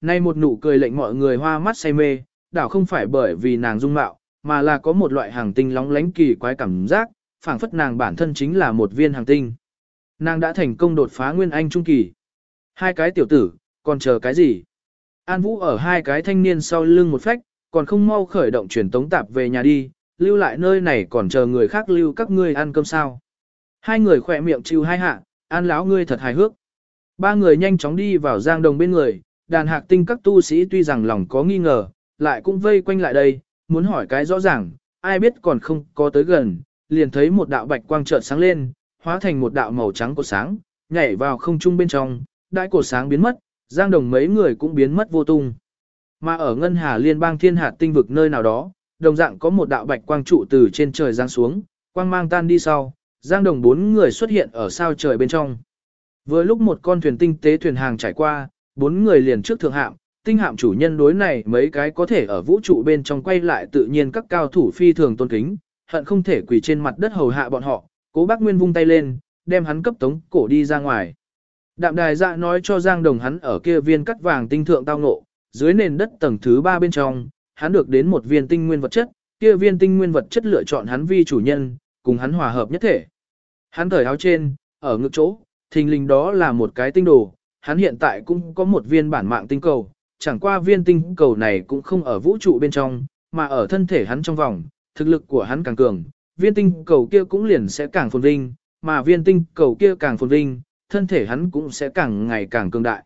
Nay một nụ cười lệnh mọi người hoa mắt say mê, đảo không phải bởi vì nàng dung mạo, mà là có một loại hàng tinh lóng lánh kỳ quái cảm giác, phảng phất nàng bản thân chính là một viên hàng tinh. Nàng đã thành công đột phá nguyên anh trung kỳ. Hai cái tiểu tử, còn chờ cái gì? An Vũ ở hai cái thanh niên sau lưng một phách, còn không mau khởi động truyền tống tạp về nhà đi, lưu lại nơi này còn chờ người khác lưu các ngươi ăn cơm sao. Hai người khỏe miệng chịu hai hạ, an lão ngươi thật hài hước. Ba người nhanh chóng đi vào giang đồng bên người, đàn hạc tinh các tu sĩ tuy rằng lòng có nghi ngờ, lại cũng vây quanh lại đây, muốn hỏi cái rõ ràng, ai biết còn không có tới gần, liền thấy một đạo bạch quang chợt sáng lên, hóa thành một đạo màu trắng của sáng, nhảy vào không trung bên trong, đại cổ sáng biến mất, giang đồng mấy người cũng biến mất vô tung. Mà ở ngân hà liên bang thiên hạt tinh vực nơi nào đó, đồng dạng có một đạo bạch quang trụ từ trên trời giáng xuống, quang mang tan đi sau, giang đồng bốn người xuất hiện ở sao trời bên trong. Vừa lúc một con thuyền tinh tế thuyền hàng trải qua, bốn người liền trước thượng hạm, tinh hạm chủ nhân đối này mấy cái có thể ở vũ trụ bên trong quay lại tự nhiên các cao thủ phi thường tôn kính, hận không thể quỳ trên mặt đất hầu hạ bọn họ, cố bác Nguyên vung tay lên, đem hắn cấp tống cổ đi ra ngoài. Đạm đài dạ nói cho Giang Đồng hắn ở kia viên cắt vàng tinh thượng tao ngộ, dưới nền đất tầng thứ ba bên trong, hắn được đến một viên tinh nguyên vật chất, kia viên tinh nguyên vật chất lựa chọn hắn vi chủ nhân, cùng hắn hòa hợp nhất thể. Hắn thời áo trên, ở ngực chỗ, thình lình đó là một cái tinh đồ, hắn hiện tại cũng có một viên bản mạng tinh cầu, chẳng qua viên tinh cầu này cũng không ở vũ trụ bên trong, mà ở thân thể hắn trong vòng, thực lực của hắn càng cường, viên tinh cầu kia cũng liền sẽ càng phồn vinh, mà viên tinh cầu kia càng phồn vinh, thân thể hắn cũng sẽ càng ngày càng cường đại.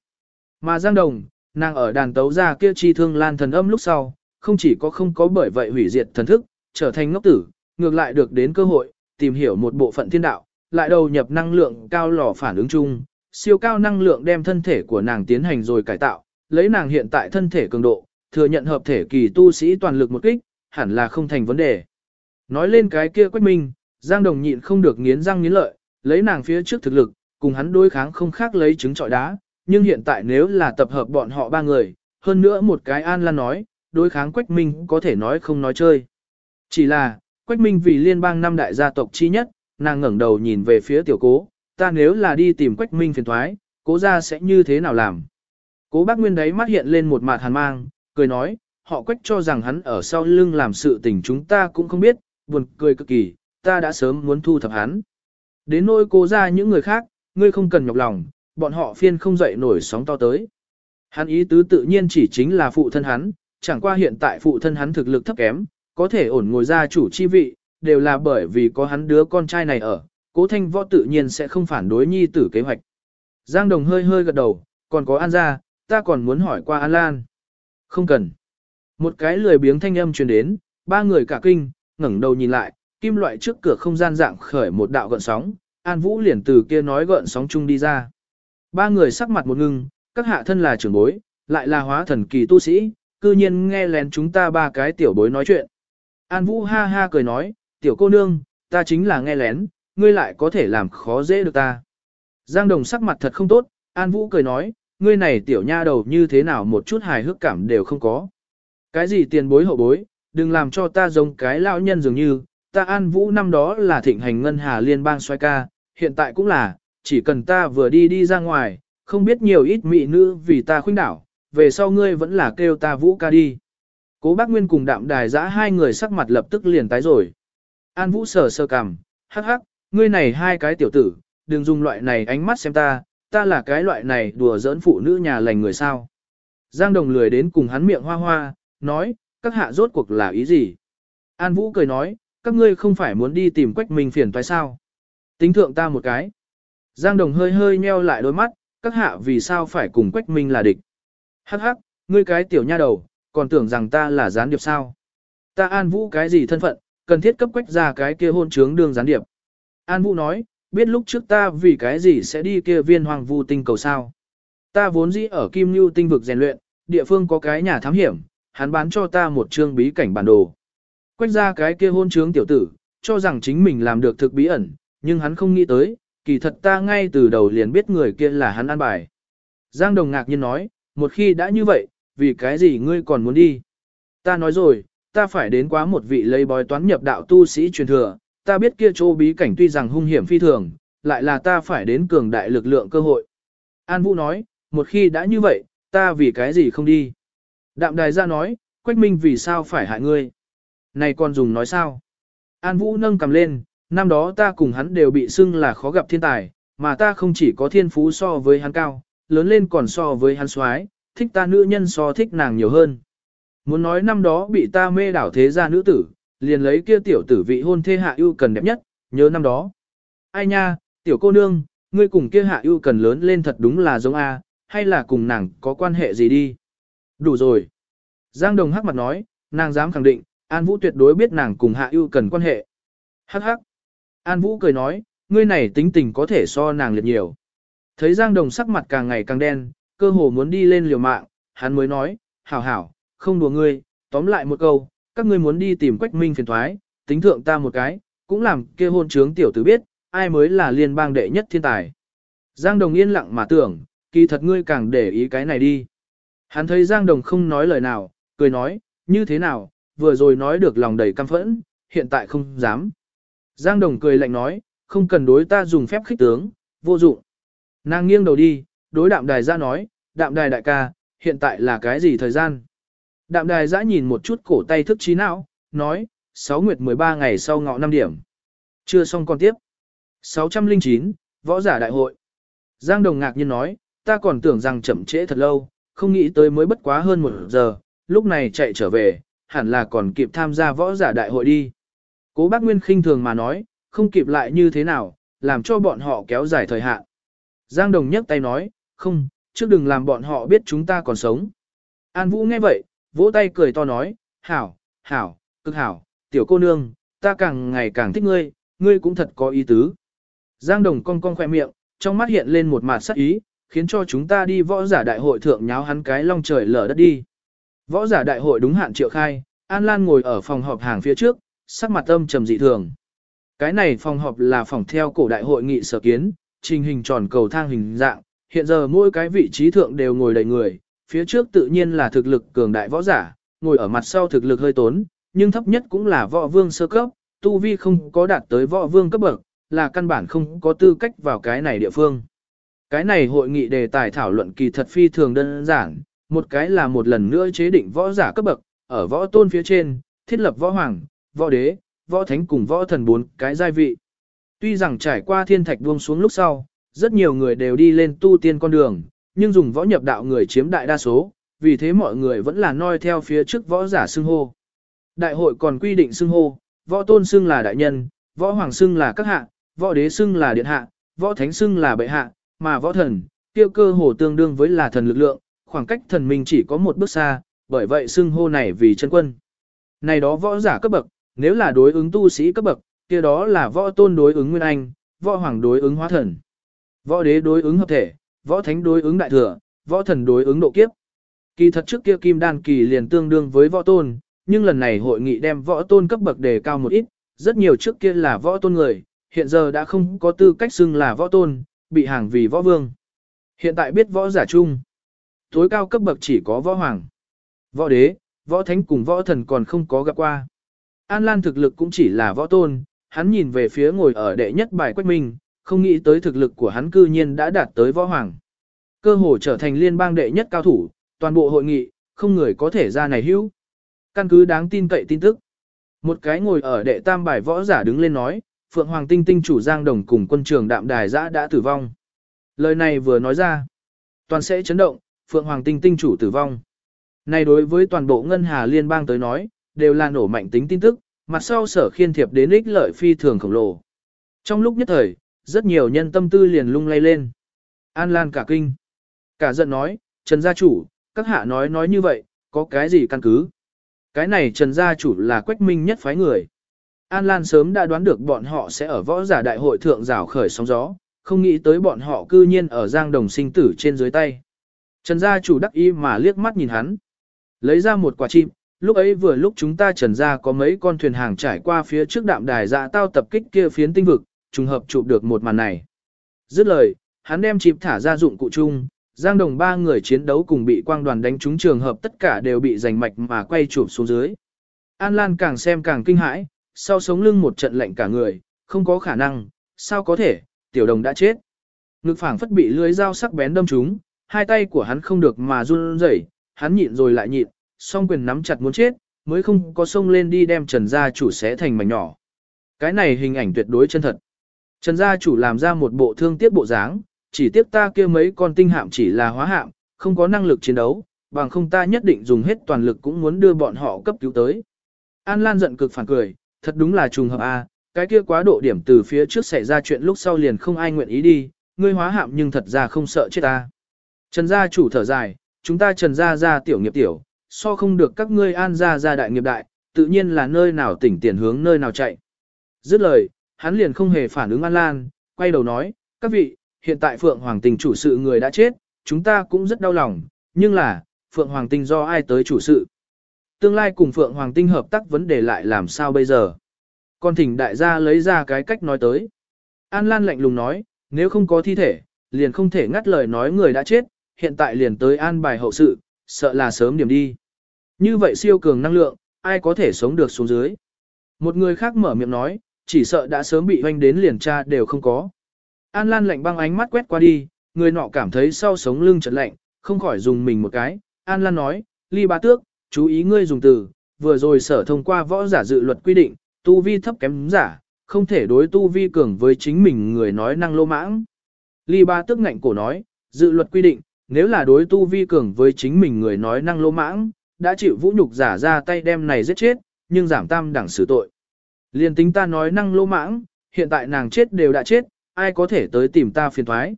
Mà Giang Đồng, nàng ở đàn tấu ra kia chi thương lan thần âm lúc sau, không chỉ có không có bởi vậy hủy diệt thần thức, trở thành ngốc tử, ngược lại được đến cơ hội, tìm hiểu một bộ phận thiên đạo, lại đầu nhập năng lượng cao lò phản ứng chung, siêu cao năng lượng đem thân thể của nàng tiến hành rồi cải tạo, lấy nàng hiện tại thân thể cường độ, thừa nhận hợp thể kỳ tu sĩ toàn lực một kích, hẳn là không thành vấn đề. Nói lên cái kia quách minh, Giang Đồng nhịn không được nghiến răng nghiến lợi, lấy nàng phía trước thực lực, cùng hắn đối kháng không khác lấy trứng trọi đá, nhưng hiện tại nếu là tập hợp bọn họ ba người, hơn nữa một cái An Lan nói, đối kháng Quách Minh có thể nói không nói chơi. Chỉ là, Quách Minh vì liên bang năm đại gia tộc chi nhất, nàng ngẩng đầu nhìn về phía tiểu cố, ta nếu là đi tìm Quách Minh phiền thoái, cố ra sẽ như thế nào làm. Cố bác Nguyên đấy mắt hiện lên một mặt hàn mang, cười nói, họ Quách cho rằng hắn ở sau lưng làm sự tình chúng ta cũng không biết, buồn cười cực kỳ, ta đã sớm muốn thu thập hắn. Đến nỗi cố ra những người khác, ngươi không cần nhọc lòng, bọn họ phiên không dậy nổi sóng to tới. Hắn ý tứ tự nhiên chỉ chính là phụ thân hắn, chẳng qua hiện tại phụ thân hắn thực lực thấp kém, có thể ổn ngồi ra chủ chi vị, đều là bởi vì có hắn đứa con trai này ở, cố thanh võ tự nhiên sẽ không phản đối nhi tử kế hoạch. Giang Đồng hơi hơi gật đầu, còn có An gia, ta còn muốn hỏi qua An Lan. Không cần. Một cái lười biếng thanh âm truyền đến, ba người cả kinh, ngẩng đầu nhìn lại, kim loại trước cửa không gian dạng khởi một đạo gợn sóng, An Vũ liền từ kia nói gợn sóng chung đi ra. Ba người sắc mặt một ngưng, các hạ thân là trưởng bối, lại là hóa thần kỳ tu sĩ, cư nhiên nghe lén chúng ta ba cái tiểu bối nói chuyện. An Vũ ha ha cười nói, tiểu cô nương, ta chính là nghe lén, ngươi lại có thể làm khó dễ được ta. Giang Đồng sắc mặt thật không tốt, An Vũ cười nói, ngươi này tiểu nha đầu như thế nào một chút hài hước cảm đều không có. Cái gì tiền bối hậu bối, đừng làm cho ta giống cái lão nhân dường như, ta An Vũ năm đó là thịnh hành ngân hà liên bang xoay ca, hiện tại cũng là, chỉ cần ta vừa đi đi ra ngoài, không biết nhiều ít mỹ nữ vì ta khuynh đảo, về sau ngươi vẫn là kêu ta Vũ ca đi. Cố bác Nguyên cùng đạm đài giã hai người sắc mặt lập tức liền tái rồi. An Vũ sờ sơ cằm, hắc hắc, ngươi này hai cái tiểu tử, đừng dùng loại này ánh mắt xem ta, ta là cái loại này đùa giỡn phụ nữ nhà lành người sao. Giang Đồng lười đến cùng hắn miệng hoa hoa, nói, các hạ rốt cuộc là ý gì? An Vũ cười nói, các ngươi không phải muốn đi tìm quách mình phiền toái sao? Tính thượng ta một cái. Giang Đồng hơi hơi nheo lại đôi mắt, các hạ vì sao phải cùng quách minh là địch? Hắc hắc, ngươi cái tiểu nha đầu, còn tưởng rằng ta là gián điệp sao? Ta An Vũ cái gì thân phận, cần thiết cấp quách ra cái kia hôn trướng đương gián điệp. An Vũ nói, biết lúc trước ta vì cái gì sẽ đi kia viên hoàng vu tinh cầu sao. Ta vốn dĩ ở Kim Nhu tinh vực rèn luyện, địa phương có cái nhà thám hiểm, hắn bán cho ta một chương bí cảnh bản đồ. Quách ra cái kia hôn trướng tiểu tử, cho rằng chính mình làm được thực bí ẩn, nhưng hắn không nghĩ tới, kỳ thật ta ngay từ đầu liền biết người kia là hắn an bài. Giang Đồng ngạc nhiên nói, một khi đã như vậy, vì cái gì ngươi còn muốn đi? Ta nói rồi, ta phải đến quá một vị lấy bói toán nhập đạo tu sĩ truyền thừa, ta biết kia chỗ bí cảnh tuy rằng hung hiểm phi thường, lại là ta phải đến cường đại lực lượng cơ hội. An Vũ nói, một khi đã như vậy, ta vì cái gì không đi? Đạm đài ra nói, Quách Minh vì sao phải hại ngươi? Này còn dùng nói sao? An Vũ nâng cầm lên, năm đó ta cùng hắn đều bị xưng là khó gặp thiên tài, mà ta không chỉ có thiên phú so với hắn cao, lớn lên còn so với hắn soái, thích ta nữ nhân so thích nàng nhiều hơn. Muốn nói năm đó bị ta mê đảo thế gia nữ tử, liền lấy kia tiểu tử vị hôn thê hạ ưu cần đẹp nhất, nhớ năm đó. Ai nha, tiểu cô nương, ngươi cùng kia hạ ưu cần lớn lên thật đúng là giống A, hay là cùng nàng có quan hệ gì đi. Đủ rồi. Giang Đồng hắc mặt nói, nàng dám khẳng định, An Vũ tuyệt đối biết nàng cùng hạ ưu cần quan hệ. Hắc hắc. An Vũ cười nói, ngươi này tính tình có thể so nàng liệt nhiều. Thấy Giang Đồng sắc mặt càng ngày càng đen, cơ hồ muốn đi lên liều mạng, hắn mới nói, hảo hảo, không đùa ngươi, tóm lại một câu, các ngươi muốn đi tìm Quách Minh phiền thoái, tính thượng ta một cái, cũng làm kia hôn trướng tiểu tử biết, ai mới là liên bang đệ nhất thiên tài. Giang Đồng yên lặng mà tưởng, kỳ thật ngươi càng để ý cái này đi. Hắn thấy Giang Đồng không nói lời nào, cười nói, như thế nào, vừa rồi nói được lòng đầy căm phẫn, hiện tại không dám. Giang Đồng cười lạnh nói, không cần đối ta dùng phép khích tướng, vô dụng. Nàng nghiêng đầu đi, đối đạm đài ra nói, đạm đài đại ca, hiện tại là cái gì thời gian? Đạm đài giã nhìn một chút cổ tay thức trí não, nói, 6 nguyệt 13 ngày sau ngọ 5 điểm. Chưa xong còn tiếp. 609, Võ giả đại hội. Giang Đồng ngạc nhiên nói, ta còn tưởng rằng chậm trễ thật lâu, không nghĩ tới mới bất quá hơn một giờ, lúc này chạy trở về, hẳn là còn kịp tham gia võ giả đại hội đi. Cố bác Nguyên khinh thường mà nói, không kịp lại như thế nào, làm cho bọn họ kéo dài thời hạn. Giang Đồng nhấc tay nói, không, trước đừng làm bọn họ biết chúng ta còn sống. An Vũ nghe vậy, vỗ tay cười to nói, hảo, hảo, cực hảo, tiểu cô nương, ta càng ngày càng thích ngươi, ngươi cũng thật có ý tứ. Giang Đồng cong cong khoe miệng, trong mắt hiện lên một mặt sắc ý, khiến cho chúng ta đi võ giả đại hội thượng nháo hắn cái long trời lở đất đi. Võ giả đại hội đúng hạn triệu khai, An Lan ngồi ở phòng họp hàng phía trước, sắc mặt âm trầm dị thường. Cái này phòng họp là phòng theo cổ đại hội nghị sở kiến, trình hình tròn cầu thang hình dạng, hiện giờ mỗi cái vị trí thượng đều ngồi đầy người, phía trước tự nhiên là thực lực cường đại võ giả, ngồi ở mặt sau thực lực hơi tốn, nhưng thấp nhất cũng là võ vương sơ cấp, tu vi không có đạt tới võ vương cấp bậc, là căn bản không có tư cách vào cái này địa phương. Cái này hội nghị đề tài thảo luận kỳ thật phi thường đơn giản, một cái là một lần nữa chế định võ giả cấp bậc, ở võ tôn phía trên, thiết lập võ hoàng, võ đế, võ thánh cùng võ thần bốn cái giai vị. Tuy rằng trải qua thiên thạch buông xuống lúc sau, rất nhiều người đều đi lên tu tiên con đường, nhưng dùng võ nhập đạo người chiếm đại đa số, vì thế mọi người vẫn là noi theo phía trước võ giả xưng hô. Đại hội còn quy định xưng hô, võ tôn xưng là đại nhân, võ hoàng xưng là các hạ, võ đế xưng là điện hạ, võ thánh xưng là bệ hạ, mà võ thần, tiêu cơ hồ tương đương với là thần lực lượng, khoảng cách thần minh chỉ có một bước xa, bởi vậy xưng hô này vì chân quân. Này đó võ giả cấp bậc, nếu là đối ứng tu sĩ cấp bậc, kia đó là võ tôn đối ứng nguyên anh, võ hoàng đối ứng hóa thần, võ đế đối ứng hợp thể, võ thánh đối ứng đại thừa, võ thần đối ứng độ kiếp. Kỳ thật trước kia kim đan kỳ liền tương đương với võ tôn, nhưng lần này hội nghị đem võ tôn cấp bậc đề cao một ít, rất nhiều trước kia là võ tôn người, hiện giờ đã không có tư cách xưng là võ tôn, bị hàng vì võ vương. Hiện tại biết võ giả chung, tối cao cấp bậc chỉ có võ hoàng, võ đế, võ thánh cùng võ thần còn không có gặp qua. An Lan thực lực cũng chỉ là võ tôn, hắn nhìn về phía ngồi ở đệ nhất bài quách minh, không nghĩ tới thực lực của hắn cư nhiên đã đạt tới võ hoàng. Cơ hồ trở thành liên bang đệ nhất cao thủ, toàn bộ hội nghị, không người có thể ra này hữu. Căn cứ đáng tin cậy tin tức. Một cái ngồi ở đệ tam bài võ giả đứng lên nói, Phượng Hoàng Tinh Tinh chủ Giang Đồng cùng quân trường đạm đài giã đã tử vong. Lời này vừa nói ra, toàn sẽ chấn động, Phượng Hoàng Tinh Tinh chủ tử vong. Này đối với toàn bộ ngân hà liên bang tới nói, đều là nổ mạnh tính tin tức, mặt sau sở khiên thiệp đến ích lợi phi thường khổng lồ. Trong lúc nhất thời, rất nhiều nhân tâm tư liền lung lay lên. An Lan cả kinh. Cả giận nói, Trần gia chủ, các hạ nói nói như vậy, có cái gì căn cứ? Cái này Trần gia chủ là quách minh nhất phái người. An Lan sớm đã đoán được bọn họ sẽ ở võ giả đại hội thượng rào khởi sóng gió, không nghĩ tới bọn họ cư nhiên ở giang đồng sinh tử trên dưới tay. Trần gia chủ đắc ý mà liếc mắt nhìn hắn. Lấy ra một quả chim, lúc ấy vừa lúc chúng ta trần gia có mấy con thuyền hàng trải qua phía trước đạm đài dạ tao tập kích kia phiến tinh vực, trùng hợp chụp được một màn này. Dứt lời, hắn đem chim thả ra dụng cụ chung, giang đồng ba người chiến đấu cùng bị quang đoàn đánh trúng trường hợp tất cả đều bị giành mạch mà quay chụp xuống dưới. An Lan càng xem càng kinh hãi, sau sống lưng một trận lạnh cả người, không có khả năng, sao có thể, tiểu đồng đã chết. Ngực phảng phất bị lưới dao sắc bén đâm trúng, hai tay của hắn không được mà run rẩy, hắn nhịn rồi lại nhịn, song quyền nắm chặt muốn chết, mới không có xông lên đi đem Trần gia chủ xé thành mảnh nhỏ. Cái này hình ảnh tuyệt đối chân thật. Trần gia chủ làm ra một bộ thương tiếc bộ dáng, chỉ tiếp ta kia mấy con tinh hạm chỉ là hóa hạm, không có năng lực chiến đấu, bằng không ta nhất định dùng hết toàn lực cũng muốn đưa bọn họ cấp cứu tới. An Lan giận cực phản cười, thật đúng là trùng hợp a, cái kia quá độ điểm từ phía trước xảy ra chuyện lúc sau liền không ai nguyện ý đi, ngươi hóa hạm nhưng thật ra không sợ chết ta. Trần gia chủ thở dài, chúng ta trần gia gia tiểu nghiệp tiểu, so không được các ngươi an gia gia đại nghiệp đại, tự nhiên là nơi nào tỉnh tiền hướng nơi nào chạy. Dứt lời, hắn liền không hề phản ứng An Lan, quay đầu nói, các vị, hiện tại Phượng Hoàng Tình chủ sự người đã chết, chúng ta cũng rất đau lòng, nhưng là, Phượng Hoàng Tinh do ai tới chủ sự? Tương lai cùng Phượng Hoàng Tinh hợp tác vấn đề lại làm sao bây giờ? Con thỉnh đại gia lấy ra cái cách nói tới. An Lan lạnh lùng nói, nếu không có thi thể, liền không thể ngắt lời nói người đã chết, hiện tại liền tới an bài hậu sự, sợ là sớm điểm đi. Như vậy siêu cường năng lượng, ai có thể sống được xuống dưới. Một người khác mở miệng nói, chỉ sợ đã sớm bị hoanh đến liền tra đều không có. An Lan lạnh băng ánh mắt quét qua đi, người nọ cảm thấy sau sống lưng chợt lạnh, không khỏi dùng mình một cái. An Lan nói, Ly Ba Tước, chú ý ngươi dùng từ, vừa rồi sở thông qua võ giả dự luật quy định, tu vi thấp kém giả, không thể đối tu vi cường với chính mình người nói năng lô mãng. Ly Ba Tước ngạnh cổ nói, dự luật quy định, nếu là đối tu vi cường với chính mình người nói năng lô mãng, đã chịu vũ nhục giả ra tay đem này giết chết, nhưng giảm tam đẳng xử tội. Liên tính ta nói năng lô mãng, hiện tại nàng chết đều đã chết, ai có thể tới tìm ta phiền thoái.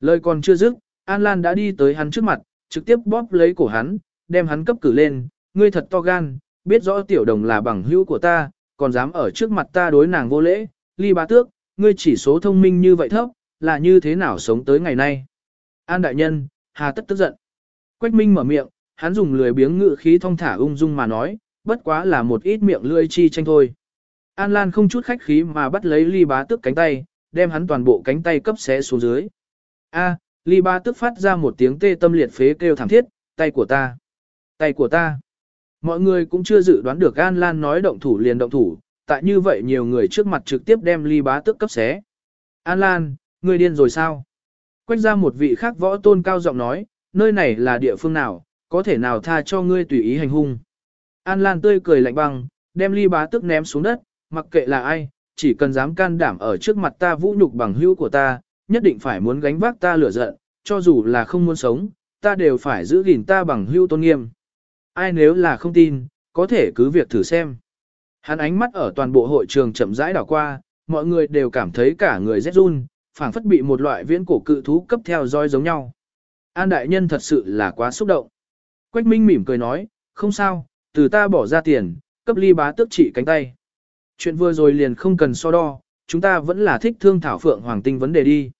Lời còn chưa dứt, An Lan đã đi tới hắn trước mặt, trực tiếp bóp lấy cổ hắn, đem hắn cấp cử lên, ngươi thật to gan, biết rõ tiểu đồng là bằng hữu của ta, còn dám ở trước mặt ta đối nàng vô lễ, ly bá tước, ngươi chỉ số thông minh như vậy thấp, là như thế nào sống tới ngày nay. An đại nhân, hà tất tức giận. Quách Minh mở miệng, hắn dùng lười biếng ngự khí thong thả ung dung mà nói, bất quá là một ít miệng lươi chi tranh thôi. An Lan không chút khách khí mà bắt lấy ly bá tước cánh tay, đem hắn toàn bộ cánh tay cấp xé xuống dưới. A, ly bá tước phát ra một tiếng tê tâm liệt phế kêu thảm thiết, tay của ta, tay của ta. Mọi người cũng chưa dự đoán được An Lan nói động thủ liền động thủ, tại như vậy nhiều người trước mặt trực tiếp đem ly bá tước cấp xé. An Lan, ngươi điên rồi sao? Quách ra một vị khác võ tôn cao giọng nói, nơi này là địa phương nào, có thể nào tha cho ngươi tùy ý hành hung. An Lan tươi cười lạnh băng, đem ly bá tước ném xuống đất, mặc kệ là ai, chỉ cần dám can đảm ở trước mặt ta vũ nhục bằng hữu của ta, nhất định phải muốn gánh vác ta lửa giận, cho dù là không muốn sống, ta đều phải giữ gìn ta bằng hữu tôn nghiêm. Ai nếu là không tin, có thể cứ việc thử xem. Hắn ánh mắt ở toàn bộ hội trường chậm rãi đảo qua, mọi người đều cảm thấy cả người rét run, phảng phất bị một loại viễn cổ cự thú cấp theo dõi giống nhau. An đại nhân thật sự là quá xúc động. Quách Minh mỉm cười nói, không sao, từ ta bỏ ra tiền, cấp ly bá tước trị cánh tay. Chuyện vừa rồi liền không cần so đo, chúng ta vẫn là thích thương thảo phượng hoàng tinh vấn đề đi.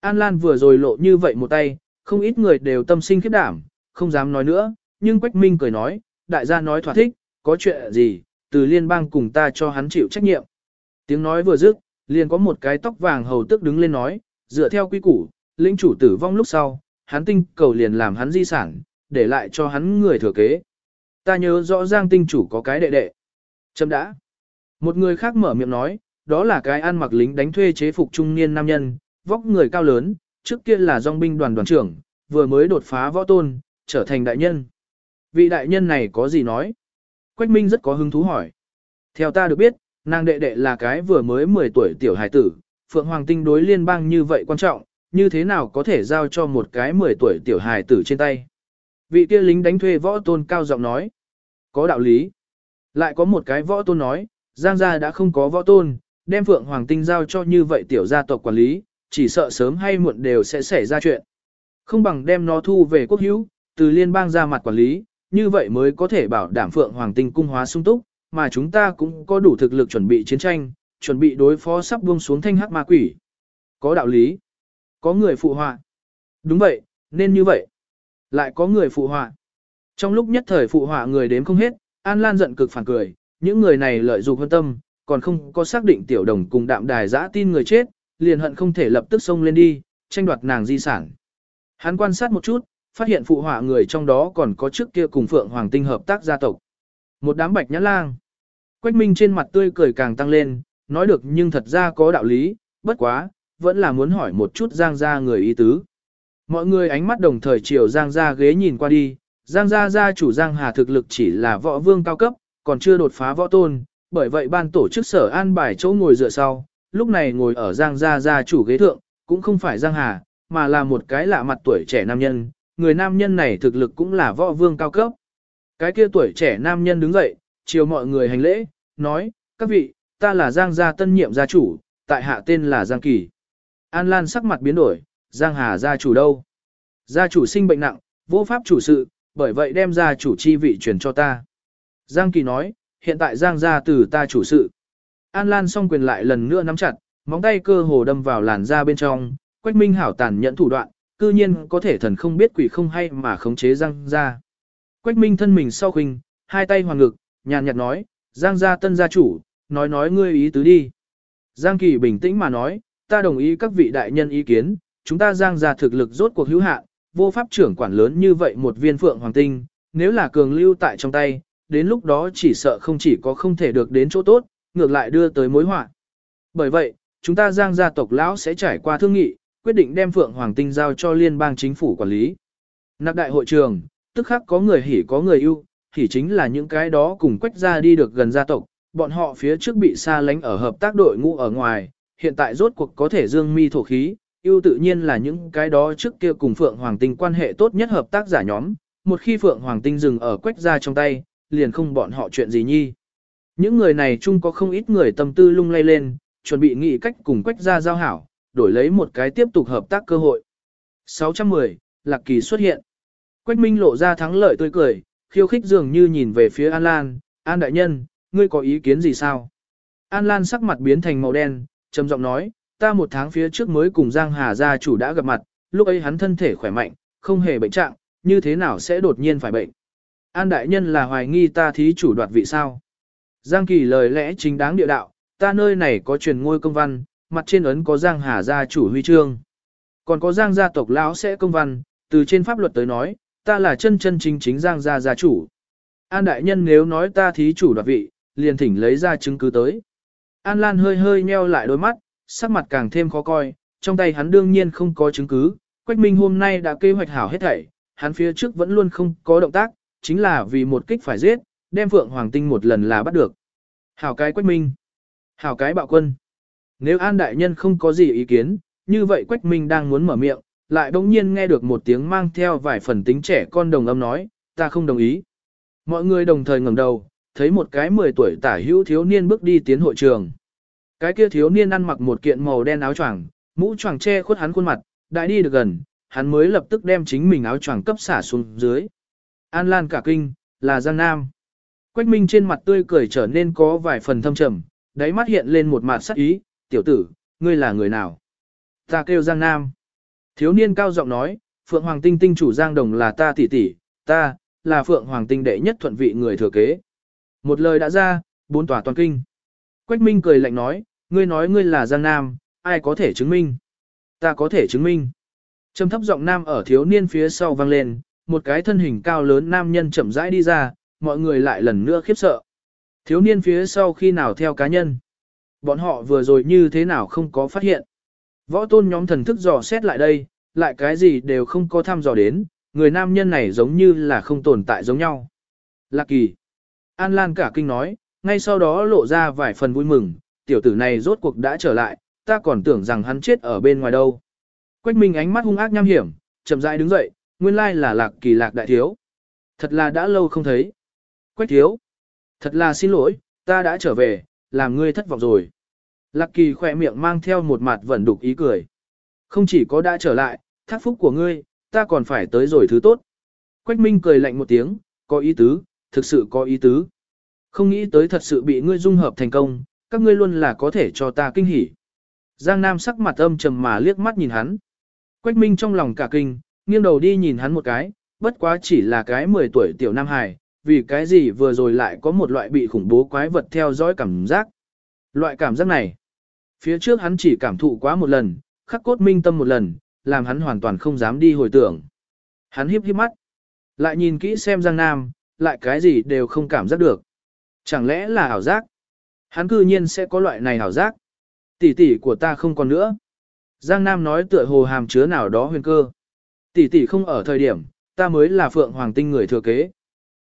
An Lan vừa rồi lộ như vậy một tay, không ít người đều tâm sinh khiếp đảm, không dám nói nữa, nhưng Quách Minh cười nói, đại gia nói thỏa thích, có chuyện gì, từ liên bang cùng ta cho hắn chịu trách nhiệm. Tiếng nói vừa dứt, liền có một cái tóc vàng hầu tức đứng lên nói, dựa theo quy củ, lĩnh chủ tử vong lúc sau, hắn tinh cầu liền làm hắn di sản, để lại cho hắn người thừa kế. Ta nhớ rõ ràng tinh chủ có cái đệ đệ. Chấm đã. Một người khác mở miệng nói, đó là cái ăn mặc lính đánh thuê chế phục trung niên nam nhân, vóc người cao lớn, trước kia là dòng binh đoàn đoàn trưởng, vừa mới đột phá võ tôn, trở thành đại nhân. Vị đại nhân này có gì nói? Quách Minh rất có hứng thú hỏi. Theo ta được biết, nàng đệ đệ là cái vừa mới 10 tuổi tiểu hải tử, Phượng Hoàng Tinh đối liên bang như vậy quan trọng, như thế nào có thể giao cho một cái 10 tuổi tiểu hải tử trên tay. Vị kia lính đánh thuê võ tôn cao giọng nói. Có đạo lý. Lại có một cái võ tôn nói, Giang gia đã không có võ tôn, đem Phượng Hoàng Tinh giao cho như vậy tiểu gia tộc quản lý, chỉ sợ sớm hay muộn đều sẽ xảy ra chuyện. Không bằng đem nó thu về quốc hữu, từ liên bang ra mặt quản lý, như vậy mới có thể bảo đảm Phượng Hoàng Tinh cung hóa sung túc, mà chúng ta cũng có đủ thực lực chuẩn bị chiến tranh, chuẩn bị đối phó sắp buông xuống thanh hắc ma quỷ. Có đạo lý. Có người phụ họa. Đúng vậy, nên như vậy. Lại có người phụ họa. Trong lúc nhất thời phụ họa người đếm không hết, An Lan giận cực phản cười, những người này lợi dụng hơn tâm, còn không có xác định tiểu đồng cùng đạm đài giã tin người chết, liền hận không thể lập tức xông lên đi, tranh đoạt nàng di sản. Hắn quan sát một chút, phát hiện phụ họa người trong đó còn có trước kia cùng Phượng Hoàng Tinh hợp tác gia tộc. Một đám bạch nhã lang. Quách Minh trên mặt tươi cười càng tăng lên, nói được nhưng thật ra có đạo lý, bất quá, vẫn là muốn hỏi một chút giang gia người ý tứ. Mọi người ánh mắt đồng thời chiều Giang gia ghế nhìn qua đi, Giang gia gia chủ Giang Hà thực lực chỉ là võ vương cao cấp, còn chưa đột phá võ tôn, bởi vậy ban tổ chức sở an bài chỗ ngồi dựa sau, lúc này ngồi ở Giang gia gia chủ ghế thượng, cũng không phải Giang Hà, mà là một cái lạ mặt tuổi trẻ nam nhân, người nam nhân này thực lực cũng là võ vương cao cấp. Cái kia tuổi trẻ nam nhân đứng dậy, chiều mọi người hành lễ, nói, các vị, ta là Giang gia tân nhiệm gia chủ, tại hạ tên là Giang Kỳ. An Lan sắc mặt biến đổi, Giang Hà gia chủ đâu? Gia chủ sinh bệnh nặng, vô pháp chủ sự, bởi vậy đem gia chủ chi vị truyền cho ta. Giang Kỳ nói, hiện tại Giang gia từ ta chủ sự. An Lan song quyền lại lần nữa nắm chặt, móng tay cơ hồ đâm vào làn da bên trong, Quách Minh hảo tàn nhẫn thủ đoạn, cư nhiên có thể thần không biết quỷ không hay mà khống chế Giang gia. Quách Minh thân mình sau khinh, hai tay hoàn ngực, nhàn nhạt nói, Giang gia tân gia chủ, nói nói ngươi ý tứ đi. Giang Kỳ bình tĩnh mà nói, ta đồng ý các vị đại nhân ý kiến, chúng ta Giang gia thực lực rốt cuộc hữu hạn, vô pháp trưởng quản lớn như vậy một viên phượng hoàng tinh, nếu là cường lưu tại trong tay, đến lúc đó chỉ sợ không chỉ có không thể được đến chỗ tốt, ngược lại đưa tới mối họa. Bởi vậy, chúng ta Giang gia tộc lão sẽ trải qua thương nghị, quyết định đem phượng hoàng tinh giao cho liên bang chính phủ quản lý. Nạp đại hội trường, tức khắc có người hỉ có người ưu, hỉ chính là những cái đó cùng quách ra đi được gần gia tộc, bọn họ phía trước bị xa lánh ở hợp tác đội ngũ ở ngoài, hiện tại rốt cuộc có thể dương mi thổ khí, ưu tự nhiên là những cái đó trước kia cùng Phượng Hoàng Tinh quan hệ tốt nhất hợp tác giả nhóm, một khi Phượng Hoàng Tinh dừng ở quách ra trong tay, liền không bọn họ chuyện gì nhi. Những người này chung có không ít người tâm tư lung lay lên, chuẩn bị nghĩ cách cùng quách ra giao hảo, đổi lấy một cái tiếp tục hợp tác cơ hội. 610, Lạc Kỳ xuất hiện. Quách Minh lộ ra thắng lợi tươi cười, khiêu khích dường như nhìn về phía An Lan, An đại nhân, ngươi có ý kiến gì sao? An Lan sắc mặt biến thành màu đen, trầm giọng nói, ta một tháng phía trước mới cùng Giang Hà gia chủ đã gặp mặt, lúc ấy hắn thân thể khỏe mạnh, không hề bệnh trạng, như thế nào sẽ đột nhiên phải bệnh? An đại nhân là hoài nghi ta thí chủ đoạt vị sao? Giang Kỳ lời lẽ chính đáng địa đạo, ta nơi này có truyền ngôi công văn, mặt trên ấn có Giang Hà gia chủ huy chương. Còn có Giang gia tộc lão sẽ công văn, từ trên pháp luật tới nói, ta là chân chân chính chính Giang gia gia chủ. An đại nhân nếu nói ta thí chủ đoạt vị, liền thỉnh lấy ra chứng cứ tới. An Lan hơi hơi nheo lại đôi mắt, sắc mặt càng thêm khó coi, trong tay hắn đương nhiên không có chứng cứ, Quách Minh hôm nay đã kế hoạch hảo hết thảy, hắn phía trước vẫn luôn không có động tác, chính là vì một kích phải giết, đem Phượng Hoàng Tinh một lần là bắt được. Hảo cái Quách Minh, hảo cái bạo quân. Nếu An Đại Nhân không có gì ý kiến, như vậy Quách Minh đang muốn mở miệng, lại bỗng nhiên nghe được một tiếng mang theo vài phần tính trẻ con đồng âm nói, ta không đồng ý. Mọi người đồng thời ngẩng đầu, thấy một cái 10 tuổi tả hữu thiếu niên bước đi tiến hội trường. Cái kia thiếu niên ăn mặc một kiện màu đen áo choàng, mũ choàng che khuất hắn khuôn mặt, đại đi được gần, hắn mới lập tức đem chính mình áo choàng cấp xả xuống dưới. An Lan cả kinh, là Giang Nam. Quách Minh trên mặt tươi cười trở nên có vài phần thâm trầm, đáy mắt hiện lên một mặt sắc ý, tiểu tử, ngươi là người nào? Ta kêu Giang Nam. Thiếu niên cao giọng nói, Phượng Hoàng Tinh Tinh chủ Giang Đồng là ta tỷ tỷ, ta, là Phượng Hoàng Tinh đệ nhất thuận vị người thừa kế. Một lời đã ra, bốn tòa toàn kinh. Quách Minh cười lạnh nói, ngươi nói ngươi là Giang Nam, ai có thể chứng minh? Ta có thể chứng minh. Trầm thấp giọng nam ở thiếu niên phía sau vang lên, một cái thân hình cao lớn nam nhân chậm rãi đi ra, mọi người lại lần nữa khiếp sợ. Thiếu niên phía sau khi nào theo cá nhân? Bọn họ vừa rồi như thế nào không có phát hiện? Võ tôn nhóm thần thức dò xét lại đây, lại cái gì đều không có thăm dò đến, người nam nhân này giống như là không tồn tại giống nhau. Lạc kỳ. An Lan cả kinh nói, ngay sau đó lộ ra vài phần vui mừng, tiểu tử này rốt cuộc đã trở lại, ta còn tưởng rằng hắn chết ở bên ngoài đâu. Quách Minh ánh mắt hung ác nham hiểm, chậm rãi đứng dậy, nguyên lai là lạc kỳ lạc đại thiếu. Thật là đã lâu không thấy. Quách thiếu. Thật là xin lỗi, ta đã trở về, làm ngươi thất vọng rồi. Lạc kỳ khỏe miệng mang theo một mặt vẫn đục ý cười. Không chỉ có đã trở lại, thác phúc của ngươi, ta còn phải tới rồi thứ tốt. Quách Minh cười lạnh một tiếng, có ý tứ, thực sự có ý tứ. Không nghĩ tới thật sự bị ngươi dung hợp thành công, các ngươi luôn là có thể cho ta kinh hỉ. Giang Nam sắc mặt âm trầm mà liếc mắt nhìn hắn. Quách Minh trong lòng cả kinh, nghiêng đầu đi nhìn hắn một cái, bất quá chỉ là cái 10 tuổi tiểu Nam Hải, vì cái gì vừa rồi lại có một loại bị khủng bố quái vật theo dõi cảm giác. Loại cảm giác này, phía trước hắn chỉ cảm thụ quá một lần, khắc cốt minh tâm một lần, làm hắn hoàn toàn không dám đi hồi tưởng. Hắn hiếp hiếp mắt, lại nhìn kỹ xem Giang Nam, lại cái gì đều không cảm giác được. Chẳng lẽ là ảo giác? Hắn cư nhiên sẽ có loại này ảo giác. Tỷ tỷ của ta không còn nữa. Giang Nam nói tựa hồ hàm chứa nào đó huyền cơ. Tỷ tỷ không ở thời điểm, ta mới là Phượng Hoàng Tinh người thừa kế.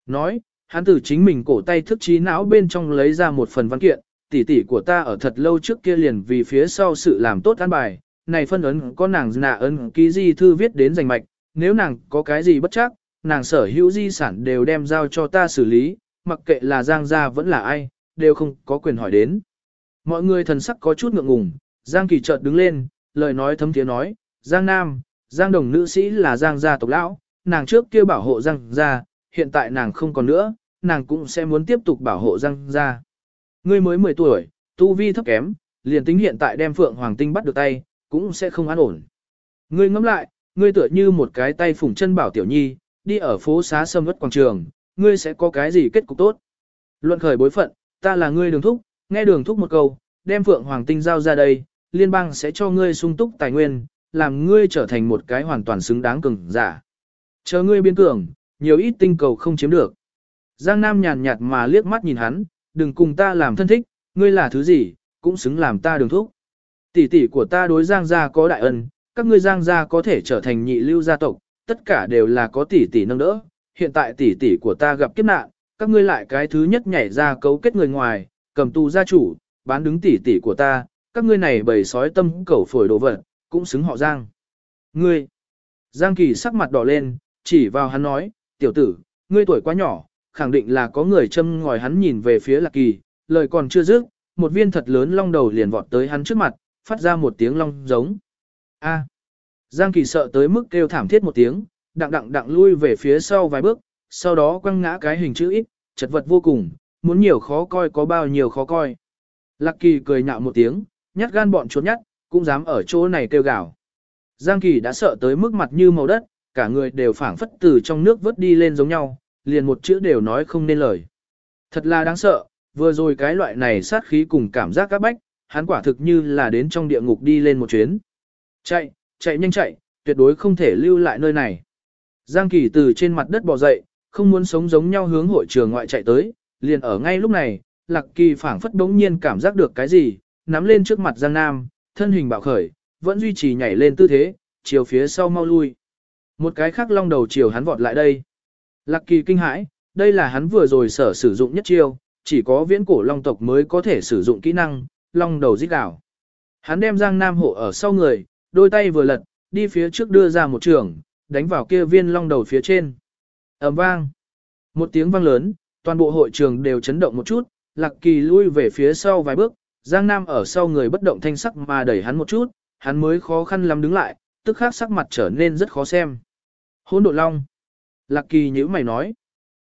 Nói, hắn từ chính mình cổ tay thức trí não bên trong lấy ra một phần văn kiện, tỷ tỷ của ta ở thật lâu trước kia liền vì phía sau sự làm tốt an bài, này phân ấn có nàng nạ ấn ký di thư viết đến giành mạch, nếu nàng có cái gì bất chắc, nàng sở hữu di sản đều đem giao cho ta xử lý, mặc kệ là Giang gia vẫn là ai, đều không có quyền hỏi đến. Mọi người thần sắc có chút ngượng ngùng, Giang Kỳ chợt đứng lên, lời nói thấm tiếng nói, Giang Nam, Giang Đồng nữ sĩ là Giang gia tộc lão, nàng trước kia bảo hộ Giang gia, hiện tại nàng không còn nữa, nàng cũng sẽ muốn tiếp tục bảo hộ Giang gia. Ngươi mới 10 tuổi, tu vi thấp kém, liền tính hiện tại đem Phượng Hoàng Tinh bắt được tay, cũng sẽ không an ổn. Ngươi ngẫm lại, ngươi tựa như một cái tay phủng chân bảo tiểu nhi, đi ở phố xá sâm ướt quảng trường, ngươi sẽ có cái gì kết cục tốt. Luận khởi bối phận, ta là ngươi đường thúc, nghe đường thúc một câu, đem Phượng Hoàng Tinh giao ra đây, liên bang sẽ cho ngươi sung túc tài nguyên, làm ngươi trở thành một cái hoàn toàn xứng đáng cường giả. Chờ ngươi biến cường, nhiều ít tinh cầu không chiếm được. Giang Nam nhàn nhạt mà liếc mắt nhìn hắn, đừng cùng ta làm thân thích, ngươi là thứ gì, cũng xứng làm ta đường thúc. Tỷ tỷ của ta đối Giang gia có đại ân, các ngươi Giang gia có thể trở thành nhị lưu gia tộc, tất cả đều là có tỷ tỷ nâng đỡ. Hiện tại tỷ tỷ của ta gặp kiếp nạn, các ngươi lại cái thứ nhất nhảy ra cấu kết người ngoài, cầm tù gia chủ, bán đứng tỷ tỷ của ta, các ngươi này bầy sói tâm cẩu phổi đồ vật, cũng xứng họ Giang. Ngươi! Giang Kỳ sắc mặt đỏ lên, chỉ vào hắn nói, tiểu tử, ngươi tuổi quá nhỏ, khẳng định là có người châm ngòi hắn nhìn về phía Lạc Kỳ, lời còn chưa dứt, một viên thật lớn long đầu liền vọt tới hắn trước mặt, phát ra một tiếng long giống. A. Giang Kỳ sợ tới mức kêu thảm thiết một tiếng, đặng đặng đặng lui về phía sau vài bước, sau đó quăng ngã cái hình chữ ít, chật vật vô cùng, muốn nhiều khó coi có bao nhiêu khó coi. Lạc Kỳ cười nhạo một tiếng, nhát gan bọn chuột nhát, cũng dám ở chỗ này kêu gào. Giang Kỳ đã sợ tới mức mặt như màu đất, cả người đều phảng phất từ trong nước vớt đi lên giống nhau, liền một chữ đều nói không nên lời. Thật là đáng sợ, vừa rồi cái loại này sát khí cùng cảm giác các bách, hắn quả thực như là đến trong địa ngục đi lên một chuyến. Chạy, chạy nhanh chạy, tuyệt đối không thể lưu lại nơi này. Giang Kỳ từ trên mặt đất bò dậy, không muốn sống giống nhau hướng hội trường ngoại chạy tới, liền ở ngay lúc này, Lạc Kỳ phảng phất đống nhiên cảm giác được cái gì, nắm lên trước mặt Giang Nam, thân hình bạo khởi, vẫn duy trì nhảy lên tư thế, chiều phía sau mau lui. Một cái khác long đầu chiều hắn vọt lại đây. Lạc Kỳ kinh hãi, đây là hắn vừa rồi sở sử dụng nhất chiêu, chỉ có viễn cổ long tộc mới có thể sử dụng kỹ năng, long đầu giết đảo. Hắn đem Giang Nam hộ ở sau người, đôi tay vừa lật, đi phía trước đưa ra một trường, đánh vào kia viên long đầu phía trên. ầm vang. Một tiếng vang lớn, toàn bộ hội trường đều chấn động một chút, Lạc Kỳ lui về phía sau vài bước, Giang Nam ở sau người bất động thanh sắc mà đẩy hắn một chút, hắn mới khó khăn lắm đứng lại, tức khắc sắc mặt trở nên rất khó xem. Hỗn độn long. Lạc Kỳ nhíu mày nói.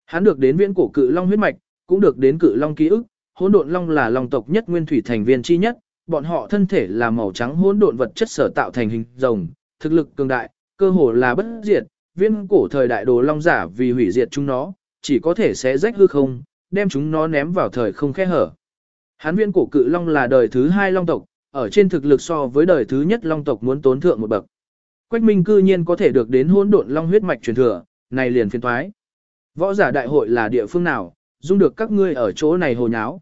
Hắn được đến viễn cổ cự long huyết mạch, cũng được đến cự long ký ức, hỗn độn long là long tộc nhất nguyên thủy thành viên chi nhất, bọn họ thân thể là màu trắng hỗn độn vật chất sở tạo thành hình rồng, thực lực cường đại, cơ hồ là bất diệt, viễn cổ thời đại đồ long giả vì hủy diệt chúng nó, chỉ có thể xé rách hư không, đem chúng nó ném vào thời không khe hở. Hán viễn cổ cự long là đời thứ hai long tộc, ở trên thực lực so với đời thứ nhất long tộc muốn tốn thượng một bậc. Quách Minh cư nhiên có thể được đến hỗn độn long huyết mạch truyền thừa, này liền phiền toái. Võ giả đại hội là địa phương nào, dung được các ngươi ở chỗ này hồ nháo.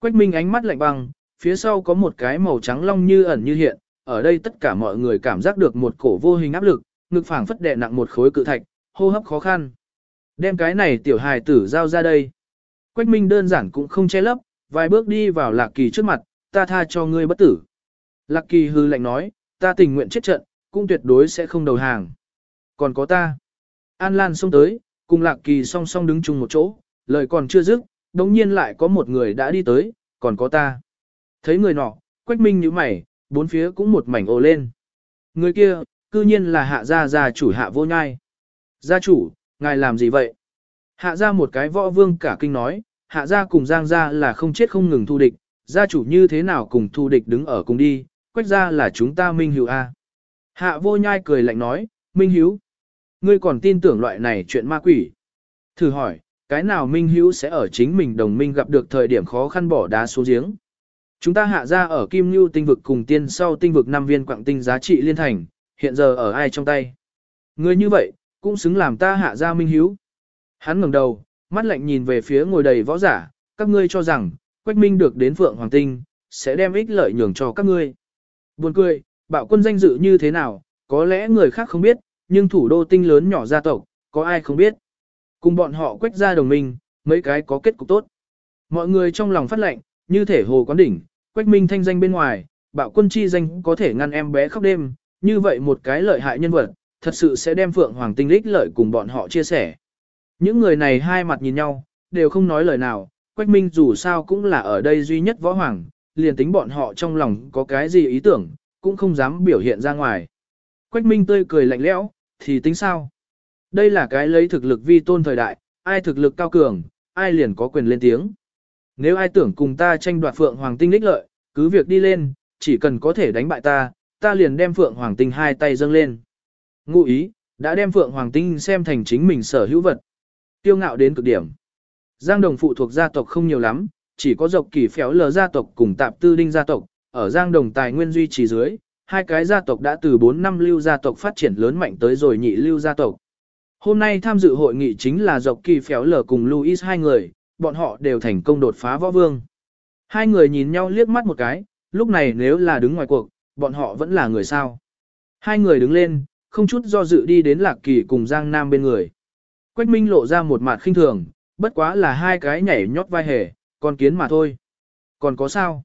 Quách Minh ánh mắt lạnh băng, phía sau có một cái màu trắng long như ẩn như hiện, ở đây tất cả mọi người cảm giác được một cổ vô hình áp lực, ngực phảng phất đè nặng một khối cự thạch, hô hấp khó khăn. Đem cái này tiểu hài tử giao ra đây. Quách Minh đơn giản cũng không che lấp, vài bước đi vào Lạc Kỳ trước mặt, ta tha cho ngươi bất tử. Lạc Kỳ hư lạnh nói, ta tình nguyện chết trận, cũng tuyệt đối sẽ không đầu hàng. Còn có ta. An Lan xông tới, cùng Lạc Kỳ song song đứng chung một chỗ, lời còn chưa dứt, đống nhiên lại có một người đã đi tới, còn có ta. Thấy người nọ, Quách Minh như mày, bốn phía cũng một mảnh ồ lên. Người kia, cư nhiên là hạ gia gia chủ hạ vô nhai. Gia chủ, ngài làm gì vậy? Hạ gia một cái võ vương cả kinh nói, hạ gia cùng giang gia là không chết không ngừng thu địch, gia chủ như thế nào cùng thu địch đứng ở cùng đi, quách gia là chúng ta minh hữu a. Hạ vô nhai cười lạnh nói, minh hữu, ngươi còn tin tưởng loại này chuyện ma quỷ. Thử hỏi, cái nào minh hữu sẽ ở chính mình đồng minh gặp được thời điểm khó khăn bỏ đá xuống giếng. Chúng ta hạ ra ở Kim Nhu tinh vực cùng tiên sau tinh vực năm viên quạng tinh giá trị liên thành, hiện giờ ở ai trong tay. Người như vậy, cũng xứng làm ta hạ ra minh hiếu. Hắn ngẩng đầu, mắt lạnh nhìn về phía ngồi đầy võ giả, các ngươi cho rằng, Quách Minh được đến Phượng Hoàng Tinh, sẽ đem ích lợi nhường cho các ngươi. Buồn cười, bạo quân danh dự như thế nào, có lẽ người khác không biết, nhưng thủ đô tinh lớn nhỏ gia tộc, có ai không biết. Cùng bọn họ quách ra đồng minh, mấy cái có kết cục tốt. Mọi người trong lòng phát lệnh, như thể hồ quán đỉnh, quách minh thanh danh bên ngoài, bạo quân chi danh có thể ngăn em bé khóc đêm, như vậy một cái lợi hại nhân vật, thật sự sẽ đem Phượng Hoàng Tinh lích lợi cùng bọn họ chia sẻ. Những người này hai mặt nhìn nhau, đều không nói lời nào, Quách Minh dù sao cũng là ở đây duy nhất võ hoàng, liền tính bọn họ trong lòng có cái gì ý tưởng, cũng không dám biểu hiện ra ngoài. Quách Minh tươi cười lạnh lẽo, thì tính sao? Đây là cái lấy thực lực vi tôn thời đại, ai thực lực cao cường, ai liền có quyền lên tiếng. Nếu ai tưởng cùng ta tranh đoạt Phượng Hoàng Tinh lích lợi, cứ việc đi lên, chỉ cần có thể đánh bại ta, ta liền đem Phượng Hoàng Tinh hai tay dâng lên. Ngụ ý, đã đem Phượng Hoàng Tinh xem thành chính mình sở hữu vật. Tiêu ngạo đến cực điểm. Giang Đồng phụ thuộc gia tộc không nhiều lắm, chỉ có dọc kỳ phéo lờ gia tộc cùng tạp tư đinh gia tộc, ở Giang Đồng tài nguyên duy trì dưới, hai cái gia tộc đã từ 4 năm lưu gia tộc phát triển lớn mạnh tới rồi nhị lưu gia tộc. Hôm nay tham dự hội nghị chính là dọc kỳ phéo lờ cùng Louis hai người, bọn họ đều thành công đột phá võ vương. Hai người nhìn nhau liếc mắt một cái, lúc này nếu là đứng ngoài cuộc, bọn họ vẫn là người sao. Hai người đứng lên, không chút do dự đi đến Lạc Kỳ cùng Giang Nam bên người. Quách Minh lộ ra một mặt khinh thường, bất quá là hai cái nhảy nhót vai hề, con kiến mà thôi. Còn có sao?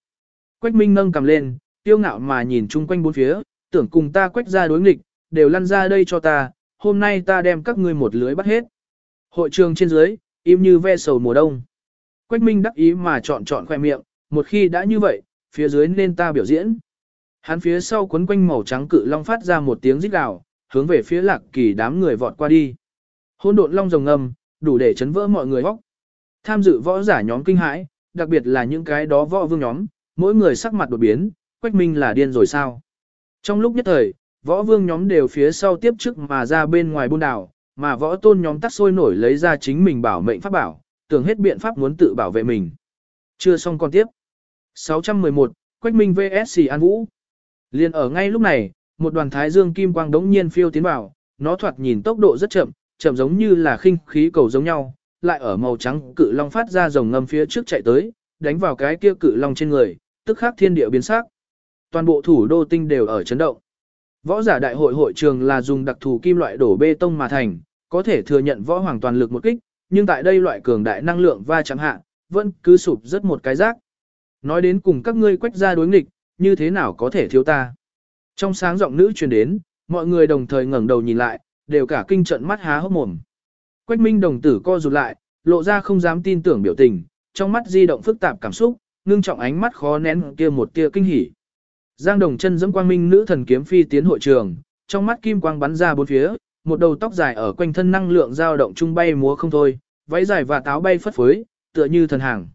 Quách Minh nâng cầm lên, tiêu ngạo mà nhìn chung quanh bốn phía, tưởng cùng ta quách ra đối nghịch, đều lăn ra đây cho ta, hôm nay ta đem các ngươi một lưới bắt hết. Hội trường trên dưới, im như ve sầu mùa đông. Quách Minh đắc ý mà chọn chọn khoe miệng, một khi đã như vậy, phía dưới nên ta biểu diễn. Hắn phía sau quấn quanh màu trắng cự long phát ra một tiếng rít gào, hướng về phía lạc kỳ đám người vọt qua đi. Hôn độn long rồng ngầm, đủ để chấn vỡ mọi người hóc. Tham dự võ giả nhóm kinh hãi, đặc biệt là những cái đó võ vương nhóm, mỗi người sắc mặt đột biến, quách minh là điên rồi sao. Trong lúc nhất thời, võ vương nhóm đều phía sau tiếp trước mà ra bên ngoài buôn đảo, mà võ tôn nhóm tắt sôi nổi lấy ra chính mình bảo mệnh pháp bảo, tưởng hết biện pháp muốn tự bảo vệ mình. Chưa xong con tiếp. 611, Quách Minh vs An Vũ. Liên ở ngay lúc này, một đoàn thái dương kim quang đống nhiên phiêu tiến vào, nó thoạt nhìn tốc độ rất chậm, chậm giống như là khinh khí cầu giống nhau, lại ở màu trắng cự long phát ra rồng ngâm phía trước chạy tới, đánh vào cái kia cự long trên người, tức khắc thiên địa biến sắc. Toàn bộ thủ đô tinh đều ở chấn động. Võ giả đại hội hội trường là dùng đặc thù kim loại đổ bê tông mà thành, có thể thừa nhận võ hoàng toàn lực một kích, nhưng tại đây loại cường đại năng lượng va chạm hạ, vẫn cứ sụp rất một cái rác. Nói đến cùng các ngươi quách ra đối nghịch, như thế nào có thể thiếu ta. Trong sáng giọng nữ truyền đến, mọi người đồng thời ngẩng đầu nhìn lại, đều cả kinh trận mắt há hốc mồm. Quách Minh đồng tử co rụt lại, lộ ra không dám tin tưởng biểu tình, trong mắt di động phức tạp cảm xúc, ngưng trọng ánh mắt khó nén kia một tia kinh hỉ. Giang Đồng chân dẫm quang minh nữ thần kiếm phi tiến hội trường, trong mắt kim quang bắn ra bốn phía, một đầu tóc dài ở quanh thân năng lượng dao động trung bay múa không thôi, váy dài và táo bay phất phới, tựa như thần hàng.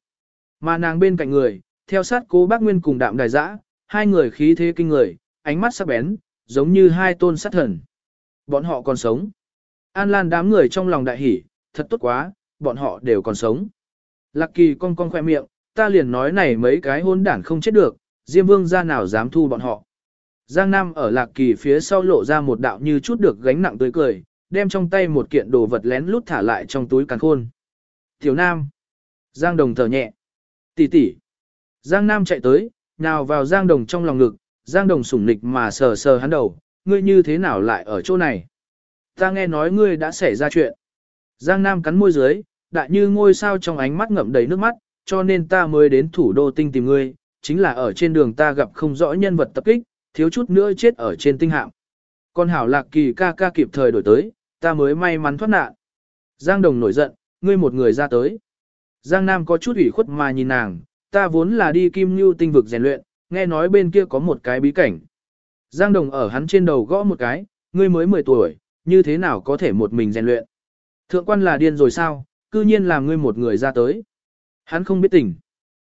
Mà nàng bên cạnh người, theo sát cố bác Nguyên cùng đạm đài dã, hai người khí thế kinh người, ánh mắt sắc bén, giống như hai tôn sát thần. Bọn họ còn sống. An Lan đám người trong lòng đại hỉ, thật tốt quá, bọn họ đều còn sống. Lạc kỳ cong cong khoe miệng, ta liền nói này mấy cái hôn đản không chết được, Diêm Vương ra nào dám thu bọn họ. Giang Nam ở Lạc Kỳ phía sau lộ ra một đạo như chút được gánh nặng tươi cười, đem trong tay một kiện đồ vật lén lút thả lại trong túi càn khôn. Tiểu Nam. Giang Đồng thở nhẹ. Tỷ tỷ. Giang Nam chạy tới, nào vào Giang Đồng trong lòng ngực, Giang Đồng sủng nịch mà sờ sờ hắn đầu, ngươi như thế nào lại ở chỗ này? Ta nghe nói ngươi đã xảy ra chuyện. Giang Nam cắn môi dưới, đại như ngôi sao trong ánh mắt ngậm đầy nước mắt, cho nên ta mới đến thủ đô tinh tìm ngươi, chính là ở trên đường ta gặp không rõ nhân vật tập kích, thiếu chút nữa chết ở trên tinh hạm. Con hảo lạc kỳ ca ca kịp thời đổi tới, ta mới may mắn thoát nạn. Giang Đồng nổi giận, ngươi một người ra tới. Giang Nam có chút ủy khuất mà nhìn nàng, ta vốn là đi kim như tinh vực rèn luyện, nghe nói bên kia có một cái bí cảnh. Giang Đồng ở hắn trên đầu gõ một cái, ngươi mới 10 tuổi, như thế nào có thể một mình rèn luyện. Thượng quan là điên rồi sao, cư nhiên làm ngươi một người ra tới. Hắn không biết tỉnh.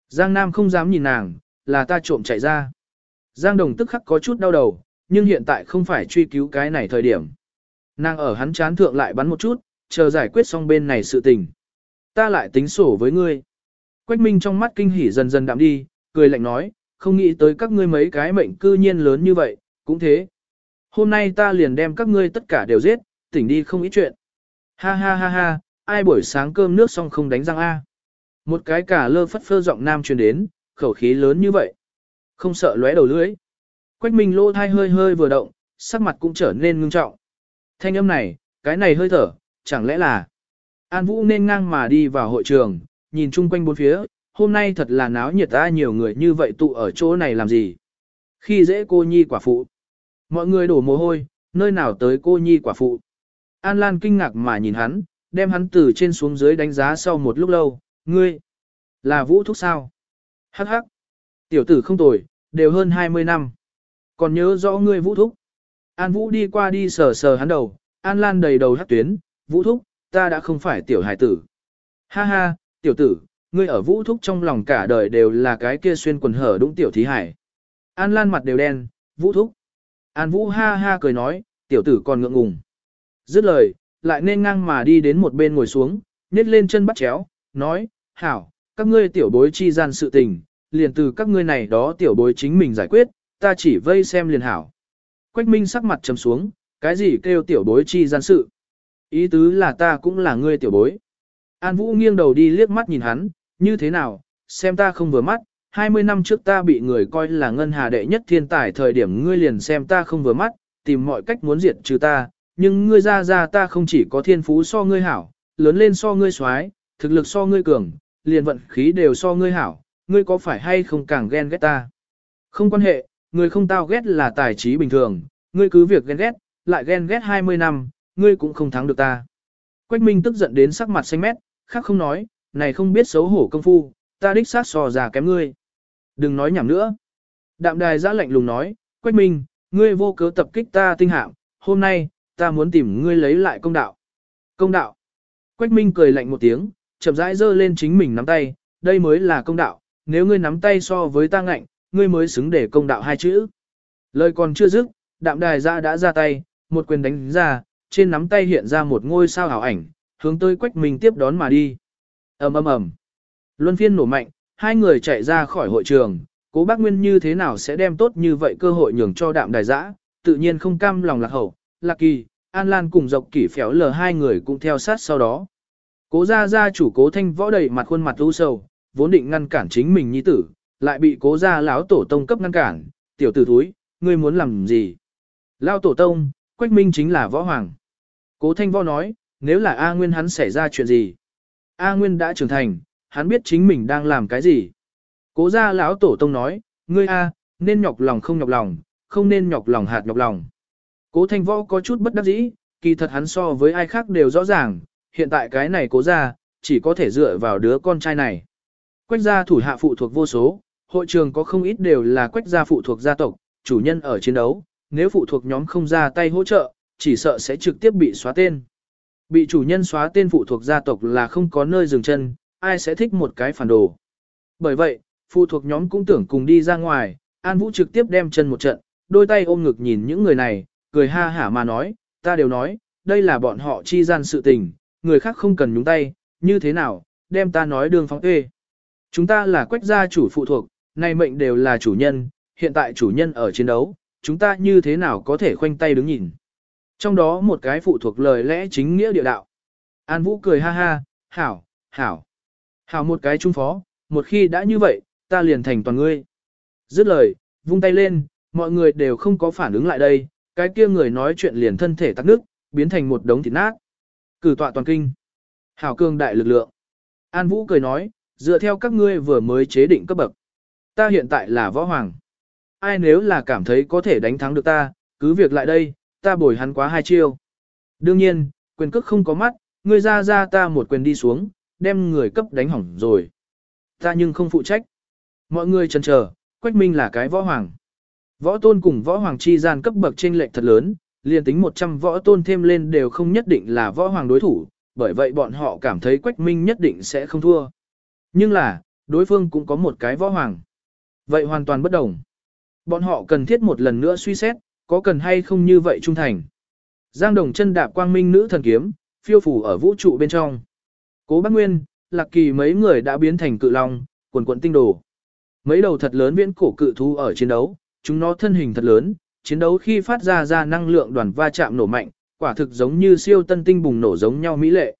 Giang Nam không dám nhìn nàng, là ta trộm chạy ra. Giang Đồng tức khắc có chút đau đầu, nhưng hiện tại không phải truy cứu cái này thời điểm. Nàng ở hắn chán thượng lại bắn một chút, chờ giải quyết xong bên này sự tình. Ta lại tính sổ với ngươi. Quách Minh trong mắt kinh hỉ dần dần đạm đi, cười lạnh nói, không nghĩ tới các ngươi mấy cái mệnh cư nhiên lớn như vậy, cũng thế. Hôm nay ta liền đem các ngươi tất cả đều giết, tỉnh đi không ít chuyện. Ha ha ha ha, ai buổi sáng cơm nước xong không đánh răng A. Một cái cả lơ phất phơ giọng nam truyền đến, khẩu khí lớn như vậy. Không sợ lóe đầu lưỡi. Quách Minh lỗ thai hơi hơi vừa động, sắc mặt cũng trở nên ngưng trọng. Thanh âm này, cái này hơi thở, chẳng lẽ là... An Vũ nên ngang mà đi vào hội trường, nhìn chung quanh bốn phía, hôm nay thật là náo nhiệt ta nhiều người như vậy tụ ở chỗ này làm gì. Khi dễ cô nhi quả phụ, mọi người đổ mồ hôi, nơi nào tới cô nhi quả phụ. An Lan kinh ngạc mà nhìn hắn, đem hắn từ trên xuống dưới đánh giá sau một lúc lâu, ngươi, là vũ thúc sao? Hắc hắc, tiểu tử không tồi, đều hơn 20 năm. Còn nhớ rõ ngươi vũ thúc. An Vũ đi qua đi sờ sờ hắn đầu, An Lan đầy đầu hắc tuyến, vũ thúc, ta đã không phải tiểu hải tử. Ha ha, tiểu tử, ngươi ở vũ thúc trong lòng cả đời đều là cái kia xuyên quần hở đúng tiểu thí hải. An Lan mặt đều đen, vũ thúc. An Vũ ha ha cười nói, tiểu tử còn ngượng ngùng. Dứt lời, lại nên ngang mà đi đến một bên ngồi xuống, nhét lên chân bắt chéo, nói, hảo, các ngươi tiểu bối chi gian sự tình, liền từ các ngươi này đó tiểu bối chính mình giải quyết, ta chỉ vây xem liền hảo. Quách Minh sắc mặt trầm xuống, cái gì kêu tiểu bối chi gian sự? Ý tứ là ta cũng là ngươi tiểu bối. An Vũ nghiêng đầu đi liếc mắt nhìn hắn, như thế nào, xem ta không vừa mắt, 20 năm trước ta bị người coi là ngân hà đệ nhất thiên tài thời điểm ngươi liền xem ta không vừa mắt, tìm mọi cách muốn diệt trừ ta, nhưng ngươi ra ra ta không chỉ có thiên phú so ngươi hảo, lớn lên so ngươi xoái, thực lực so ngươi cường, liền vận khí đều so ngươi hảo, ngươi có phải hay không càng ghen ghét ta? Không quan hệ, ngươi không tao ghét là tài trí bình thường, ngươi cứ việc ghen ghét, lại ghen ghét 20 năm, ngươi cũng không thắng được ta. Quách Minh tức giận đến sắc mặt xanh mét, khác không nói, này không biết xấu hổ công phu, ta đích xác so già kém ngươi. Đừng nói nhảm nữa. Đạm đài giã lạnh lùng nói, Quách Minh, ngươi vô cớ tập kích ta tinh hạng, hôm nay, ta muốn tìm ngươi lấy lại công đạo. Công đạo. Quách Minh cười lạnh một tiếng, chậm rãi giơ lên chính mình nắm tay, đây mới là công đạo, nếu ngươi nắm tay so với ta ngạnh, ngươi mới xứng để công đạo hai chữ. Lời còn chưa dứt, đạm đài giã đã ra tay, một quyền đánh ra, trên nắm tay hiện ra một ngôi sao hảo ảnh, hướng tới Quách Minh tiếp đón mà đi. ầm ầm ầm, Luân phiên nổ mạnh, hai người chạy ra khỏi hội trường, cố bác Nguyên như thế nào sẽ đem tốt như vậy cơ hội nhường cho đạm đài giã, tự nhiên không cam lòng lạc hậu, lạc kỳ, An Lan cùng dọc kỷ phéo lờ hai người cũng theo sát sau đó. Cố gia gia chủ cố thanh võ đầy mặt khuôn mặt u sầu, vốn định ngăn cản chính mình nhi tử, lại bị cố gia lão tổ tông cấp ngăn cản, tiểu tử thúi, ngươi muốn làm gì? Lão tổ tông, Quách Minh chính là võ hoàng. Cố thanh võ nói, nếu là A Nguyên hắn xảy ra chuyện gì? A Nguyên đã trưởng thành, hắn biết chính mình đang làm cái gì. Cố gia lão tổ tông nói, ngươi A, nên nhọc lòng không nhọc lòng, không nên nhọc lòng hạt nhọc lòng. Cố thanh võ có chút bất đắc dĩ, kỳ thật hắn so với ai khác đều rõ ràng, hiện tại cái này cố gia, chỉ có thể dựa vào đứa con trai này. Quách gia thủ hạ phụ thuộc vô số, hội trường có không ít đều là quách gia phụ thuộc gia tộc, chủ nhân ở chiến đấu, nếu phụ thuộc nhóm không ra tay hỗ trợ, chỉ sợ sẽ trực tiếp bị xóa tên. Bị chủ nhân xóa tên phụ thuộc gia tộc là không có nơi dừng chân, ai sẽ thích một cái phản đồ. Bởi vậy, phụ thuộc nhóm cũng tưởng cùng đi ra ngoài, An Vũ trực tiếp đem chân một trận, đôi tay ôm ngực nhìn những người này, cười ha hả mà nói, ta đều nói, đây là bọn họ chi gian sự tình, người khác không cần nhúng tay, như thế nào, đem ta nói đường phóng tê. Chúng ta là quách gia chủ phụ thuộc, nay mệnh đều là chủ nhân, hiện tại chủ nhân ở chiến đấu, chúng ta như thế nào có thể khoanh tay đứng nhìn. Trong đó một cái phụ thuộc lời lẽ chính nghĩa địa đạo. An Vũ cười ha ha, hảo, hảo. Hảo một cái trung phó, một khi đã như vậy, ta liền thành toàn ngươi. Dứt lời, vung tay lên, mọi người đều không có phản ứng lại đây, cái kia người nói chuyện liền thân thể tắc nước, biến thành một đống thịt nát. Cử tọa toàn kinh. Hảo cương đại lực lượng. An Vũ cười nói, dựa theo các ngươi vừa mới chế định cấp bậc. Ta hiện tại là võ hoàng. Ai nếu là cảm thấy có thể đánh thắng được ta, cứ việc lại đây, ta bồi hắn quá hai chiêu. Đương nhiên, quyền cước không có mắt, ngươi ra ra ta một quyền đi xuống, đem người cấp đánh hỏng rồi. Ta nhưng không phụ trách. Mọi người chần chờ, Quách Minh là cái võ hoàng. Võ tôn cùng võ hoàng chi gian cấp bậc trên lệch thật lớn, liền tính 100 võ tôn thêm lên đều không nhất định là võ hoàng đối thủ, bởi vậy bọn họ cảm thấy Quách Minh nhất định sẽ không thua. Nhưng là, đối phương cũng có một cái võ hoàng. Vậy hoàn toàn bất đồng. Bọn họ cần thiết một lần nữa suy xét, có cần hay không như vậy trung thành. Giang Đồng chân đạp quang minh nữ thần kiếm, phiêu phủ ở vũ trụ bên trong. Cố Bác Nguyên, Lạc Kỳ mấy người đã biến thành cự long, quần quần tinh đồ. Mấy đầu thật lớn viễn cổ cự thú ở chiến đấu, chúng nó thân hình thật lớn, chiến đấu khi phát ra ra năng lượng đoàn va chạm nổ mạnh, quả thực giống như siêu tân tinh bùng nổ giống nhau mỹ lệ.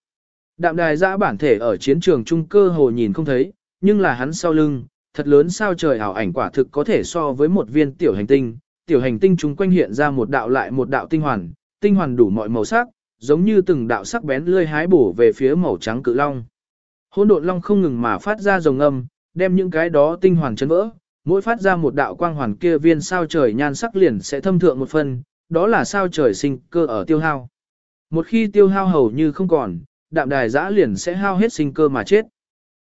Đạm đài giã bản thể ở chiến trường trung cơ hồ nhìn không thấy, nhưng là hắn sau lưng, thật lớn sao trời ảo ảnh quả thực có thể so với một viên tiểu hành tinh, tiểu hành tinh chúng quanh hiện ra một đạo lại một đạo tinh hoàn, tinh hoàn đủ mọi màu sắc, giống như từng đạo sắc bén lươi hái bổ về phía màu trắng cự long. Hỗn độn long không ngừng mà phát ra rồng âm, đem những cái đó tinh hoàn chấn vỡ, mỗi phát ra một đạo quang hoàn kia viên sao trời nhan sắc liền sẽ thâm thượng một phần, đó là sao trời sinh cơ ở tiêu hao. Một khi tiêu hao hầu như không còn, đạm đài giã liền sẽ hao hết sinh cơ mà chết.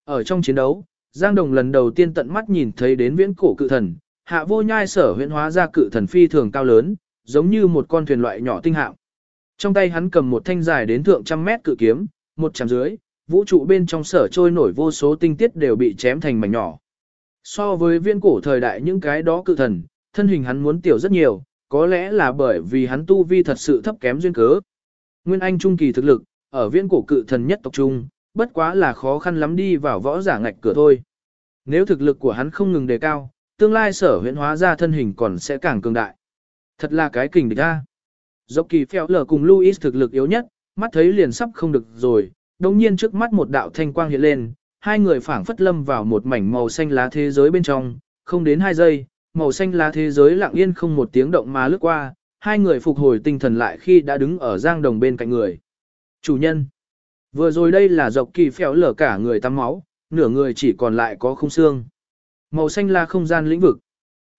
Ở trong chiến đấu, Giang Đồng lần đầu tiên tận mắt nhìn thấy đến viễn cổ cự thần, hạ vô nhai sở huyễn hóa ra cự thần phi thường cao lớn, giống như một con thuyền loại nhỏ tinh hạng. Trong tay hắn cầm một thanh dài đến thượng trăm mét cự kiếm, một trăm dưới, vũ trụ bên trong sở trôi nổi vô số tinh tiết đều bị chém thành mảnh nhỏ. So với viên cổ thời đại những cái đó cự thần, thân hình hắn muốn tiểu rất nhiều, có lẽ là bởi vì hắn tu vi thật sự thấp kém duyên cớ. Nguyên Anh trung kỳ thực lực, ở viên cổ cự thần nhất tộc trung, bất quá là khó khăn lắm đi vào võ giả ngạch cửa thôi. Nếu thực lực của hắn không ngừng đề cao, tương lai sở huyễn hóa ra thân hình còn sẽ càng cường đại. Thật là cái kình địch a. Dốc kỳ phèo lở cùng Louis thực lực yếu nhất, mắt thấy liền sắp không được rồi, đồng nhiên trước mắt một đạo thanh quang hiện lên, hai người phảng phất lâm vào một mảnh màu xanh lá thế giới bên trong, không đến hai giây, màu xanh lá thế giới lặng yên không một tiếng động mà lướt qua, hai người phục hồi tinh thần lại khi đã đứng ở giang đồng bên cạnh người. Chủ nhân, vừa rồi đây là dọc kỳ phèo lở cả người tắm máu, nửa người chỉ còn lại có không xương. Màu xanh là không gian lĩnh vực.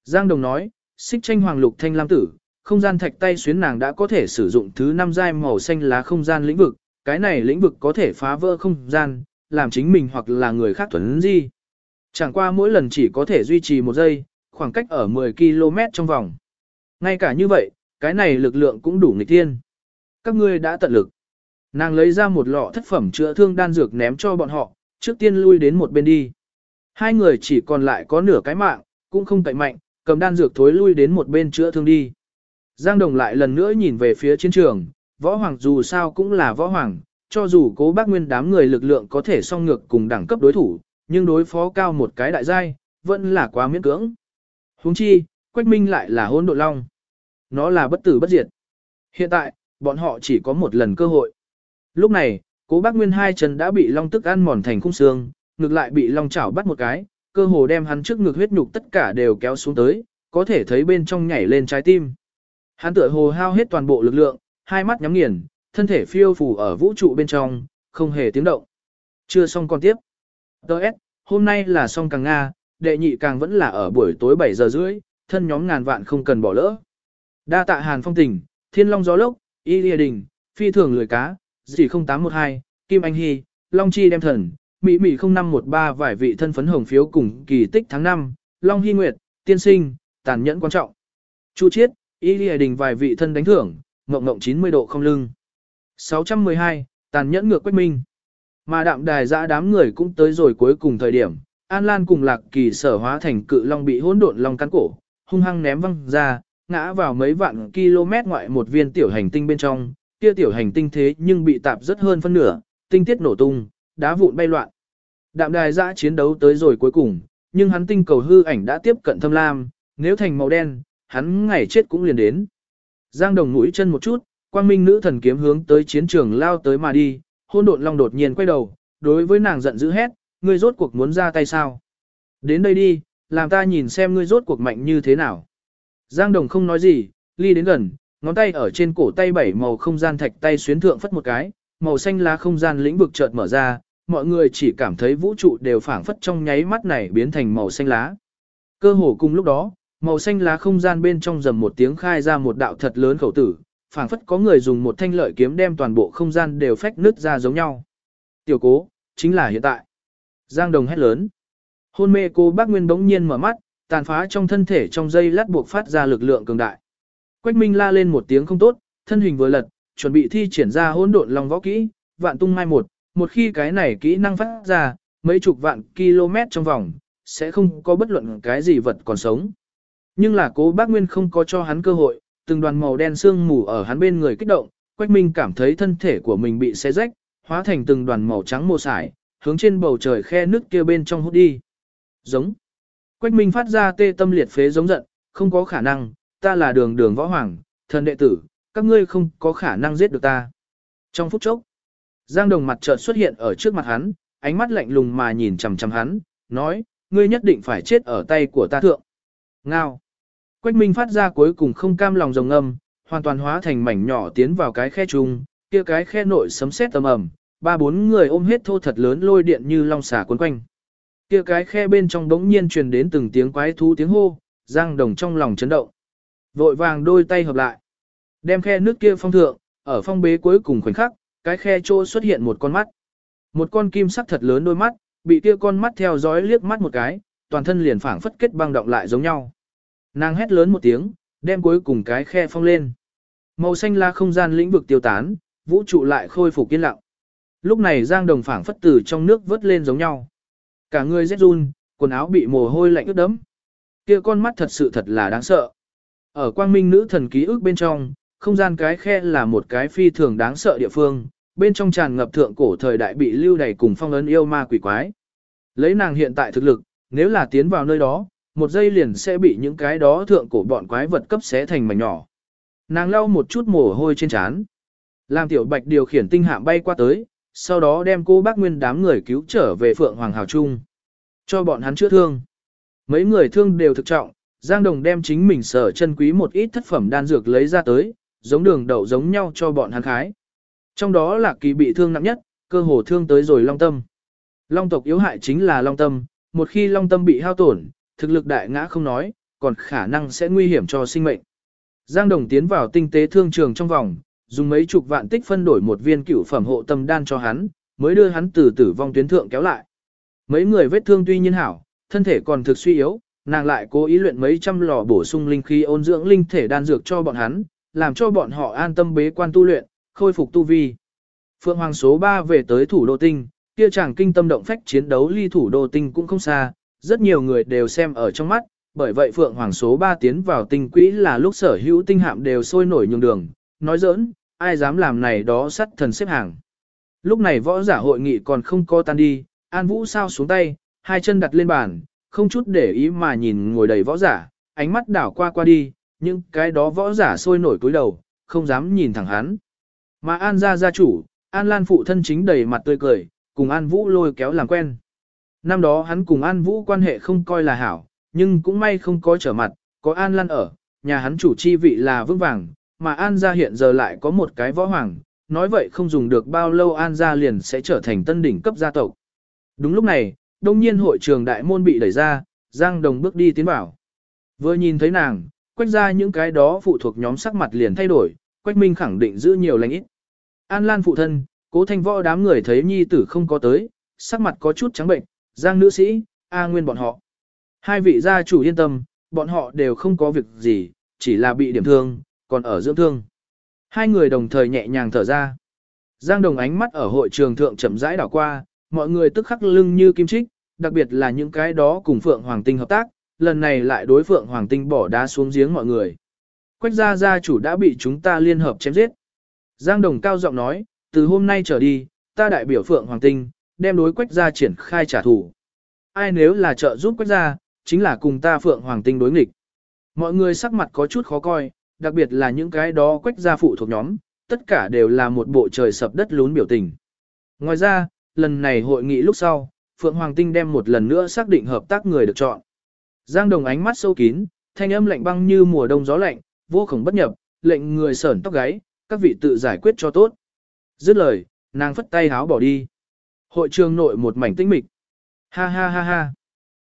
Giang đồng nói, xích tranh hoàng lục thanh lam tử, không gian thạch tay xuyến nàng đã có thể sử dụng thứ năm giai màu xanh lá không gian lĩnh vực, cái này lĩnh vực có thể phá vỡ không gian, làm chính mình hoặc là người khác tuấn di. Chẳng qua mỗi lần chỉ có thể duy trì một giây, khoảng cách ở 10 km trong vòng. Ngay cả như vậy, cái này lực lượng cũng đủ nghịch tiên. Các ngươi đã tận lực. Nàng lấy ra một lọ thất phẩm chữa thương đan dược ném cho bọn họ, trước tiên lui đến một bên đi. Hai người chỉ còn lại có nửa cái mạng, cũng không cậy mạnh, cầm đan dược thối lui đến một bên chữa thương đi. Giang Đồng lại lần nữa nhìn về phía chiến trường, võ hoàng dù sao cũng là võ hoàng, cho dù cố bác nguyên đám người lực lượng có thể song ngược cùng đẳng cấp đối thủ, nhưng đối phó cao một cái đại giai, vẫn là quá miễn cưỡng. Huống chi, Quách Minh lại là hôn độ long. Nó là bất tử bất diệt. Hiện tại, bọn họ chỉ có một lần cơ hội. Lúc này, cố bác nguyên hai chân đã bị long tức ăn mòn thành khung xương, ngược lại bị long chảo bắt một cái, cơ hồ đem hắn trước ngực huyết nhục tất cả đều kéo xuống tới, có thể thấy bên trong nhảy lên trái tim. Hắn tựa hồ hao hết toàn bộ lực lượng, hai mắt nhắm nghiền, thân thể phiêu phù ở vũ trụ bên trong, không hề tiếng động. Chưa xong còn tiếp. Đợt, hôm nay là xong càng Nga, đệ nhị càng vẫn là ở buổi tối 7 giờ rưỡi, thân nhóm ngàn vạn không cần bỏ lỡ. Đa tạ hàn phong tình, thiên long gió lốc, y lìa đình, phi thường lười cá, dì 0812, kim anh hy, long chi đem thần, mỹ mỹ 0513 vài vị thân phấn hồng phiếu cùng kỳ tích tháng 5, long hy nguyệt, tiên sinh, tàn nhẫn quan trọng. Chu chiết, y lìa đình vài vị thân đánh thưởng, ngộng ngộng 90 độ không lưng. 612, tàn nhẫn ngược quách minh. Mà đạm đài dã đám người cũng tới rồi cuối cùng thời điểm, An Lan cùng Lạc Kỳ sở hóa thành cự long bị hỗn độn long cắn cổ, hung hăng ném văng ra, ngã vào mấy vạn km ngoại một viên tiểu hành tinh bên trong, kia tiểu hành tinh thế nhưng bị tạp rất hơn phân nửa, tinh tiết nổ tung, đá vụn bay loạn. Đạm đài dã chiến đấu tới rồi cuối cùng, nhưng hắn tinh cầu hư ảnh đã tiếp cận thâm lam, nếu thành màu đen, hắn ngày chết cũng liền đến. Giang Đồng mũi chân một chút, quang minh nữ thần kiếm hướng tới chiến trường lao tới mà đi, hôn độn long đột nhiên quay đầu, đối với nàng giận dữ hét, ngươi rốt cuộc muốn ra tay sao? Đến đây đi, làm ta nhìn xem ngươi rốt cuộc mạnh như thế nào. Giang Đồng không nói gì, ly đến gần, ngón tay ở trên cổ tay bảy màu không gian thạch tay xuyến thượng phất một cái, màu xanh lá không gian lĩnh vực chợt mở ra, mọi người chỉ cảm thấy vũ trụ đều phảng phất trong nháy mắt này biến thành màu xanh lá. Cơ hồ cùng lúc đó, màu xanh lá không gian bên trong rầm một tiếng khai ra một đạo thật lớn khẩu tử, phảng phất có người dùng một thanh lợi kiếm đem toàn bộ không gian đều phách nứt ra giống nhau. Tiểu cố, chính là hiện tại. Giang Đồng hét lớn. Hôn mê cô bác Nguyên bỗng nhiên mở mắt, tàn phá trong thân thể trong dây lát buộc phát ra lực lượng cường đại. Quách Minh la lên một tiếng không tốt, thân hình vừa lật, chuẩn bị thi triển ra hỗn độn long võ kỹ, vạn tung mai một, một khi cái này kỹ năng phát ra, mấy chục vạn km trong vòng, sẽ không có bất luận cái gì vật còn sống. Nhưng là cố bác Nguyên không có cho hắn cơ hội, từng đoàn màu đen sương mù ở hắn bên người kích động, Quách Minh cảm thấy thân thể của mình bị xé rách, hóa thành từng đoàn màu trắng mồ sải, hướng trên bầu trời khe nước kia bên trong hút đi. Giống. Quách Minh phát ra tê tâm liệt phế giống giận, không có khả năng, ta là đường đường võ hoàng, thần đệ tử, các ngươi không có khả năng giết được ta. Trong phút chốc, Giang Đồng mặt chợt xuất hiện ở trước mặt hắn, ánh mắt lạnh lùng mà nhìn chằm chằm hắn, nói, ngươi nhất định phải chết ở tay của ta thượng. Ngao. Quách Minh phát ra cuối cùng không cam lòng rồng âm, hoàn toàn hóa thành mảnh nhỏ tiến vào cái khe chung, kia cái khe nội sấm sét tầm ầm, ba bốn người ôm hết thô thật lớn lôi điện như long xà cuốn quanh. Kia cái khe bên trong đống nhiên truyền đến từng tiếng quái thú tiếng hô, Giang Đồng trong lòng chấn động. Vội vàng đôi tay hợp lại. Đem khe nước kia phong thượng, ở phong bế cuối cùng khoảnh khắc, cái khe chỗ xuất hiện một con mắt. Một con kim sắc thật lớn đôi mắt, bị kia con mắt theo dõi liếc mắt một cái, toàn thân liền phảng phất kết băng động lại giống nhau. Nàng hét lớn một tiếng, đem cuối cùng cái khe phong lên. Màu xanh la không gian lĩnh vực tiêu tán, vũ trụ lại khôi phục yên lặng. Lúc này Giang Đồng phảng phất từ trong nước vớt lên giống nhau. Cả người rét run, quần áo bị mồ hôi lạnh ướt đẫm. Kia con mắt thật sự thật là đáng sợ. Ở quang minh nữ thần ký ức bên trong, không gian cái khe là một cái phi thường đáng sợ địa phương, bên trong tràn ngập thượng cổ thời đại bị lưu đầy cùng phong ấn yêu ma quỷ quái. Lấy nàng hiện tại thực lực, nếu là tiến vào nơi đó, một giây liền sẽ bị những cái đó thượng cổ bọn quái vật cấp xé thành mảnh nhỏ. Nàng lau một chút mồ hôi trên trán. Làm tiểu bạch điều khiển tinh hạm bay qua tới, sau đó đem cô bác nguyên đám người cứu trở về Phượng Hoàng Hào Trung. Cho bọn hắn chữa thương. Mấy người thương đều thực trọng, Giang Đồng đem chính mình sở chân quý một ít thất phẩm đan dược lấy ra tới, giống đường đậu giống nhau cho bọn hắn khái. Trong đó là kỳ bị thương nặng nhất, cơ hồ thương tới rồi long tâm. Long tộc yếu hại chính là long tâm, một khi long tâm bị hao tổn, thực lực đại ngã không nói, còn khả năng sẽ nguy hiểm cho sinh mệnh. Giang Đồng tiến vào tinh tế thương trường trong vòng, dùng mấy chục vạn tích phân đổi một viên cửu phẩm hộ tâm đan cho hắn, mới đưa hắn từ tử vong tuyến thượng kéo lại. Mấy người vết thương tuy nhiên hảo, thân thể còn thực suy yếu, nàng lại cố ý luyện mấy trăm lò bổ sung linh khí ôn dưỡng linh thể đan dược cho bọn hắn, làm cho bọn họ an tâm bế quan tu luyện, khôi phục tu vi. Phượng Hoàng số 3 về tới thủ đô tinh, kia chàng kinh tâm động phách chiến đấu ly thủ đô tinh cũng không xa, rất nhiều người đều xem ở trong mắt, bởi vậy Phượng Hoàng số 3 tiến vào tinh quỹ là lúc sở hữu tinh hạm đều sôi nổi nhường đường, nói giỡn, ai dám làm này đó sắt thần xếp hàng. Lúc này võ giả hội nghị còn không co tan đi, An Vũ sao xuống tay, hai chân đặt lên bàn, không chút để ý mà nhìn ngồi đầy võ giả, ánh mắt đảo qua qua đi, nhưng cái đó võ giả sôi nổi cúi đầu, không dám nhìn thẳng hắn. Mà An gia gia chủ, An Lan phụ thân chính đầy mặt tươi cười, cùng An Vũ lôi kéo làm quen. Năm đó hắn cùng An Vũ quan hệ không coi là hảo, nhưng cũng may không có trở mặt, có An Lan ở, nhà hắn chủ chi vị là vững vàng, mà An gia hiện giờ lại có một cái võ hoàng, nói vậy không dùng được bao lâu An gia liền sẽ trở thành tân đỉnh cấp gia tộc. Đúng lúc này, đông nhiên hội trường đại môn bị đẩy ra, Giang Đồng bước đi tiến vào. Vừa nhìn thấy nàng, quách ra những cái đó phụ thuộc nhóm sắc mặt liền thay đổi, quách minh khẳng định giữ nhiều lành ít. An Lan phụ thân, cố thanh võ đám người thấy nhi tử không có tới, sắc mặt có chút trắng bệnh, Giang nữ sĩ, A nguyên bọn họ. Hai vị gia chủ yên tâm, bọn họ đều không có việc gì, chỉ là bị điểm thương, còn ở dưỡng thương. Hai người đồng thời nhẹ nhàng thở ra. Giang đồng ánh mắt ở hội trường thượng chậm rãi đảo qua, mọi người tức khắc lưng như kim trích, đặc biệt là những cái đó cùng Phượng Hoàng Tinh hợp tác, lần này lại đối Phượng Hoàng Tinh bỏ đá xuống giếng mọi người. Quách gia gia chủ đã bị chúng ta liên hợp chém giết. Giang Đồng cao giọng nói, từ hôm nay trở đi, ta đại biểu Phượng Hoàng Tinh, đem đối Quách gia triển khai trả thù. Ai nếu là trợ giúp Quách gia, chính là cùng ta Phượng Hoàng Tinh đối nghịch. Mọi người sắc mặt có chút khó coi, đặc biệt là những cái đó Quách gia phụ thuộc nhóm, tất cả đều là một bộ trời sập đất lún biểu tình. Ngoài ra, lần này hội nghị lúc sau, Phượng Hoàng Tinh đem một lần nữa xác định hợp tác người được chọn. Giang Đồng ánh mắt sâu kín, thanh âm lạnh băng như mùa đông gió lạnh, vô cùng bất nhập, lệnh người sởn tóc gáy, các vị tự giải quyết cho tốt. Dứt lời, nàng phất tay háo bỏ đi. Hội trường nội một mảnh tĩnh mịch. Ha ha ha ha.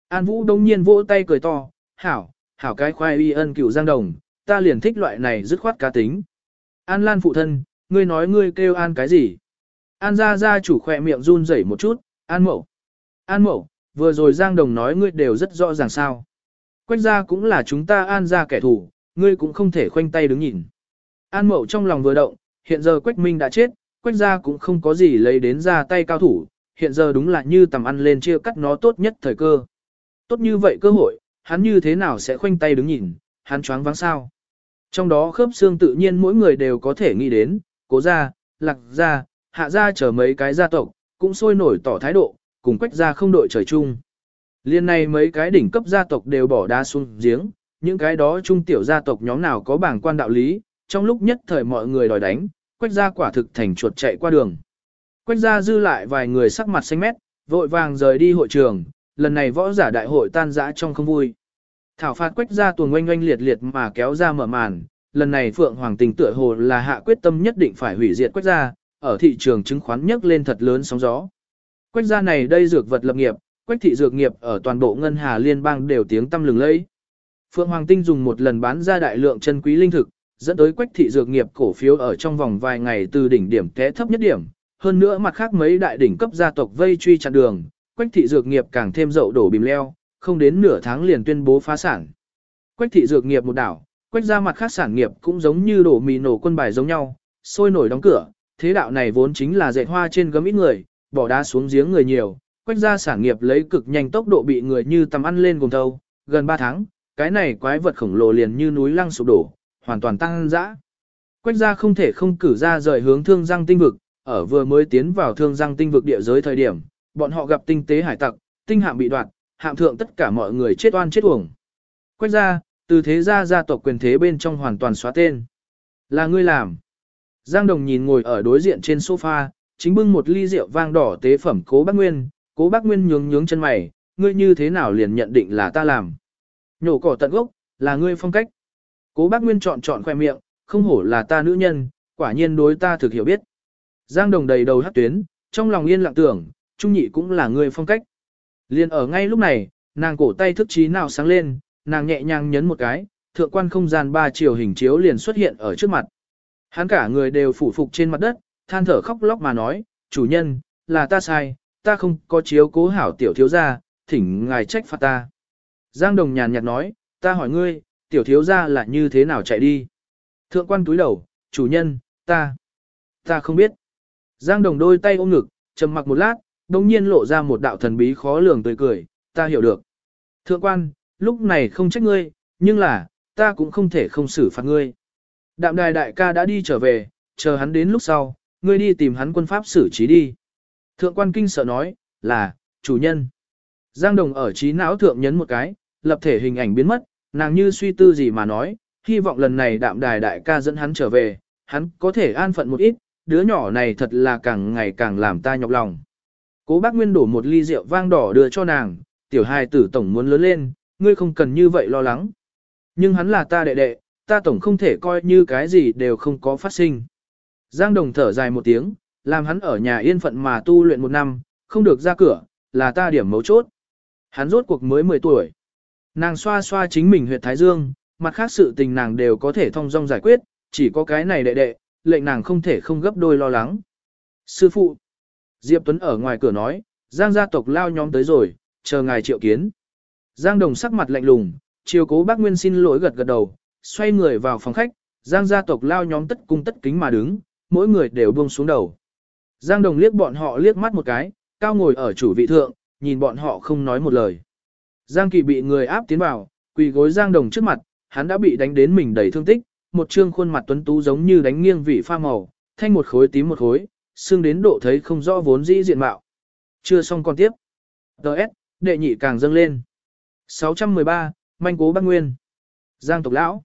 An Vũ đông nhiên vỗ tay cười to, hảo, hảo cái khoai y ân cựu Giang Đồng, ta liền thích loại này dứt khoát cá tính. An Lan phụ thân, ngươi nói ngươi kêu An cái gì? An gia gia chủ khỏe miệng run rẩy một chút, An mậu. An mậu, vừa rồi Giang Đồng nói ngươi đều rất rõ ràng sao. Quách gia cũng là chúng ta An gia kẻ thù, ngươi cũng không thể khoanh tay đứng nhìn. An mậu trong lòng vừa động, hiện giờ Quách Minh đã chết, Quách gia cũng không có gì lấy đến ra tay cao thủ, hiện giờ đúng là như tầm ăn lên chia cắt nó tốt nhất thời cơ. Tốt như vậy cơ hội, hắn như thế nào sẽ khoanh tay đứng nhìn, hắn choáng váng sao. Trong đó khớp xương tự nhiên mỗi người đều có thể nghĩ đến, cố gia, lạc gia, hạ gia chờ mấy cái gia tộc, cũng sôi nổi tỏ thái độ, cùng quách gia không đội trời chung. Liên này mấy cái đỉnh cấp gia tộc đều bỏ đa xuống giếng, những cái đó trung tiểu gia tộc nhóm nào có bảng quan đạo lý, trong lúc nhất thời mọi người đòi đánh, quách gia quả thực thành chuột chạy qua đường. Quách gia dư lại vài người sắc mặt xanh mét, vội vàng rời đi hội trường, lần này võ giả đại hội tan rã trong không vui. Thảo phạt quách gia tuồng oanh oanh liệt liệt mà kéo ra mở màn, lần này Phượng Hoàng Tình tựa hồ là hạ quyết tâm nhất định phải hủy diệt quách gia, ở thị trường chứng khoán nhấc lên thật lớn sóng gió. Quách gia này đây dược vật lập nghiệp, quách thị dược nghiệp ở toàn bộ ngân hà liên bang đều tiếng tăm lừng lẫy. Phượng Hoàng Tinh dùng một lần bán ra đại lượng chân quý linh thực, dẫn tới quách thị dược nghiệp cổ phiếu ở trong vòng vài ngày từ đỉnh điểm té thấp nhất điểm. Hơn nữa mặt khác mấy đại đỉnh cấp gia tộc vây truy chặn đường, quách thị dược nghiệp càng thêm dậu đổ bìm leo, không đến nửa tháng liền tuyên bố phá sản. Quách thị dược nghiệp một đảo, quách ra mặt khác sản nghiệp cũng giống như đổ mì nổ quân bài giống nhau, sôi nổi đóng cửa, thế đạo này vốn chính là dệt hoa trên gấm ít người, bỏ đá xuống giếng người nhiều, quách ra sản nghiệp lấy cực nhanh tốc độ bị người như tầm ăn lên cùng thâu, gần 3 tháng, cái này quái vật khổng lồ liền như núi lăng sụp đổ, hoàn toàn tăng dã. Quách Gia không thể không cử ra rời hướng thương giang tinh vực, ở vừa mới tiến vào thương giang tinh vực địa giới thời điểm, bọn họ gặp tinh tế hải tặc, tinh hạm bị đoạt, hạm thượng tất cả mọi người chết oan chết uổng. Quách Gia, từ thế gia gia tộc quyền thế bên trong hoàn toàn xóa tên. Là ngươi làm. Giang Đồng nhìn ngồi ở đối diện trên sofa, chính bưng một ly rượu vang đỏ tế phẩm cố bác Nguyên, cố bác Nguyên nhướng nhướng chân mày, ngươi như thế nào liền nhận định là ta làm. Nhổ cỏ tận gốc, là ngươi phong cách. Cố bác Nguyên chọn chọn khoe miệng, không hổ là ta nữ nhân, quả nhiên đối ta thực hiểu biết. Giang Đồng đầy đầu hát tuyến, trong lòng yên lặng tưởng, trung nhị cũng là người phong cách. Liên ở ngay lúc này, nàng cổ tay thức trí nào sáng lên, nàng nhẹ nhàng nhấn một cái, thượng quan không gian ba chiều hình chiếu liền xuất hiện ở trước mặt. Hắn cả người đều phủ phục trên mặt đất, than thở khóc lóc mà nói, chủ nhân, là ta sai, ta không có chiếu cố hảo tiểu thiếu gia, thỉnh ngài trách phạt ta. Giang Đồng nhàn nhạt nói, ta hỏi ngươi, tiểu thiếu gia là như thế nào chạy đi? Thượng quan túi đầu, chủ nhân, ta, ta không biết. Giang Đồng đôi tay ôm ngực, trầm mặc một lát, đồng nhiên lộ ra một đạo thần bí khó lường tươi cười, ta hiểu được. Thượng quan, lúc này không trách ngươi, nhưng là, ta cũng không thể không xử phạt ngươi. Đạm đài đại ca đã đi trở về, chờ hắn đến lúc sau, ngươi đi tìm hắn quân pháp xử trí đi. Thượng quan kinh sợ nói, là, chủ nhân. Giang Đồng ở trí não thượng nhấn một cái, lập thể hình ảnh biến mất, nàng như suy tư gì mà nói, hy vọng lần này đạm đài đại ca dẫn hắn trở về, hắn có thể an phận một ít, đứa nhỏ này thật là càng ngày càng làm ta nhọc lòng. Cố bác Nguyên đổ một ly rượu vang đỏ đưa cho nàng, tiểu hài tử tổng muốn lớn lên, ngươi không cần như vậy lo lắng. Nhưng hắn là ta đệ đệ, ta tổng không thể coi như cái gì đều không có phát sinh. Giang Đồng thở dài một tiếng, làm hắn ở nhà yên phận mà tu luyện một năm, không được ra cửa, là ta điểm mấu chốt. Hắn rốt cuộc mới 10 tuổi. Nàng xoa xoa chính mình huyệt thái dương, mặt khác sự tình nàng đều có thể thông dong giải quyết, chỉ có cái này đệ đệ, lệnh nàng không thể không gấp đôi lo lắng. Sư phụ, Diệp Tuấn ở ngoài cửa nói, Giang gia tộc lao nhóm tới rồi, chờ ngài triệu kiến. Giang Đồng sắc mặt lạnh lùng, chiều cố bác Nguyên xin lỗi gật gật đầu, xoay người vào phòng khách, Giang gia tộc lao nhóm tất cung tất kính mà đứng, mỗi người đều buông xuống đầu. Giang Đồng liếc bọn họ liếc mắt một cái, cao ngồi ở chủ vị thượng, nhìn bọn họ không nói một lời. Giang Kỳ bị người áp tiến vào, quỳ gối Giang Đồng trước mặt, hắn đã bị đánh đến mình đầy thương tích, một trương khuôn mặt tuấn tú giống như đánh nghiêng vị pha màu, thanh một khối tím một khối, xương đến độ thấy không rõ vốn dĩ diện mạo. Chưa xong còn tiếp. Đợt, đệ nhị càng dâng lên. 613, manh cố bác nguyên. Giang tộc lão.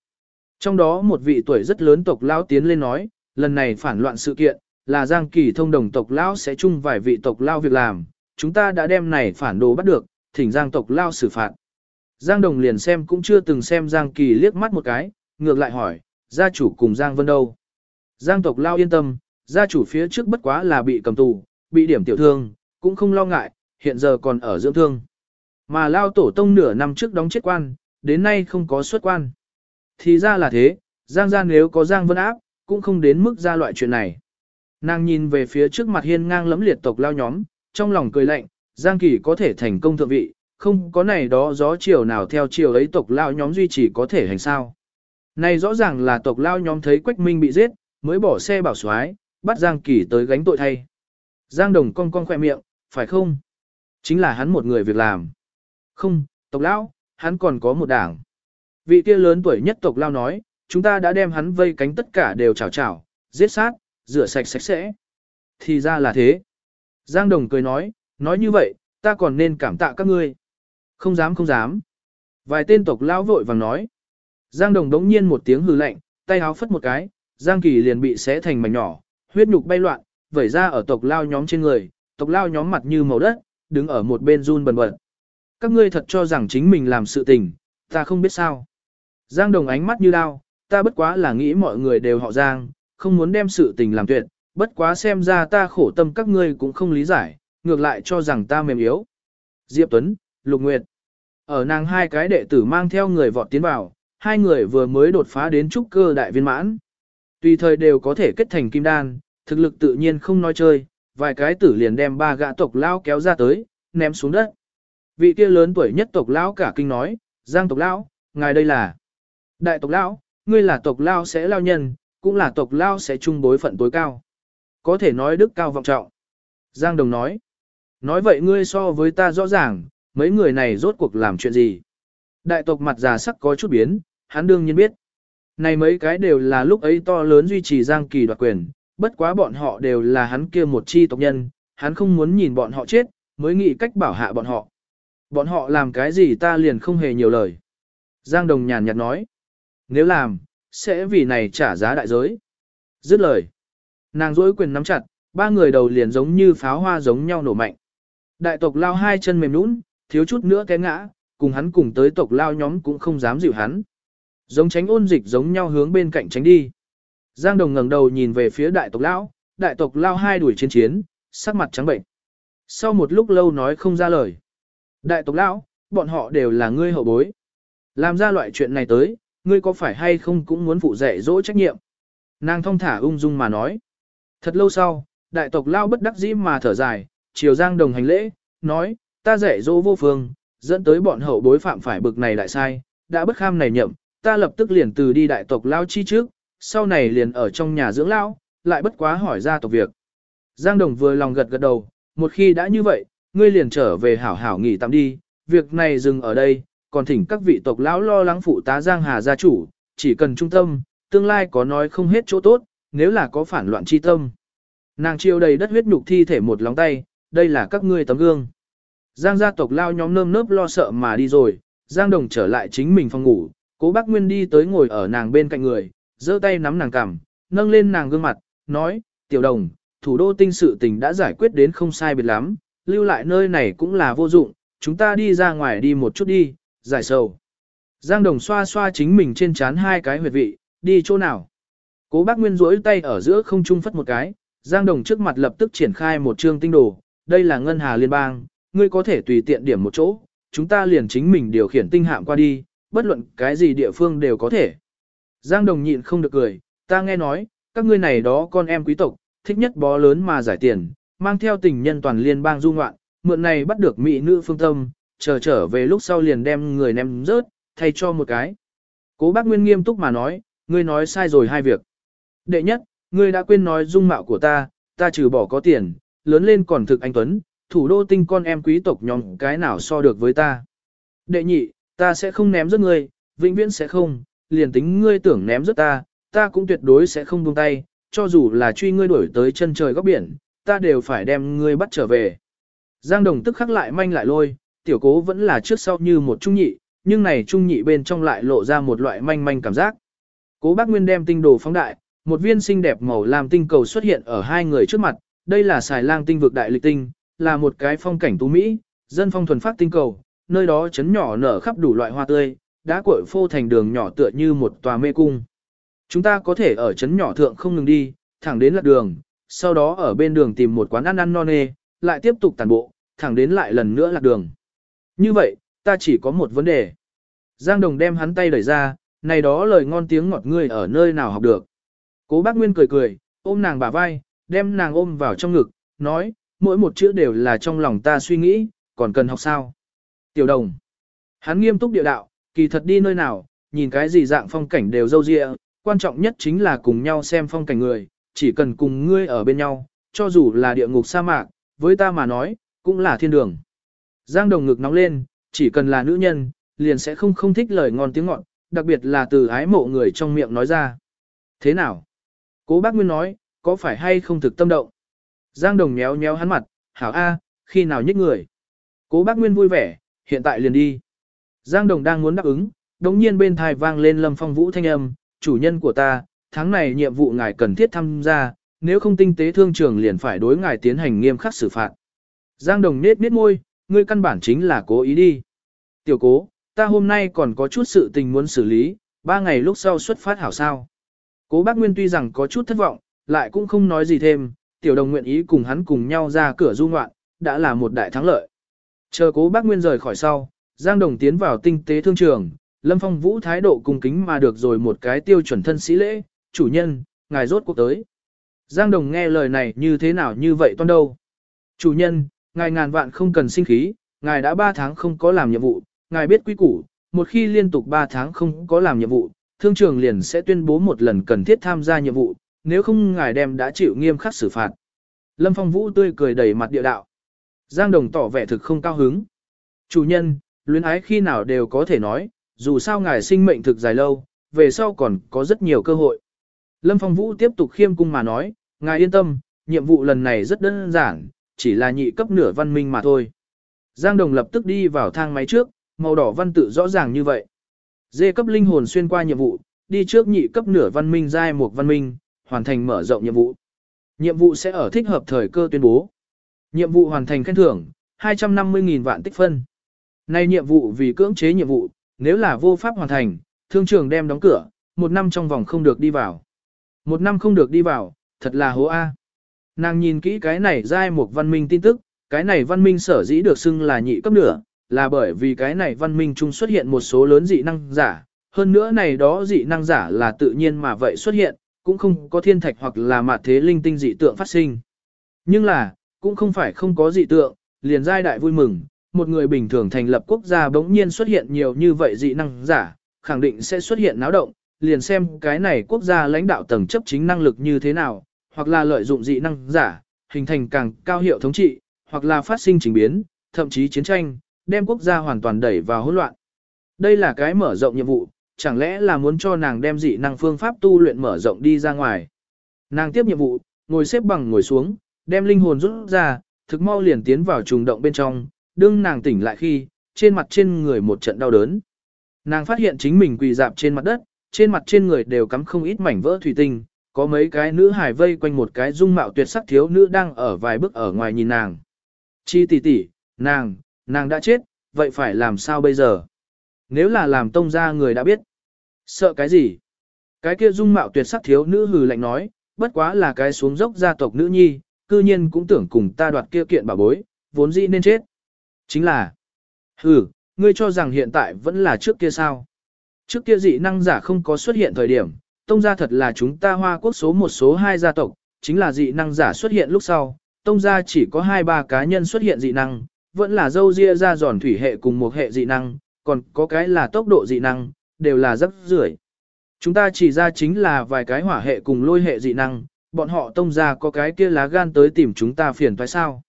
Trong đó một vị tuổi rất lớn tộc lão tiến lên nói, lần này phản loạn sự kiện, là Giang Kỳ thông đồng tộc lão sẽ chung vài vị tộc lão việc làm, chúng ta đã đem này phản đồ bắt được, thỉnh Giang tộc lao xử phạt. Giang Đồng liền xem cũng chưa từng xem Giang Kỳ liếc mắt một cái, ngược lại hỏi, gia chủ cùng Giang Vân đâu? Giang tộc lao yên tâm, gia chủ phía trước bất quá là bị cầm tù, bị điểm tiểu thương, cũng không lo ngại, hiện giờ còn ở dưỡng thương. Mà lao tổ tông nửa năm trước đóng chết quan, đến nay không có xuất quan. Thì ra là thế, Giang gia nếu có Giang Vân áp, cũng không đến mức ra loại chuyện này. Nàng nhìn về phía trước mặt hiên ngang lẫm liệt tộc lao nhóm, trong lòng cười lạnh, Giang Kỳ có thể thành công thượng vị, không có này đó gió chiều nào theo chiều ấy tộc lao nhóm duy trì có thể hành sao. Này rõ ràng là tộc lao nhóm thấy Quách Minh bị giết, mới bỏ xe bảo xoái, bắt Giang Kỳ tới gánh tội thay. Giang Đồng cong cong khoe miệng, phải không? Chính là hắn một người việc làm. Không, tộc lão, hắn còn có một đảng. Vị kia lớn tuổi nhất tộc lao nói, chúng ta đã đem hắn vây cánh tất cả đều chảo chảo, giết sát, rửa sạch sạch sẽ. Thì ra là thế. Giang Đồng cười nói, nói như vậy, ta còn nên cảm tạ các ngươi. Không dám không dám. Vài tên tộc lão vội vàng nói. Giang Đồng đống nhiên một tiếng hừ lạnh, tay háo phất một cái, Giang Kỳ liền bị xé thành mảnh nhỏ, huyết nhục bay loạn, vẩy ra ở tộc lao nhóm trên người, tộc lao nhóm mặt như màu đất, đứng ở một bên run bần bật. Các ngươi thật cho rằng chính mình làm sự tình, ta không biết sao. Giang Đồng ánh mắt như đao, ta bất quá là nghĩ mọi người đều họ Giang, không muốn đem sự tình làm tuyệt, bất quá xem ra ta khổ tâm các ngươi cũng không lý giải, ngược lại cho rằng ta mềm yếu. Diệp Tuấn, Lục Nguyệt. Ở nàng hai cái đệ tử mang theo người vọt tiến vào, hai người vừa mới đột phá đến trúc cơ đại viên mãn. Tùy thời đều có thể kết thành kim đan, thực lực tự nhiên không nói chơi, vài cái tử liền đem ba gã tộc lão kéo ra tới, ném xuống đất. Vị kia lớn tuổi nhất tộc lão cả kinh nói, Giang tộc lão, ngài đây là đại tộc lão, ngươi là tộc lão sẽ lao nhân, cũng là tộc lão sẽ trung bối phận tối cao. Có thể nói đức cao vọng trọng. Giang Đồng nói, nói vậy ngươi so với ta rõ ràng, mấy người này rốt cuộc làm chuyện gì. Đại tộc mặt già sắc có chút biến, hắn đương nhiên biết. Này mấy cái đều là lúc ấy to lớn duy trì Giang Kỳ đoạt quyền, bất quá bọn họ đều là hắn kia một chi tộc nhân, hắn không muốn nhìn bọn họ chết, mới nghĩ cách bảo hạ bọn họ. Bọn họ làm cái gì ta liền không hề nhiều lời. Giang Đồng nhàn nhạt nói, nếu làm, sẽ vì này trả giá đại giới. Dứt lời. Nàng dỗi quyền nắm chặt, ba người đầu liền giống như pháo hoa giống nhau nổ mạnh. Đại tộc lao hai chân mềm nũng, thiếu chút nữa té ngã, cùng hắn cùng tới tộc lao nhóm cũng không dám dịu hắn. Giống tránh ôn dịch giống nhau hướng bên cạnh tránh đi. Giang Đồng ngẩng đầu nhìn về phía đại tộc lão, đại tộc lao hai đuổi chiến chiến, sắc mặt trắng bệnh. Sau một lúc lâu nói không ra lời. Đại tộc lão, bọn họ đều là ngươi hậu bối. Làm ra loại chuyện này tới, ngươi có phải hay không cũng muốn phụ dạy dỗ trách nhiệm. Nàng thong thả ung dung mà nói. Thật lâu sau, đại tộc lao bất đắc dĩ mà thở dài, chiều Giang Đồng hành lễ, nói, ta dạy dỗ vô phương, dẫn tới bọn hậu bối phạm phải bực này lại sai, đã bất kham này nhậm, ta lập tức liền từ đi đại tộc lao chi trước, sau này liền ở trong nhà dưỡng lao, lại bất quá hỏi ra tộc việc. Giang Đồng vừa lòng gật gật đầu, một khi đã như vậy, ngươi liền trở về hảo hảo nghỉ tạm đi, việc này dừng ở đây, còn thỉnh các vị tộc lão lo lắng phụ tá Giang Hà gia chủ, chỉ cần trung tâm, tương lai có nói không hết chỗ tốt, nếu là có phản loạn chi tâm. Nàng chiêu đầy đất huyết nhục thi thể một lòng tay, đây là các ngươi tấm gương. Giang gia tộc lao nhóm nơm nớp lo sợ mà đi rồi, Giang Đồng trở lại chính mình phòng ngủ, cố bác Nguyên đi tới ngồi ở nàng bên cạnh người, giơ tay nắm nàng cằm, nâng lên nàng gương mặt, nói, tiểu đồng, thủ đô tinh sự tình đã giải quyết đến không sai biệt lắm, lưu lại nơi này cũng là vô dụng, chúng ta đi ra ngoài đi một chút đi, giải sầu. Giang Đồng xoa xoa chính mình trên chán hai cái huyệt vị, đi chỗ nào. Cố bác Nguyên rỗi tay ở giữa không trung phất một cái, Giang Đồng trước mặt lập tức triển khai một chương tinh đồ, đây là ngân hà liên bang, ngươi có thể tùy tiện điểm một chỗ, chúng ta liền chính mình điều khiển tinh hạm qua đi, bất luận cái gì địa phương đều có thể. Giang Đồng nhịn không được cười, ta nghe nói, các ngươi này đó con em quý tộc, thích nhất bó lớn mà giải tiền, mang theo tình nhân toàn liên bang du ngoạn, mượn này bắt được mỹ nữ phương tâm, chờ trở về lúc sau liền đem người ném rớt, thay cho một cái. Cố bác Nguyên nghiêm túc mà nói, ngươi nói sai rồi hai việc. Đệ nhất, ngươi đã quên nói dung mạo của ta, ta trừ bỏ có tiền, lớn lên còn thực anh Tuấn, thủ đô tinh con em quý tộc nhóm cái nào so được với ta. Đệ nhị, ta sẽ không ném rớt ngươi, vĩnh viễn sẽ không, liền tính ngươi tưởng ném rớt ta, ta cũng tuyệt đối sẽ không buông tay, cho dù là truy ngươi đuổi tới chân trời góc biển, ta đều phải đem ngươi bắt trở về. Giang Đồng tức khắc lại manh lại lôi, tiểu cố vẫn là trước sau như một trung nhị, nhưng này trung nhị bên trong lại lộ ra một loại manh manh cảm giác. Cố bác Nguyên đem tinh đồ phóng đại, một viên xinh đẹp màu làm tinh cầu xuất hiện ở hai người trước mặt, đây là xài lang tinh vực đại lịch tinh, là một cái phong cảnh tú Mỹ, dân phong thuần phát tinh cầu, nơi đó chấn nhỏ nở khắp đủ loại hoa tươi, đã cội phô thành đường nhỏ tựa như một tòa mê cung. Chúng ta có thể ở chấn nhỏ thượng không ngừng đi, thẳng đến lạc đường, sau đó ở bên đường tìm một quán ăn ăn non nê, lại tiếp tục tàn bộ, thẳng đến lại lần nữa lạc đường. Như vậy, ta chỉ có một vấn đề. Giang Đồng đem hắn tay đẩy ra, này đó lời ngon tiếng ngọt ngươi ở nơi nào học được. Cố bác Nguyên cười cười, ôm nàng bả vai, đem nàng ôm vào trong ngực, nói, mỗi một chữ đều là trong lòng ta suy nghĩ, còn cần học sao. Tiểu đồng. Hắn nghiêm túc địa đạo, kỳ thật đi nơi nào, nhìn cái gì dạng phong cảnh đều dâu dịa, quan trọng nhất chính là cùng nhau xem phong cảnh người, chỉ cần cùng ngươi ở bên nhau, cho dù là địa ngục sa mạc, với ta mà nói, cũng là thiên đường. Giang đồng ngực nóng lên, chỉ cần là nữ nhân, liền sẽ không không thích lời ngon tiếng ngọt, đặc biệt là từ ái mộ người trong miệng nói ra. Thế nào? Cố bác Nguyên nói, có phải hay không thực tâm động? Giang đồng nhéo nhéo hắn mặt, hảo A, khi nào nhích người? Cố bác Nguyên vui vẻ, hiện tại liền đi. Giang đồng đang muốn đáp ứng, đống nhiên bên thai vang lên lâm phong vũ thanh âm, chủ nhân của ta, tháng này nhiệm vụ ngài cần thiết tham gia, nếu không tinh tế thương trường liền phải đối ngài tiến hành nghiêm khắc xử phạt. Giang đồng nết nết môi, ngươi căn bản chính là cố ý đi. Tiểu cố, ta hôm nay còn có chút sự tình muốn xử lý, Ba ngày lúc sau xuất phát hảo sao. Cố bác Nguyên tuy rằng có chút thất vọng, lại cũng không nói gì thêm, tiểu đồng nguyện ý cùng hắn cùng nhau ra cửa du ngoạn, đã là một đại thắng lợi. Chờ cố bác Nguyên rời khỏi sau, Giang Đồng tiến vào tinh tế thương trường, Lâm Phong Vũ thái độ cung kính mà được rồi một cái tiêu chuẩn thân sĩ lễ, chủ nhân, ngài rốt cuộc tới. Giang Đồng nghe lời này như thế nào như vậy toan đâu. Chủ nhân, ngài ngàn vạn không cần sinh khí, ngài đã 3 tháng không có làm nhiệm vụ, ngài biết quy củ, một khi liên tục 3 tháng không có làm nhiệm vụ, thương trường liền sẽ tuyên bố một lần cần thiết tham gia nhiệm vụ, nếu không ngài đem đã chịu nghiêm khắc xử phạt. Lâm Phong Vũ tươi cười đầy mặt địa đạo. Giang Đồng tỏ vẻ thực không cao hứng. Chủ nhân, luyến ái khi nào đều có thể nói, dù sao ngài sinh mệnh thực dài lâu, về sau còn có rất nhiều cơ hội. Lâm Phong Vũ tiếp tục khiêm cung mà nói, ngài yên tâm, nhiệm vụ lần này rất đơn giản, chỉ là nhị cấp nửa văn minh mà thôi. Giang Đồng lập tức đi vào thang máy trước, màu đỏ văn tự rõ ràng như vậy. Dê cấp linh hồn xuyên qua nhiệm vụ, đi trước nhị cấp nửa văn minh giai một văn minh, hoàn thành mở rộng nhiệm vụ. Nhiệm vụ sẽ ở thích hợp thời cơ tuyên bố. Nhiệm vụ hoàn thành khen thưởng, 250.000 vạn tích phân. Này nhiệm vụ vì cưỡng chế nhiệm vụ, nếu là vô pháp hoàn thành, thương trường đem đóng cửa, một năm trong vòng không được đi vào. Một năm không được đi vào, thật là hố A. Nàng nhìn kỹ cái này giai một văn minh tin tức, cái này văn minh sở dĩ được xưng là nhị cấp nửa, là bởi vì cái này văn minh chung xuất hiện một số lớn dị năng giả, hơn nữa này đó dị năng giả là tự nhiên mà vậy xuất hiện, cũng không có thiên thạch hoặc là mạt thế linh tinh dị tượng phát sinh. Nhưng là, cũng không phải không có dị tượng, liền giai đại vui mừng, một người bình thường thành lập quốc gia bỗng nhiên xuất hiện nhiều như vậy dị năng giả, khẳng định sẽ xuất hiện náo động, liền xem cái này quốc gia lãnh đạo tầng chấp chính năng lực như thế nào, hoặc là lợi dụng dị năng giả, hình thành càng cao hiệu thống trị, hoặc là phát sinh trình biến, thậm chí chiến tranh, đem quốc gia hoàn toàn đẩy vào hỗn loạn. Đây là cái mở rộng nhiệm vụ, chẳng lẽ là muốn cho nàng đem dị năng phương pháp tu luyện mở rộng đi ra ngoài. Nàng tiếp nhiệm vụ, ngồi xếp bằng ngồi xuống, đem linh hồn rút ra, thực mau liền tiến vào trùng động bên trong, đương nàng tỉnh lại khi, trên mặt trên người một trận đau đớn. Nàng phát hiện chính mình quỳ dạp trên mặt đất, trên mặt trên người đều cắm không ít mảnh vỡ thủy tinh, có mấy cái nữ hài vây quanh một cái dung mạo tuyệt sắc thiếu nữ đang ở vài bước ở ngoài nhìn nàng. Chi tỷ tỷ, nàng, nàng đã chết, vậy phải làm sao bây giờ? Nếu là làm tông ra người đã biết. Sợ cái gì? Cái kia dung mạo tuyệt sắc thiếu nữ hừ lạnh nói, bất quá là cái xuống dốc gia tộc nữ nhi, cư nhiên cũng tưởng cùng ta đoạt kia kiện bảo bối, vốn dĩ nên chết. Chính là, hừ, ngươi cho rằng hiện tại vẫn là trước kia sao? Trước kia dị năng giả không có xuất hiện thời điểm, tông gia thật là chúng ta hoa quốc số một số hai gia tộc, chính là dị năng giả xuất hiện lúc sau, tông gia chỉ có hai ba cá nhân xuất hiện dị năng, vẫn là dâu ria ra giòn thủy hệ cùng một hệ dị năng, còn có cái là tốc độ dị năng, đều là rất rưởi. Chúng ta chỉ ra chính là vài cái hỏa hệ cùng lôi hệ dị năng, bọn họ tông ra có cái kia lá gan tới tìm chúng ta phiền phải sao.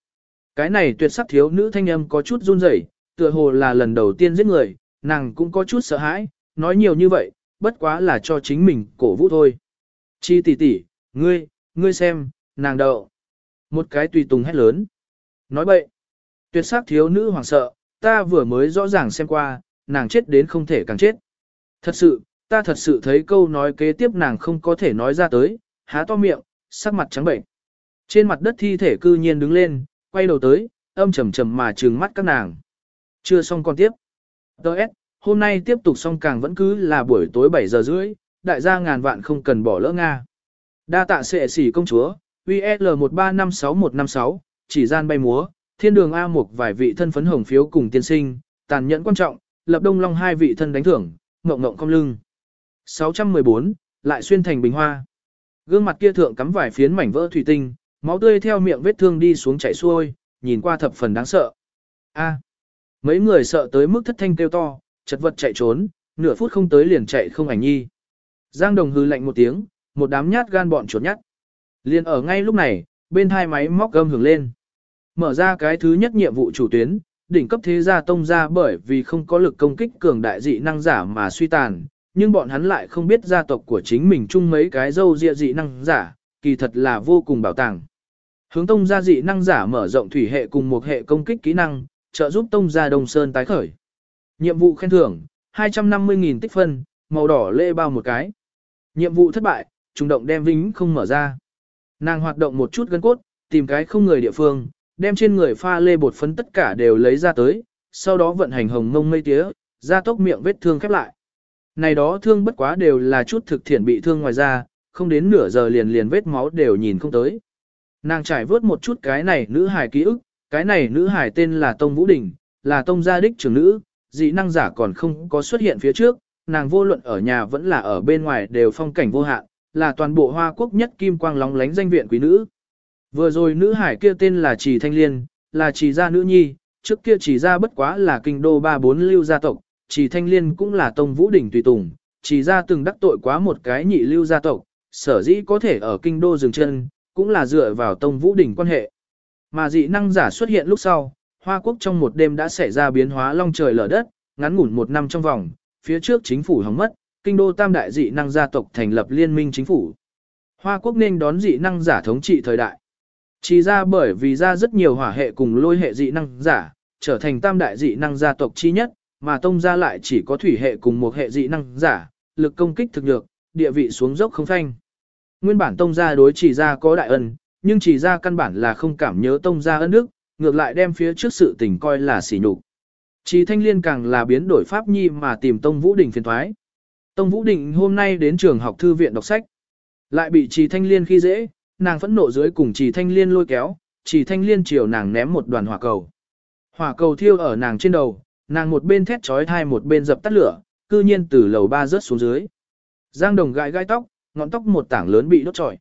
Cái này tuyệt sắc thiếu nữ thanh âm có chút run rẩy, tựa hồ là lần đầu tiên giết người, nàng cũng có chút sợ hãi, nói nhiều như vậy, bất quá là cho chính mình cổ vũ thôi. Chi tỷ tỷ, ngươi, ngươi xem, nàng đậu. Một cái tùy tùng hét lớn. Nói bậy. Tuyệt sắc thiếu nữ hoảng sợ, ta vừa mới rõ ràng xem qua, nàng chết đến không thể càng chết. Thật sự, ta thật sự thấy câu nói kế tiếp nàng không có thể nói ra tới, há to miệng, sắc mặt trắng bệnh. Trên mặt đất thi thể cư nhiên đứng lên, quay đầu tới, âm trầm trầm mà trừng mắt các nàng. Chưa xong con tiếp. Đợt, hôm nay tiếp tục xong càng vẫn cứ là buổi tối 7 giờ rưỡi, đại gia ngàn vạn không cần bỏ lỡ Nga. Đa tạ sệ sỉ công chúa, VL1356156, chỉ gian bay múa, thiên đường A một vài vị thân phấn hồng phiếu cùng tiên sinh, tàn nhẫn quan trọng, lập đông long hai vị thân đánh thưởng, ngộng ngộng không lưng. 614, lại xuyên thành bình hoa. Gương mặt kia thượng cắm vài phiến mảnh vỡ thủy tinh, máu tươi theo miệng vết thương đi xuống chảy xuôi, nhìn qua thập phần đáng sợ. A. mấy người sợ tới mức thất thanh kêu to, chật vật chạy trốn, nửa phút không tới liền chạy không ảnh nhi. Giang Đồng hư lạnh một tiếng, một đám nhát gan bọn chuột nhát. Liền ở ngay lúc này, bên hai máy móc gầm hưởng lên. Mở ra cái thứ nhất nhiệm vụ chủ tuyến, đỉnh cấp thế gia tông gia bởi vì không có lực công kích cường đại dị năng giả mà suy tàn, nhưng bọn hắn lại không biết gia tộc của chính mình chung mấy cái dâu dịa dị năng giả, kỳ thật là vô cùng bảo tàng. Hướng tông gia dị năng giả mở rộng thủy hệ cùng một hệ công kích kỹ năng, trợ giúp tông gia Đông Sơn tái khởi. Nhiệm vụ khen thưởng, 250.000 tích phân, màu đỏ lê bao một cái. Nhiệm vụ thất bại, trùng động đem vĩnh không mở ra. Nàng hoạt động một chút gân cốt, tìm cái không người địa phương, đem trên người pha lê bột phấn tất cả đều lấy ra tới, sau đó vận hành hồng mông mây tía, ra tốc miệng vết thương khép lại. Này đó thương bất quá đều là chút thực thiện bị thương ngoài ra, không đến nửa giờ liền liền vết máu đều nhìn không tới. Nàng trải vớt một chút cái này nữ hài ký ức, cái này nữ hài tên là Tông Vũ Đình, là Tông gia đích trưởng nữ, dị năng giả còn không có xuất hiện phía trước, nàng vô luận ở nhà vẫn là ở bên ngoài đều phong cảnh vô hạn, là toàn bộ hoa quốc nhất kim quang lóng lánh danh viện quý nữ. Vừa rồi nữ hải kia tên là Trì Thanh Liên, là Trì gia nữ nhi, trước kia Trì gia bất quá là kinh đô ba bốn lưu gia tộc, Trì Thanh Liên cũng là tông vũ đỉnh tùy tùng, Trì gia từng đắc tội quá một cái nhị lưu gia tộc, sở dĩ có thể ở kinh đô dừng chân, cũng là dựa vào tông vũ đỉnh quan hệ. Mà dị năng giả xuất hiện lúc sau, Hoa Quốc trong một đêm đã xảy ra biến hóa long trời lở đất, ngắn ngủn một năm trong vòng, phía trước chính phủ hỏng mất, kinh đô tam đại dị năng gia tộc thành lập liên minh chính phủ. Hoa Quốc nên đón dị năng giả thống trị thời đại. Chỉ ra bởi vì ra rất nhiều hỏa hệ cùng lôi hệ dị năng giả, trở thành tam đại dị năng gia tộc chi nhất, mà tông gia lại chỉ có thủy hệ cùng một hệ dị năng giả, lực công kích thực được, địa vị xuống dốc không phanh. Nguyên bản tông gia đối chỉ ra có đại ân, nhưng chỉ ra căn bản là không cảm nhớ tông gia ân đức, ngược lại đem phía trước sự tình coi là sỉ nhục. Chỉ thanh liên càng là biến đổi pháp nhi mà tìm tông vũ đình phiền thoái. Tông vũ đình hôm nay đến trường học thư viện đọc sách, lại bị Chỉ thanh liên khi dễ, nàng phẫn nộ dưới cùng chỉ thanh liên lôi kéo, chỉ thanh liên chiều nàng ném một đoàn hỏa cầu. Hỏa cầu thiêu ở nàng trên đầu, nàng một bên thét trói thai một bên dập tắt lửa, cư nhiên từ lầu ba rớt xuống dưới. Giang đồng gãi gai tóc, ngọn tóc một tảng lớn bị đốt trọi.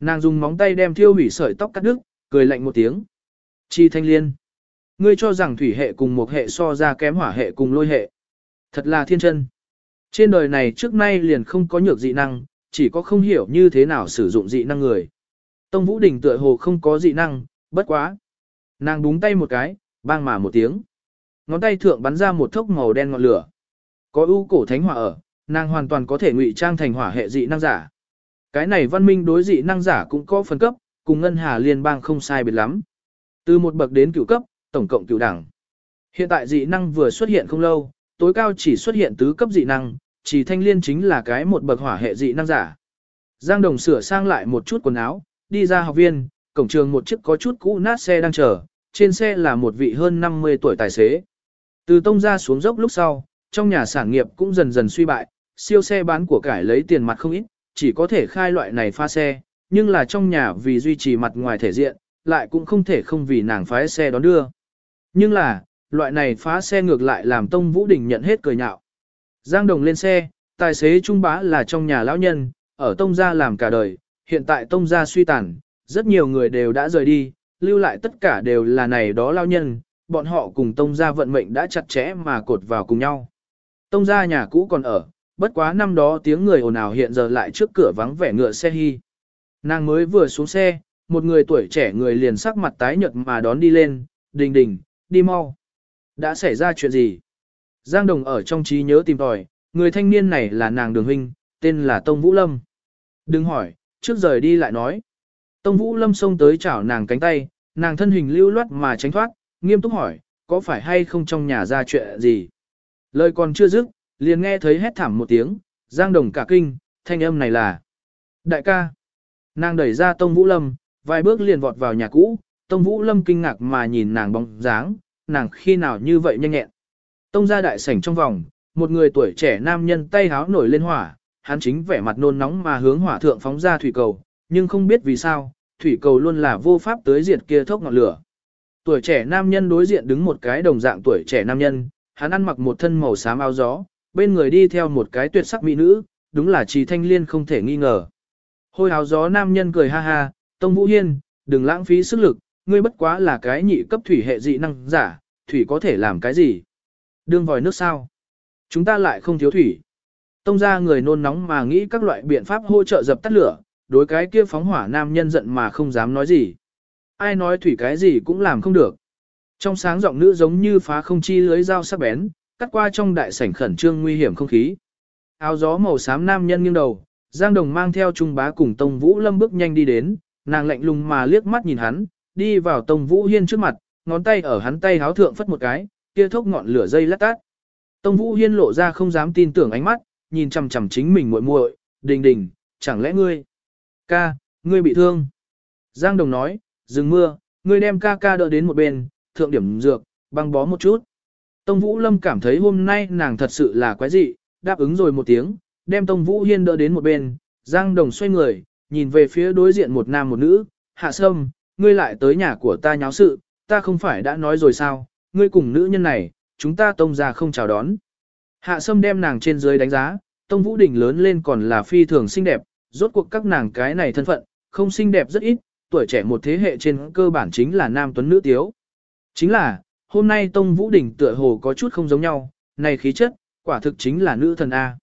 Nàng dùng móng tay đem thiêu hủy sợi tóc cắt đứt, cười lạnh một tiếng. Chi thanh liên. Ngươi cho rằng thủy hệ cùng một hệ so ra kém hỏa hệ cùng lôi hệ. Thật là thiên chân. Trên đời này trước nay liền không có nhược dị năng, chỉ có không hiểu như thế nào sử dụng dị năng người. Tông Vũ Đình tựa hồ không có dị năng, bất quá. Nàng búng tay một cái, bang mà một tiếng. Ngón tay thượng bắn ra một thốc màu đen ngọn lửa. Có ưu cổ thánh hỏa ở, nàng hoàn toàn có thể ngụy trang thành hỏa hệ dị năng giả. Cái này văn minh đối dị năng giả cũng có phân cấp, cùng ngân hà liên bang không sai biệt lắm. Từ một bậc đến cửu cấp, tổng cộng cửu đẳng. Hiện tại dị năng vừa xuất hiện không lâu, tối cao chỉ xuất hiện tứ cấp dị năng, chỉ thanh liên chính là cái một bậc hỏa hệ dị năng giả. Giang Đồng sửa sang lại một chút quần áo, đi ra học viên, cổng trường một chiếc có chút cũ nát xe đang chờ, trên xe là một vị hơn 50 tuổi tài xế. Từ tông ra xuống dốc lúc sau, trong nhà sản nghiệp cũng dần dần suy bại, siêu xe bán của cải lấy tiền mặt không ít, chỉ có thể khai loại này pha xe, nhưng là trong nhà vì duy trì mặt ngoài thể diện, lại cũng không thể không vì nàng phái xe đón đưa. Nhưng là, loại này phá xe ngược lại làm Tông Vũ Đình nhận hết cười nhạo. Giang Đồng lên xe, tài xế Trung Bá là trong nhà lão nhân, ở Tông Gia làm cả đời, hiện tại Tông Gia suy tàn, rất nhiều người đều đã rời đi, lưu lại tất cả đều là này đó lao nhân, bọn họ cùng Tông Gia vận mệnh đã chặt chẽ mà cột vào cùng nhau. Tông Gia nhà cũ còn ở, bất quá năm đó tiếng người ồn ào hiện giờ lại trước cửa vắng vẻ ngựa xe hy. Nàng mới vừa xuống xe, một người tuổi trẻ người liền sắc mặt tái nhợt mà đón đi lên, đình đình, đi mau. Đã xảy ra chuyện gì? Giang Đồng ở trong trí nhớ tìm tòi, người thanh niên này là nàng đường huynh, tên là Tông Vũ Lâm. Đừng hỏi, trước rời đi lại nói. Tông Vũ Lâm xông tới chảo nàng cánh tay, nàng thân hình lưu loát mà tránh thoát, nghiêm túc hỏi, có phải hay không trong nhà ra chuyện gì? Lời còn chưa dứt, liền nghe thấy hét thảm một tiếng, Giang Đồng cả kinh, thanh âm này là Đại ca. Nàng đẩy ra Tông Vũ Lâm, vài bước liền vọt vào nhà cũ, Tông Vũ Lâm kinh ngạc mà nhìn nàng bóng dáng, nàng khi nào như vậy nhanh nhẹn. Tông ra đại sảnh trong vòng, một người tuổi trẻ nam nhân tay háo nổi lên hỏa, hắn chính vẻ mặt nôn nóng mà hướng hỏa thượng phóng ra thủy cầu, nhưng không biết vì sao, thủy cầu luôn là vô pháp tới diệt kia thốc ngọn lửa. Tuổi trẻ nam nhân đối diện đứng một cái đồng dạng tuổi trẻ nam nhân, hắn ăn mặc một thân màu xám áo gió, bên người đi theo một cái tuyệt sắc mỹ nữ, đúng là Trì Thanh Liên không thể nghi ngờ. Hôi áo gió nam nhân cười ha ha, Tông Vũ Hiên, đừng lãng phí sức lực, ngươi bất quá là cái nhị cấp thủy hệ dị năng giả, thủy có thể làm cái gì? Đương vòi nước sao? Chúng ta lại không thiếu thủy. Tông ra người nôn nóng mà nghĩ các loại biện pháp hỗ trợ dập tắt lửa, đối cái kia phóng hỏa nam nhân giận mà không dám nói gì. Ai nói thủy cái gì cũng làm không được. Trong sáng giọng nữ giống như phá không chi lưới dao sắc bén, cắt qua trong đại sảnh khẩn trương nguy hiểm không khí. Áo gió màu xám nam nhân nghiêng đầu, Giang Đồng mang theo Trung Bá cùng Tông Vũ Lâm bước nhanh đi đến, nàng lạnh lùng mà liếc mắt nhìn hắn, đi vào Tông Vũ Hiên trước mặt, ngón tay ở hắn tay háo thượng phất một cái, kia thốc ngọn lửa dây lát tát. Tông Vũ Hiên lộ ra không dám tin tưởng ánh mắt, nhìn chằm chằm chính mình muội muội, "Đình Đình, chẳng lẽ ngươi?" "Ca, ngươi bị thương?" Giang Đồng nói, "Dừng mưa, ngươi đem ca ca đỡ đến một bên, thượng điểm dược, băng bó một chút." Tông Vũ Lâm cảm thấy hôm nay nàng thật sự là quái dị, đáp ứng rồi một tiếng, đem Tông Vũ Hiên đỡ đến một bên, Giang Đồng xoay người, nhìn về phía đối diện một nam một nữ, hạ sâm, ngươi lại tới nhà của ta nháo sự, ta không phải đã nói rồi sao, ngươi cùng nữ nhân này, chúng ta tông ra không chào đón. Hạ sâm đem nàng trên dưới đánh giá, Tông Vũ Đình lớn lên còn là phi thường xinh đẹp, rốt cuộc các nàng cái này thân phận, không xinh đẹp rất ít, tuổi trẻ một thế hệ trên cơ bản chính là nam tuấn nữ tiếu. Chính là, hôm nay Tông Vũ Đình tựa hồ có chút không giống nhau, này khí chất, quả thực chính là nữ thần A.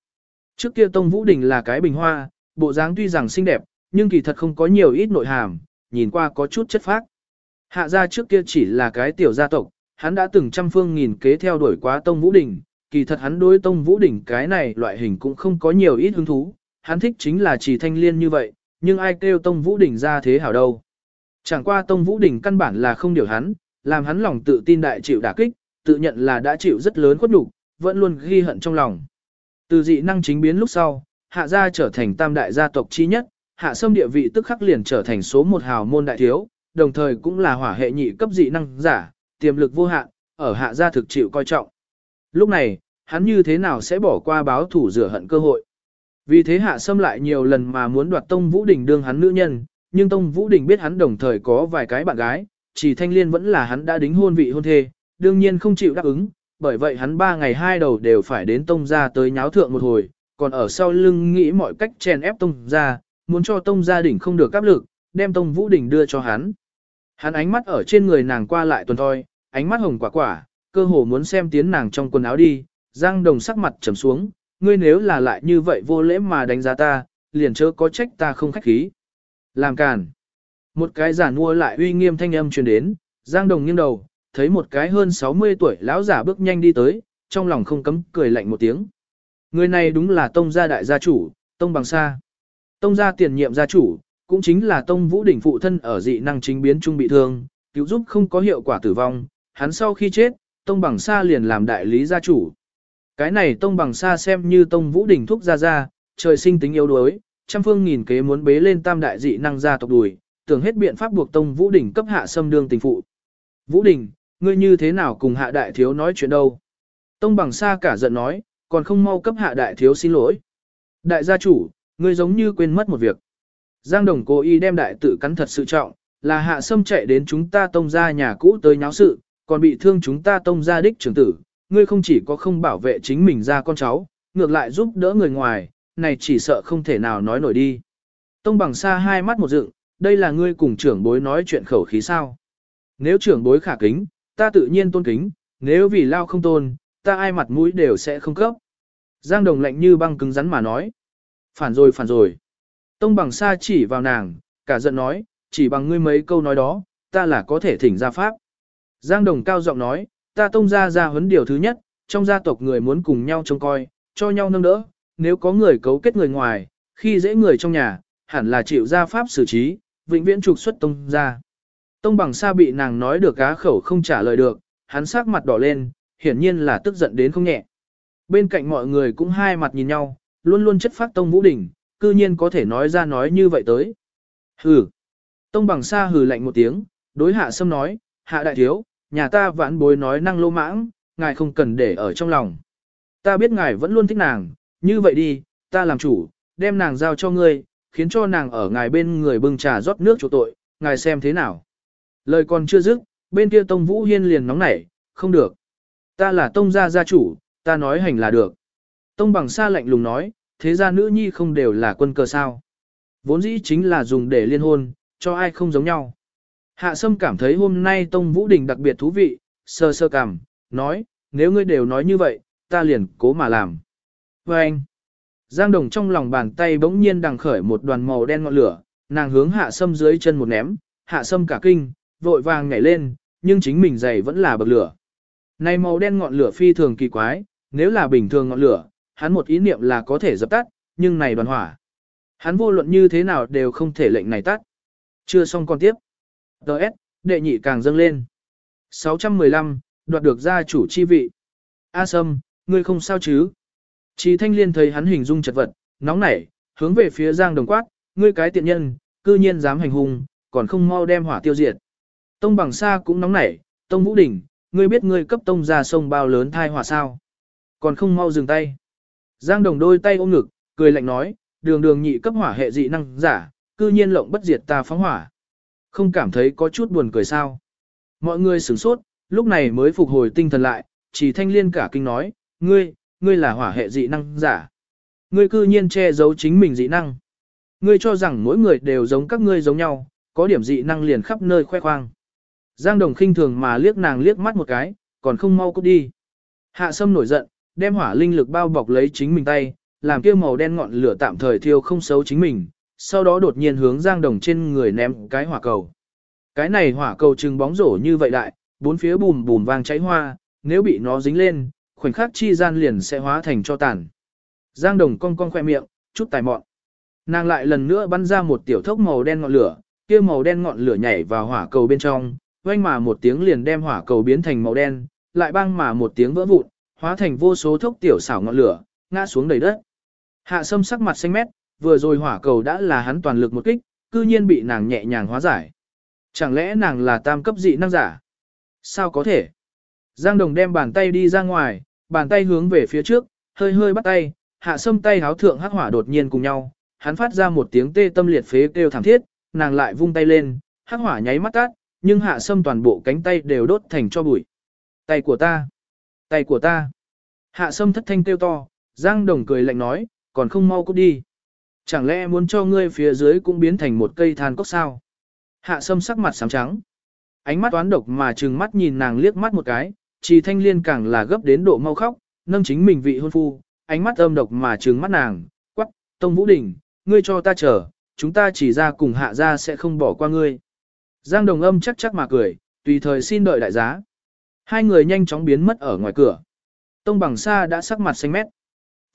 Trước kia Tông Vũ Đình là cái bình hoa, bộ dáng tuy rằng xinh đẹp, nhưng kỳ thật không có nhiều ít nội hàm, nhìn qua có chút chất phác. Hạ gia trước kia chỉ là cái tiểu gia tộc, hắn đã từng trăm phương nghìn kế theo đuổi quá Tông Vũ Đình, kỳ thật hắn đối Tông Vũ đỉnh cái này loại hình cũng không có nhiều ít hứng thú, hắn thích chính là chỉ thanh liên như vậy, nhưng ai kêu Tông Vũ đỉnh ra thế hảo đâu. Chẳng qua Tông Vũ đỉnh căn bản là không điều hắn, làm hắn lòng tự tin đại chịu đả kích, tự nhận là đã chịu rất lớn khuất nhục, vẫn luôn ghi hận trong lòng. Từ dị năng chính biến lúc sau, hạ gia trở thành tam đại gia tộc chi nhất, hạ sâm địa vị tức khắc liền trở thành số một hào môn đại thiếu, đồng thời cũng là hỏa hệ nhị cấp dị năng giả, tiềm lực vô hạn, ở hạ gia thực chịu coi trọng. Lúc này, hắn như thế nào sẽ bỏ qua báo thủ rửa hận cơ hội. Vì thế hạ sâm lại nhiều lần mà muốn đoạt Tông Vũ Đình đương hắn nữ nhân, nhưng Tông Vũ Đình biết hắn đồng thời có vài cái bạn gái, chỉ thanh liên vẫn là hắn đã đính hôn vị hôn thê, đương nhiên không chịu đáp ứng, bởi vậy hắn ba ngày hai đầu đều phải đến Tông gia tới nháo thượng một hồi, còn ở sau lưng nghĩ mọi cách chèn ép Tông gia, muốn cho Tông gia đỉnh không được áp lực, đem Tông Vũ Đình đưa cho hắn. Hắn ánh mắt ở trên người nàng qua lại tuần thôi, ánh mắt hồng quả quả, cơ hồ muốn xem tiến nàng trong quần áo đi, Giang Đồng sắc mặt trầm xuống, ngươi nếu là lại như vậy vô lễ mà đánh giá ta, liền chớ có trách ta không khách khí. Làm càn. Một cái giả mua lại uy nghiêm thanh âm truyền đến, Giang Đồng nghiêng đầu, thấy một cái hơn 60 tuổi lão giả bước nhanh đi tới, trong lòng không cấm cười lạnh một tiếng. Người này đúng là Tông gia đại gia chủ, Tông Bằng Sa. Tông gia tiền nhiệm gia chủ, cũng chính là Tông Vũ Đỉnh phụ thân ở dị năng chính biến trung bị thương, cứu giúp không có hiệu quả tử vong, hắn sau khi chết, Tông Bằng Sa liền làm đại lý gia chủ. Cái này Tông Bằng xa xem như Tông Vũ Đỉnh thúc gia gia, trời sinh tính yếu đuối, trăm phương nghìn kế muốn bế lên tam đại dị năng gia tộc đùi, tưởng hết biện pháp buộc Tông Vũ Đỉnh cấp hạ xâm đương tình phụ. Vũ Đỉnh, ngươi như thế nào cùng hạ đại thiếu nói chuyện đâu? Tông Bằng xa cả giận nói, còn không mau cấp hạ đại thiếu xin lỗi. Đại gia chủ, ngươi giống như quên mất một việc. Giang Đồng cố ý đem đại tự cắn thật sự trọng, là hạ sâm chạy đến chúng ta tông ra nhà cũ tới nháo sự, còn bị thương chúng ta tông ra đích trưởng tử, ngươi không chỉ có không bảo vệ chính mình ra con cháu, ngược lại giúp đỡ người ngoài, này chỉ sợ không thể nào nói nổi đi. Tông bằng xa hai mắt một dựng, đây là ngươi cùng trưởng bối nói chuyện khẩu khí sao. Nếu trưởng bối khả kính, ta tự nhiên tôn kính, nếu vì lao không tôn, ta ai mặt mũi đều sẽ không cấp. Giang đồng lạnh như băng cứng rắn mà nói. Phản rồi phản rồi. Tông bằng xa chỉ vào nàng, cả giận nói, chỉ bằng ngươi mấy câu nói đó, ta là có thể thỉnh ra pháp. Giang đồng cao giọng nói, ta tông ra ra huấn điều thứ nhất, trong gia tộc người muốn cùng nhau trông coi, cho nhau nâng đỡ, nếu có người cấu kết người ngoài, khi dễ người trong nhà, hẳn là chịu ra pháp xử trí, vĩnh viễn trục xuất tông ra. Tông bằng xa bị nàng nói được cá khẩu không trả lời được, hắn sắc mặt đỏ lên, hiển nhiên là tức giận đến không nhẹ. Bên cạnh mọi người cũng hai mặt nhìn nhau, luôn luôn chất phát tông vũ đỉnh, cư nhiên có thể nói ra nói như vậy tới. Hừ. Tông bằng xa hừ lạnh một tiếng, đối hạ sâm nói, hạ đại thiếu, nhà ta vãn bối nói năng lô mãng, ngài không cần để ở trong lòng. Ta biết ngài vẫn luôn thích nàng, như vậy đi, ta làm chủ, đem nàng giao cho ngươi, khiến cho nàng ở ngài bên người bưng trà rót nước chỗ tội, ngài xem thế nào. Lời còn chưa dứt, bên kia Tông Vũ Hiên liền nóng nảy, không được. Ta là Tông gia gia chủ, ta nói hành là được. Tông bằng xa lạnh lùng nói, thế gia nữ nhi không đều là quân cờ sao. Vốn dĩ chính là dùng để liên hôn, cho ai không giống nhau. Hạ Sâm cảm thấy hôm nay Tông Vũ Đình đặc biệt thú vị, sơ sơ cảm, nói, nếu ngươi đều nói như vậy, ta liền cố mà làm. Và anh, Giang Đồng trong lòng bàn tay bỗng nhiên đằng khởi một đoàn màu đen ngọn lửa, nàng hướng Hạ Sâm dưới chân một ném, Hạ Sâm cả kinh, vội vàng nhảy lên, nhưng chính mình giày vẫn là bậc lửa. Này màu đen ngọn lửa phi thường kỳ quái, nếu là bình thường ngọn lửa, hắn một ý niệm là có thể dập tắt, nhưng này đoàn hỏa. Hắn vô luận như thế nào đều không thể lệnh này tắt. Chưa xong còn tiếp. Đợt, đệ nhị càng dâng lên. 615, đoạt được gia chủ chi vị. A Sâm, ngươi không sao chứ? Chí thanh liên thấy hắn hình dung chật vật, nóng nảy, hướng về phía Giang Đồng quát, ngươi cái tiện nhân, cư nhiên dám hành hung, còn không mau đem hỏa tiêu diệt. Tông bằng xa cũng nóng nảy, Tông Vũ Đình, ngươi biết ngươi cấp tông ra sông bao lớn thai hỏa sao? Còn không mau dừng tay. Giang Đồng đôi tay ôm ngực, cười lạnh nói, đường đường nhị cấp hỏa hệ dị năng giả, cư nhiên lộng bất diệt ta phóng hỏa. Không cảm thấy có chút buồn cười sao. Mọi người sửng sốt, lúc này mới phục hồi tinh thần lại, chỉ thanh liên cả kinh nói, ngươi, ngươi là hỏa hệ dị năng giả. Ngươi cư nhiên che giấu chính mình dị năng. Ngươi cho rằng mỗi người đều giống các ngươi giống nhau, có điểm dị năng liền khắp nơi khoe khoang. Giang Đồng khinh thường mà liếc nàng liếc mắt một cái, còn không mau cút đi. Hạ Sâm nổi giận, đem hỏa linh lực bao bọc lấy chính mình tay, làm kia màu đen ngọn lửa tạm thời thiêu không xấu chính mình, sau đó đột nhiên hướng Giang Đồng trên người ném cái hỏa cầu. Cái này hỏa cầu trừng bóng rổ như vậy đại, bốn phía bùm bùm vang cháy hoa, nếu bị nó dính lên, khoảnh khắc chi gian liền sẽ hóa thành cho tàn. Giang Đồng cong cong khoe miệng, chút tài mọn. Nàng lại lần nữa bắn ra một tiểu thốc màu đen ngọn lửa, kia màu đen ngọn lửa nhảy vào hỏa cầu bên trong, oanh mà một tiếng liền đem hỏa cầu biến thành màu đen, lại băng mà một tiếng vỡ vụn, hóa thành vô số thốc tiểu xảo ngọn lửa, ngã xuống đầy đất. Hạ Sâm sắc mặt xanh mét, vừa rồi hỏa cầu đã là hắn toàn lực một kích, cư nhiên bị nàng nhẹ nhàng hóa giải. Chẳng lẽ nàng là tam cấp dị năng giả? Sao có thể? Giang Đồng đem bàn tay đi ra ngoài, bàn tay hướng về phía trước, hơi hơi bắt tay, hạ sâm tay háo thượng hắc hỏa đột nhiên cùng nhau, hắn phát ra một tiếng tê tâm liệt phế kêu thảm thiết, nàng lại vung tay lên, hắc hỏa nháy mắt tắt, nhưng hạ sâm toàn bộ cánh tay đều đốt thành cho bụi. Tay của ta! Tay của ta! Hạ sâm thất thanh kêu to, Giang Đồng cười lạnh nói, còn không mau cút đi. Chẳng lẽ muốn cho ngươi phía dưới cũng biến thành một cây than cốc sao? Hạ sâm sắc mặt sám trắng. Ánh mắt toán độc mà trừng mắt nhìn nàng liếc mắt một cái, chỉ thanh liên càng là gấp đến độ mau khóc, nâng chính mình vị hôn phu, ánh mắt âm độc mà trừng mắt nàng, quắc, Tông Vũ Đình, ngươi cho ta chờ, chúng ta chỉ ra cùng hạ ra sẽ không bỏ qua ngươi. Giang Đồng âm chắc chắc mà cười, tùy thời xin đợi đại giá. Hai người nhanh chóng biến mất ở ngoài cửa. Tông bằng xa đã sắc mặt xanh mét.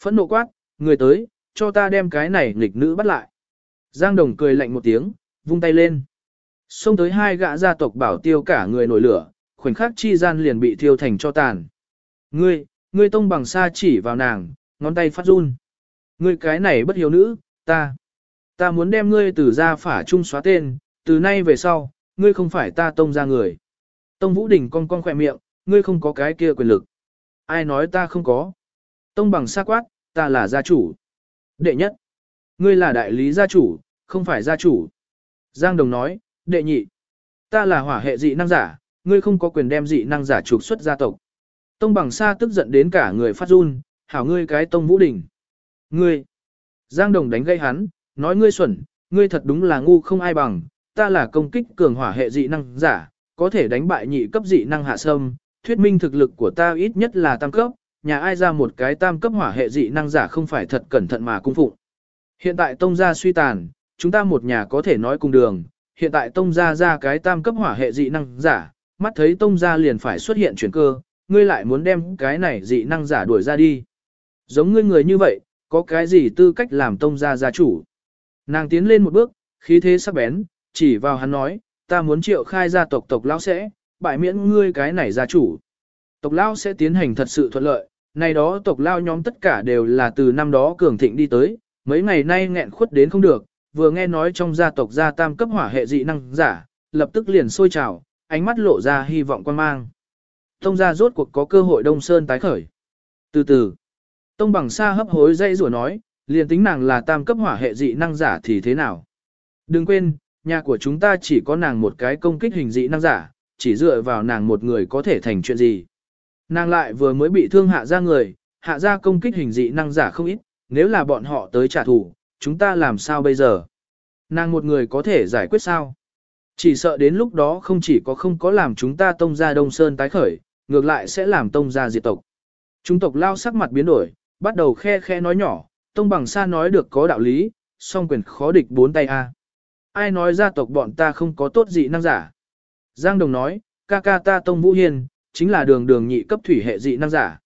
Phẫn nộ quát, người tới, cho ta đem cái này nghịch nữ bắt lại. Giang Đồng cười lạnh một tiếng, vung tay lên. Xông tới hai gã gia tộc bảo tiêu cả người nổi lửa, khoảnh khắc chi gian liền bị thiêu thành cho tàn. Ngươi, ngươi tông bằng xa chỉ vào nàng, ngón tay phát run. Ngươi cái này bất hiếu nữ, ta, ta muốn đem ngươi từ gia phả trung xóa tên, từ nay về sau, ngươi không phải ta tông ra người. Tông Vũ Đình cong cong khỏe miệng, ngươi không có cái kia quyền lực. Ai nói ta không có. Tông bằng xa quát, ta là gia chủ. Đệ nhất, ngươi là đại lý gia chủ, không phải gia chủ. Giang Đồng nói, đệ nhị, ta là hỏa hệ dị năng giả, ngươi không có quyền đem dị năng giả trục xuất gia tộc. Tông bằng xa tức giận đến cả người phát run, hảo ngươi cái tông vũ đỉnh. Ngươi, Giang Đồng đánh gây hắn, nói ngươi xuẩn, ngươi thật đúng là ngu không ai bằng, ta là công kích cường hỏa hệ dị năng giả, có thể đánh bại nhị cấp dị năng hạ sâm, thuyết minh thực lực của ta ít nhất là tam cấp, nhà ai ra một cái tam cấp hỏa hệ dị năng giả không phải thật cẩn thận mà cung phụng. Hiện tại tông gia suy tàn, chúng ta một nhà có thể nói cùng đường, hiện tại tông gia ra cái tam cấp hỏa hệ dị năng giả, mắt thấy tông gia liền phải xuất hiện chuyển cơ, ngươi lại muốn đem cái này dị năng giả đuổi ra đi. Giống ngươi người như vậy, có cái gì tư cách làm tông gia gia chủ? Nàng tiến lên một bước, khí thế sắc bén, chỉ vào hắn nói, ta muốn triệu khai gia tộc tộc lão sẽ, bại miễn ngươi cái này gia chủ. Tộc lão sẽ tiến hành thật sự thuận lợi, này đó tộc lao nhóm tất cả đều là từ năm đó cường thịnh đi tới, mấy ngày nay nghẹn khuất đến không được, vừa nghe nói trong gia tộc gia tam cấp hỏa hệ dị năng giả, lập tức liền sôi trào, ánh mắt lộ ra hy vọng quan mang. Tông gia rốt cuộc có cơ hội đông sơn tái khởi. Từ từ, Tông bằng xa hấp hối dây rủa nói, liền tính nàng là tam cấp hỏa hệ dị năng giả thì thế nào? Đừng quên, nhà của chúng ta chỉ có nàng một cái công kích hình dị năng giả, chỉ dựa vào nàng một người có thể thành chuyện gì. Nàng lại vừa mới bị thương hạ ra người, hạ ra công kích hình dị năng giả không ít, nếu là bọn họ tới trả thù, chúng ta làm sao bây giờ? Nàng một người có thể giải quyết sao? Chỉ sợ đến lúc đó không chỉ có không có làm chúng ta tông ra Đông Sơn tái khởi, ngược lại sẽ làm tông ra diệt tộc. Chúng tộc lao sắc mặt biến đổi, bắt đầu khe khe nói nhỏ, tông bằng xa nói được có đạo lý, song quyền khó địch bốn tay a. Ai nói gia tộc bọn ta không có tốt dị năng giả? Giang Đồng nói, ca ca ta tông vũ hiền, chính là đường đường nhị cấp thủy hệ dị năng giả.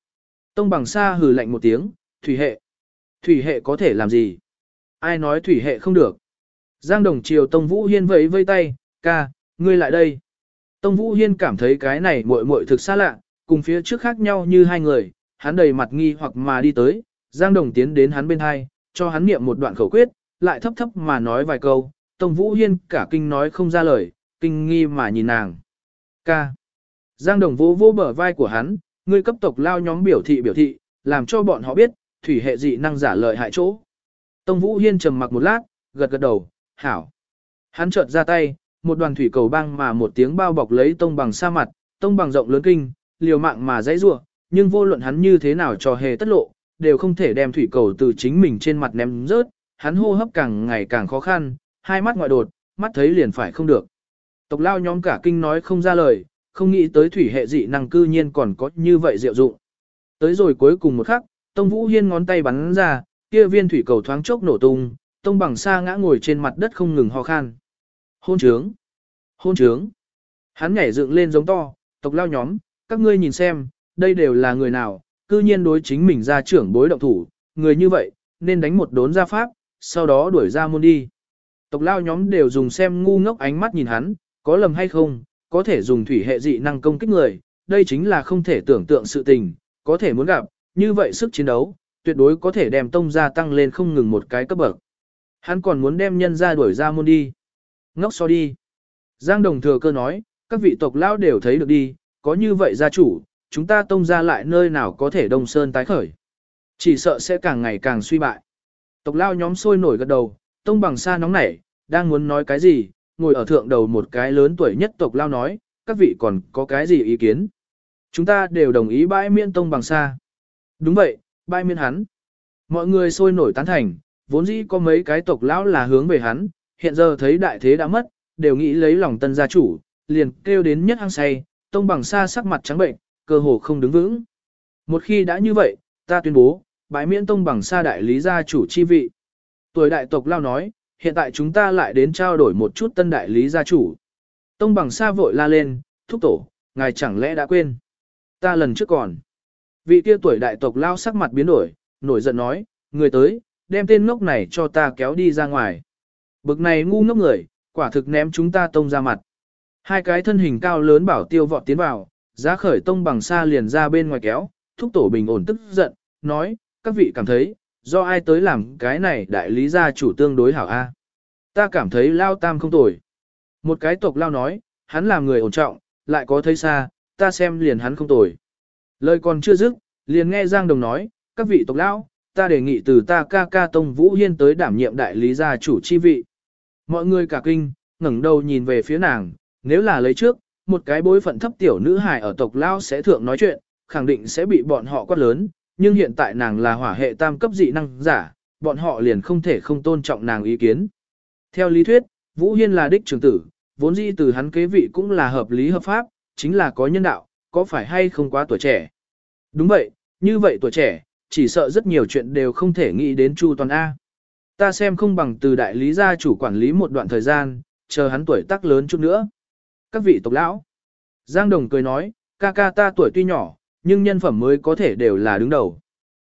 Tông bằng xa hừ lạnh một tiếng, thủy hệ. Thủy hệ có thể làm gì? Ai nói thủy hệ không được? Giang Đồng chiều Tông Vũ Hiên vẫy vây tay, ca, ngươi lại đây. Tông Vũ Hiên cảm thấy cái này muội muội thực xa lạ, cùng phía trước khác nhau như hai người, hắn đầy mặt nghi hoặc mà đi tới, Giang Đồng tiến đến hắn bên hai, cho hắn niệm một đoạn khẩu quyết, lại thấp thấp mà nói vài câu, Tông Vũ Hiên cả kinh nói không ra lời, kinh nghi mà nhìn nàng. Ca. Giang Đồng vô vô bờ vai của hắn, ngươi cấp tộc lao nhóm biểu thị biểu thị, làm cho bọn họ biết, thủy hệ dị năng giả lợi hại chỗ. Tông Vũ Hiên trầm mặc một lát, gật gật đầu, hảo. Hắn chợt ra tay, một đoàn thủy cầu băng mà một tiếng bao bọc lấy tông bằng sa mặt, tông bằng rộng lớn kinh, liều mạng mà dãy rủa, nhưng vô luận hắn như thế nào cho hề tất lộ, đều không thể đem thủy cầu từ chính mình trên mặt ném rớt, hắn hô hấp càng ngày càng khó khăn, hai mắt ngoại đột, mắt thấy liền phải không được. Tộc lao nhóm cả kinh nói không ra lời, không nghĩ tới thủy hệ dị năng cư nhiên còn có như vậy diệu dụng. Tới rồi cuối cùng một khắc, Tông Vũ Hiên ngón tay bắn ra, kia viên thủy cầu thoáng chốc nổ tung, Tông Bằng Sa ngã ngồi trên mặt đất không ngừng ho khan. Hôn trướng! Hôn trướng! Hắn nhảy dựng lên giống to, tộc lao nhóm, các ngươi nhìn xem, đây đều là người nào, cư nhiên đối chính mình ra trưởng bối động thủ, người như vậy, nên đánh một đốn ra pháp, sau đó đuổi ra môn đi. Tộc lao nhóm đều dùng xem ngu ngốc ánh mắt nhìn hắn, có lầm hay không, có thể dùng thủy hệ dị năng công kích người, đây chính là không thể tưởng tượng sự tình, có thể muốn gặp, như vậy sức chiến đấu, tuyệt đối có thể đem tông gia tăng lên không ngừng một cái cấp bậc. Hắn còn muốn đem nhân ra đuổi ra môn đi. Ngốc so đi. Giang đồng thừa cơ nói, các vị tộc lao đều thấy được đi, có như vậy gia chủ, chúng ta tông ra lại nơi nào có thể đông sơn tái khởi. Chỉ sợ sẽ càng ngày càng suy bại. Tộc lao nhóm sôi nổi gật đầu, tông bằng xa nóng nảy, đang muốn nói cái gì, ngồi ở thượng đầu một cái lớn tuổi nhất tộc lao nói, các vị còn có cái gì ý kiến. Chúng ta đều đồng ý bãi miễn tông bằng xa. Đúng vậy, bãi miễn hắn. Mọi người sôi nổi tán thành, vốn dĩ có mấy cái tộc lão là hướng về hắn, hiện giờ thấy đại thế đã mất, đều nghĩ lấy lòng tân gia chủ, liền kêu đến nhất hăng say, tông bằng xa sắc mặt trắng bệnh, cơ hồ không đứng vững. Một khi đã như vậy, ta tuyên bố, bãi miễn tông bằng xa đại lý gia chủ chi vị. Tuổi đại tộc lao nói, hiện tại chúng ta lại đến trao đổi một chút tân đại lý gia chủ. Tông bằng xa vội la lên, thúc tổ, ngài chẳng lẽ đã quên. Ta lần trước còn. Vị kia tuổi đại tộc lao sắc mặt biến đổi, nổi giận nói, người tới, đem tên ngốc này cho ta kéo đi ra ngoài. Bực này ngu ngốc người, quả thực ném chúng ta tông ra mặt. Hai cái thân hình cao lớn bảo tiêu vọt tiến vào, giá khởi tông bằng xa liền ra bên ngoài kéo, thúc tổ bình ổn tức giận, nói, các vị cảm thấy, do ai tới làm cái này đại lý gia chủ tương đối hảo A. Ta cảm thấy lao tam không tồi. Một cái tộc lao nói, hắn là người ổn trọng, lại có thấy xa, ta xem liền hắn không tồi. Lời còn chưa dứt, liền nghe Giang Đồng nói, các vị tộc lão, ta đề nghị từ ta ca ca Tông Vũ Hiên tới đảm nhiệm đại lý gia chủ chi vị. Mọi người cả kinh, ngẩng đầu nhìn về phía nàng, nếu là lấy trước, một cái bối phận thấp tiểu nữ hài ở tộc lao sẽ thượng nói chuyện, khẳng định sẽ bị bọn họ quát lớn, nhưng hiện tại nàng là hỏa hệ tam cấp dị năng giả, bọn họ liền không thể không tôn trọng nàng ý kiến. Theo lý thuyết, Vũ Hiên là đích trưởng tử, vốn dĩ từ hắn kế vị cũng là hợp lý hợp pháp, chính là có nhân đạo, có phải hay không quá tuổi trẻ. Đúng vậy, như vậy tuổi trẻ, chỉ sợ rất nhiều chuyện đều không thể nghĩ đến Chu Toàn A. Ta xem không bằng từ đại lý gia chủ quản lý một đoạn thời gian, chờ hắn tuổi tác lớn chút nữa. Các vị tộc lão. Giang Đồng cười nói, ca ca ta tuổi tuy nhỏ, nhưng nhân phẩm mới có thể đều là đứng đầu.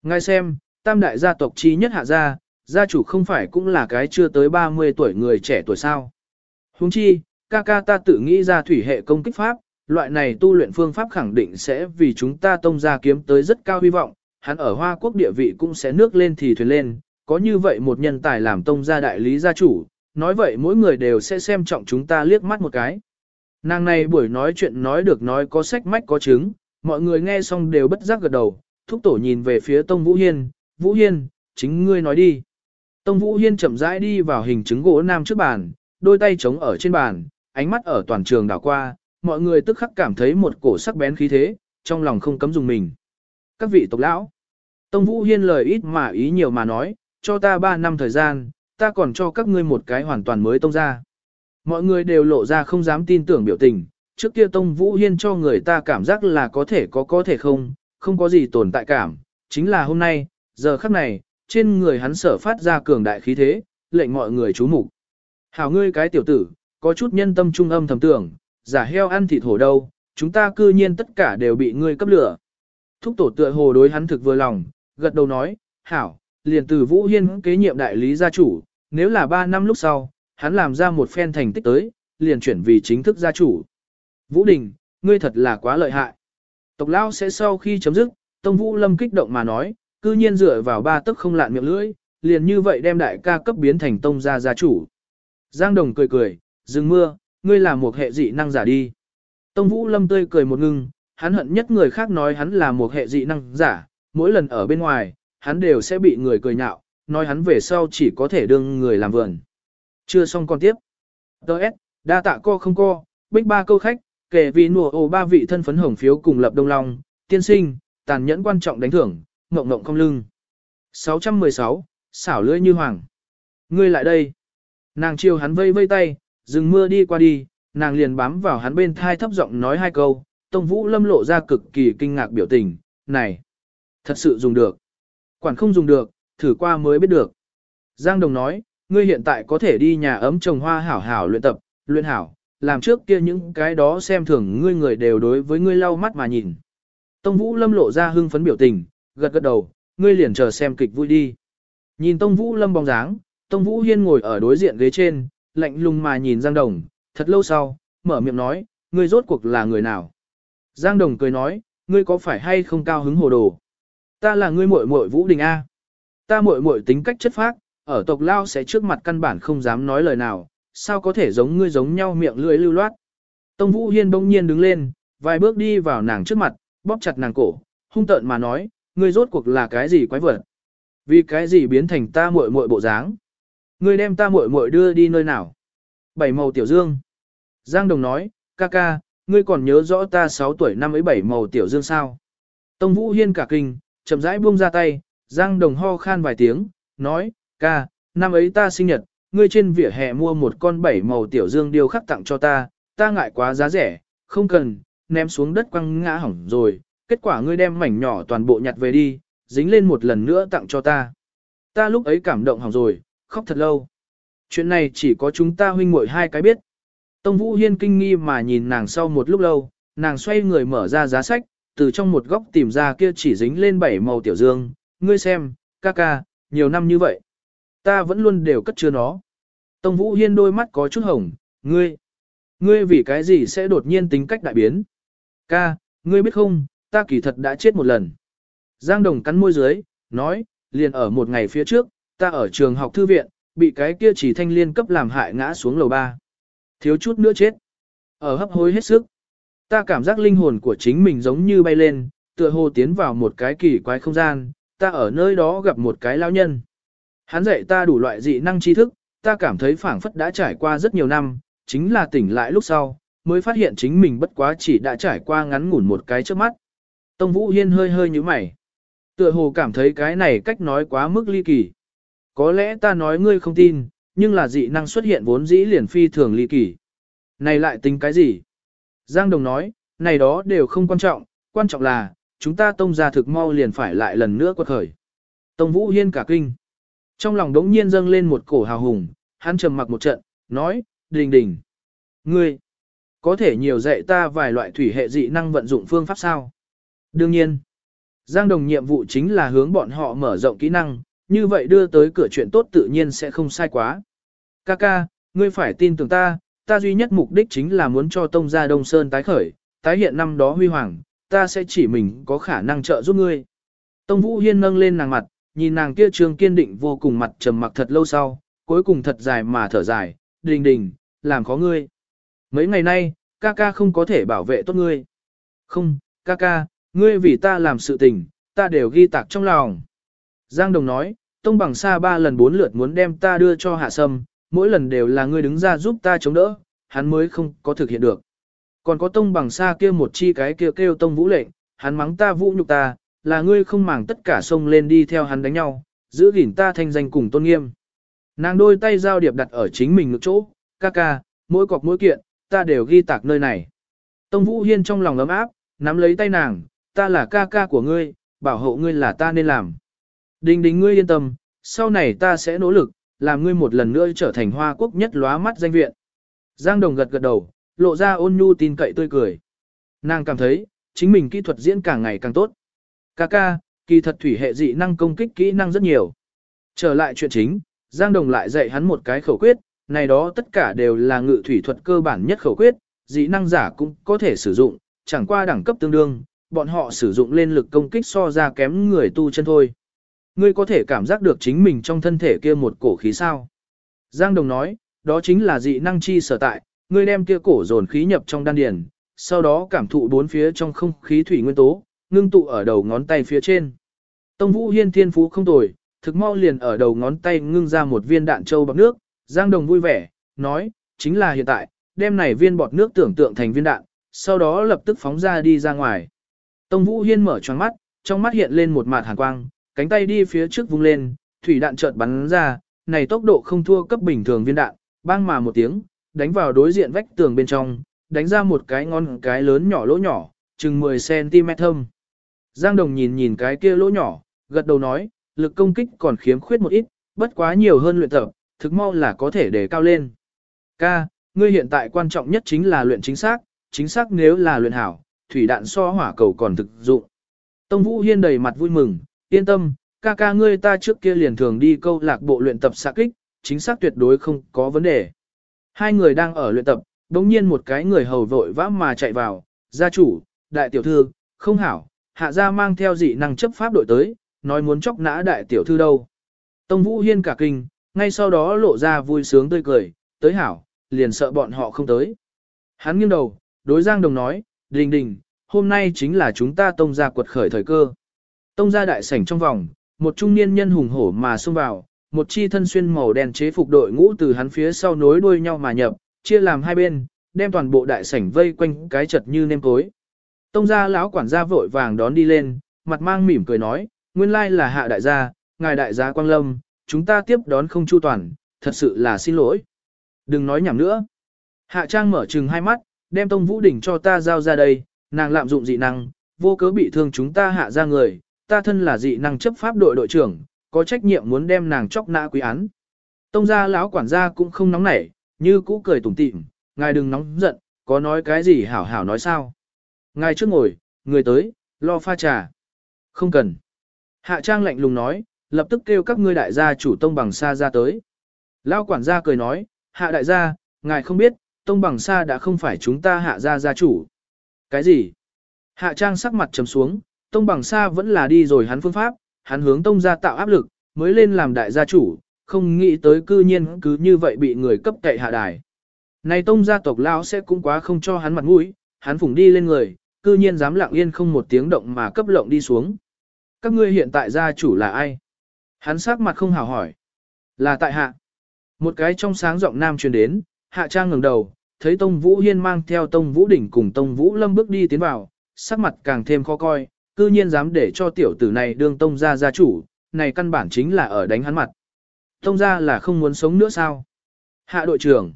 Ngài xem, tam đại gia tộc chi nhất hạ gia, gia chủ không phải cũng là cái chưa tới 30 tuổi người trẻ tuổi sao. Huống chi, ca ca ta tự nghĩ ra thủy hệ công kích pháp, loại này tu luyện phương pháp khẳng định sẽ vì chúng ta tông gia kiếm tới rất cao hy vọng, hắn ở Hoa Quốc địa vị cũng sẽ nước lên thì thuyền lên, có như vậy một nhân tài làm tông gia đại lý gia chủ, nói vậy mỗi người đều sẽ xem trọng chúng ta liếc mắt một cái. Nàng này buổi nói chuyện nói được nói có sách mách có chứng, mọi người nghe xong đều bất giác gật đầu, thúc tổ nhìn về phía Tông Vũ Hiên, Vũ Hiên, chính ngươi nói đi. Tông Vũ Hiên chậm rãi đi vào hình chứng gỗ nam trước bàn, đôi tay chống ở trên bàn, ánh mắt ở toàn trường đảo qua, mọi người tức khắc cảm thấy một cổ sắc bén khí thế, trong lòng không cấm dùng mình. Các vị tộc lão, Tông Vũ Hiên lời ít mà ý nhiều mà nói, cho ta 3 năm thời gian, ta còn cho các ngươi một cái hoàn toàn mới tông ra. Mọi người đều lộ ra không dám tin tưởng biểu tình, trước kia Tông Vũ Hiên cho người ta cảm giác là có thể có có thể không, không có gì tồn tại cảm, chính là hôm nay, giờ khắc này, trên người hắn sở phát ra cường đại khí thế, lệnh mọi người chú mục. Hảo ngươi cái tiểu tử, có chút nhân tâm trung âm thầm tưởng, giả heo ăn thịt hổ đâu, chúng ta cư nhiên tất cả đều bị ngươi cấp lửa. Thúc tổ tựa hồ đối hắn thực vừa lòng, gật đầu nói, hảo, liền từ Vũ Hiên kế nhiệm đại lý gia chủ, nếu là 3 năm lúc sau, hắn làm ra một phen thành tích tới, liền chuyển vì chính thức gia chủ. Vũ Đình, ngươi thật là quá lợi hại. Tộc Lao sẽ sau khi chấm dứt, Tông Vũ Lâm kích động mà nói, cư nhiên dựa vào ba tức không lạn miệng lưỡi, liền như vậy đem đại ca cấp biến thành Tông gia gia chủ. Giang Đồng cười cười, dừng mưa, ngươi là một hệ dị năng giả đi. Tông Vũ Lâm tươi cười một ngưng, hắn hận nhất người khác nói hắn là một hệ dị năng giả, mỗi lần ở bên ngoài, hắn đều sẽ bị người cười nhạo, nói hắn về sau chỉ có thể đương người làm vườn. Chưa xong con tiếp. Đợt, đa tạ co không co, bích ba câu khách, kể vì nùa ồ ba vị thân phấn hồng phiếu cùng lập đông long, tiên sinh, tàn nhẫn quan trọng đánh thưởng, ngộng ngộng không lưng. 616, xảo lưỡi như hoàng. Ngươi lại đây. Nàng chiều hắn vây vây tay, dừng mưa đi qua đi, nàng liền bám vào hắn bên thai thấp giọng nói hai câu, Tông Vũ Lâm lộ ra cực kỳ kinh ngạc biểu tình, này, thật sự dùng được. Quản không dùng được, thử qua mới biết được. Giang Đồng nói, ngươi hiện tại có thể đi nhà ấm trồng hoa hảo hảo luyện tập, luyện hảo, làm trước kia những cái đó xem thường ngươi người đều đối với ngươi lau mắt mà nhìn. Tông Vũ Lâm lộ ra hưng phấn biểu tình, gật gật đầu, ngươi liền chờ xem kịch vui đi. Nhìn Tông Vũ Lâm bóng dáng, Tông Vũ Hiên ngồi ở đối diện ghế trên, lạnh lùng mà nhìn Giang Đồng, thật lâu sau, mở miệng nói, ngươi rốt cuộc là người nào? Giang Đồng cười nói, ngươi có phải hay không cao hứng hồ đồ? Ta là ngươi muội muội Vũ Đình A. Ta muội muội tính cách chất phác, ở tộc Lao sẽ trước mặt căn bản không dám nói lời nào, sao có thể giống ngươi giống nhau miệng lưỡi lưu loát. Tông Vũ Hiên bỗng nhiên đứng lên, vài bước đi vào nàng trước mặt, bóp chặt nàng cổ, hung tợn mà nói, ngươi rốt cuộc là cái gì quái vật? Vì cái gì biến thành ta muội muội bộ dáng? Ngươi đem ta muội muội đưa đi nơi nào? Bảy màu tiểu dương. Giang Đồng nói, ca ca, ngươi còn nhớ rõ ta 6 tuổi năm ấy bảy màu tiểu dương sao? Tông Vũ Hiên cả kinh, chậm rãi buông ra tay, Giang Đồng ho khan vài tiếng, nói, ca, năm ấy ta sinh nhật, ngươi trên vỉa hè mua một con bảy màu tiểu dương điêu khắc tặng cho ta, ta ngại quá giá rẻ, không cần, ném xuống đất quăng ngã hỏng rồi, kết quả ngươi đem mảnh nhỏ toàn bộ nhặt về đi, dính lên một lần nữa tặng cho ta. Ta lúc ấy cảm động hỏng rồi, khóc thật lâu. Chuyện này chỉ có chúng ta huynh muội hai cái biết. Tông Vũ Hiên kinh nghi mà nhìn nàng sau một lúc lâu, nàng xoay người mở ra giá sách, từ trong một góc tìm ra kia chỉ dính lên bảy màu tiểu dương, ngươi xem, ca ca, nhiều năm như vậy. Ta vẫn luôn đều cất chứa nó. Tông Vũ Hiên đôi mắt có chút hồng, ngươi, ngươi vì cái gì sẽ đột nhiên tính cách đại biến? Ca, ngươi biết không, ta kỳ thật đã chết một lần. Giang Đồng cắn môi dưới, nói, liền ở một ngày phía trước, ta ở trường học thư viện, bị cái kia chỉ thanh liên cấp làm hại ngã xuống lầu ba. Thiếu chút nữa chết. Ở hấp hối hết sức. Ta cảm giác linh hồn của chính mình giống như bay lên, tựa hồ tiến vào một cái kỳ quái không gian, ta ở nơi đó gặp một cái lão nhân. Hắn dạy ta đủ loại dị năng tri thức, ta cảm thấy phảng phất đã trải qua rất nhiều năm, chính là tỉnh lại lúc sau, mới phát hiện chính mình bất quá chỉ đã trải qua ngắn ngủn một cái trước mắt. Tông Vũ Hiên hơi hơi như mày. Tựa hồ cảm thấy cái này cách nói quá mức ly kỳ. Có lẽ ta nói ngươi không tin, nhưng là dị năng xuất hiện vốn dĩ liền phi thường ly kỳ. Này lại tính cái gì? Giang Đồng nói, này đó đều không quan trọng, quan trọng là, chúng ta tông ra thực mau liền phải lại lần nữa quật khởi. Tông Vũ Hiên cả kinh. Trong lòng đống nhiên dâng lên một cổ hào hùng, hắn trầm mặc một trận, nói, đình đình. Ngươi, có thể nhiều dạy ta vài loại thủy hệ dị năng vận dụng phương pháp sao? Đương nhiên, Giang Đồng nhiệm vụ chính là hướng bọn họ mở rộng kỹ năng, như vậy đưa tới cửa chuyện tốt tự nhiên sẽ không sai quá. Kaka, ngươi phải tin tưởng ta, ta duy nhất mục đích chính là muốn cho Tông gia Đông Sơn tái khởi, tái hiện năm đó huy hoàng, ta sẽ chỉ mình có khả năng trợ giúp ngươi. Tông Vũ Hiên nâng lên nàng mặt, nhìn nàng kia trường kiên định vô cùng mặt trầm mặc thật lâu sau, cuối cùng thật dài mà thở dài, đình đình, làm khó ngươi. Mấy ngày nay, ca ca không có thể bảo vệ tốt ngươi. Không, ca ca, ngươi vì ta làm sự tình, ta đều ghi tạc trong lòng. Giang Đồng nói, Tông bằng xa ba lần bốn lượt muốn đem ta đưa cho hạ sâm, mỗi lần đều là ngươi đứng ra giúp ta chống đỡ, hắn mới không có thực hiện được. Còn có Tông bằng xa kia một chi cái kia kêu Tông vũ lệnh, hắn mắng ta vũ nhục ta, là ngươi không màng tất cả sông lên đi theo hắn đánh nhau, giữ gìn ta thanh danh cùng tôn nghiêm. Nàng đôi tay giao điệp đặt ở chính mình ngực chỗ, ca ca, mỗi cọc mỗi kiện, ta đều ghi tạc nơi này. Tông Vũ Hiên trong lòng ấm áp, nắm lấy tay nàng, ta là ca ca của ngươi, bảo hộ ngươi là ta nên làm. Đình đình ngươi yên tâm, sau này ta sẽ nỗ lực, làm ngươi một lần nữa trở thành hoa quốc nhất lóa mắt danh viện. Giang Đồng gật gật đầu, lộ ra ôn nhu tin cậy tươi cười. Nàng cảm thấy, chính mình kỹ thuật diễn càng ngày càng tốt. Ca ca, kỳ thật thủy hệ dị năng công kích kỹ năng rất nhiều. Trở lại chuyện chính, Giang Đồng lại dạy hắn một cái khẩu quyết, này đó tất cả đều là ngự thủy thuật cơ bản nhất khẩu quyết, dị năng giả cũng có thể sử dụng, chẳng qua đẳng cấp tương đương, bọn họ sử dụng lên lực công kích so ra kém người tu chân thôi. Ngươi có thể cảm giác được chính mình trong thân thể kia một cổ khí sao. Giang Đồng nói, đó chính là dị năng chi sở tại, ngươi đem kia cổ dồn khí nhập trong đan điền, sau đó cảm thụ bốn phía trong không khí thủy nguyên tố, ngưng tụ ở đầu ngón tay phía trên. Tông Vũ Hiên thiên phú không tồi, thực mau liền ở đầu ngón tay ngưng ra một viên đạn châu bọc nước, Giang Đồng vui vẻ, nói, chính là hiện tại, đem này viên bọt nước tưởng tượng thành viên đạn, sau đó lập tức phóng ra đi ra ngoài. Tông Vũ Hiên mở choáng mắt, trong mắt hiện lên một mạt hàn quang, cánh tay đi phía trước vung lên, thủy đạn chợt bắn ra, này tốc độ không thua cấp bình thường viên đạn, bang mà một tiếng, đánh vào đối diện vách tường bên trong, đánh ra một cái ngon cái lớn nhỏ lỗ nhỏ, chừng 10cm thâm. Giang Đồng nhìn nhìn cái kia lỗ nhỏ, gật đầu nói, lực công kích còn khiếm khuyết một ít, bất quá nhiều hơn luyện tập, thực mau là có thể để cao lên. Ca, ngươi hiện tại quan trọng nhất chính là luyện chính xác, chính xác nếu là luyện hảo, thủy đạn so hỏa cầu còn thực dụng. Tông Vũ Hiên đầy mặt vui mừng, yên tâm, ca ca ngươi ta trước kia liền thường đi câu lạc bộ luyện tập xạ kích, chính xác tuyệt đối không có vấn đề. Hai người đang ở luyện tập, đống nhiên một cái người hầu vội vã mà chạy vào, gia chủ, đại tiểu thư, không hảo, hạ gia mang theo dị năng chấp pháp đội tới, nói muốn chóc nã đại tiểu thư đâu. Tông Vũ Hiên cả kinh, ngay sau đó lộ ra vui sướng tươi cười, tới hảo, liền sợ bọn họ không tới. Hắn nghiêng đầu, đối Giang Đồng nói, đình đình, hôm nay chính là chúng ta tông gia quật khởi thời cơ. Tông gia đại sảnh trong vòng, một trung niên nhân hùng hổ mà xông vào, một chi thân xuyên màu đen chế phục đội ngũ từ hắn phía sau nối đuôi nhau mà nhập, chia làm hai bên, đem toàn bộ đại sảnh vây quanh cái chật như nêm cối. Tông gia lão quản gia vội vàng đón đi lên, mặt mang mỉm cười nói, nguyên lai là hạ đại gia, ngài đại gia Quang Lâm, chúng ta tiếp đón không chu toàn, thật sự là xin lỗi. Đừng nói nhảm nữa. Hạ Trang mở trừng hai mắt, đem Tông Vũ Đỉnh cho ta giao ra đây, nàng lạm dụng dị năng, vô cớ bị thương chúng ta hạ ra người, ta thân là dị năng chấp pháp đội đội trưởng, có trách nhiệm muốn đem nàng chóc nã quý án. Tông gia lão quản gia cũng không nóng nảy, như cũ cười tủm tỉm, ngài đừng nóng giận, có nói cái gì hảo hảo nói sao. Ngài trước ngồi, người tới, lo pha trà. Không cần. Hạ Trang lạnh lùng nói, lập tức kêu các ngươi đại gia chủ tông bằng xa ra tới. Lão quản gia cười nói, hạ đại gia, ngài không biết, tông bằng xa đã không phải chúng ta hạ gia gia chủ. Cái gì? Hạ Trang sắc mặt trầm xuống, tông bằng xa vẫn là đi rồi hắn phương pháp, hắn hướng tông gia tạo áp lực, mới lên làm đại gia chủ, không nghĩ tới cư nhiên cứ như vậy bị người cấp cậy hạ đài. Này tông gia tộc lão sẽ cũng quá không cho hắn mặt mũi, hắn phủng đi lên người, cư nhiên dám lặng yên không một tiếng động mà cấp lộng đi xuống. Các ngươi hiện tại gia chủ là ai? Hắn sắc mặt không hào hỏi. Là tại hạ. Một cái trong sáng giọng nam truyền đến, hạ trang ngẩng đầu, thấy Tông Vũ Hiên mang theo Tông Vũ Đỉnh cùng Tông Vũ Lâm bước đi tiến vào, sắc mặt càng thêm khó coi, cư nhiên dám để cho tiểu tử này đương Tông gia gia chủ, này căn bản chính là ở đánh hắn mặt. Tông gia là không muốn sống nữa sao? Hạ đội trưởng.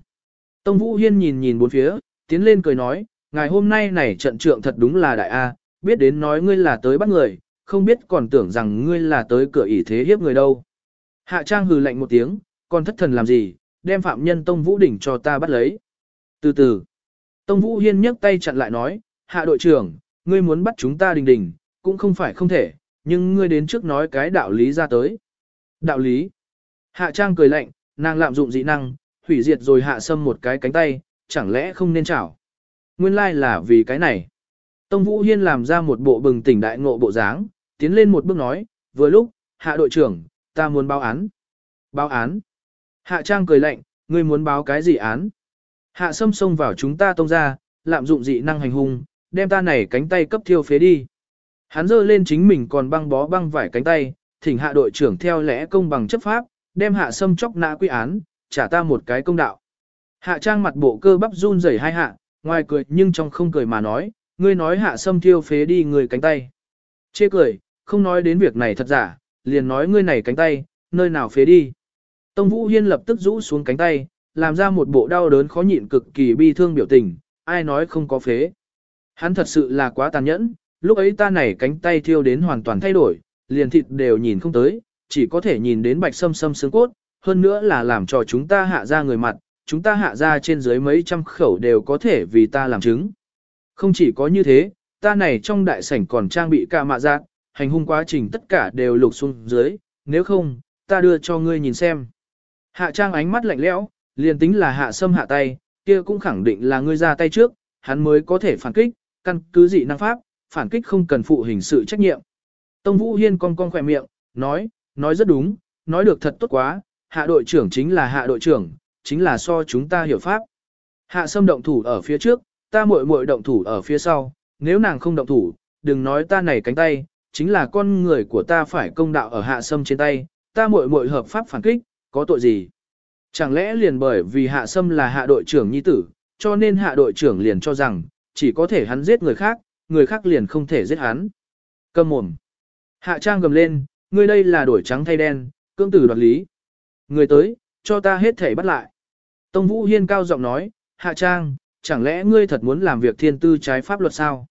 Tông Vũ Hiên nhìn nhìn bốn phía, tiến lên cười nói, ngày hôm nay này trận trượng thật đúng là đại A, biết đến nói ngươi là tới bắt người, không biết còn tưởng rằng ngươi là tới cửa ỷ thế hiếp người đâu. Hạ Trang hừ lạnh một tiếng, còn thất thần làm gì, đem phạm nhân Tông Vũ Đỉnh cho ta bắt lấy. Từ từ, Tông Vũ Hiên nhấc tay chặn lại nói, hạ đội trưởng, ngươi muốn bắt chúng ta đình đình, cũng không phải không thể, nhưng ngươi đến trước nói cái đạo lý ra tới. Đạo lý. Hạ Trang cười lạnh, nàng lạm dụng dị năng, hủy diệt rồi hạ sâm một cái cánh tay, chẳng lẽ không nên chảo. Nguyên lai là vì cái này. Tông Vũ Hiên làm ra một bộ bừng tỉnh đại ngộ bộ dáng, tiến lên một bước nói, vừa lúc, hạ đội trưởng, ta muốn báo án. Báo án. Hạ Trang cười lạnh, ngươi muốn báo cái gì án? Hạ sâm xông vào chúng ta tông ra, lạm dụng dị năng hành hung, đem ta này cánh tay cấp thiêu phế đi. Hắn giơ lên chính mình còn băng bó băng vải cánh tay, thỉnh hạ đội trưởng theo lẽ công bằng chấp pháp, đem hạ sâm chóc nã quy án, trả ta một cái công đạo. Hạ trang mặt bộ cơ bắp run rẩy hai hạ, ngoài cười nhưng trong không cười mà nói, ngươi nói hạ sâm thiêu phế đi người cánh tay. Chê cười, không nói đến việc này thật giả, liền nói ngươi này cánh tay, nơi nào phế đi. Tông Vũ Hiên lập tức rũ xuống cánh tay, làm ra một bộ đau đớn khó nhịn cực kỳ bi thương biểu tình, ai nói không có phế. Hắn thật sự là quá tàn nhẫn, lúc ấy ta này cánh tay thiêu đến hoàn toàn thay đổi, liền thịt đều nhìn không tới, chỉ có thể nhìn đến bạch sâm sâm xương cốt, hơn nữa là làm cho chúng ta hạ ra người mặt, chúng ta hạ ra trên dưới mấy trăm khẩu đều có thể vì ta làm chứng. Không chỉ có như thế, ta này trong đại sảnh còn trang bị cả mạ giác, hành hung quá trình tất cả đều lục xuống dưới, nếu không, ta đưa cho ngươi nhìn xem. Hạ trang ánh mắt lạnh lẽo, liền tính là hạ sâm hạ tay, kia cũng khẳng định là ngươi ra tay trước, hắn mới có thể phản kích, căn cứ dị năng pháp, phản kích không cần phụ hình sự trách nhiệm. Tông Vũ Hiên cong cong khỏe miệng, nói, nói rất đúng, nói được thật tốt quá, hạ đội trưởng chính là hạ đội trưởng, chính là so chúng ta hiểu pháp. Hạ sâm động thủ ở phía trước, ta muội muội động thủ ở phía sau, nếu nàng không động thủ, đừng nói ta này cánh tay, chính là con người của ta phải công đạo ở hạ sâm trên tay, ta muội muội hợp pháp phản kích, có tội gì? Chẳng lẽ liền bởi vì hạ sâm là hạ đội trưởng nhi tử, cho nên hạ đội trưởng liền cho rằng, chỉ có thể hắn giết người khác, người khác liền không thể giết hắn. Cầm mồm. Hạ trang gầm lên, ngươi đây là đổi trắng thay đen, cưỡng tử đoạt lý. Người tới, cho ta hết thể bắt lại. Tông Vũ Hiên cao giọng nói, Hạ Trang, chẳng lẽ ngươi thật muốn làm việc thiên tư trái pháp luật sao?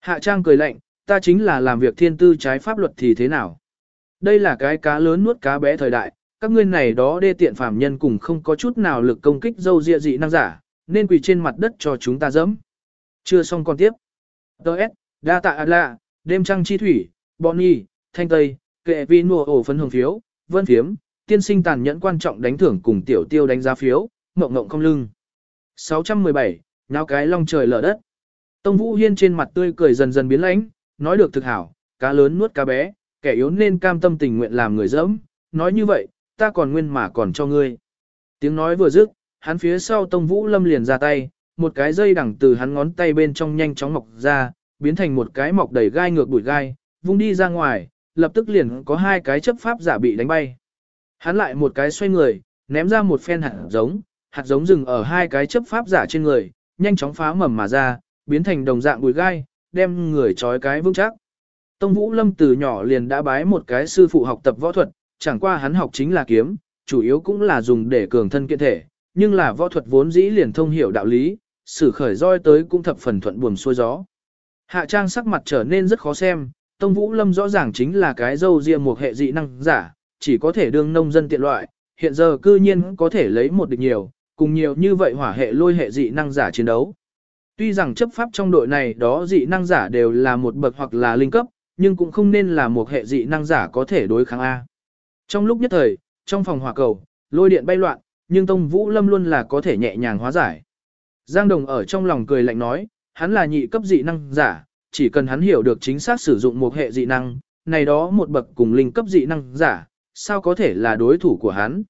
Hạ Trang cười lạnh, ta chính là làm việc thiên tư trái pháp luật thì thế nào? Đây là cái cá lớn nuốt cá bé thời đại, các ngươi này đó đê tiện phàm nhân cùng không có chút nào lực công kích dâu dịa dị năng giả, nên quỳ trên mặt đất cho chúng ta dẫm. Chưa xong còn tiếp. Đợt, đa tạ lạ, đêm trăng chi thủy, Bonnie, Thanh Tây, kệ vi nùa ổ phấn hồng phiếu, vân phiếm, tiên sinh tàn nhẫn quan trọng đánh thưởng cùng tiểu tiêu đánh giá phiếu, mộng ngộng không lưng. 617, nháo cái long trời lở đất. Tông Vũ Hiên trên mặt tươi cười dần dần biến lãnh, nói được thực hảo, cá lớn nuốt cá bé, kẻ yếu nên cam tâm tình nguyện làm người dẫm, nói như vậy, ta còn nguyên mà còn cho ngươi. Tiếng nói vừa dứt, hắn phía sau Tông Vũ Lâm liền ra tay, một cái dây đằng từ hắn ngón tay bên trong nhanh chóng mọc ra, biến thành một cái mọc đầy gai ngược bụi gai, vung đi ra ngoài, lập tức liền có hai cái chấp pháp giả bị đánh bay. Hắn lại một cái xoay người, ném ra một phen hạt giống, hạt giống rừng ở hai cái chấp pháp giả trên người, nhanh chóng phá mầm mà ra, biến thành đồng dạng bụi gai, đem người trói cái vững chắc. Tông Vũ Lâm từ nhỏ liền đã bái một cái sư phụ học tập võ thuật, chẳng qua hắn học chính là kiếm, chủ yếu cũng là dùng để cường thân kiện thể, nhưng là võ thuật vốn dĩ liền thông hiểu đạo lý, sử khởi roi tới cũng thập phần thuận buồm xuôi gió. Hạ Trang sắc mặt trở nên rất khó xem, Tông Vũ Lâm rõ ràng chính là cái dâu riêng một hệ dị năng giả, chỉ có thể đương nông dân tiện loại, hiện giờ cư nhiên có thể lấy một địch nhiều, cùng nhiều như vậy hỏa hệ lôi hệ dị năng giả chiến đấu. Tuy rằng chấp pháp trong đội này đó dị năng giả đều là một bậc hoặc là linh cấp, nhưng cũng không nên là một hệ dị năng giả có thể đối kháng A. Trong lúc nhất thời, trong phòng hỏa cầu, lôi điện bay loạn, nhưng Tông Vũ Lâm luôn là có thể nhẹ nhàng hóa giải. Giang Đồng ở trong lòng cười lạnh nói, hắn là nhị cấp dị năng giả, chỉ cần hắn hiểu được chính xác sử dụng một hệ dị năng, này đó một bậc cùng linh cấp dị năng giả, sao có thể là đối thủ của hắn.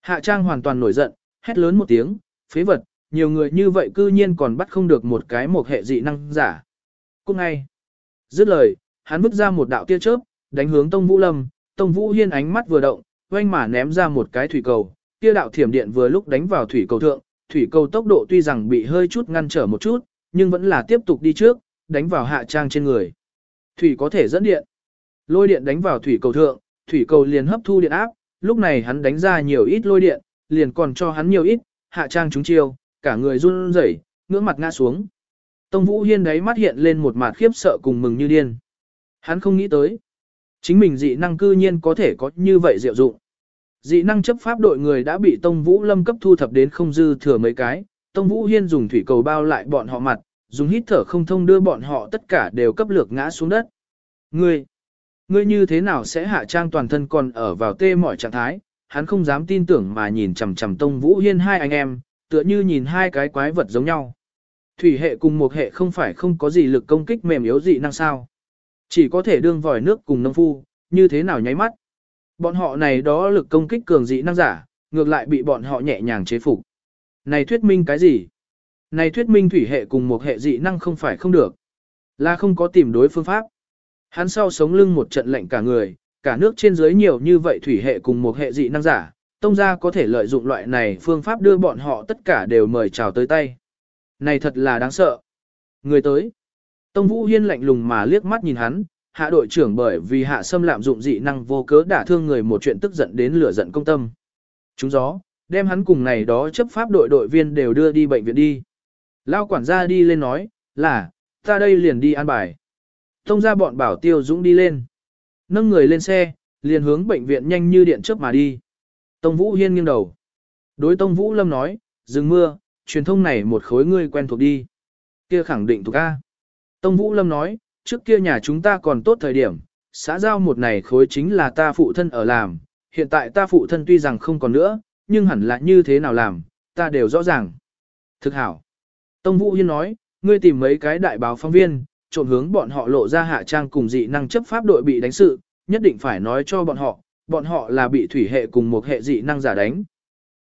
Hạ Trang hoàn toàn nổi giận, hét lớn một tiếng, phế vật, nhiều người như vậy cư nhiên còn bắt không được một cái một hệ dị năng giả. Cũng ngay, dứt lời, hắn vứt ra một đạo tia chớp, đánh hướng Tông Vũ Lâm, Tông Vũ Hiên ánh mắt vừa động, oanh mà ném ra một cái thủy cầu, tia đạo thiểm điện vừa lúc đánh vào thủy cầu thượng, thủy cầu tốc độ tuy rằng bị hơi chút ngăn trở một chút, nhưng vẫn là tiếp tục đi trước, đánh vào hạ trang trên người. Thủy có thể dẫn điện. Lôi điện đánh vào thủy cầu thượng, thủy cầu liền hấp thu điện áp, lúc này hắn đánh ra nhiều ít lôi điện, liền còn cho hắn nhiều ít, hạ trang trúng chiêu, cả người run rẩy, ngưỡng mặt ngã xuống. Tông Vũ Hiên đấy mắt hiện lên một mặt khiếp sợ cùng mừng như điên. Hắn không nghĩ tới. Chính mình dị năng cư nhiên có thể có như vậy diệu dụng. Dị năng chấp pháp đội người đã bị Tông Vũ Lâm cấp thu thập đến không dư thừa mấy cái, Tông Vũ Hiên dùng thủy cầu bao lại bọn họ mặt, dùng hít thở không thông đưa bọn họ tất cả đều cấp lược ngã xuống đất. Ngươi, ngươi như thế nào sẽ hạ trang toàn thân còn ở vào tê mọi trạng thái, hắn không dám tin tưởng mà nhìn chằm chằm Tông Vũ Hiên hai anh em, tựa như nhìn hai cái quái vật giống nhau. Thủy hệ cùng một hệ không phải không có gì lực công kích mềm yếu dị năng sao. Chỉ có thể đương vòi nước cùng nông phu, như thế nào nháy mắt. Bọn họ này đó lực công kích cường dị năng giả, ngược lại bị bọn họ nhẹ nhàng chế phục. Này thuyết minh cái gì? Này thuyết minh thủy hệ cùng một hệ dị năng không phải không được. Là không có tìm đối phương pháp. Hắn sau sống lưng một trận lệnh cả người, cả nước trên dưới nhiều như vậy thủy hệ cùng một hệ dị năng giả, tông gia có thể lợi dụng loại này phương pháp đưa bọn họ tất cả đều mời chào tới tay. Này thật là đáng sợ. Người tới. Tông Vũ Hiên lạnh lùng mà liếc mắt nhìn hắn, hạ đội trưởng bởi vì hạ xâm lạm dụng dị năng vô cớ đả thương người một chuyện tức giận đến lửa giận công tâm. Chúng gió, đem hắn cùng này đó chấp pháp đội đội viên đều đưa đi bệnh viện đi. Lao quản gia đi lên nói, là, ta đây liền đi an bài. Tông ra bọn bảo tiêu dũng đi lên. Nâng người lên xe, liền hướng bệnh viện nhanh như điện chớp mà đi. Tông Vũ Hiên nghiêng đầu. Đối Tông Vũ Lâm nói, dừng mưa, truyền thông này một khối ngươi quen thuộc đi. Kia khẳng định thuộc A. Tông Vũ Lâm nói, trước kia nhà chúng ta còn tốt thời điểm, xã giao một này khối chính là ta phụ thân ở làm, hiện tại ta phụ thân tuy rằng không còn nữa, nhưng hẳn là như thế nào làm, ta đều rõ ràng. Thực hảo. Tông Vũ Hiên nói, ngươi tìm mấy cái đại báo phóng viên, trộn hướng bọn họ lộ ra hạ trang cùng dị năng chấp pháp đội bị đánh sự, nhất định phải nói cho bọn họ, bọn họ là bị thủy hệ cùng một hệ dị năng giả đánh.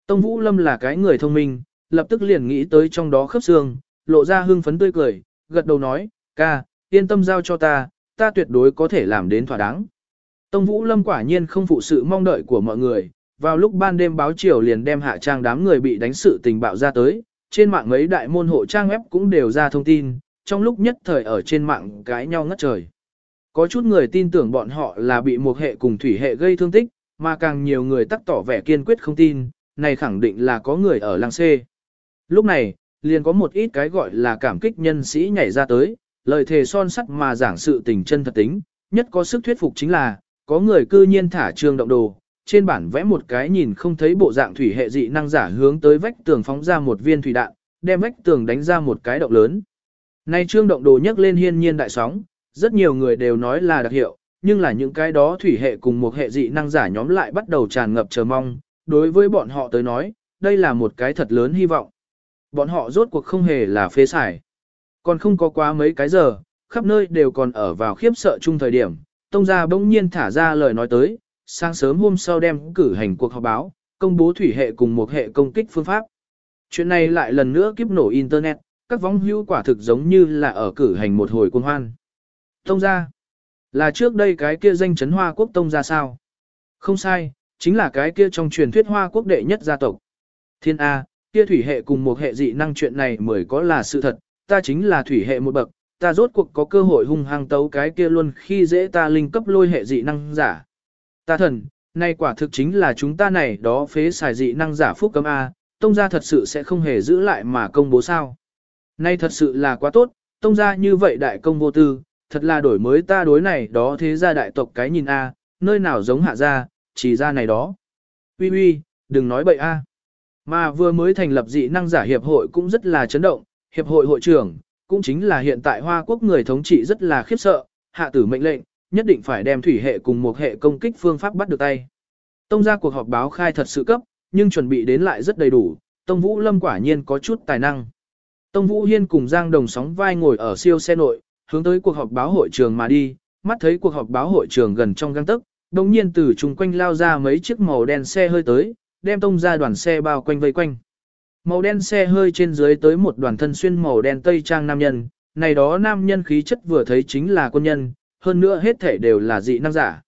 Tông Vũ Lâm là cái người thông minh, lập tức liền nghĩ tới trong đó khớp xương, lộ ra hưng phấn tươi cười, gật đầu nói, ca, yên tâm giao cho ta, ta tuyệt đối có thể làm đến thỏa đáng. Tông Vũ Lâm quả nhiên không phụ sự mong đợi của mọi người, vào lúc ban đêm báo chiều liền đem hạ trang đám người bị đánh sự tình bạo ra tới, trên mạng mấy đại môn hộ trang web cũng đều ra thông tin, trong lúc nhất thời ở trên mạng cái nhau ngất trời. Có chút người tin tưởng bọn họ là bị một hệ cùng thủy hệ gây thương tích, mà càng nhiều người tắc tỏ vẻ kiên quyết không tin, này khẳng định là có người ở làng C. Lúc này, liền có một ít cái gọi là cảm kích nhân sĩ nhảy ra tới, lời thề son sắt mà giảng sự tình chân thật tính, nhất có sức thuyết phục chính là, có người cư nhiên thả trương động đồ, trên bản vẽ một cái nhìn không thấy bộ dạng thủy hệ dị năng giả hướng tới vách tường phóng ra một viên thủy đạn, đem vách tường đánh ra một cái động lớn. Nay trương động đồ nhấc lên hiên nhiên đại sóng, rất nhiều người đều nói là đặc hiệu, nhưng là những cái đó thủy hệ cùng một hệ dị năng giả nhóm lại bắt đầu tràn ngập chờ mong, đối với bọn họ tới nói, đây là một cái thật lớn hy vọng. Bọn họ rốt cuộc không hề là phế xài. Còn không có quá mấy cái giờ, khắp nơi đều còn ở vào khiếp sợ chung thời điểm, tông gia bỗng nhiên thả ra lời nói tới, sáng sớm hôm sau đem cử hành cuộc họp báo, công bố thủy hệ cùng một hệ công kích phương pháp. Chuyện này lại lần nữa kiếp nổ Internet, các vong hưu quả thực giống như là ở cử hành một hồi quân hoan. Tông gia, là trước đây cái kia danh chấn hoa quốc tông gia sao? Không sai, chính là cái kia trong truyền thuyết hoa quốc đệ nhất gia tộc. Thiên A, kia thủy hệ cùng một hệ dị năng chuyện này mới có là sự thật, ta chính là thủy hệ một bậc, ta rốt cuộc có cơ hội hung hăng tấu cái kia luôn khi dễ ta linh cấp lôi hệ dị năng giả. Ta thần, nay quả thực chính là chúng ta này đó phế xài dị năng giả phúc cấm A, tông gia thật sự sẽ không hề giữ lại mà công bố sao. Nay thật sự là quá tốt, tông gia như vậy đại công vô tư, thật là đổi mới ta đối này đó thế gia đại tộc cái nhìn A, nơi nào giống hạ gia, chỉ ra này đó. Uy uy, đừng nói bậy A. Mà vừa mới thành lập dị năng giả hiệp hội cũng rất là chấn động, hiệp hội hội trưởng, cũng chính là hiện tại Hoa Quốc người thống trị rất là khiếp sợ, hạ tử mệnh lệnh, nhất định phải đem thủy hệ cùng một hệ công kích phương pháp bắt được tay. Tông ra cuộc họp báo khai thật sự cấp, nhưng chuẩn bị đến lại rất đầy đủ, Tông Vũ Lâm quả nhiên có chút tài năng. Tông Vũ Hiên cùng Giang Đồng sóng vai ngồi ở siêu xe nội, hướng tới cuộc họp báo hội trường mà đi, mắt thấy cuộc họp báo hội trường gần trong gang tức, đồng nhiên từ chung quanh lao ra mấy chiếc màu đen xe hơi tới, đem tông ra đoàn xe bao quanh vây quanh. Màu đen xe hơi trên dưới tới một đoàn thân xuyên màu đen tây trang nam nhân, này đó nam nhân khí chất vừa thấy chính là quân nhân, hơn nữa hết thể đều là dị năng giả.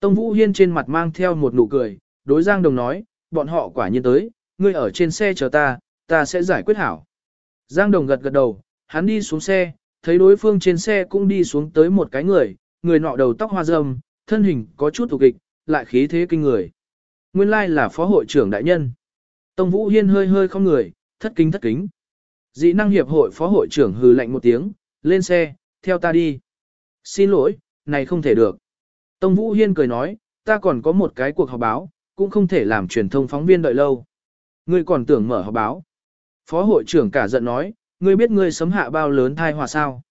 Tông Vũ Hiên trên mặt mang theo một nụ cười, đối Giang Đồng nói, bọn họ quả nhiên tới, ngươi ở trên xe chờ ta, ta sẽ giải quyết hảo. Giang Đồng gật gật đầu, hắn đi xuống xe, thấy đối phương trên xe cũng đi xuống tới một cái người, người nọ đầu tóc hoa râm, thân hình có chút thủ kịch, lại khí thế kinh người. Nguyên lai là phó hội trưởng đại nhân. Tông Vũ Hiên hơi hơi không người, thất kính thất kính. Dị năng hiệp hội phó hội trưởng hừ lạnh một tiếng, lên xe, theo ta đi. Xin lỗi, này không thể được. Tông Vũ Hiên cười nói, ta còn có một cái cuộc họp báo, cũng không thể làm truyền thông phóng viên đợi lâu. Ngươi còn tưởng mở họp báo. Phó hội trưởng cả giận nói, ngươi biết ngươi sấm hạ bao lớn thai họa sao?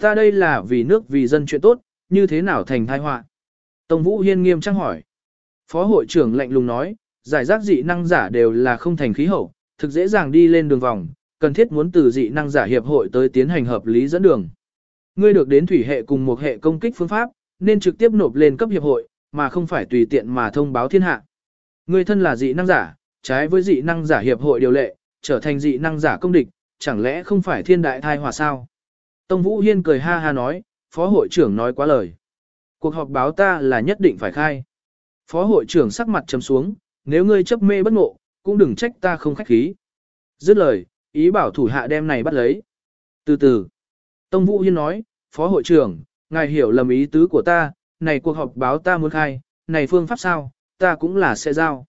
Ta đây là vì nước vì dân chuyện tốt, như thế nào thành thai họa? Tông Vũ Hiên nghiêm trang hỏi. Phó hội trưởng lạnh lùng nói, giải rác dị năng giả đều là không thành khí hậu, thực dễ dàng đi lên đường vòng, cần thiết muốn từ dị năng giả hiệp hội tới tiến hành hợp lý dẫn đường. Ngươi được đến thủy hệ cùng một hệ công kích phương pháp, nên trực tiếp nộp lên cấp hiệp hội, mà không phải tùy tiện mà thông báo thiên hạ. Ngươi thân là dị năng giả, trái với dị năng giả hiệp hội điều lệ, trở thành dị năng giả công địch, chẳng lẽ không phải thiên đại thai hòa sao? Tông Vũ Hiên cười ha ha nói, phó hội trưởng nói quá lời. Cuộc họp báo ta là nhất định phải khai. Phó hội trưởng sắc mặt trầm xuống, nếu ngươi chấp mê bất ngộ, cũng đừng trách ta không khách khí. Dứt lời, ý bảo thủ hạ đem này bắt lấy. Từ từ, Tông Vũ Hiên nói, Phó hội trưởng, ngài hiểu lầm ý tứ của ta, này cuộc họp báo ta muốn khai, này phương pháp sao, ta cũng là sẽ giao.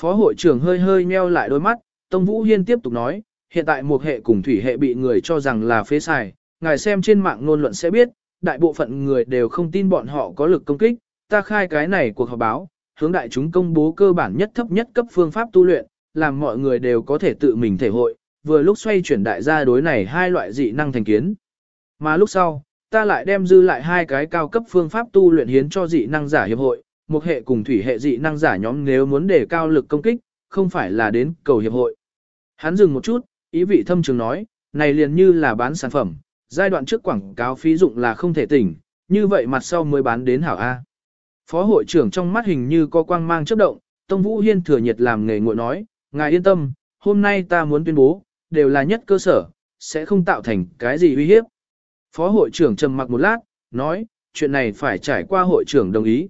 Phó hội trưởng hơi hơi nheo lại đôi mắt, Tông Vũ Hiên tiếp tục nói, hiện tại một hệ cùng thủy hệ bị người cho rằng là phế xài, ngài xem trên mạng ngôn luận sẽ biết, đại bộ phận người đều không tin bọn họ có lực công kích, ta khai cái này cuộc họp báo, hướng đại chúng công bố cơ bản nhất thấp nhất cấp phương pháp tu luyện, làm mọi người đều có thể tự mình thể hội, vừa lúc xoay chuyển đại gia đối này hai loại dị năng thành kiến. Mà lúc sau, ta lại đem dư lại hai cái cao cấp phương pháp tu luyện hiến cho dị năng giả hiệp hội, một hệ cùng thủy hệ dị năng giả nhóm nếu muốn đề cao lực công kích, không phải là đến cầu hiệp hội. Hắn dừng một chút, ý vị thâm trường nói, này liền như là bán sản phẩm, giai đoạn trước quảng cáo phí dụng là không thể tỉnh, như vậy mặt sau mới bán đến hảo A. Phó hội trưởng trong mắt hình như có quang mang chớp động, Tông Vũ Hiên thừa nhiệt làm nghề ngội nói, ngài yên tâm, hôm nay ta muốn tuyên bố, đều là nhất cơ sở, sẽ không tạo thành cái gì uy hiếp. Phó hội trưởng trầm mặc một lát, nói, chuyện này phải trải qua hội trưởng đồng ý.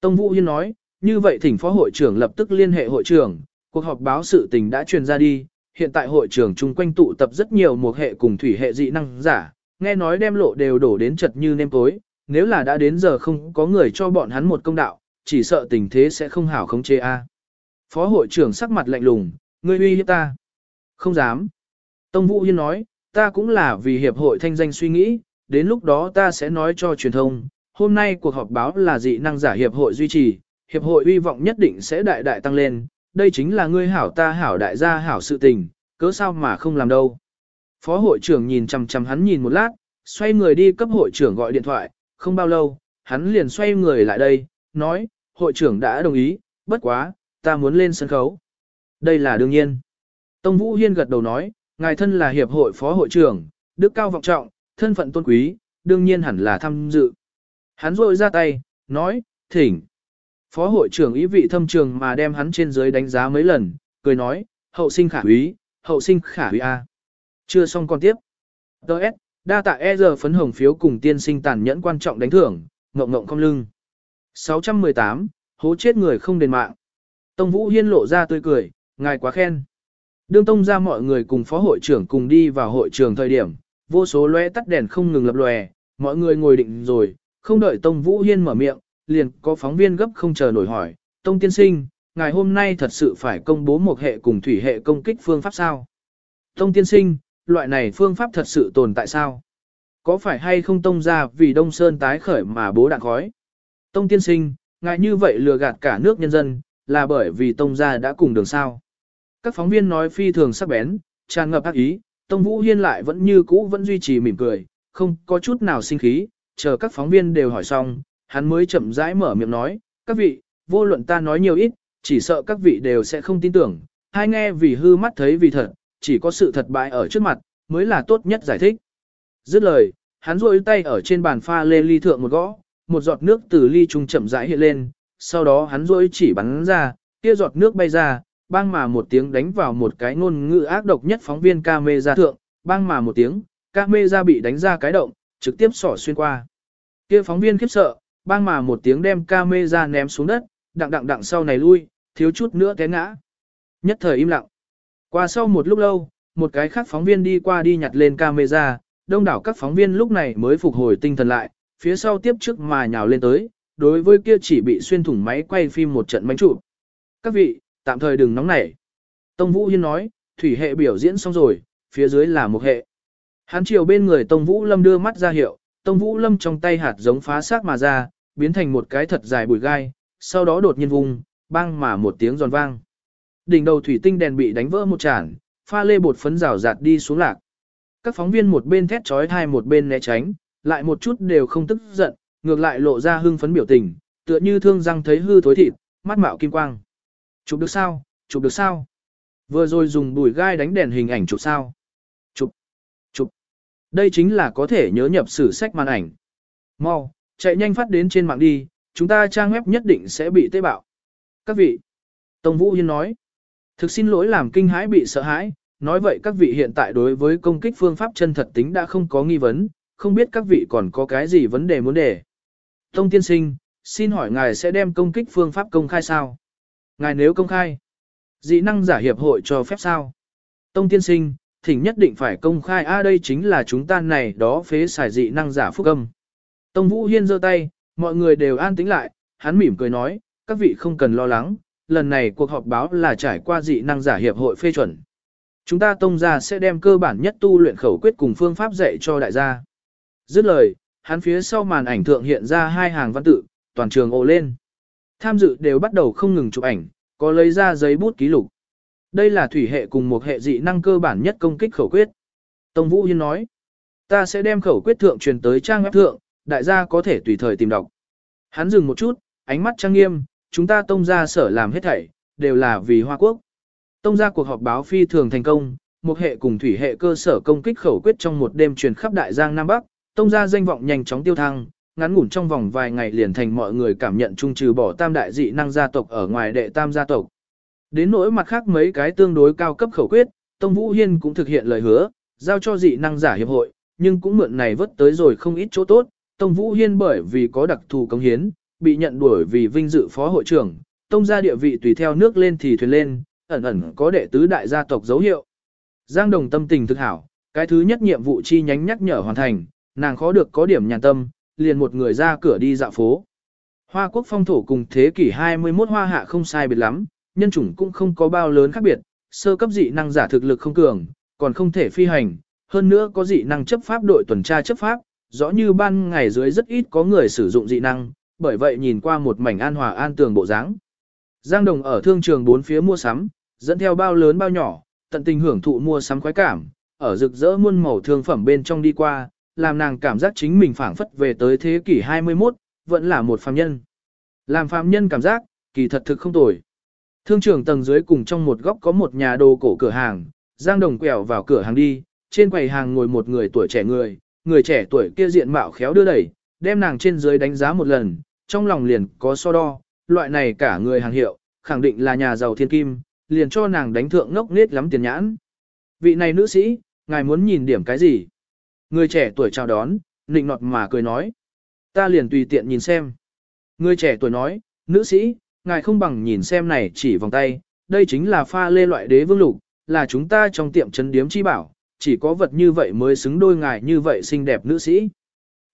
Tông Vũ Hiên nói, như vậy thỉnh phó hội trưởng lập tức liên hệ hội trưởng, cuộc họp báo sự tình đã truyền ra đi, hiện tại hội trưởng chung quanh tụ tập rất nhiều một hệ cùng thủy hệ dị năng giả, nghe nói đem lộ đều đổ đến chật như nêm tối, nếu là đã đến giờ không có người cho bọn hắn một công đạo, chỉ sợ tình thế sẽ không hảo không chế a. Phó hội trưởng sắc mặt lạnh lùng, ngươi uy hiếp ta. Không dám. Tông Vũ Hiên nói, ta cũng là vì hiệp hội thanh danh suy nghĩ, đến lúc đó ta sẽ nói cho truyền thông, hôm nay cuộc họp báo là dị năng giả hiệp hội duy trì, hiệp hội uy vọng nhất định sẽ đại đại tăng lên, đây chính là ngươi hảo ta hảo đại gia hảo sự tình, cớ sao mà không làm đâu. Phó hội trưởng nhìn chằm chằm hắn nhìn một lát, xoay người đi cấp hội trưởng gọi điện thoại, không bao lâu, hắn liền xoay người lại đây, nói, hội trưởng đã đồng ý, bất quá, ta muốn lên sân khấu. Đây là đương nhiên. Tông Vũ Hiên gật đầu nói, ngài thân là hiệp hội phó hội trưởng, đức cao vọng trọng, thân phận tôn quý, đương nhiên hẳn là tham dự. Hắn rội ra tay, nói, thỉnh. Phó hội trưởng ý vị thâm trường mà đem hắn trên dưới đánh giá mấy lần, cười nói, hậu sinh khả úy, hậu sinh khả úy A. Chưa xong còn tiếp. Đợt, đa tạ e giờ phấn hồng phiếu cùng tiên sinh tàn nhẫn quan trọng đánh thưởng, ngộng ngộng không lưng. 618, hố chết người không đền mạng. Tông Vũ Hiên lộ ra tươi cười, ngài quá khen. Đương tông ra mọi người cùng phó hội trưởng cùng đi vào hội trường thời điểm, vô số lóe tắt đèn không ngừng lập lòe, mọi người ngồi định rồi, không đợi Tông Vũ Hiên mở miệng, liền có phóng viên gấp không chờ nổi hỏi, Tông Tiên Sinh, ngày hôm nay thật sự phải công bố một hệ cùng thủy hệ công kích phương pháp sao? Tông Tiên Sinh, loại này phương pháp thật sự tồn tại sao? Có phải hay không Tông ra vì Đông Sơn tái khởi mà bố đạn khói? Tông Tiên Sinh, ngài như vậy lừa gạt cả nước nhân dân, là bởi vì Tông gia đã cùng đường sao? Các phóng viên nói phi thường sắc bén, tràn ngập ác ý, Tông Vũ Hiên lại vẫn như cũ vẫn duy trì mỉm cười, không có chút nào sinh khí, chờ các phóng viên đều hỏi xong, hắn mới chậm rãi mở miệng nói, các vị, vô luận ta nói nhiều ít, chỉ sợ các vị đều sẽ không tin tưởng, hai nghe vì hư mắt thấy vì thật, chỉ có sự thật bại ở trước mặt, mới là tốt nhất giải thích. Dứt lời, hắn rôi tay ở trên bàn pha lê ly thượng một gõ, một giọt nước từ ly trung chậm rãi hiện lên, sau đó hắn rôi chỉ bắn ra, kia giọt nước bay ra, bang mà một tiếng đánh vào một cái ngôn ngữ ác độc nhất phóng viên ca mê ra thượng, bang mà một tiếng, ca mê ra bị đánh ra cái động, trực tiếp sỏ xuyên qua. kia phóng viên khiếp sợ, bang mà một tiếng đem ca mê ra ném xuống đất, đặng đặng đặng sau này lui, thiếu chút nữa té ngã. Nhất thời im lặng. Qua sau một lúc lâu, một cái khác phóng viên đi qua đi nhặt lên camera, đông đảo các phóng viên lúc này mới phục hồi tinh thần lại, phía sau tiếp trước mà nhào lên tới, đối với kia chỉ bị xuyên thủng máy quay phim một trận mánh trụ. Các vị, tạm thời đừng nóng nảy. Tông Vũ Hiên nói, thủy hệ biểu diễn xong rồi, phía dưới là một hệ. Hắn chiều bên người Tông Vũ Lâm đưa mắt ra hiệu, Tông Vũ Lâm trong tay hạt giống phá xác mà ra, biến thành một cái thật dài bụi gai, sau đó đột nhiên vùng, bang mà một tiếng giòn vang. Đỉnh đầu thủy tinh đèn bị đánh vỡ một chản, pha lê bột phấn rào rạt đi xuống lạc. Các phóng viên một bên thét trói thai một bên né tránh, lại một chút đều không tức giận, ngược lại lộ ra hưng phấn biểu tình, tựa như thương răng thấy hư thối thịt, mắt mạo kim quang. Chụp được sao, chụp được sao? Vừa rồi dùng bùi gai đánh đèn hình ảnh chụp sao? Chụp, chụp. Đây chính là có thể nhớ nhập sử sách màn ảnh. Mau, chạy nhanh phát đến trên mạng đi, chúng ta trang web nhất định sẽ bị tế bạo. Các vị, Tông Vũ Hiên nói, thực xin lỗi làm kinh hãi bị sợ hãi, nói vậy các vị hiện tại đối với công kích phương pháp chân thật tính đã không có nghi vấn, không biết các vị còn có cái gì vấn đề muốn đề. Tông Tiên Sinh, xin hỏi ngài sẽ đem công kích phương pháp công khai sao? Ngài nếu công khai, dị năng giả hiệp hội cho phép sao? Tông Tiên Sinh, thỉnh nhất định phải công khai a đây chính là chúng ta này đó phế xài dị năng giả phúc âm. Tông Vũ Hiên giơ tay, mọi người đều an tĩnh lại, hắn mỉm cười nói, các vị không cần lo lắng, lần này cuộc họp báo là trải qua dị năng giả hiệp hội phê chuẩn. Chúng ta tông gia sẽ đem cơ bản nhất tu luyện khẩu quyết cùng phương pháp dạy cho đại gia. Dứt lời, hắn phía sau màn ảnh thượng hiện ra hai hàng văn tự, toàn trường ồ lên. Tham dự đều bắt đầu không ngừng chụp ảnh, có lấy ra giấy bút ký lục. Đây là thủy hệ cùng một hệ dị năng cơ bản nhất công kích khẩu quyết. Tông Vũ Hiên nói, ta sẽ đem khẩu quyết thượng truyền tới trang web thượng, đại gia có thể tùy thời tìm đọc. Hắn dừng một chút, ánh mắt trang nghiêm, chúng ta tông gia sở làm hết thảy, đều là vì Hoa Quốc. Tông gia cuộc họp báo phi thường thành công, một hệ cùng thủy hệ cơ sở công kích khẩu quyết trong một đêm truyền khắp đại giang Nam Bắc, tông gia danh vọng nhanh chóng tiêu thăng, ngắn ngủn trong vòng vài ngày liền thành mọi người cảm nhận chung trừ bỏ tam đại dị năng gia tộc ở ngoài đệ tam gia tộc. Đến nỗi mặt khác mấy cái tương đối cao cấp khẩu quyết, Tông Vũ Hiên cũng thực hiện lời hứa, giao cho dị năng giả hiệp hội, nhưng cũng mượn này vớt tới rồi không ít chỗ tốt, Tông Vũ Hiên bởi vì có đặc thù công hiến, bị nhận đuổi vì vinh dự phó hội trưởng, tông gia địa vị tùy theo nước lên thì thuyền lên, ẩn ẩn có đệ tứ đại gia tộc dấu hiệu. Giang Đồng tâm tình thực hảo, cái thứ nhất nhiệm vụ chi nhánh nhắc nhở hoàn thành, nàng khó được có điểm nhàn tâm, liền một người ra cửa đi dạo phố. Hoa quốc phong thổ cùng thế kỷ 21 hoa hạ không sai biệt lắm, nhân chủng cũng không có bao lớn khác biệt, sơ cấp dị năng giả thực lực không cường, còn không thể phi hành, hơn nữa có dị năng chấp pháp đội tuần tra chấp pháp, rõ như ban ngày dưới rất ít có người sử dụng dị năng, bởi vậy nhìn qua một mảnh an hòa an tường bộ dáng. Giang Đồng ở thương trường bốn phía mua sắm, dẫn theo bao lớn bao nhỏ, tận tình hưởng thụ mua sắm khoái cảm, ở rực rỡ muôn màu thương phẩm bên trong đi qua, làm nàng cảm giác chính mình phảng phất về tới thế kỷ 21, vẫn là một phàm nhân. Làm phàm nhân cảm giác, kỳ thật thực không tồi. Thương trường tầng dưới cùng trong một góc có một nhà đồ cổ cửa hàng, Giang Đồng quẹo vào cửa hàng đi, trên quầy hàng ngồi một người tuổi trẻ người, người trẻ tuổi kia diện mạo khéo đưa đẩy, đem nàng trên dưới đánh giá một lần, trong lòng liền có so đo, loại này cả người hàng hiệu, khẳng định là nhà giàu thiên kim, liền cho nàng đánh thượng ngốc nết lắm tiền nhãn. Vị này nữ sĩ, ngài muốn nhìn điểm cái gì? Người trẻ tuổi chào đón, nịnh nọt mà cười nói. Ta liền tùy tiện nhìn xem. Người trẻ tuổi nói, nữ sĩ, ngài không bằng nhìn xem này chỉ vòng tay, đây chính là pha lê loại đế vương lục, là chúng ta trong tiệm trấn điếm chi bảo, chỉ có vật như vậy mới xứng đôi ngài như vậy xinh đẹp nữ sĩ.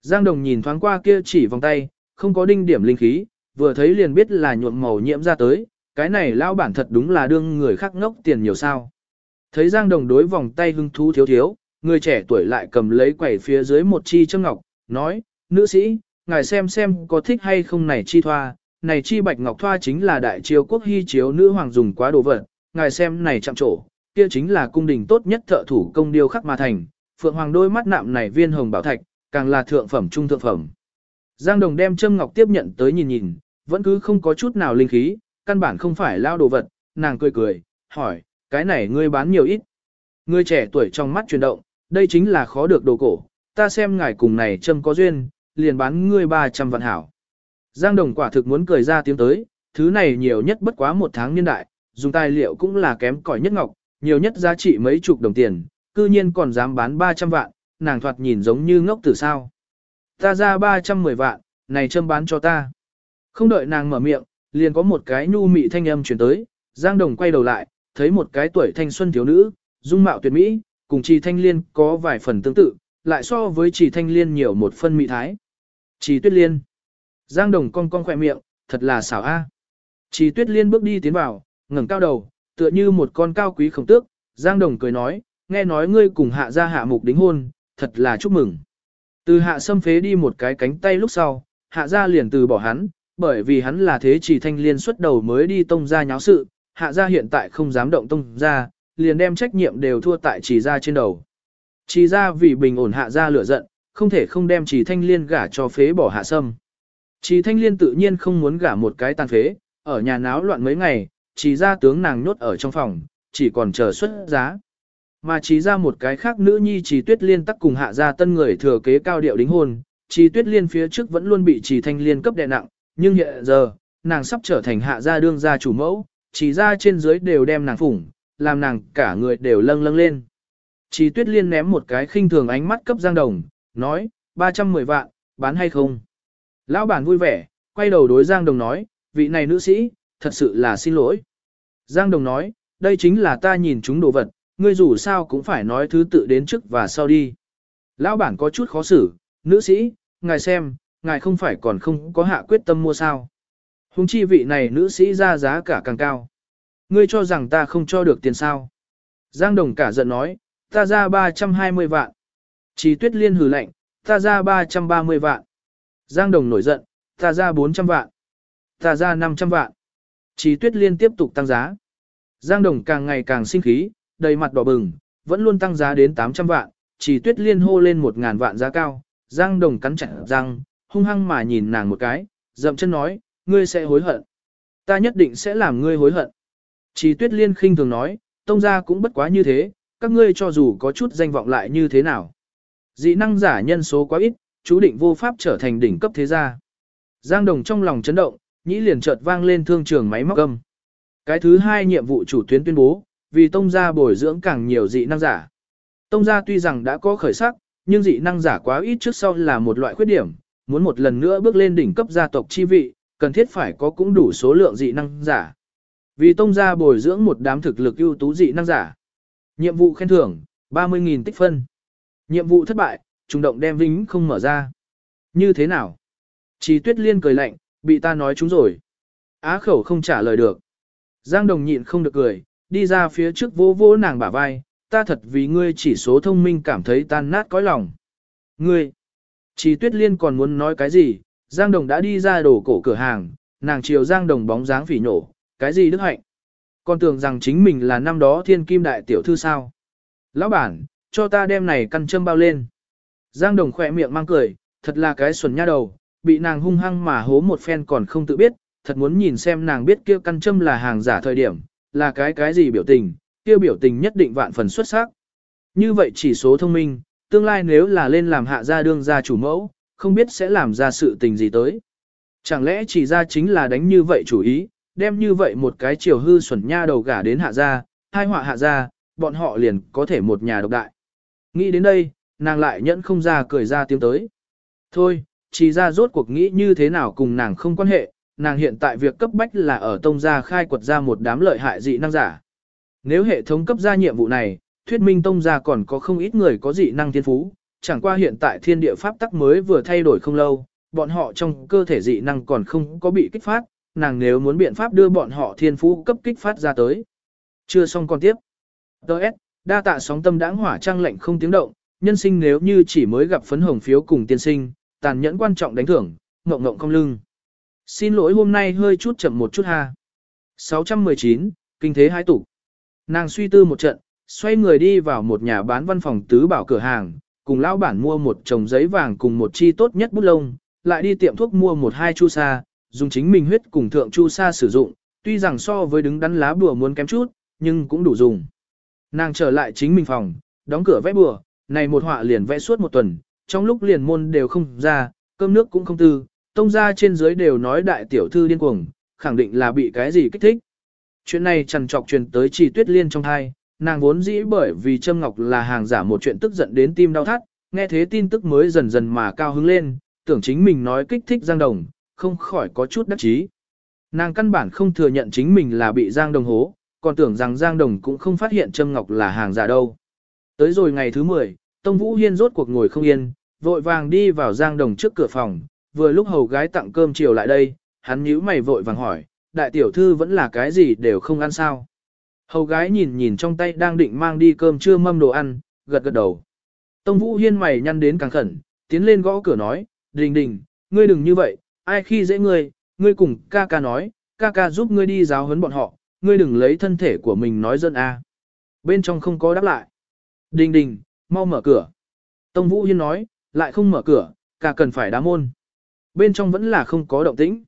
Giang Đồng nhìn thoáng qua kia chỉ vòng tay, không có đinh điểm linh khí, vừa thấy liền biết là nhuộm màu nhiễm ra tới, cái này lao bản thật đúng là đương người khác ngốc tiền nhiều sao. Thấy Giang Đồng đối vòng tay hưng thú thiếu thiếu, người trẻ tuổi lại cầm lấy quẩy phía dưới một chi châm ngọc, nói, nữ sĩ, ngài xem xem có thích hay không này chi thoa, này chi bạch ngọc thoa chính là đại triều quốc hy chiếu nữ hoàng dùng quá đồ vật, ngài xem này chạm trổ, kia chính là cung đình tốt nhất thợ thủ công điêu khắc mà thành, phượng hoàng đôi mắt nạm này viên hồng bảo thạch, càng là thượng phẩm trung thượng phẩm. Giang Đồng đem châm ngọc tiếp nhận tới nhìn nhìn, vẫn cứ không có chút nào linh khí, căn bản không phải lao đồ vật, nàng cười cười, hỏi, cái này ngươi bán nhiều ít. Ngươi trẻ tuổi trong mắt chuyển động, đây chính là khó được đồ cổ, ta xem ngài cùng này châm có duyên, liền bán ngươi 300 vạn hảo. Giang Đồng quả thực muốn cười ra tiếng tới, thứ này nhiều nhất bất quá một tháng niên đại, dùng tài liệu cũng là kém cỏi nhất ngọc, nhiều nhất giá trị mấy chục đồng tiền, cư nhiên còn dám bán 300 vạn, nàng thoạt nhìn giống như ngốc tử sao. Ta ra 310 vạn, này châm bán cho ta. Không đợi nàng mở miệng, liền có một cái nhu mị thanh âm chuyển tới, Giang Đồng quay đầu lại, thấy một cái tuổi thanh xuân thiếu nữ, dung mạo tuyệt mỹ, cùng Trì Thanh Liên có vài phần tương tự, lại so với Trì Thanh Liên nhiều một phân mỹ thái. Trì Tuyết Liên. Giang Đồng cong cong khỏe miệng, thật là xảo a. Trì Tuyết Liên bước đi tiến vào, ngẩng cao đầu, tựa như một con cao quý khổng tước, Giang Đồng cười nói, nghe nói ngươi cùng hạ gia hạ mục đính hôn, thật là chúc mừng. Từ hạ xâm phế đi một cái cánh tay lúc sau, hạ gia liền từ bỏ hắn, bởi vì hắn là thế chỉ thanh liên xuất đầu mới đi tông ra nháo sự, hạ gia hiện tại không dám động tông ra, liền đem trách nhiệm đều thua tại chỉ gia trên đầu. Chỉ gia vì bình ổn hạ gia lửa giận, không thể không đem chỉ thanh liên gả cho phế bỏ hạ sâm. Chỉ thanh liên tự nhiên không muốn gả một cái tàn phế, ở nhà náo loạn mấy ngày, chỉ ra tướng nàng nhốt ở trong phòng, chỉ còn chờ xuất giá. Mà chỉ ra một cái khác nữ nhi chỉ tuyết liên tắc cùng hạ gia tân người thừa kế cao điệu đính hôn, chỉ tuyết liên phía trước vẫn luôn bị chỉ thanh liên cấp đè nặng, nhưng hiện giờ, nàng sắp trở thành hạ gia đương gia chủ mẫu, chỉ ra trên dưới đều đem nàng phủng, làm nàng cả người đều lâng lâng lên. Chỉ tuyết liên ném một cái khinh thường ánh mắt cấp giang đồng, nói, 310 vạn, bán hay không? Lão bản vui vẻ, quay đầu đối giang đồng nói, vị này nữ sĩ, thật sự là xin lỗi. Giang đồng nói, đây chính là ta nhìn chúng đồ vật, ngươi dù sao cũng phải nói thứ tự đến trước và sau đi. Lão bản có chút khó xử, nữ sĩ, ngài xem, ngài không phải còn không có hạ quyết tâm mua sao. Hùng chi vị này nữ sĩ ra giá cả càng cao. Ngươi cho rằng ta không cho được tiền sao. Giang Đồng cả giận nói, ta ra 320 vạn. Chỉ tuyết liên hừ lạnh, ta ra 330 vạn. Giang Đồng nổi giận, ta ra 400 vạn. Ta ra 500 vạn. Chỉ tuyết liên tiếp tục tăng giá. Giang Đồng càng ngày càng sinh khí, đầy mặt đỏ bừng, vẫn luôn tăng giá đến 800 vạn. Chỉ tuyết liên hô lên 1.000 vạn giá cao. Giang Đồng cắn chặt răng, hung hăng mà nhìn nàng một cái, dậm chân nói, ngươi sẽ hối hận. Ta nhất định sẽ làm ngươi hối hận. Chỉ tuyết liên khinh thường nói, tông gia cũng bất quá như thế, các ngươi cho dù có chút danh vọng lại như thế nào. Dị năng giả nhân số quá ít, chú định vô pháp trở thành đỉnh cấp thế gia. Giang Đồng trong lòng chấn động, nhĩ liền chợt vang lên thương trường máy móc âm. Cái thứ hai nhiệm vụ chủ tuyến tuyên bố, vì tông gia bồi dưỡng càng nhiều dị năng giả. Tông gia tuy rằng đã có khởi sắc, nhưng dị năng giả quá ít trước sau là một loại khuyết điểm, muốn một lần nữa bước lên đỉnh cấp gia tộc chi vị, cần thiết phải có cũng đủ số lượng dị năng giả. Vì tông gia bồi dưỡng một đám thực lực ưu tú dị năng giả. Nhiệm vụ khen thưởng, 30.000 tích phân. Nhiệm vụ thất bại, trùng động đem vĩnh không mở ra. Như thế nào? Chỉ tuyết liên cười lạnh, bị ta nói chúng rồi. Á khẩu không trả lời được. Giang đồng nhịn không được cười, đi ra phía trước vô vô nàng bả vai, ta thật vì ngươi chỉ số thông minh cảm thấy tan nát cõi lòng. Ngươi, chỉ tuyết liên còn muốn nói cái gì, Giang đồng đã đi ra đổ cổ cửa hàng, nàng chiều Giang đồng bóng dáng phỉ nổ, cái gì đức hạnh. Còn tưởng rằng chính mình là năm đó thiên kim đại tiểu thư sao. Lão bản, cho ta đem này căn châm bao lên. Giang đồng khỏe miệng mang cười, thật là cái xuẩn nha đầu, bị nàng hung hăng mà hố một phen còn không tự biết, thật muốn nhìn xem nàng biết kia căn châm là hàng giả thời điểm, là cái cái gì biểu tình, kia biểu tình nhất định vạn phần xuất sắc. Như vậy chỉ số thông minh, tương lai nếu là lên làm hạ gia đương gia chủ mẫu, không biết sẽ làm ra sự tình gì tới. Chẳng lẽ chỉ ra chính là đánh như vậy chủ ý, đem như vậy một cái chiều hư xuẩn nha đầu gả đến hạ gia, hai họa hạ gia, bọn họ liền có thể một nhà độc đại. Nghĩ đến đây, nàng lại nhẫn không ra cười ra tiếng tới. Thôi, chỉ ra rốt cuộc nghĩ như thế nào cùng nàng không quan hệ, nàng hiện tại việc cấp bách là ở tông gia khai quật ra một đám lợi hại dị năng giả. Nếu hệ thống cấp ra nhiệm vụ này, thuyết minh tông gia còn có không ít người có dị năng thiên phú, chẳng qua hiện tại thiên địa pháp tắc mới vừa thay đổi không lâu, bọn họ trong cơ thể dị năng còn không có bị kích phát, nàng nếu muốn biện pháp đưa bọn họ thiên phú cấp kích phát ra tới. Chưa xong còn tiếp. Đợt, đa tạ sóng tâm đãng hỏa trang lệnh không tiếng động, nhân sinh nếu như chỉ mới gặp phấn hồng phiếu cùng tiên sinh, tàn nhẫn quan trọng đánh thưởng, ngộng ngộng không lưng. Xin lỗi hôm nay hơi chút chậm một chút ha. 619, kinh thế hai tủ. Nàng suy tư một trận, xoay người đi vào một nhà bán văn phòng tứ bảo cửa hàng, cùng lão bản mua một chồng giấy vàng cùng một chi tốt nhất bút lông, lại đi tiệm thuốc mua một hai chu sa, dùng chính mình huyết cùng thượng chu sa sử dụng, tuy rằng so với đứng đắn lá bùa muốn kém chút, nhưng cũng đủ dùng. Nàng trở lại chính mình phòng, đóng cửa vẽ bùa, này một họa liền vẽ suốt một tuần, trong lúc liền môn đều không ra, cơm nước cũng không tư, tông ra trên dưới đều nói đại tiểu thư điên cuồng, khẳng định là bị cái gì kích thích. Chuyện này trằn trọc truyền tới chỉ tuyết liên trong thai, nàng vốn dĩ bởi vì Trâm Ngọc là hàng giả một chuyện tức giận đến tim đau thắt, nghe thế tin tức mới dần dần mà cao hứng lên, tưởng chính mình nói kích thích Giang Đồng, không khỏi có chút đắc chí. Nàng căn bản không thừa nhận chính mình là bị Giang Đồng hố, còn tưởng rằng Giang Đồng cũng không phát hiện Trâm Ngọc là hàng giả đâu. Tới rồi ngày thứ 10, Tông Vũ Hiên rốt cuộc ngồi không yên, vội vàng đi vào Giang Đồng trước cửa phòng, vừa lúc hầu gái tặng cơm chiều lại đây, hắn nhíu mày vội vàng hỏi, đại tiểu thư vẫn là cái gì đều không ăn sao. Hầu gái nhìn nhìn trong tay đang định mang đi cơm trưa mâm đồ ăn, gật gật đầu. Tông Vũ Hiên mày nhăn đến càng khẩn, tiến lên gõ cửa nói, đình đình, ngươi đừng như vậy, ai khi dễ ngươi, ngươi cùng ca ca nói, ca ca giúp ngươi đi giáo huấn bọn họ, ngươi đừng lấy thân thể của mình nói dân a. Bên trong không có đáp lại. Đình đình, mau mở cửa. Tông Vũ Hiên nói, lại không mở cửa, cả cần phải đá môn. Bên trong vẫn là không có động tĩnh.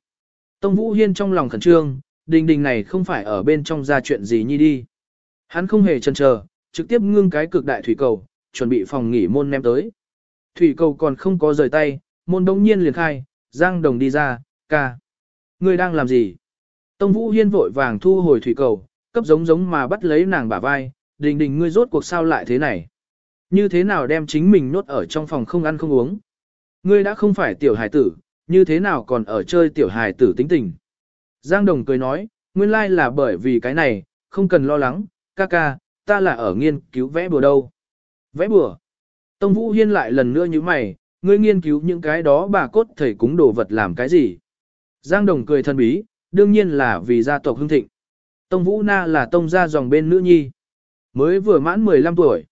Tông Vũ Hiên trong lòng khẩn trương, đình đình này không phải ở bên trong ra chuyện gì nhi đi. Hắn không hề chần chờ, trực tiếp ngưng cái cực đại thủy cầu, chuẩn bị phòng nghỉ môn ném tới. Thủy cầu còn không có rời tay, môn đông nhiên liền khai, Giang Đồng đi ra, ca. Ngươi đang làm gì? Tông Vũ Hiên vội vàng thu hồi thủy cầu, cấp giống giống mà bắt lấy nàng bả vai, đình đình ngươi rốt cuộc sao lại thế này? Như thế nào đem chính mình nốt ở trong phòng không ăn không uống? Ngươi đã không phải tiểu hài tử, như thế nào còn ở chơi tiểu hài tử tính tình? Giang Đồng cười nói, nguyên lai là bởi vì cái này, không cần lo lắng, ca ca, ta là ở nghiên cứu vẽ bừa đâu. Vẽ bừa. Tông Vũ Hiên lại lần nữa như mày, ngươi nghiên cứu những cái đó bà cốt thầy cúng đồ vật làm cái gì? Giang Đồng cười thân bí, đương nhiên là vì gia tộc hưng thịnh. Tông Vũ Na là tông gia dòng bên nữ nhi. Mới vừa mãn 15 tuổi.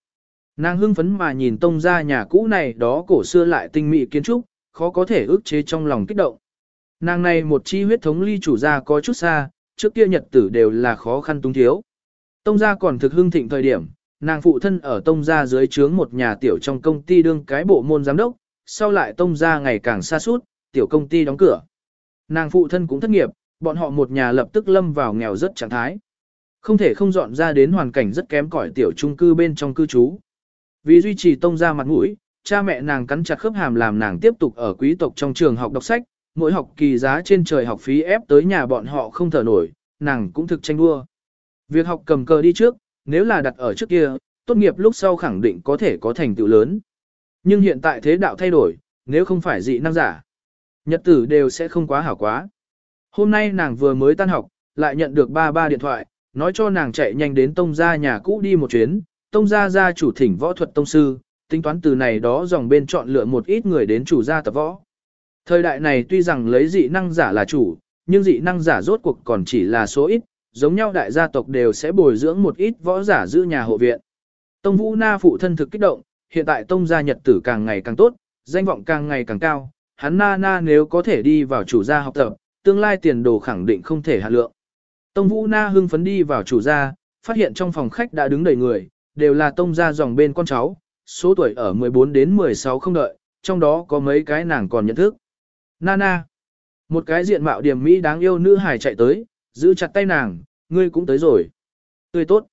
Nàng hưng phấn mà nhìn tông gia nhà cũ này đó cổ xưa lại tinh mỹ kiến trúc, khó có thể ước chế trong lòng kích động. Nàng này một chi huyết thống ly chủ gia có chút xa, trước kia nhật tử đều là khó khăn túng thiếu. Tông gia còn thực hưng thịnh thời điểm, nàng phụ thân ở tông gia dưới trướng một nhà tiểu trong công ty đương cái bộ môn giám đốc, sau lại tông gia ngày càng xa suốt, tiểu công ty đóng cửa. Nàng phụ thân cũng thất nghiệp, bọn họ một nhà lập tức lâm vào nghèo rất trạng thái. Không thể không dọn ra đến hoàn cảnh rất kém cỏi tiểu trung cư bên trong cư trú. Vì duy trì tông gia mặt mũi, cha mẹ nàng cắn chặt khớp hàm làm nàng tiếp tục ở quý tộc trong trường học đọc sách, mỗi học kỳ giá trên trời học phí ép tới nhà bọn họ không thở nổi, nàng cũng thực tranh đua. Việc học cầm cờ đi trước, nếu là đặt ở trước kia, tốt nghiệp lúc sau khẳng định có thể có thành tựu lớn. Nhưng hiện tại thế đạo thay đổi, nếu không phải dị năng giả, Nhật tử đều sẽ không quá hảo quá. Hôm nay nàng vừa mới tan học, lại nhận được ba ba điện thoại, nói cho nàng chạy nhanh đến tông gia nhà cũ đi một chuyến, tông gia gia chủ thỉnh võ thuật tông sư, tính toán từ này đó dòng bên chọn lựa một ít người đến chủ gia tập võ. Thời đại này tuy rằng lấy dị năng giả là chủ, nhưng dị năng giả rốt cuộc còn chỉ là số ít, giống nhau đại gia tộc đều sẽ bồi dưỡng một ít võ giả giữ nhà hộ viện. Tông Vũ Na phụ thân thực kích động, hiện tại tông gia nhật tử càng ngày càng tốt, danh vọng càng ngày càng cao, hắn Na Na nếu có thể đi vào chủ gia học tập, tương lai tiền đồ khẳng định không thể hạ lượng. Tông Vũ Na hưng phấn đi vào chủ gia, phát hiện trong phòng khách đã đứng đầy người, đều là tông gia dòng bên con cháu, số tuổi ở 14 đến 16 không đợi, trong đó có mấy cái nàng còn nhận thức. Nana. Một cái diện mạo điểm mỹ đáng yêu nữ hài chạy tới, giữ chặt tay nàng, ngươi cũng tới rồi. Tươi tốt.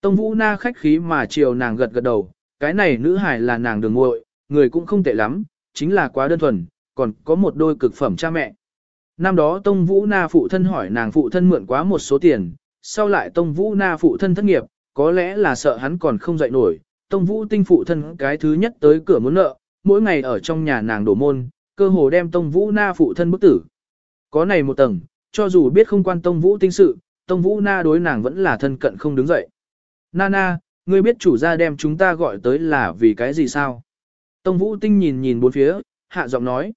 Tông Vũ Na khách khí mà chiều nàng gật gật đầu, cái này nữ hài là nàng đường muội, người cũng không tệ lắm, chính là quá đơn thuần, còn có một đôi cực phẩm cha mẹ. Năm đó Tông Vũ Na phụ thân hỏi nàng phụ thân mượn quá một số tiền, sau lại Tông Vũ Na phụ thân thất nghiệp, có lẽ là sợ hắn còn không dậy nổi. Tông Vũ tinh phụ thân cái thứ nhất tới cửa muốn nợ, mỗi ngày ở trong nhà nàng đổ môn, cơ hồ đem Tông Vũ Na phụ thân bức tử. Có này một tầng, cho dù biết không quan Tông Vũ tinh sự, Tông Vũ Na đối nàng vẫn là thân cận không đứng dậy. Nana, ngươi biết chủ gia đem chúng ta gọi tới là vì cái gì sao? Tông Vũ tinh nhìn nhìn bốn phía, hạ giọng nói.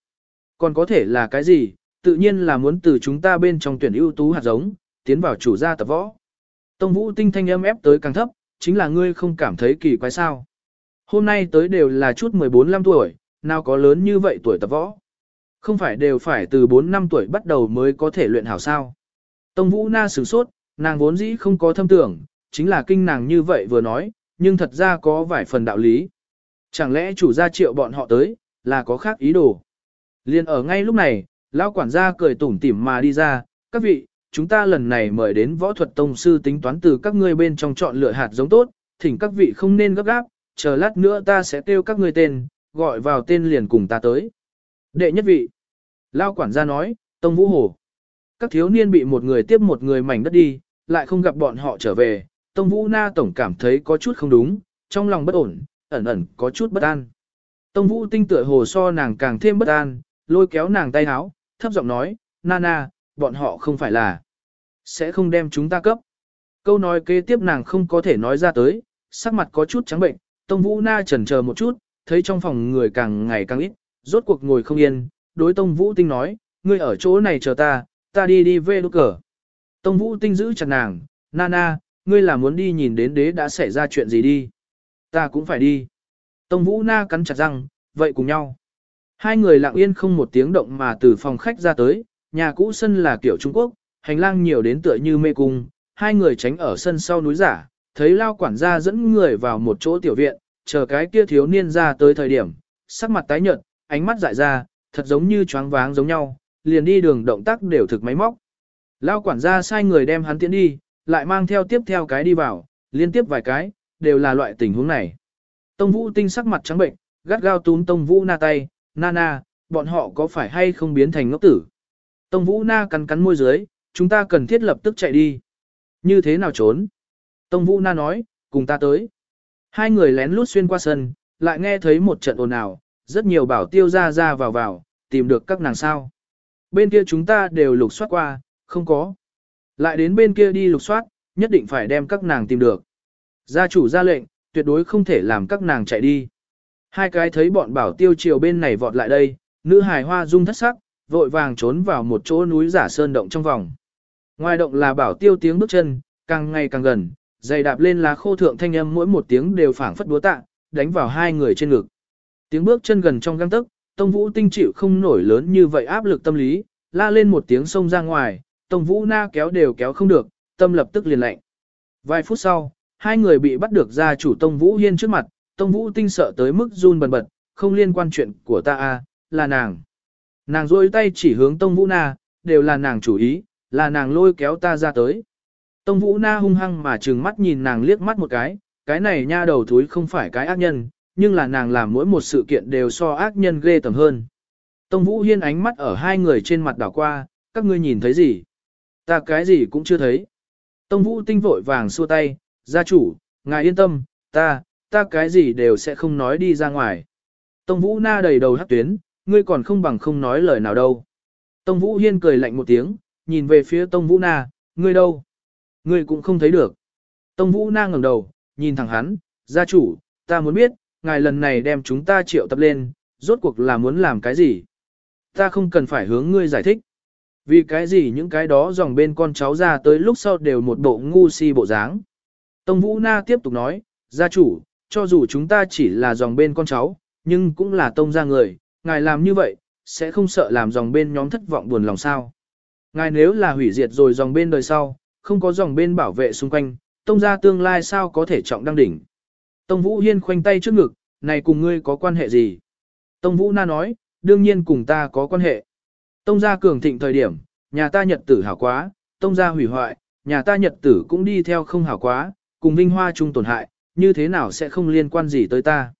Còn có thể là cái gì, tự nhiên là muốn từ chúng ta bên trong tuyển ưu tú hạt giống, tiến vào chủ gia tập võ. Tông Vũ tinh thanh âm ép tới càng thấp, chính là ngươi không cảm thấy kỳ quái sao. Hôm nay tới đều là chút 14-15 tuổi, nào có lớn như vậy tuổi tập võ. Không phải đều phải từ 4 năm tuổi bắt đầu mới có thể luyện hảo sao. Tông Vũ Na sửng sốt, nàng vốn dĩ không có thâm tưởng, chính là kinh nàng như vậy vừa nói, nhưng thật ra có vài phần đạo lý. Chẳng lẽ chủ gia triệu bọn họ tới, là có khác ý đồ. Liên ở ngay lúc này, lão quản gia cười tủm tỉm mà đi ra, các vị, chúng ta lần này mời đến võ thuật tông sư tính toán từ các ngươi bên trong chọn lựa hạt giống tốt, thỉnh các vị không nên gấp gáp, chờ lát nữa ta sẽ kêu các ngươi tên, gọi vào tên liền cùng ta tới. Đệ nhất vị. Lao quản gia nói, Tông Vũ Hồ. Các thiếu niên bị một người tiếp một người mảnh đất đi, lại không gặp bọn họ trở về. Tông Vũ Na tổng cảm thấy có chút không đúng, trong lòng bất ổn, ẩn ẩn có chút bất an. Tông Vũ tinh tựa hồ so nàng càng thêm bất an, lôi kéo nàng tay áo, thấp giọng nói, Nana, bọn họ không phải là, sẽ không đem chúng ta cấp. Câu nói kế tiếp nàng không có thể nói ra tới, sắc mặt có chút trắng bệnh, Tông Vũ Na chần chờ một chút, thấy trong phòng người càng ngày càng ít, rốt cuộc ngồi không yên, đối Tông Vũ Tinh nói, ngươi ở chỗ này chờ ta, ta đi đi về đốt cờ. Tông Vũ Tinh giữ chặt nàng, Nana, ngươi là muốn đi nhìn đến đế đã xảy ra chuyện gì đi. Ta cũng phải đi. Tông Vũ Na cắn chặt răng, vậy cùng nhau. Hai người lặng yên không một tiếng động mà từ phòng khách ra tới, nhà cũ sân là kiểu Trung Quốc, hành lang nhiều đến tựa như mê cung, hai người tránh ở sân sau núi giả, thấy lao quản gia dẫn người vào một chỗ tiểu viện, chờ cái kia thiếu niên ra tới thời điểm, sắc mặt tái nhợt, ánh mắt dại ra, thật giống như choáng váng giống nhau, liền đi đường động tác đều thực máy móc. Lao quản gia sai người đem hắn tiến đi, lại mang theo tiếp theo cái đi vào, liên tiếp vài cái, đều là loại tình huống này. Tông Vũ tinh sắc mặt trắng bệnh, gắt gao túm Tông Vũ na tay, na na, bọn họ có phải hay không biến thành ngốc tử. Tông Vũ na cắn cắn môi dưới, chúng ta cần thiết lập tức chạy đi. Như thế nào trốn? Tông Vũ na nói, cùng ta tới. Hai người lén lút xuyên qua sân, lại nghe thấy một trận ồn ào, rất nhiều bảo tiêu ra ra vào vào, tìm được các nàng sao. Bên kia chúng ta đều lục soát qua, không có. Lại đến bên kia đi lục soát, nhất định phải đem các nàng tìm được. Gia chủ ra lệnh, tuyệt đối không thể làm các nàng chạy đi. Hai cái thấy bọn bảo tiêu chiều bên này vọt lại đây, nữ hài hoa dung thất sắc, vội vàng trốn vào một chỗ núi giả sơn động trong vòng. Ngoài động là bảo tiêu tiếng bước chân, càng ngày càng gần, dày đạp lên lá khô thượng thanh âm mỗi một tiếng đều phảng phất búa tạ, đánh vào hai người trên ngực. Tiếng bước chân gần trong găng tức, Tông Vũ tinh chịu không nổi lớn như vậy áp lực tâm lý, la lên một tiếng xông ra ngoài, Tông Vũ na kéo đều kéo không được, tâm lập tức liền lạnh. Vài phút sau, hai người bị bắt được ra chủ Tông Vũ Hiên trước mặt, Tông Vũ tinh sợ tới mức run bần bật, không liên quan chuyện của ta a, là nàng. Nàng rôi tay chỉ hướng Tông Vũ Na, đều là nàng chủ ý, là nàng lôi kéo ta ra tới. Tông Vũ Na hung hăng mà trừng mắt nhìn nàng liếc mắt một cái, cái này nha đầu thúi không phải cái ác nhân, nhưng là nàng làm mỗi một sự kiện đều so ác nhân ghê tầm hơn. Tông Vũ Hiên ánh mắt ở hai người trên mặt đảo qua, các ngươi nhìn thấy gì? Ta cái gì cũng chưa thấy. Tông Vũ tinh vội vàng xua tay, gia chủ, ngài yên tâm, ta, ta cái gì đều sẽ không nói đi ra ngoài. Tông Vũ Na đầy đầu hát tuyến, ngươi còn không bằng không nói lời nào đâu. Tông Vũ Hiên cười lạnh một tiếng, nhìn về phía Tông Vũ Na, ngươi đâu? Ngươi cũng không thấy được. Tông Vũ Na ngẩng đầu, nhìn thẳng hắn, gia chủ, ta muốn biết, ngài lần này đem chúng ta triệu tập lên, rốt cuộc là muốn làm cái gì? Ta không cần phải hướng ngươi giải thích. Vì cái gì những cái đó dòng bên con cháu ra tới lúc sau đều một bộ ngu si bộ dáng. Tông Vũ Na tiếp tục nói, gia chủ, cho dù chúng ta chỉ là dòng bên con cháu, nhưng cũng là tông gia người, ngài làm như vậy, sẽ không sợ làm dòng bên nhóm thất vọng buồn lòng sao. Ngài nếu là hủy diệt rồi dòng bên đời sau, không có dòng bên bảo vệ xung quanh, tông gia tương lai sao có thể trọng đăng đỉnh. Tông Vũ Hiên khoanh tay trước ngực, này cùng ngươi có quan hệ gì? Tông Vũ Na nói, đương nhiên cùng ta có quan hệ. Tông gia cường thịnh thời điểm, nhà ta nhật tử hảo quá, tông gia hủy hoại, nhà ta nhật tử cũng đi theo không hảo quá, cùng vinh hoa chung tổn hại, như thế nào sẽ không liên quan gì tới ta.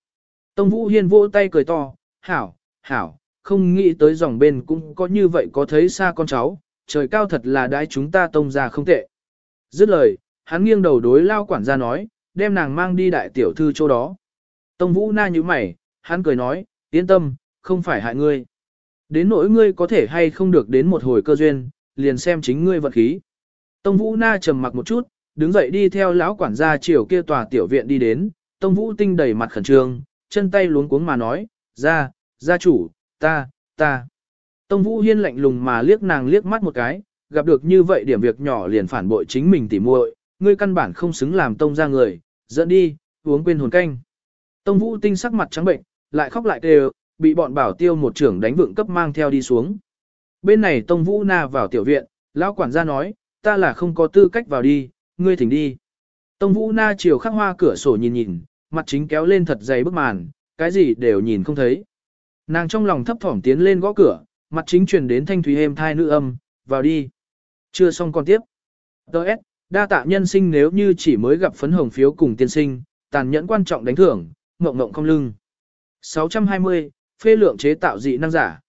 Tông Vũ Hiên vỗ tay cười to, hảo, hảo, không nghĩ tới dòng bên cũng có như vậy có thấy xa con cháu, trời cao thật là đãi chúng ta tông ra không tệ. Dứt lời, hắn nghiêng đầu đối lao quản gia nói, đem nàng mang đi đại tiểu thư chỗ đó. Tông Vũ na như mày, hắn cười nói, yên tâm, không phải hại ngươi. Đến nỗi ngươi có thể hay không được đến một hồi cơ duyên, liền xem chính ngươi vận khí. Tông Vũ na trầm mặc một chút, đứng dậy đi theo lão quản gia chiều kia tòa tiểu viện đi đến, Tông Vũ Tinh đầy mặt khẩn trương, chân tay luống cuống mà nói, ra, gia chủ, ta, ta. Tông Vũ Hiên lạnh lùng mà liếc nàng liếc mắt một cái, gặp được như vậy điểm việc nhỏ liền phản bội chính mình tỉ muội, ngươi căn bản không xứng làm tông ra người, dẫn đi, uống quên hồn canh. Tông Vũ Tinh sắc mặt trắng bệnh, lại khóc lại đều, bị bọn bảo tiêu một trưởng đánh vượng cấp mang theo đi xuống. Bên này Tông Vũ Na vào tiểu viện, lão quản gia nói, ta là không có tư cách vào đi, ngươi thỉnh đi. Tông Vũ Na chiều khắc hoa cửa sổ nhìn nhìn, mặt chính kéo lên thật dày bức màn, cái gì đều nhìn không thấy. Nàng trong lòng thấp thỏm tiến lên gõ cửa, mặt chính truyền đến thanh thúy êm thai nữ âm, vào đi. Chưa xong còn tiếp. Đợt, đa tạ nhân sinh nếu như chỉ mới gặp phấn hồng phiếu cùng tiên sinh, tàn nhẫn quan trọng đánh thưởng, ngộng ngộng không lưng. 620, phê lượng chế tạo dị năng giả.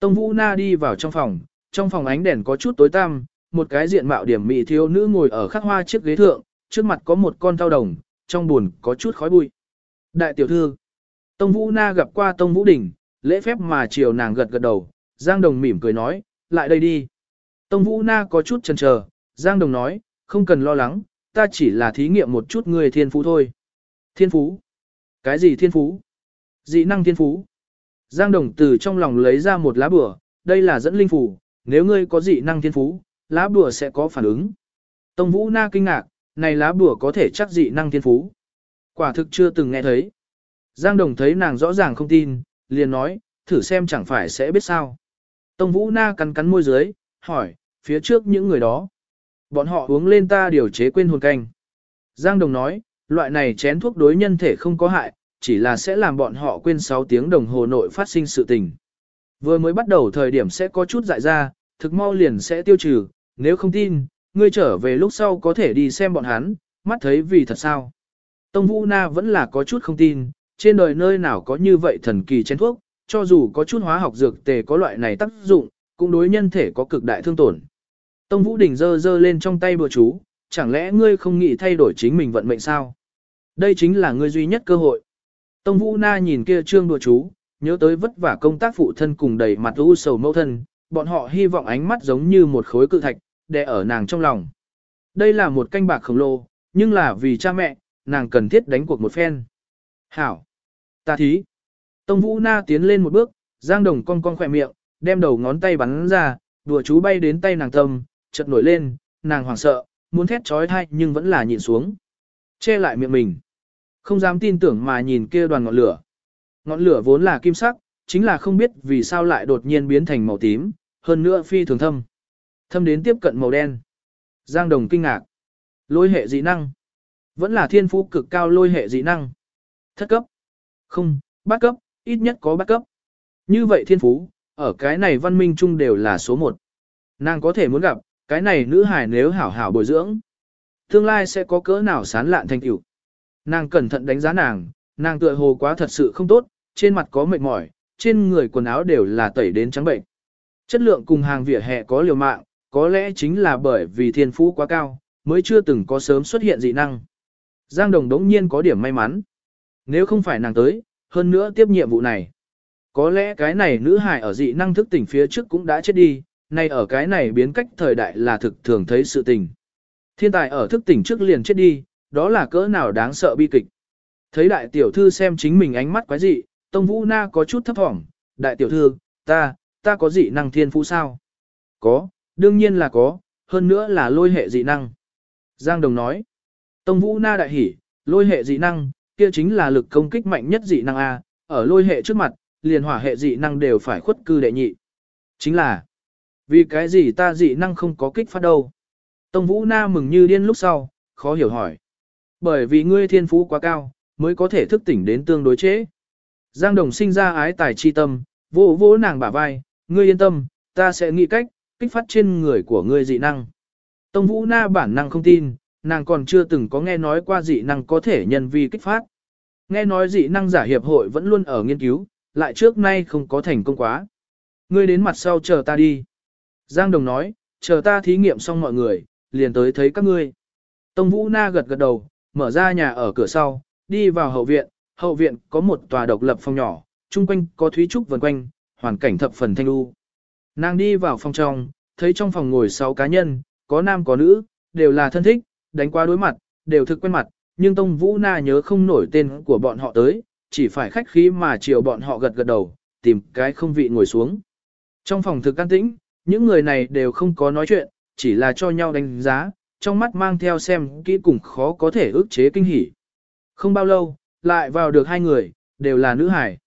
Tông Vũ Na đi vào trong phòng, trong phòng ánh đèn có chút tối tăm, một cái diện mạo điểm mị thiếu nữ ngồi ở khắc hoa chiếc ghế thượng, trước mặt có một con thao đồng, trong buồn có chút khói bụi. Đại tiểu thư, Tông Vũ Na gặp qua Tông Vũ Đình, lễ phép mà chiều nàng gật gật đầu, Giang Đồng mỉm cười nói, lại đây đi. Tông Vũ Na có chút chần chờ, Giang Đồng nói, không cần lo lắng, ta chỉ là thí nghiệm một chút người thiên phú thôi. Thiên phú? Cái gì thiên phú? Dị năng thiên phú. Giang Đồng từ trong lòng lấy ra một lá bửa, đây là dẫn linh phủ, nếu ngươi có dị năng thiên phú, lá bùa sẽ có phản ứng. Tông Vũ Na kinh ngạc, này lá bùa có thể chắc dị năng thiên phú. Quả thực chưa từng nghe thấy. Giang Đồng thấy nàng rõ ràng không tin, liền nói, thử xem chẳng phải sẽ biết sao. Tông Vũ Na cắn cắn môi dưới, hỏi, phía trước những người đó. Bọn họ uống lên ta điều chế quên hồn canh. Giang Đồng nói, loại này chén thuốc đối nhân thể không có hại, chỉ là sẽ làm bọn họ quên 6 tiếng đồng hồ nội phát sinh sự tình. Vừa mới bắt đầu thời điểm sẽ có chút dại ra, thực mau liền sẽ tiêu trừ, nếu không tin, ngươi trở về lúc sau có thể đi xem bọn hắn, mắt thấy vì thật sao. Tông Vũ Na vẫn là có chút không tin, trên đời nơi nào có như vậy thần kỳ chén thuốc, cho dù có chút hóa học dược tề có loại này tác dụng, cũng đối nhân thể có cực đại thương tổn. Tông Vũ Đình giơ giơ lên trong tay bừa chú, chẳng lẽ ngươi không nghĩ thay đổi chính mình vận mệnh sao? Đây chính là ngươi duy nhất cơ hội. Tông Vũ Na nhìn kia trương bừa chú, nhớ tới vất vả công tác phụ thân cùng đầy mặt u sầu mẫu thân, bọn họ hy vọng ánh mắt giống như một khối cự thạch, đè ở nàng trong lòng. Đây là một canh bạc khổng lồ, nhưng là vì cha mẹ, nàng cần thiết đánh cuộc một phen. Hảo! Ta thí! Tông Vũ Na tiến lên một bước, Giang Đồng cong cong khỏe miệng, đem đầu ngón tay bắn ra, đùa chú bay đến tay nàng tâm, chợt nổi lên, nàng hoảng sợ, muốn thét trói thai nhưng vẫn là nhìn xuống. Che lại miệng mình. Không dám tin tưởng mà nhìn kia đoàn ngọn lửa. Ngọn lửa vốn là kim sắc, chính là không biết vì sao lại đột nhiên biến thành màu tím, hơn nữa phi thường thâm. Thâm đến tiếp cận màu đen. Giang Đồng kinh ngạc. Lôi hệ dị năng. Vẫn là thiên phú cực cao lôi hệ dị năng. Thất cấp. Không, bát cấp, ít nhất có bát cấp. Như vậy thiên phú, ở cái này văn minh chung đều là số một. Nàng có thể muốn gặp, cái này nữ hài nếu hảo hảo bồi dưỡng. Tương lai sẽ có cỡ nào sán lạn thành tựu. Nàng cẩn thận đánh giá nàng, nàng tựa hồ quá thật sự không tốt, trên mặt có mệt mỏi, trên người quần áo đều là tẩy đến trắng bệnh. Chất lượng cùng hàng vỉa hè có liều mạng, có lẽ chính là bởi vì thiên phú quá cao, mới chưa từng có sớm xuất hiện dị năng. Giang Đồng đống nhiên có điểm may mắn. Nếu không phải nàng tới, hơn nữa tiếp nhiệm vụ này. Có lẽ cái này nữ hài ở dị năng thức tỉnh phía trước cũng đã chết đi, nay ở cái này biến cách thời đại là thực thường thấy sự tình. Thiên tài ở thức tỉnh trước liền chết đi, đó là cỡ nào đáng sợ bi kịch. Thấy đại tiểu thư xem chính mình ánh mắt quái dị, Tông Vũ Na có chút thấp thỏm, đại tiểu thư, ta, ta có dị năng thiên phú sao? Có, đương nhiên là có, hơn nữa là lôi hệ dị năng. Giang Đồng nói, Tông Vũ Na đại hỉ, lôi hệ dị năng, kia chính là lực công kích mạnh nhất dị năng A, ở lôi hệ trước mặt, liền hỏa hệ dị năng đều phải khuất cư đệ nhị. Chính là, vì cái gì ta dị năng không có kích phát đâu? Tông Vũ Na mừng như điên lúc sau, khó hiểu hỏi. Bởi vì ngươi thiên phú quá cao, mới có thể thức tỉnh đến tương đối chế. Giang Đồng sinh ra ái tài chi tâm, vỗ vỗ nàng bả vai, ngươi yên tâm, ta sẽ nghĩ cách, kích phát trên người của ngươi dị năng. Tông Vũ Na bản năng không tin, nàng còn chưa từng có nghe nói qua dị năng có thể nhân vi kích phát. Nghe nói dị năng giả hiệp hội vẫn luôn ở nghiên cứu, lại trước nay không có thành công quá. Ngươi đến mặt sau chờ ta đi. Giang Đồng nói, chờ ta thí nghiệm xong mọi người, liền tới thấy các ngươi. Tông Vũ Na gật gật đầu, mở ra nhà ở cửa sau, đi vào hậu viện, hậu viện có một tòa độc lập phòng nhỏ, chung quanh có thúy trúc vần quanh, hoàn cảnh thập phần thanh u. Nàng đi vào phòng trong, thấy trong phòng ngồi 6 cá nhân, có nam có nữ, đều là thân thích, đánh qua đối mặt, đều thực quen mặt, nhưng Tông Vũ Na nhớ không nổi tên của bọn họ tới, chỉ phải khách khí mà chiều bọn họ gật gật đầu, tìm cái không vị ngồi xuống. Trong phòng thực an tĩnh, những người này đều không có nói chuyện, chỉ là cho nhau đánh giá, trong mắt mang theo xem kỹ cùng khó có thể ức chế kinh hỉ. Không bao lâu, lại vào được hai người, đều là nữ hải.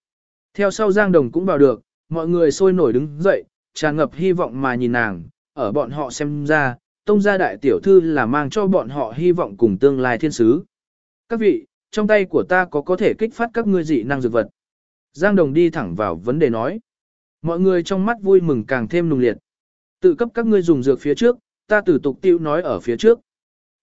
Theo sau Giang Đồng cũng vào được, mọi người sôi nổi đứng dậy, tràn ngập hy vọng mà nhìn nàng, ở bọn họ xem ra, tông gia đại tiểu thư là mang cho bọn họ hy vọng cùng tương lai thiên sứ. Các vị, trong tay của ta có có thể kích phát các ngươi dị năng dược vật. Giang Đồng đi thẳng vào vấn đề nói. Mọi người trong mắt vui mừng càng thêm nùng liệt. Tự cấp các ngươi dùng dược phía trước, ta tử tục tiêu nói ở phía trước.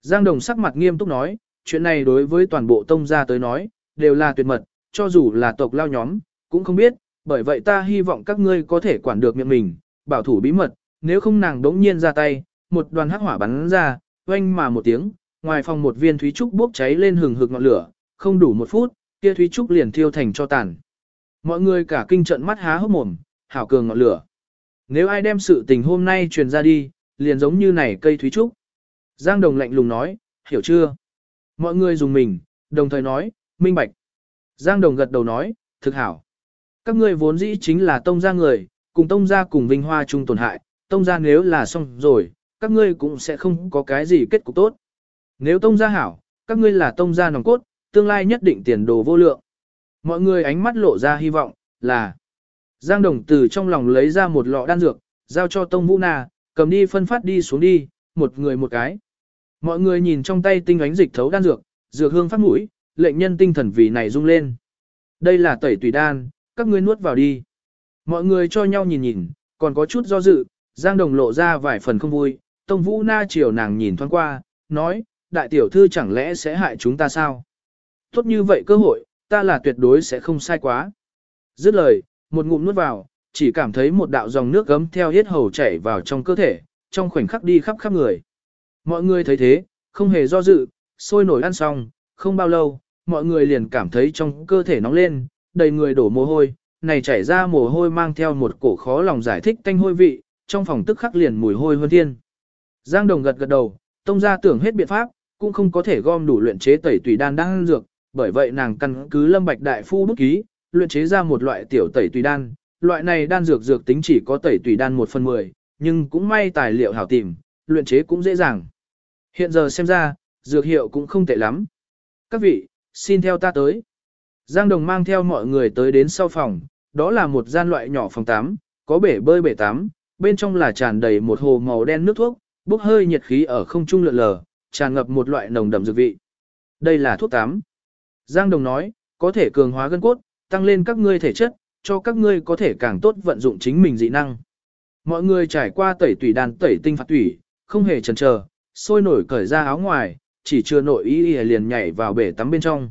Giang Đồng sắc mặt nghiêm túc nói, chuyện này đối với toàn bộ tông gia tới nói, đều là tuyệt mật, cho dù là tộc lao nhóm, cũng không biết, bởi vậy ta hy vọng các ngươi có thể quản được miệng mình, bảo thủ bí mật, nếu không nàng đống nhiên ra tay, một đoàn hắc hỏa bắn ra, oanh mà một tiếng, ngoài phòng một viên thúy trúc bốc cháy lên hừng hực ngọn lửa, không đủ một phút, kia thúy trúc liền thiêu thành cho tàn. Mọi người cả kinh trận mắt há hốc mồm, hảo cường ngọn lửa. Nếu ai đem sự tình hôm nay truyền ra đi, liền giống như này cây thúy trúc. Giang Đồng lạnh lùng nói, hiểu chưa? Mọi người dùng mình, đồng thời nói, minh bạch. Giang Đồng gật đầu nói, thực hảo. Các ngươi vốn dĩ chính là tông gia người, cùng tông gia cùng vinh hoa chung tổn hại, tông gia nếu là xong rồi, các ngươi cũng sẽ không có cái gì kết cục tốt. Nếu tông gia hảo, các ngươi là tông gia nòng cốt, tương lai nhất định tiền đồ vô lượng. Mọi người ánh mắt lộ ra hy vọng, là Giang Đồng từ trong lòng lấy ra một lọ đan dược, giao cho Tông Vũ Na, cầm đi phân phát đi xuống đi, một người một cái. Mọi người nhìn trong tay tinh ánh dịch thấu đan dược, dược hương phát mũi, lệnh nhân tinh thần vì này rung lên. Đây là tẩy tùy đan, các ngươi nuốt vào đi. Mọi người cho nhau nhìn nhìn, còn có chút do dự, Giang Đồng lộ ra vài phần không vui, Tông Vũ Na chiều nàng nhìn thoáng qua, nói, đại tiểu thư chẳng lẽ sẽ hại chúng ta sao? Tốt như vậy cơ hội, ta là tuyệt đối sẽ không sai quá. Dứt lời, một ngụm nuốt vào, chỉ cảm thấy một đạo dòng nước gấm theo hết hầu chảy vào trong cơ thể, trong khoảnh khắc đi khắp khắp người. Mọi người thấy thế, không hề do dự, sôi nổi ăn xong, không bao lâu, mọi người liền cảm thấy trong cơ thể nóng lên, đầy người đổ mồ hôi, này chảy ra mồ hôi mang theo một cổ khó lòng giải thích tanh hôi vị, trong phòng tức khắc liền mùi hôi hơn thiên. Giang Đồng gật gật đầu, tông gia tưởng hết biện pháp, cũng không có thể gom đủ luyện chế tẩy tùy đan đang dược, bởi vậy nàng căn cứ Lâm Bạch đại phu bút ký, luyện chế ra một loại tiểu tẩy tùy đan, loại này đan dược dược tính chỉ có tẩy tùy đan 1 phần 10, nhưng cũng may tài liệu hảo tìm, luyện chế cũng dễ dàng. Hiện giờ xem ra, dược hiệu cũng không tệ lắm. Các vị, xin theo ta tới. Giang Đồng mang theo mọi người tới đến sau phòng, đó là một gian loại nhỏ phòng tắm, có bể bơi bể tắm, bên trong là tràn đầy một hồ màu đen nước thuốc, bốc hơi nhiệt khí ở không trung lượn lờ, tràn ngập một loại nồng đậm dược vị. Đây là thuốc tắm. Giang Đồng nói, có thể cường hóa gân cốt, tăng lên các ngươi thể chất, cho các ngươi có thể càng tốt vận dụng chính mình dị năng. Mọi người trải qua tẩy tủy đàn tẩy tinh phạt tủy, không hề chần chờ, sôi nổi cởi ra áo ngoài, chỉ chưa nội ý liền nhảy vào bể tắm bên trong.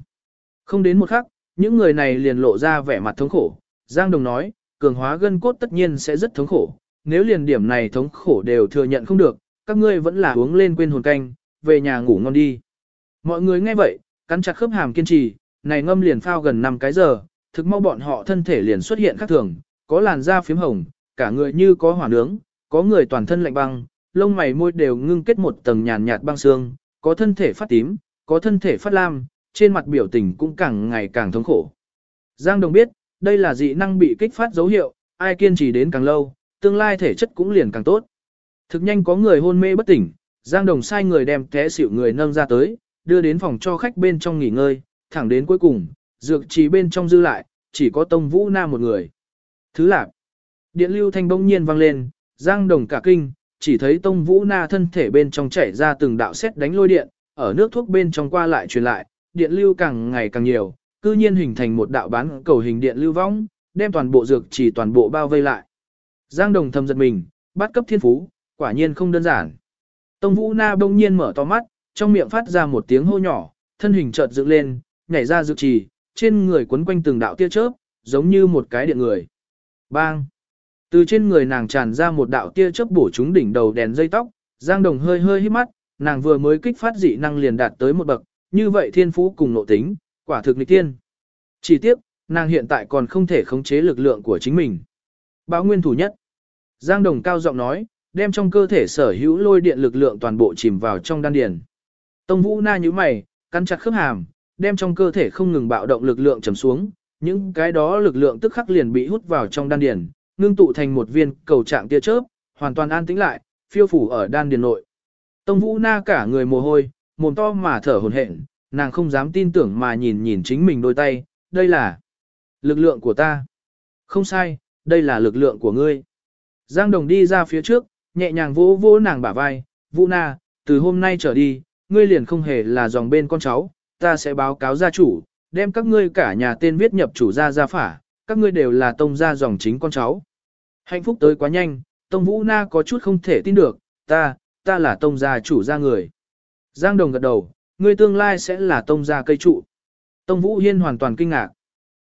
Không đến một khắc, những người này liền lộ ra vẻ mặt thống khổ. Giang Đồng nói, cường hóa gân cốt tất nhiên sẽ rất thống khổ, nếu liền điểm này thống khổ đều thừa nhận không được, các ngươi vẫn là uống lên quên hồn canh, về nhà ngủ ngon đi. Mọi người nghe vậy, cắn chặt khớp hàm kiên trì, này ngâm liền phao gần 5 cái giờ, thực mau bọn họ thân thể liền xuất hiện khác thường, có làn da phím hồng, cả người như có hỏa nướng, có người toàn thân lạnh băng, lông mày môi đều ngưng kết một tầng nhàn nhạt băng xương, có thân thể phát tím, có thân thể phát lam, trên mặt biểu tình cũng càng ngày càng thống khổ. Giang Đồng biết, đây là dị năng bị kích phát dấu hiệu, ai kiên trì đến càng lâu, tương lai thể chất cũng liền càng tốt. Thực nhanh có người hôn mê bất tỉnh, Giang Đồng sai người đem té xỉu người nâng ra tới, đưa đến phòng cho khách bên trong nghỉ ngơi, thẳng đến cuối cùng, dược trì bên trong dư lại, chỉ có Tông Vũ Nam một người. Thứ lạc, điện lưu thanh bỗng nhiên vang lên, Giang Đồng cả kinh, chỉ thấy Tông Vũ Na thân thể bên trong chảy ra từng đạo xét đánh lôi điện, ở nước thuốc bên trong qua lại truyền lại, điện lưu càng ngày càng nhiều, cư nhiên hình thành một đạo bán cầu hình điện lưu vong, đem toàn bộ dược chỉ toàn bộ bao vây lại. Giang Đồng thầm giật mình, bắt cấp thiên phú, quả nhiên không đơn giản. Tông Vũ Na bỗng nhiên mở to mắt, trong miệng phát ra một tiếng hô nhỏ, thân hình chợt dựng lên, nhảy ra dược trì, trên người quấn quanh từng đạo tia chớp, giống như một cái điện người. Bang! Từ trên người nàng tràn ra một đạo tia chớp bổ trúng đỉnh đầu đèn dây tóc, Giang Đồng hơi hơi hít mắt, nàng vừa mới kích phát dị năng liền đạt tới một bậc, như vậy thiên phú cùng nội tính, quả thực nghịch tiên. Chỉ tiếc, nàng hiện tại còn không thể khống chế lực lượng của chính mình. Báo nguyên thủ nhất. Giang Đồng cao giọng nói, đem trong cơ thể sở hữu lôi điện lực lượng toàn bộ chìm vào trong đan điền. Tông Vũ Na như mày, cắn chặt khớp hàm, đem trong cơ thể không ngừng bạo động lực lượng trầm xuống, những cái đó lực lượng tức khắc liền bị hút vào trong đan điền, ngưng tụ thành một viên cầu trạng tia chớp, hoàn toàn an tĩnh lại, phiêu phủ ở đan điền nội. Tông Vũ Na cả người mồ hôi, mồm to mà thở hổn hển, nàng không dám tin tưởng mà nhìn nhìn chính mình đôi tay, đây là lực lượng của ta. Không sai, đây là lực lượng của ngươi. Giang Đồng đi ra phía trước, nhẹ nhàng vỗ vỗ nàng bả vai, Vũ Na, từ hôm nay trở đi, ngươi liền không hề là dòng bên con cháu, ta sẽ báo cáo gia chủ, đem các ngươi cả nhà tên viết nhập chủ gia gia phả, các ngươi đều là tông gia dòng chính con cháu. Hạnh phúc tới quá nhanh, tông Vũ Na có chút không thể tin được, ta, ta là tông gia chủ gia người. Giang Đồng gật đầu, ngươi tương lai sẽ là tông gia cây trụ. Tông Vũ Hiên hoàn toàn kinh ngạc.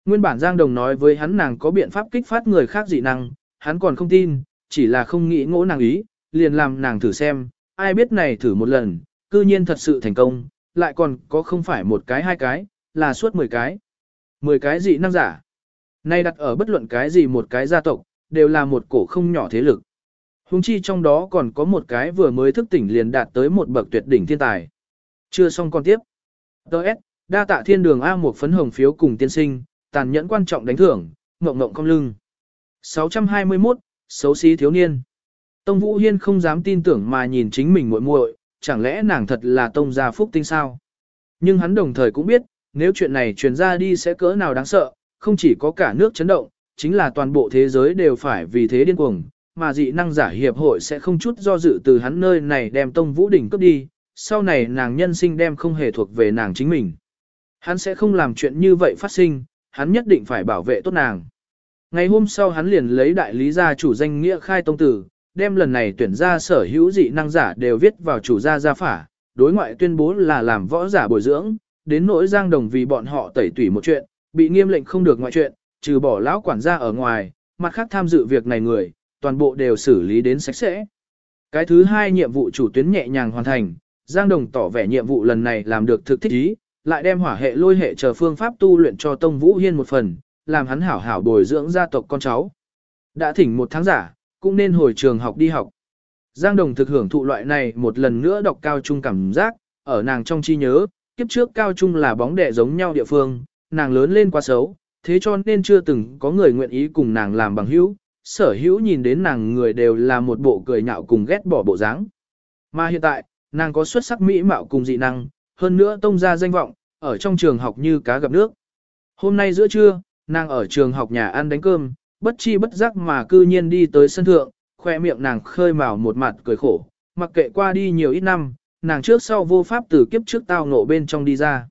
Nguyên bản Giang Đồng nói với hắn nàng có biện pháp kích phát người khác dị năng, hắn còn không tin, chỉ là không nghĩ ngỗ nàng ý, liền làm nàng thử xem, ai biết này thử một lần, cư nhiên thật sự thành công, lại còn có không phải một cái hai cái, là suốt 10 cái. 10 cái dị năng giả. Nay đặt ở bất luận cái gì một cái gia tộc, đều là một cổ không nhỏ thế lực. Hùng chi trong đó còn có một cái vừa mới thức tỉnh liền đạt tới một bậc tuyệt đỉnh thiên tài. Chưa xong con tiếp. Đợt, đa tạ thiên đường A một phấn hồng phiếu cùng tiên sinh, tàn nhẫn quan trọng đánh thưởng, ngộng ngộng cong lưng. 621, xấu xí thiếu niên. Tông Vũ Hiên không dám tin tưởng mà nhìn chính mình muội muội, chẳng lẽ nàng thật là tông gia phúc tinh sao? Nhưng hắn đồng thời cũng biết, nếu chuyện này truyền ra đi sẽ cỡ nào đáng sợ, không chỉ có cả nước chấn động, chính là toàn bộ thế giới đều phải vì thế điên cuồng, mà dị năng giả hiệp hội sẽ không chút do dự từ hắn nơi này đem Tông Vũ Đỉnh cướp đi, sau này nàng nhân sinh đem không hề thuộc về nàng chính mình. Hắn sẽ không làm chuyện như vậy phát sinh, hắn nhất định phải bảo vệ tốt nàng. Ngày hôm sau hắn liền lấy đại lý gia chủ danh nghĩa khai tông tử, đem lần này tuyển ra sở hữu dị năng giả đều viết vào chủ gia gia phả, đối ngoại tuyên bố là làm võ giả bồi dưỡng, đến nỗi giang đồng vì bọn họ tẩy tủy một chuyện, bị nghiêm lệnh không được ngoại chuyện, trừ bỏ lão quản gia ở ngoài, mặt khác tham dự việc này người, toàn bộ đều xử lý đến sạch sẽ. Cái thứ hai nhiệm vụ chủ tuyến nhẹ nhàng hoàn thành, Giang Đồng tỏ vẻ nhiệm vụ lần này làm được thực thích ý, lại đem hỏa hệ lôi hệ chờ phương pháp tu luyện cho Tông Vũ Hiên một phần, làm hắn hảo hảo bồi dưỡng gia tộc con cháu. Đã thỉnh một tháng giả, cũng nên hồi trường học đi học. Giang Đồng thực hưởng thụ loại này một lần nữa đọc cao trung cảm giác, ở nàng trong chi nhớ, kiếp trước cao trung là bóng đẻ giống nhau địa phương, nàng lớn lên quá xấu, thế cho nên chưa từng có người nguyện ý cùng nàng làm bằng hữu, sở hữu nhìn đến nàng người đều là một bộ cười nhạo cùng ghét bỏ bộ dáng. Mà hiện tại, nàng có xuất sắc mỹ mạo cùng dị năng, hơn nữa tông ra danh vọng, ở trong trường học như cá gặp nước. Hôm nay giữa trưa, nàng ở trường học nhà ăn đánh cơm, bất chi bất giác mà cư nhiên đi tới sân thượng, khoe miệng nàng khơi mào một mặt cười khổ, mặc kệ qua đi nhiều ít năm, nàng trước sau vô pháp từ kiếp trước tao ngộ bên trong đi ra.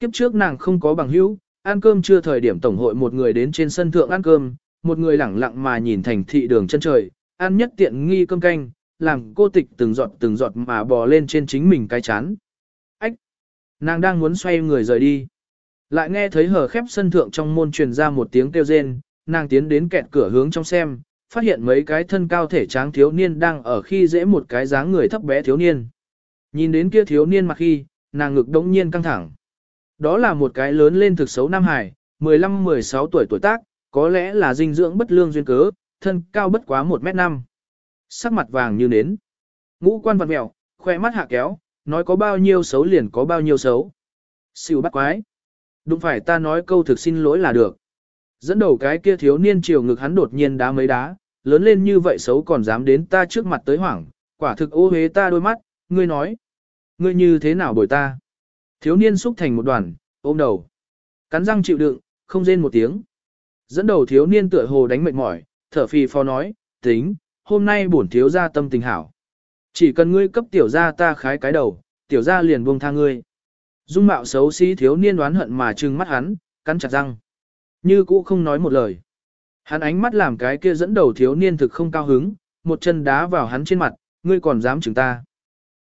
Kiếp trước nàng không có bằng hữu, ăn cơm chưa thời điểm tổng hội một người đến trên sân thượng ăn cơm, một người lẳng lặng mà nhìn thành thị đường chân trời, ăn nhất tiện nghi cơm canh, làm cô tịch từng giọt từng giọt mà bò lên trên chính mình cái chán. Ách! Nàng đang muốn xoay người rời đi. Lại nghe thấy hở khép sân thượng trong môn truyền ra một tiếng kêu rên, nàng tiến đến kẹt cửa hướng trong xem, phát hiện mấy cái thân cao thể tráng thiếu niên đang ở khi dễ một cái dáng người thấp bé thiếu niên. Nhìn đến kia thiếu niên mặt khi, nàng ngực đống nhiên căng thẳng. Đó là một cái lớn lên thực xấu Nam Hải, 15-16 tuổi tuổi tác, có lẽ là dinh dưỡng bất lương duyên cớ, thân cao bất quá 1m5. Sắc mặt vàng như nến. Ngũ quan vật mèo khoe mắt hạ kéo, nói có bao nhiêu xấu liền có bao nhiêu xấu. Siêu bắt quái. Đúng phải ta nói câu thực xin lỗi là được. Dẫn đầu cái kia thiếu niên chiều ngực hắn đột nhiên đá mấy đá, lớn lên như vậy xấu còn dám đến ta trước mặt tới hoảng, quả thực ô hế ta đôi mắt, ngươi nói. Ngươi như thế nào bồi ta? Thiếu niên xúc thành một đoàn, ôm đầu. Cắn răng chịu đựng, không rên một tiếng. Dẫn đầu thiếu niên tựa hồ đánh mệt mỏi, thở phì phò nói, tính, hôm nay bổn thiếu gia tâm tình hảo. Chỉ cần ngươi cấp tiểu gia ta khái cái đầu, tiểu gia liền buông tha ngươi. Dung mạo xấu xí thiếu niên đoán hận mà trừng mắt hắn, cắn chặt răng. Như cũ không nói một lời. Hắn ánh mắt làm cái kia dẫn đầu thiếu niên thực không cao hứng, một chân đá vào hắn trên mặt, ngươi còn dám chừng ta.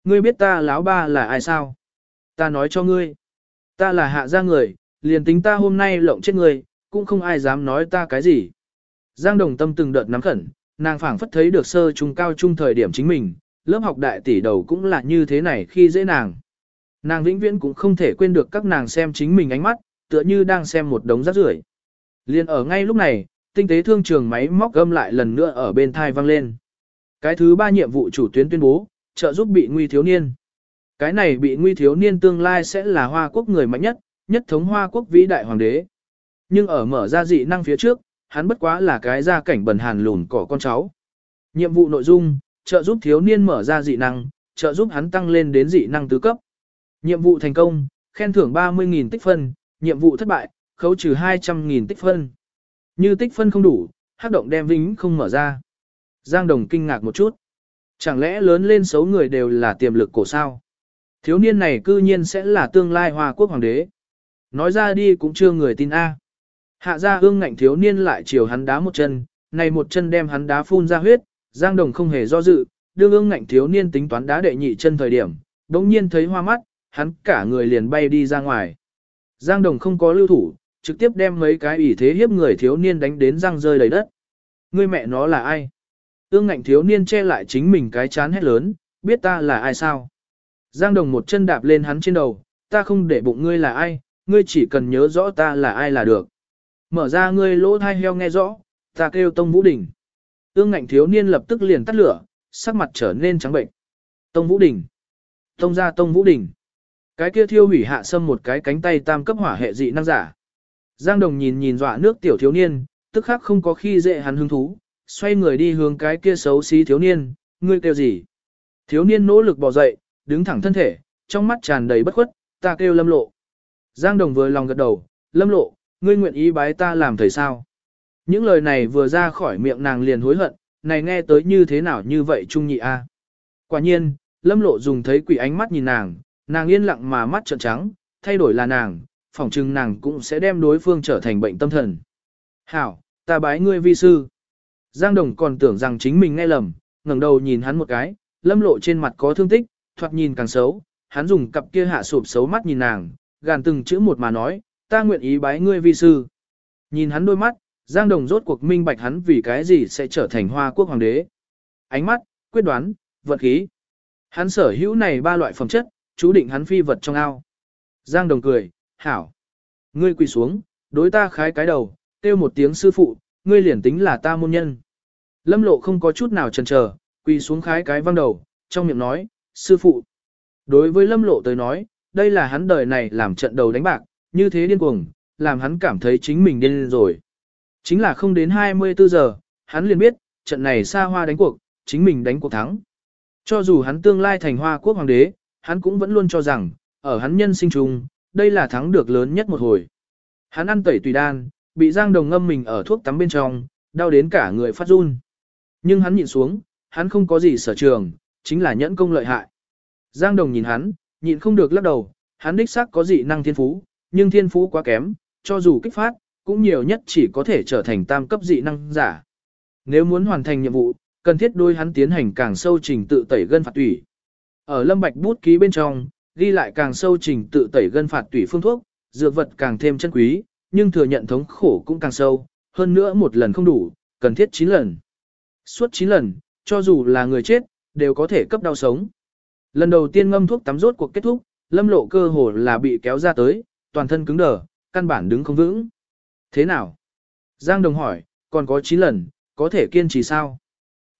Ngươi biết ta lão ba là ai sao? Ta nói cho ngươi. Ta là hạ gia người, liền tính ta hôm nay lộng chết ngươi, cũng không ai dám nói ta cái gì. Giang đồng tâm từng đợt nắm khẩn, nàng phảng phất thấy được sơ trung cao trung thời điểm chính mình, lớp học đại tỷ đầu cũng là như thế này khi dễ nàng. Nàng vĩnh viễn cũng không thể quên được các nàng xem chính mình ánh mắt, tựa như đang xem một đống rác rưởi. Liên ở ngay lúc này, tinh tế thương trường máy móc gâm lại lần nữa ở bên thai vang lên. Cái thứ ba nhiệm vụ chủ tuyến tuyên bố, trợ giúp bị nguy thiếu niên. Cái này bị nguy thiếu niên tương lai sẽ là hoa quốc người mạnh nhất, nhất thống hoa quốc vĩ đại hoàng đế. Nhưng ở mở ra dị năng phía trước, hắn bất quá là cái gia cảnh bần hàn lùn cỏ con cháu. Nhiệm vụ nội dung, trợ giúp thiếu niên mở ra dị năng, trợ giúp hắn tăng lên đến dị năng tứ cấp. Nhiệm vụ thành công, khen thưởng 30.000 tích phân, nhiệm vụ thất bại, khấu trừ 200.000 tích phân. Như tích phân không đủ, hắc động đem vĩnh không mở ra. Giang Đồng kinh ngạc một chút. Chẳng lẽ lớn lên xấu người đều là tiềm lực cổ sao? Thiếu niên này cư nhiên sẽ là tương lai Hoa quốc hoàng đế. Nói ra đi cũng chưa người tin A. Hạ ra ương ngạnh thiếu niên lại chiều hắn đá một chân, này một chân đem hắn đá phun ra huyết, Giang Đồng không hề do dự, đương ương ngạnh thiếu niên tính toán đá đệ nhị chân thời điểm, đống nhiên thấy hoa mắt, hắn cả người liền bay đi ra ngoài. Giang Đồng không có lưu thủ, trực tiếp đem mấy cái ủy thế hiếp người thiếu niên đánh đến răng rơi đầy đất. Ngươi mẹ nó là ai? Ương ngạnh thiếu niên che lại chính mình cái chán hét lớn, biết ta là ai sao? Giang Đồng một chân đạp lên hắn trên đầu, ta không để bụng ngươi là ai, ngươi chỉ cần nhớ rõ ta là ai là được. Mở ra ngươi lỗ thai heo nghe rõ, ta kêu Tông Vũ Đình. Ương ngạnh thiếu niên lập tức liền tắt lửa, sắc mặt trở nên trắng bệnh. Tông Vũ Đình. Tông ra Tông Vũ Đình. Cái kia thiêu hủy hạ sâm một cái cánh tay tam cấp hỏa hệ dị năng giả. Giang Đồng nhìn nhìn dọa nước tiểu thiếu niên, tức khắc không có khi dễ hắn hứng thú, xoay người đi hướng cái kia xấu xí thiếu niên, ngươi kêu gì? Thiếu niên nỗ lực bò dậy, đứng thẳng thân thể, trong mắt tràn đầy bất khuất, ta kêu lâm lộ. Giang Đồng vừa lòng gật đầu, lâm lộ, ngươi nguyện ý bái ta làm thầy sao? Những lời này vừa ra khỏi miệng nàng liền hối hận, này nghe tới như thế nào như vậy trung nhị a? Quả nhiên, lâm lộ dùng thấy quỷ ánh mắt nhìn nàng, nàng yên lặng mà mắt trợn trắng, thay đổi là nàng, phỏng chừng nàng cũng sẽ đem đối phương trở thành bệnh tâm thần. Hảo, ta bái ngươi vi sư. Giang Đồng còn tưởng rằng chính mình nghe lầm, ngẩng đầu nhìn hắn một cái, lâm lộ trên mặt có thương tích, thoạt nhìn càng xấu, hắn dùng cặp kia hạ sụp xấu mắt nhìn nàng, gàn từng chữ một mà nói, ta nguyện ý bái ngươi vi sư. Nhìn hắn đôi mắt, Giang Đồng rốt cuộc minh bạch hắn vì cái gì sẽ trở thành hoa quốc hoàng đế. Ánh mắt, quyết đoán, vận khí. Hắn sở hữu này ba loại phẩm chất, chú định hắn phi vật trong ao. Giang Đồng cười, hảo. Ngươi quỳ xuống, đối ta khái cái đầu, kêu một tiếng sư phụ, ngươi liền tính là ta môn nhân. Lâm lộ không có chút nào chần chờ, quỳ xuống khái cái văng đầu, trong miệng nói, sư phụ. Đối với lâm lộ tới nói, đây là hắn đời này làm trận đầu đánh bạc, như thế điên cuồng, làm hắn cảm thấy chính mình điên rồi. Chính là không đến 24 giờ, hắn liền biết, trận này xa hoa đánh cuộc, chính mình đánh cuộc thắng. Cho dù hắn tương lai thành hoa quốc hoàng đế, hắn cũng vẫn luôn cho rằng, ở hắn nhân sinh chung, đây là thắng được lớn nhất một hồi. Hắn ăn tẩy tùy đan, bị Giang Đồng ngâm mình ở thuốc tắm bên trong, đau đến cả người phát run. Nhưng hắn nhịn xuống, hắn không có gì sở trường, chính là nhẫn công lợi hại. Giang Đồng nhìn hắn, nhịn không được lắc đầu, hắn đích xác có dị năng thiên phú, nhưng thiên phú quá kém, cho dù kích phát, cũng nhiều nhất chỉ có thể trở thành tam cấp dị năng giả. Nếu muốn hoàn thành nhiệm vụ, cần thiết đôi hắn tiến hành càng sâu trình tự tẩy gân phạt tủy. Ở lâm bạch bút ký bên trong, ghi lại càng sâu trình tự tẩy gân phạt tủy phương thuốc, dược vật càng thêm chân quý, nhưng thừa nhận thống khổ cũng càng sâu, hơn nữa một lần không đủ, cần thiết 9 lần. Suốt 9 lần, cho dù là người chết, đều có thể cấp đau sống. Lần đầu tiên ngâm thuốc tắm rốt cuộc kết thúc, lâm lộ cơ hồ là bị kéo ra tới, toàn thân cứng đờ, căn bản đứng không vững. Thế nào? Giang Đồng hỏi, còn có 9 lần, có thể kiên trì sao?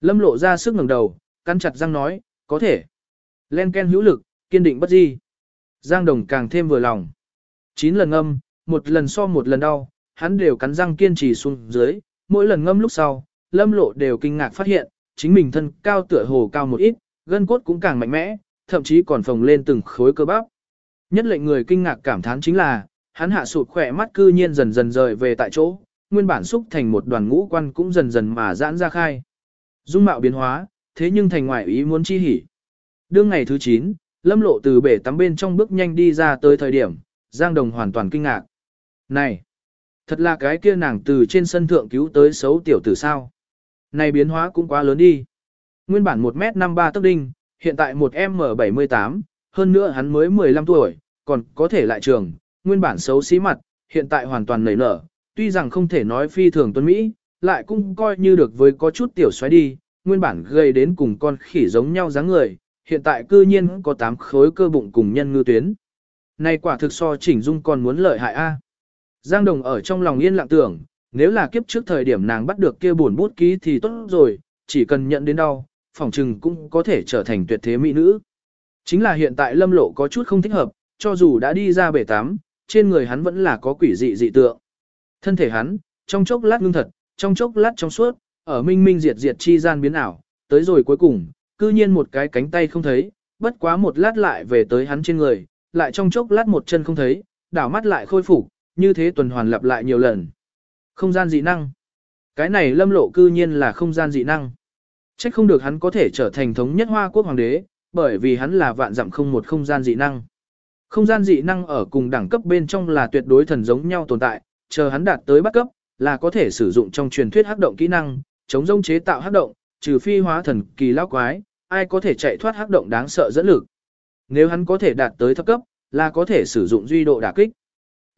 Lâm lộ ra sức ngẩng đầu, căn chặt răng nói, có thể. Len ken hữu lực, kiên định bất di. Giang Đồng càng thêm vừa lòng. Chín lần ngâm, một lần so một lần đau, hắn đều cắn răng kiên trì xuống dưới, mỗi lần ngâm lúc sau, lâm lộ đều kinh ngạc phát hiện, chính mình thân cao tựa hồ cao một ít, gân cốt cũng càng mạnh mẽ, thậm chí còn phồng lên từng khối cơ bắp. Nhất lệnh người kinh ngạc cảm thán chính là, hắn hạ sụt khỏe mắt cư nhiên dần dần rời về tại chỗ, nguyên bản xúc thành một đoàn ngũ quan cũng dần dần mà giãn ra khai. Dung mạo biến hóa, thế nhưng thành ngoại ý muốn chi hỉ. Đương ngày thứ 9, Lâm Lộ từ bể tắm bên trong bước nhanh đi ra tới thời điểm, Giang Đồng hoàn toàn kinh ngạc. Này, thật là cái kia nàng từ trên sân thượng cứu tới xấu tiểu tử sao. Này biến hóa cũng quá lớn đi. Nguyên bản 1m53 tốc đinh, hiện tại 1M78, hơn nữa hắn mới 15 tuổi, còn có thể lại trường, nguyên bản xấu xí mặt, hiện tại hoàn toàn nảy nở, tuy rằng không thể nói phi thường tuân Mỹ, lại cũng coi như được với có chút tiểu xoáy đi, nguyên bản gây đến cùng con khỉ giống nhau dáng người, hiện tại cư nhiên có 8 khối cơ bụng cùng nhân ngư tuyến. Này quả thực so chỉnh dung còn muốn lợi hại a. Giang Đồng ở trong lòng yên lặng tưởng, nếu là kiếp trước thời điểm nàng bắt được kia buồn bút ký thì tốt rồi, chỉ cần nhận đến đau, phỏng trừng cũng có thể trở thành tuyệt thế mỹ nữ. Chính là hiện tại lâm lộ có chút không thích hợp, cho dù đã đi ra bể tắm, trên người hắn vẫn là có quỷ dị dị tượng. Thân thể hắn, trong chốc lát ngưng thật, trong chốc lát trong suốt, ở minh minh diệt diệt chi gian biến ảo, tới rồi cuối cùng, cư nhiên một cái cánh tay không thấy, bất quá một lát lại về tới hắn trên người, lại trong chốc lát một chân không thấy, đảo mắt lại khôi phục, như thế tuần hoàn lặp lại nhiều lần. Không gian dị năng. Cái này lâm lộ cư nhiên là không gian dị năng. Trách không được hắn có thể trở thành thống nhất hoa quốc hoàng đế, bởi vì hắn là vạn dặm không một không gian dị năng. Không gian dị năng ở cùng đẳng cấp bên trong là tuyệt đối thần giống nhau tồn tại, chờ hắn đạt tới bắt cấp, là có thể sử dụng trong truyền thuyết hắc động kỹ năng, chống rông chế tạo hắc động, trừ phi hóa thần kỳ lão quái, ai có thể chạy thoát hắc động đáng sợ dẫn lực. Nếu hắn có thể đạt tới thấp cấp, là có thể sử dụng duy độ đả kích.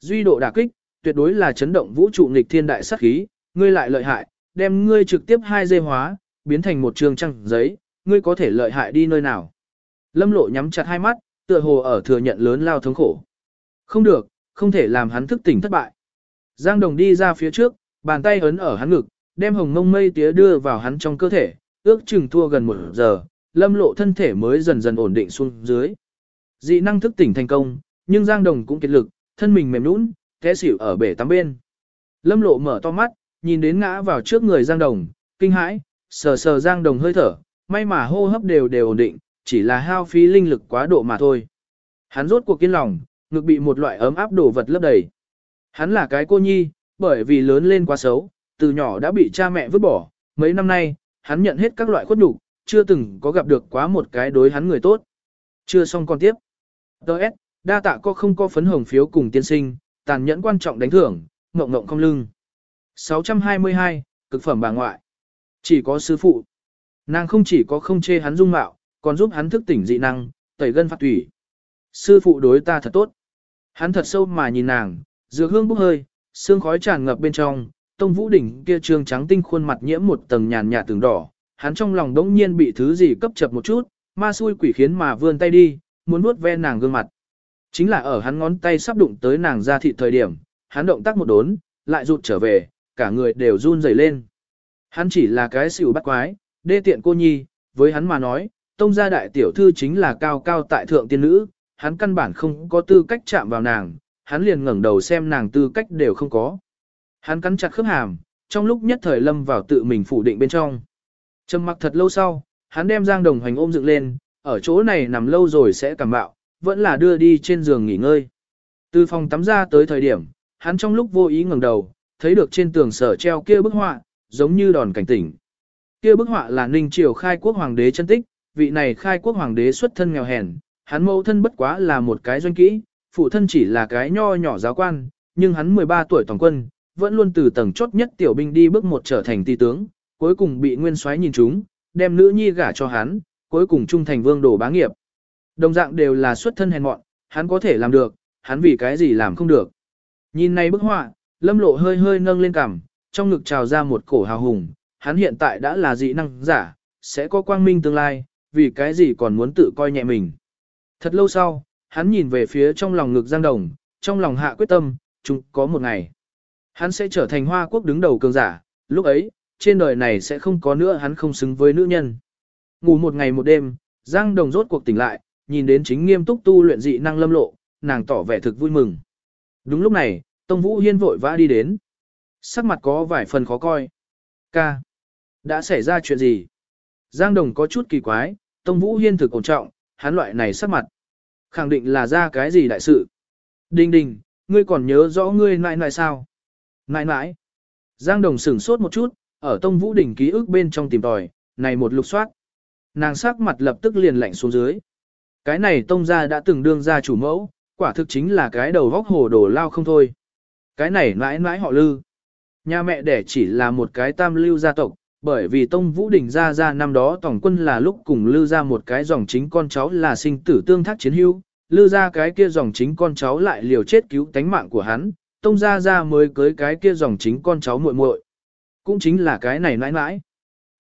Duy độ đả kích, tuyệt đối là chấn động vũ trụ nghịch thiên đại sát khí, ngươi lại lợi hại, đem ngươi trực tiếp hai dây hóa, biến thành một trường trăng giấy, ngươi có thể lợi hại đi nơi nào. Lâm lộ nhắm chặt hai mắt, tựa hồ ở thừa nhận lớn lao thống khổ. Không được, không thể làm hắn thức tỉnh thất bại. Giang Đồng đi ra phía trước, bàn tay ấn ở hắn ngực, đem hồng mông mây tía đưa vào hắn trong cơ thể, ước chừng thua gần một giờ, lâm lộ thân thể mới dần dần ổn định xuống dưới. Dị năng thức tỉnh thành công, nhưng Giang Đồng cũng kiệt lực, thân mình mềm nũng, té xỉu ở bể tắm bên. Lâm lộ mở to mắt, nhìn đến ngã vào trước người Giang Đồng, kinh hãi, sờ sờ Giang Đồng hơi thở, may mà hô hấp đều đều ổn định, chỉ là hao phí linh lực quá độ mà thôi. Hắn rốt cuộc kiên lòng, ngực bị một loại ấm áp đồ vật lấp đầy. Hắn là cái cô nhi, bởi vì lớn lên quá xấu, từ nhỏ đã bị cha mẹ vứt bỏ, mấy năm nay, hắn nhận hết các loại khuất nhục, chưa từng có gặp được quá một cái đối hắn người tốt. Chưa xong con tiếp. Đợt, đa tạ có không có phấn hồng phiếu cùng tiên sinh, tàn nhẫn quan trọng đánh thưởng, ngộng ngộng không lưng. 622, cực phẩm bà ngoại. Chỉ có sư phụ. Nàng không chỉ có không chê hắn dung mạo, còn giúp hắn thức tỉnh dị năng, tẩy gân phạt tủy. Sư phụ đối ta thật tốt. Hắn thật sâu mà nhìn nàng, dược hương bốc hơi, sương khói tràn ngập bên trong, tông vũ đỉnh kia trương trắng tinh khuôn mặt nhiễm một tầng nhàn nhạt tường đỏ. Hắn trong lòng đống nhiên bị thứ gì cấp chập một chút, ma xui quỷ khiến mà vươn tay đi, muốn nuốt ve nàng gương mặt. Chính là ở hắn ngón tay sắp đụng tới nàng ra thịt thời điểm, hắn động tác một đốn, lại rụt trở về, cả người đều run rẩy lên. Hắn chỉ là cái xỉu bắt quái, đê tiện cô nhi, với hắn mà nói, tông gia đại tiểu thư chính là cao cao tại thượng tiên nữ, hắn căn bản không có tư cách chạm vào nàng, hắn liền ngẩng đầu xem nàng tư cách đều không có. Hắn cắn chặt khớp hàm, trong lúc nhất thời lâm vào tự mình phủ định bên trong. Trầm mặc thật lâu sau, hắn đem Giang Đồng Hoành ôm dựng lên, ở chỗ này nằm lâu rồi sẽ cảm bạo, vẫn là đưa đi trên giường nghỉ ngơi. Từ phòng tắm ra tới thời điểm, hắn trong lúc vô ý ngẩng đầu, thấy được trên tường sở treo kia bức họa, giống như đòn cảnh tỉnh. Kia bức họa là Ninh Triều khai quốc hoàng đế chân tích, vị này khai quốc hoàng đế xuất thân nghèo hèn, hắn mẫu thân bất quá là một cái doanh kỹ, phụ thân chỉ là cái nho nhỏ giáo quan, nhưng hắn 13 tuổi toàn quân, vẫn luôn từ tầng chốt nhất tiểu binh đi bước một trở thành ti tướng, cuối cùng bị nguyên soái nhìn chúng, đem nữ nhi gả cho hắn, cuối cùng trung thành vương đồ bá nghiệp. Đồng dạng đều là xuất thân hèn mọn, hắn có thể làm được, hắn vì cái gì làm không được. Nhìn này bức họa, lâm lộ hơi hơi nâng lên cằm, trong ngực trào ra một cổ hào hùng, hắn hiện tại đã là dị năng giả, sẽ có quang minh tương lai, vì cái gì còn muốn tự coi nhẹ mình. Thật lâu sau, hắn nhìn về phía trong lòng ngực Giang Đồng, trong lòng hạ quyết tâm, chúng có một ngày. Hắn sẽ trở thành hoa quốc đứng đầu cường giả, lúc ấy, trên đời này sẽ không có nữa hắn không xứng với nữ nhân. Ngủ một ngày một đêm, Giang Đồng rốt cuộc tỉnh lại, nhìn đến chính nghiêm túc tu luyện dị năng lâm lộ, nàng tỏ vẻ thực vui mừng. Đúng lúc này, Tông Vũ Hiên vội vã đi đến. Sắc mặt có vài phần khó coi. Ca. Đã xảy ra chuyện gì? Giang Đồng có chút kỳ quái, Tông Vũ Hiên thực ổn trọng, hắn loại này sắc mặt. Khẳng định là ra cái gì đại sự. Đình đình, ngươi còn nhớ rõ ngươi nại nại sao? Nại nại. Giang Đồng sửng sốt một chút, ở Tông Vũ Đỉnh ký ức bên trong tìm tòi, này một lục soát. Nàng sắc mặt lập tức liền lạnh xuống dưới. Cái này Tông gia đã từng đương ra chủ mẫu, quả thực chính là cái đầu vóc hồ đồ lao không thôi. Cái này mãi mãi họ lư. Nhà mẹ đẻ chỉ là một cái tam lưu gia tộc, bởi vì Tông Vũ Đình gia gia năm đó tổng quân là lúc cùng lư ra một cái dòng chính con cháu là sinh tử tương thác chiến hữu, lư ra cái kia dòng chính con cháu lại liều chết cứu tánh mạng của hắn, Tông ra ra mới cưới cái kia dòng chính con cháu muội muội cũng chính là cái này mãi mãi.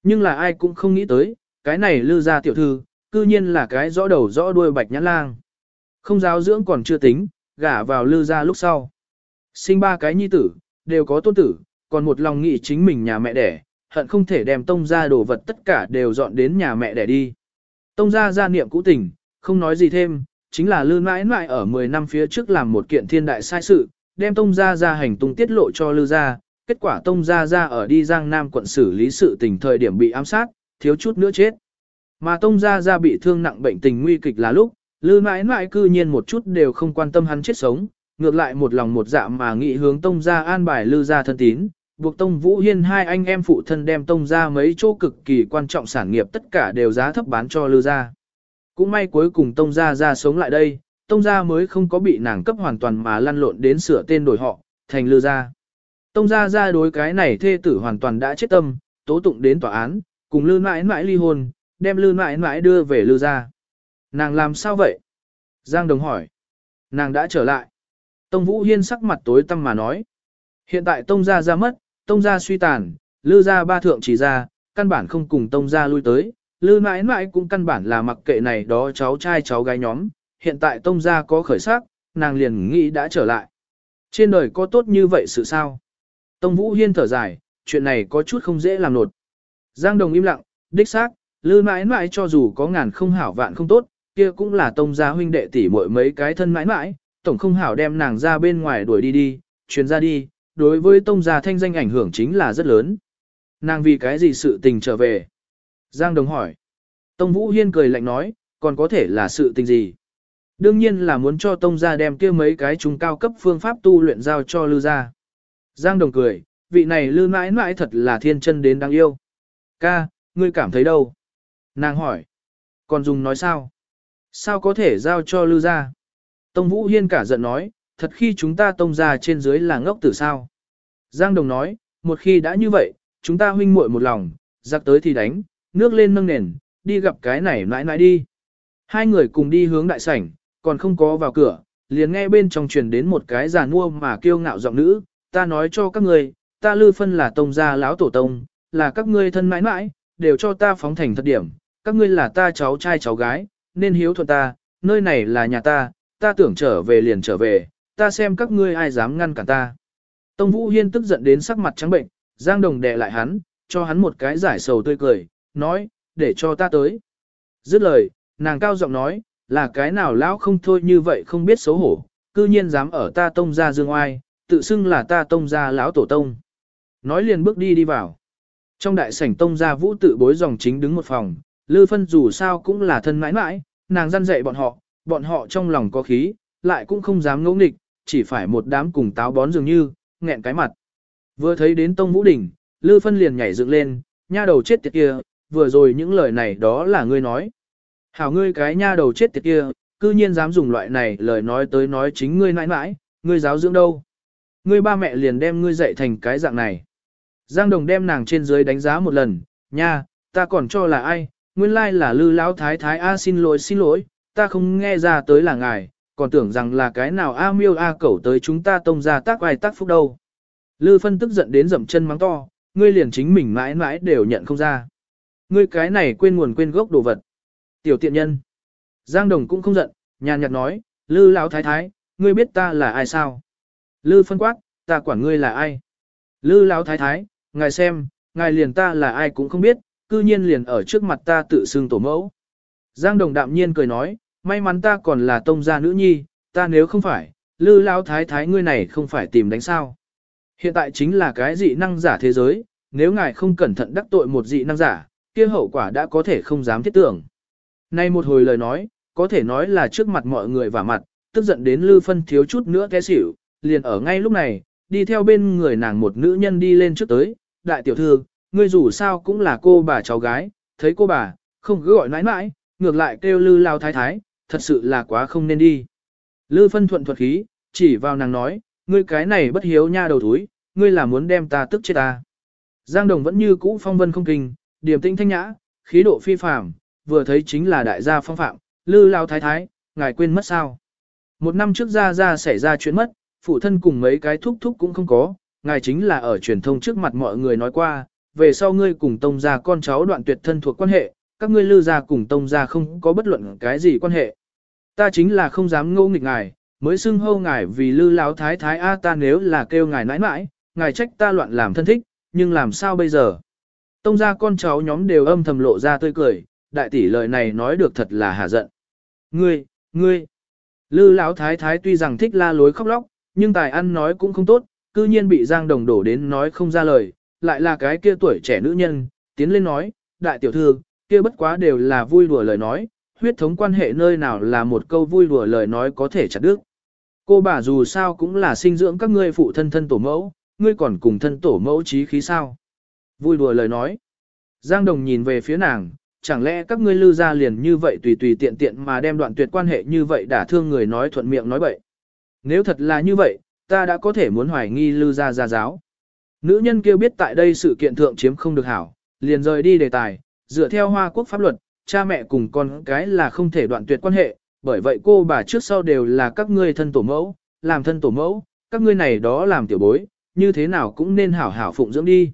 Nhưng là ai cũng không nghĩ tới, cái này lư ra tiểu thư, cư nhiên là cái rõ đầu rõ đuôi bạch nhãn lang. Không giáo dưỡng còn chưa tính, gả vào lư ra lúc sau. Sinh ba cái nhi tử, đều có tôn tử, còn một lòng nghĩ chính mình nhà mẹ đẻ, hận không thể đem tông ra đồ vật tất cả đều dọn đến nhà mẹ đẻ đi. Tông ra gia niệm cũ tình, không nói gì thêm, chính là lư mãi mãi ở 10 năm phía trước làm một kiện thiên đại sai sự, đem tông ra ra hành tung tiết lộ cho lư ra, kết quả tông Gia Gia ở đi Giang Nam quận xử lý sự tình thời điểm bị ám sát, thiếu chút nữa chết. Mà tông Gia Gia bị thương nặng bệnh tình nguy kịch là lúc, lư mãi mãi cư nhiên một chút đều không quan tâm hắn chết sống, ngược lại một lòng một dạ mà nghị hướng tông Gia an bài lư Gia thân tín, buộc tông vũ hiên hai anh em phụ thân đem tông Gia mấy chỗ cực kỳ quan trọng sản nghiệp tất cả đều giá thấp bán cho lư Gia. Cũng may cuối cùng tông Gia Gia sống lại đây, tông Gia mới không có bị nàng cấp hoàn toàn mà lăn lộn đến sửa tên đổi họ, thành lư Gia. Tông gia gia đối cái này thê tử hoàn toàn đã chết tâm, tố tụng đến tòa án, cùng lư mãi mãi ly hôn, đem lư mãi mãi đưa về lư gia. Nàng làm sao vậy? Giang Đồng hỏi. Nàng đã trở lại. Tông Vũ Hiên sắc mặt tối tăm mà nói. Hiện tại Tông gia gia mất, Tông gia suy tàn, lư gia ba thượng chỉ ra, căn bản không cùng Tông gia lui tới. Lư mãi mãi cũng căn bản là mặc kệ này đó cháu trai cháu gái nhóm. Hiện tại Tông gia có khởi sắc, nàng liền nghĩ đã trở lại. Trên đời có tốt như vậy sự sao? Tông Vũ Hiên thở dài, chuyện này có chút không dễ làm nột. Giang Đồng im lặng, đích xác, lư mãi mãi cho dù có ngàn không hảo vạn không tốt, kia cũng là tông gia huynh đệ tỷ muội mấy cái thân mãi mãi, tổng không hảo đem nàng ra bên ngoài đuổi đi đi, truyền ra đi, đối với tông gia thanh danh ảnh hưởng chính là rất lớn. Nàng vì cái gì sự tình trở về? Giang Đồng hỏi. Tông Vũ Hiên cười lạnh nói, còn có thể là sự tình gì? Đương nhiên là muốn cho tông gia đem kia mấy cái trung cao cấp phương pháp tu luyện giao cho lư gia. Giang Đồng cười, vị này lư mãi mãi thật là thiên chân đến đáng yêu. Ca, ngươi cảm thấy đâu? Nàng hỏi. Còn dùng nói sao? Sao có thể giao cho lư ra? Tông Vũ Hiên cả giận nói, thật khi chúng ta tông ra trên dưới là ngốc tử sao? Giang Đồng nói, một khi đã như vậy, chúng ta huynh muội một lòng, giặc tới thì đánh, nước lên nâng nền, đi gặp cái này mãi mãi đi. Hai người cùng đi hướng đại sảnh, còn không có vào cửa, liền nghe bên trong truyền đến một cái già nua mà kiêu ngạo giọng nữ, ta nói cho các ngươi, ta lư phân là tông gia lão tổ tông, là các ngươi thân mãi mãi, đều cho ta phóng thành thật điểm, các ngươi là ta cháu trai cháu gái, nên hiếu thuận ta, nơi này là nhà ta, ta tưởng trở về liền trở về, ta xem các ngươi ai dám ngăn cản ta. Tông Vũ Hiên tức giận đến sắc mặt trắng bệnh, Giang Đồng đè lại hắn, cho hắn một cái giải sầu tươi cười, nói, để cho ta tới. Dứt lời, nàng cao giọng nói, là cái nào lão không thôi như vậy không biết xấu hổ, cư nhiên dám ở ta tông ra dương oai, tự xưng là ta tông gia lão tổ tông. Nói liền bước đi đi vào. Trong đại sảnh tông gia vũ tự bối dòng chính đứng một phòng, Lư Phân dù sao cũng là thân mãi mãi, nàng răn dạy bọn họ, bọn họ trong lòng có khí, lại cũng không dám ngỗ nghịch, chỉ phải một đám cùng táo bón dường như, nghẹn cái mặt. Vừa thấy đến tông vũ đỉnh, Lư Phân liền nhảy dựng lên, nha đầu chết tiệt kia, vừa rồi những lời này đó là ngươi nói. Hảo ngươi cái nha đầu chết tiệt kia, cư nhiên dám dùng loại này lời nói tới nói chính ngươi mãi mãi, ngươi giáo dưỡng đâu. Ngươi ba mẹ liền đem ngươi dạy thành cái dạng này. Giang Đồng đem nàng trên dưới đánh giá một lần, nha, ta còn cho là ai, nguyên lai là lư lão thái thái A xin lỗi xin lỗi, ta không nghe ra tới là ngài, còn tưởng rằng là cái nào A miêu A cẩu tới chúng ta tông ra tác ai tác phúc đâu. Lư phân tức giận đến dậm chân mắng to, ngươi liền chính mình mãi mãi đều nhận không ra. Ngươi cái này quên nguồn quên gốc đồ vật. Tiểu tiện nhân. Giang Đồng cũng không giận, nhàn nhạt nói, Lư lão thái thái, ngươi biết ta là ai sao? Lư phân quát, ta quản ngươi là ai? Lư lão thái thái, ngài xem, ngài liền ta là ai cũng không biết, cư nhiên liền ở trước mặt ta tự xưng tổ mẫu. Giang Đồng đạm nhiên cười nói, may mắn ta còn là tông gia nữ nhi, ta nếu không phải, lư lão thái thái ngươi này không phải tìm đánh sao. Hiện tại chính là cái dị năng giả thế giới, nếu ngài không cẩn thận đắc tội một dị năng giả, kia hậu quả đã có thể không dám thiết tưởng. Nay một hồi lời nói, có thể nói là trước mặt mọi người và mặt, tức giận đến Lư Phân thiếu chút nữa té xỉu, liền ở ngay lúc này, đi theo bên người nàng một nữ nhân đi lên trước tới, đại tiểu thư, ngươi dù sao cũng là cô bà cháu gái, thấy cô bà, không cứ gọi nãi nãi, ngược lại kêu Lư lao thái thái, thật sự là quá không nên đi. Lư Phân thuận thuật khí, chỉ vào nàng nói, ngươi cái này bất hiếu nha đầu thúi, ngươi là muốn đem ta tức chết ta. Giang Đồng vẫn như cũ phong vân không kinh, điềm tĩnh thanh nhã, khí độ phi phàm, vừa thấy chính là đại gia phong phạm, lư lao thái thái, ngài quên mất sao. Một năm trước ra ra xảy ra chuyện mất, phụ thân cùng mấy cái thúc thúc cũng không có, ngài chính là ở truyền thông trước mặt mọi người nói qua, về sau ngươi cùng tông gia con cháu đoạn tuyệt thân thuộc quan hệ, các ngươi lư gia cùng tông gia không có bất luận cái gì quan hệ. Ta chính là không dám ngô nghịch ngài, mới xưng hô ngài vì lư láo thái thái a ta nếu là kêu ngài nãi nãi, ngài trách ta loạn làm thân thích, nhưng làm sao bây giờ? Tông gia con cháu nhóm đều âm thầm lộ ra tươi cười, đại tỷ lời này nói được thật là hà giận. Ngươi, ngươi, lư lão thái thái tuy rằng thích la lối khóc lóc, nhưng tài ăn nói cũng không tốt, cư nhiên bị Giang Đồng đổ đến nói không ra lời, lại là cái kia tuổi trẻ nữ nhân, tiến lên nói, đại tiểu thư, kia bất quá đều là vui đùa lời nói, huyết thống quan hệ nơi nào là một câu vui đùa lời nói có thể chặt đứt. Cô bà dù sao cũng là sinh dưỡng các ngươi phụ thân thân tổ mẫu, ngươi còn cùng thân tổ mẫu trí khí sao. Vui đùa lời nói. Giang Đồng nhìn về phía nàng, chẳng lẽ các ngươi lư ra liền như vậy tùy tùy tiện tiện mà đem đoạn tuyệt quan hệ như vậy đả thương người nói thuận miệng nói bậy. Nếu thật là như vậy, ta đã có thể muốn hoài nghi lư ra gia giáo. Nữ nhân kêu biết tại đây sự kiện thượng chiếm không được hảo, liền rời đi đề tài, dựa theo hoa quốc pháp luật, cha mẹ cùng con cái là không thể đoạn tuyệt quan hệ, bởi vậy cô bà trước sau đều là các ngươi thân tổ mẫu, làm thân tổ mẫu, các ngươi này đó làm tiểu bối, như thế nào cũng nên hảo hảo phụng dưỡng đi.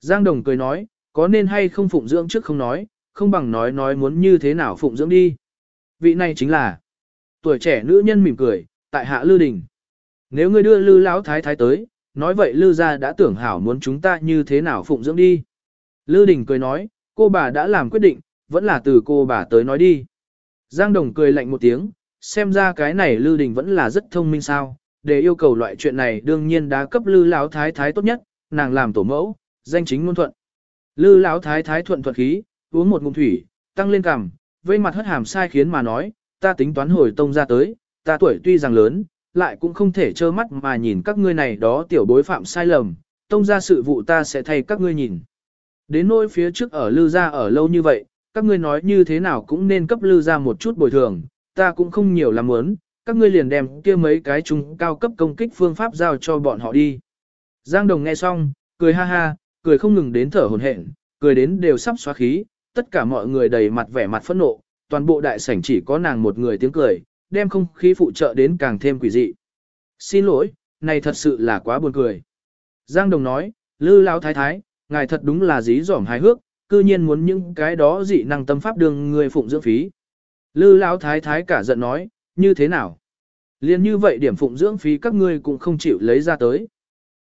Giang Đồng cười nói, có nên hay không phụng dưỡng trước không nói, không bằng nói nói muốn như thế nào phụng dưỡng đi. Vị này chính là tuổi trẻ nữ nhân mỉm cười, tại hạ Lư Đình. Nếu ngươi đưa Lư Lão Thái Thái tới, nói vậy Lư gia đã tưởng hảo muốn chúng ta như thế nào phụng dưỡng đi. Lư Đình cười nói, cô bà đã làm quyết định, vẫn là từ cô bà tới nói đi. Giang Đồng cười lạnh một tiếng, xem ra cái này Lư Đình vẫn là rất thông minh sao, để yêu cầu loại chuyện này đương nhiên đã cấp Lư Lão Thái Thái tốt nhất, nàng làm tổ mẫu, danh chính ngôn thuận. Lư Lão Thái Thái thuận thuận khí, uống một ngụm thủy, tăng lên cằm, vây mặt hất hàm sai khiến mà nói, ta tính toán hồi tông ra tới, ta tuổi tuy rằng lớn, lại cũng không thể trơ mắt mà nhìn các ngươi này đó tiểu bối phạm sai lầm, tông ra sự vụ ta sẽ thay các ngươi nhìn. Đến nỗi phía trước ở lư gia ở lâu như vậy, các ngươi nói như thế nào cũng nên cấp lư gia một chút bồi thường, ta cũng không nhiều làm muốn, các ngươi liền đem kia mấy cái trung cao cấp công kích phương pháp giao cho bọn họ đi. Giang Đồng nghe xong, cười ha ha, cười không ngừng đến thở hổn hển, cười đến đều sắp xóa khí, tất cả mọi người đầy mặt vẻ mặt phẫn nộ, toàn bộ đại sảnh chỉ có nàng một người tiếng cười, đem không khí phụ trợ đến càng thêm quỷ dị. Xin lỗi, này thật sự là quá buồn cười. Giang Đồng nói, Lư Lão Thái Thái, ngài thật đúng là dí dỏm hài hước, cư nhiên muốn những cái đó dị năng tâm pháp đường người phụng dưỡng phí. Lư Lão Thái Thái cả giận nói, như thế nào? Liên như vậy điểm phụng dưỡng phí các ngươi cũng không chịu lấy ra tới.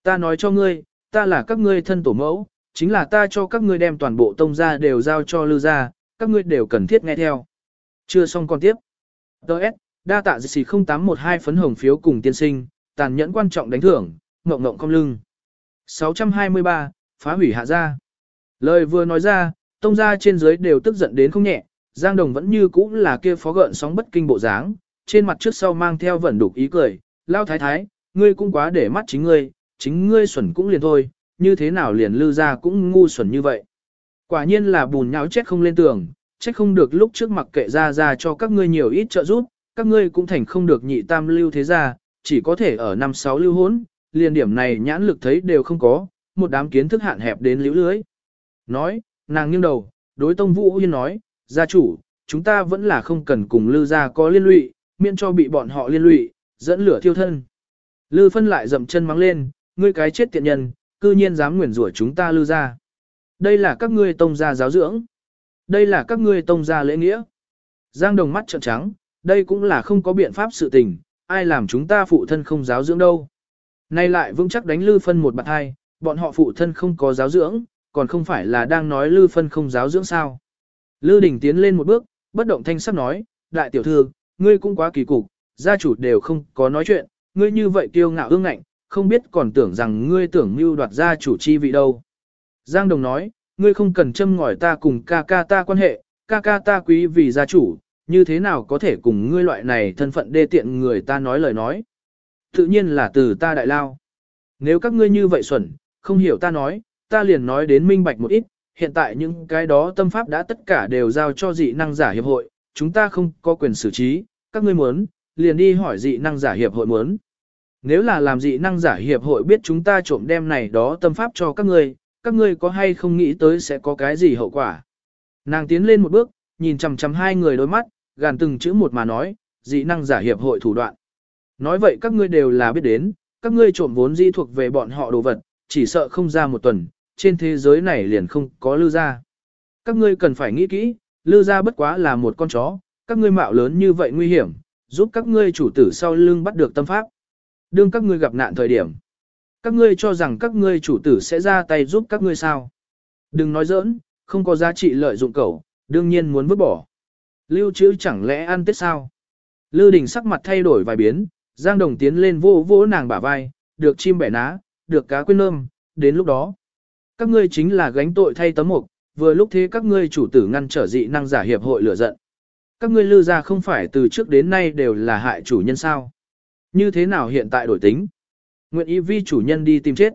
Ta nói cho ngươi, ta là các ngươi thân tổ mẫu, chính là ta cho các ngươi đem toàn bộ tông ra đều giao cho lư ra, các ngươi đều cần thiết nghe theo. Chưa xong còn tiếp. Đợt, đa tạ dị 0812 phấn hồng phiếu cùng tiên sinh, tàn nhẫn quan trọng đánh thưởng, ngộng ngộng cong lưng. 623, phá hủy hạ gia. Lời vừa nói ra, tông gia trên dưới đều tức giận đến không nhẹ, Giang Đồng vẫn như cũ là kia phó gợn sóng bất kinh bộ dáng, trên mặt trước sau mang theo vẩn đục ý cười, lao thái thái, ngươi cũng quá để mắt chính ngươi, chính ngươi xuẩn cũng liền thôi, như thế nào liền lư ra cũng ngu xuẩn như vậy. Quả nhiên là bùn nháo chết không lên tường, chết không được lúc trước mặc kệ ra ra cho các ngươi nhiều ít trợ giúp, các ngươi cũng thành không được nhị tam lưu thế gia chỉ có thể ở năm sáu lưu hốn, liền điểm này nhãn lực thấy đều không có, một đám kiến thức hạn hẹp đến liễu lưới. Nói, nàng nghiêng đầu, đối Tông Vũ Hiên nói, gia chủ, chúng ta vẫn là không cần cùng lư gia có liên lụy, miễn cho bị bọn họ liên lụy, dẫn lửa thiêu thân. Lư phân lại dậm chân mắng lên, ngươi cái chết tiện nhân, cư nhiên dám nguyền rủa chúng ta lư gia Đây là các ngươi tông gia giáo dưỡng. Đây là các ngươi tông gia lễ nghĩa. Giang đồng mắt trợn trắng, đây cũng là không có biện pháp sự tình, ai làm chúng ta phụ thân không giáo dưỡng đâu. Nay lại vững chắc đánh lư phân một bạn hai, bọn họ phụ thân không có giáo dưỡng, còn không phải là đang nói Lư Phân không giáo dưỡng sao. Lư Đình tiến lên một bước, bất động thanh sắc nói, đại tiểu thư, ngươi cũng quá kỳ cục, gia chủ đều không có nói chuyện, ngươi như vậy kiêu ngạo ương ngạnh, không biết còn tưởng rằng ngươi tưởng mưu đoạt gia chủ chi vị đâu. Giang Đồng nói, ngươi không cần châm ngòi ta cùng ca ca ta quan hệ, ca ca ta quý vì gia chủ, như thế nào có thể cùng ngươi loại này thân phận đê tiện người ta nói lời nói. Tự nhiên là từ ta đại lao. Nếu các ngươi như vậy xuẩn, không hiểu ta nói, ta liền nói đến minh bạch một ít, hiện tại những cái đó tâm pháp đã tất cả đều giao cho dị năng giả hiệp hội, chúng ta không có quyền xử trí, các ngươi muốn, liền đi hỏi dị năng giả hiệp hội muốn. Nếu là làm dị năng giả hiệp hội biết chúng ta trộm đem này đó tâm pháp cho các ngươi, các ngươi có hay không nghĩ tới sẽ có cái gì hậu quả. Nàng tiến lên một bước, nhìn chằm chằm hai người đôi mắt, gàn từng chữ một mà nói, dị năng giả hiệp hội thủ đoạn. Nói vậy các ngươi đều là biết đến, các ngươi trộm vốn di thuộc về bọn họ đồ vật, chỉ sợ không ra một tuần, trên thế giới này liền không có lư gia. Các ngươi cần phải nghĩ kỹ, lư gia bất quá là một con chó, các ngươi mạo lớn như vậy nguy hiểm, giúp các ngươi chủ tử sau lưng bắt được tâm pháp. Đương các ngươi gặp nạn thời điểm, các ngươi cho rằng các ngươi chủ tử sẽ ra tay giúp các ngươi sao. Đừng nói giỡn, không có giá trị lợi dụng cẩu, đương nhiên muốn vứt bỏ. Lưu trữ chẳng lẽ ăn tết sao? Lưu đình sắc mặt thay đổi vài biến, Giang Đồng tiến lên vô vỗ nàng bả vai, được chim bẻ ná, được cá quên lơm, đến lúc đó. Các ngươi chính là gánh tội thay tấm mục, vừa lúc thế các ngươi chủ tử ngăn trở dị năng giả hiệp hội lửa giận. Các ngươi lưu ra không phải từ trước đến nay đều là hại chủ nhân sao. Như thế nào hiện tại đổi tính? Nguyện ý vi chủ nhân đi tìm chết.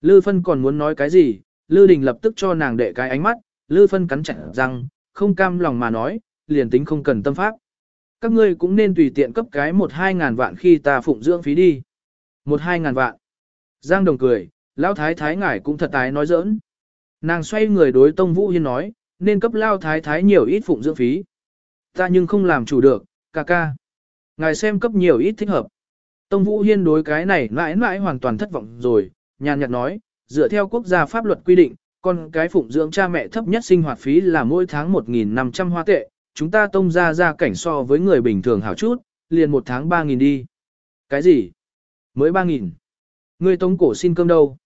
Lư Phân còn muốn nói cái gì, Lư Đình lập tức cho nàng đệ cái ánh mắt, Lư Phân cắn chặt răng, không cam lòng mà nói, liền tính không cần tâm pháp. Các ngươi cũng nên tùy tiện cấp cái một hai ngàn vạn khi ta phụng dưỡng phí đi. Một hai ngàn vạn. Giang Đồng cười, Lão Thái Thái ngải cũng thật tái nói giỡn. Nàng xoay người đối Tông Vũ Hiên nói, nên cấp Lao Thái Thái nhiều ít phụng dưỡng phí. Ta nhưng không làm chủ được, ca ca. Ngài xem cấp nhiều ít thích hợp. Tông Vũ Hiên đối cái này mãi mãi hoàn toàn thất vọng rồi, nhàn nhạt nói, dựa theo quốc gia pháp luật quy định, con cái phụng dưỡng cha mẹ thấp nhất sinh hoạt phí là mỗi tháng 1.500 hoa tệ, chúng ta tông ra ra cảnh so với người bình thường hảo chút, liền một tháng 3.000 đi. Cái gì? Mới 3.000. Người tông cổ xin cơm đâu?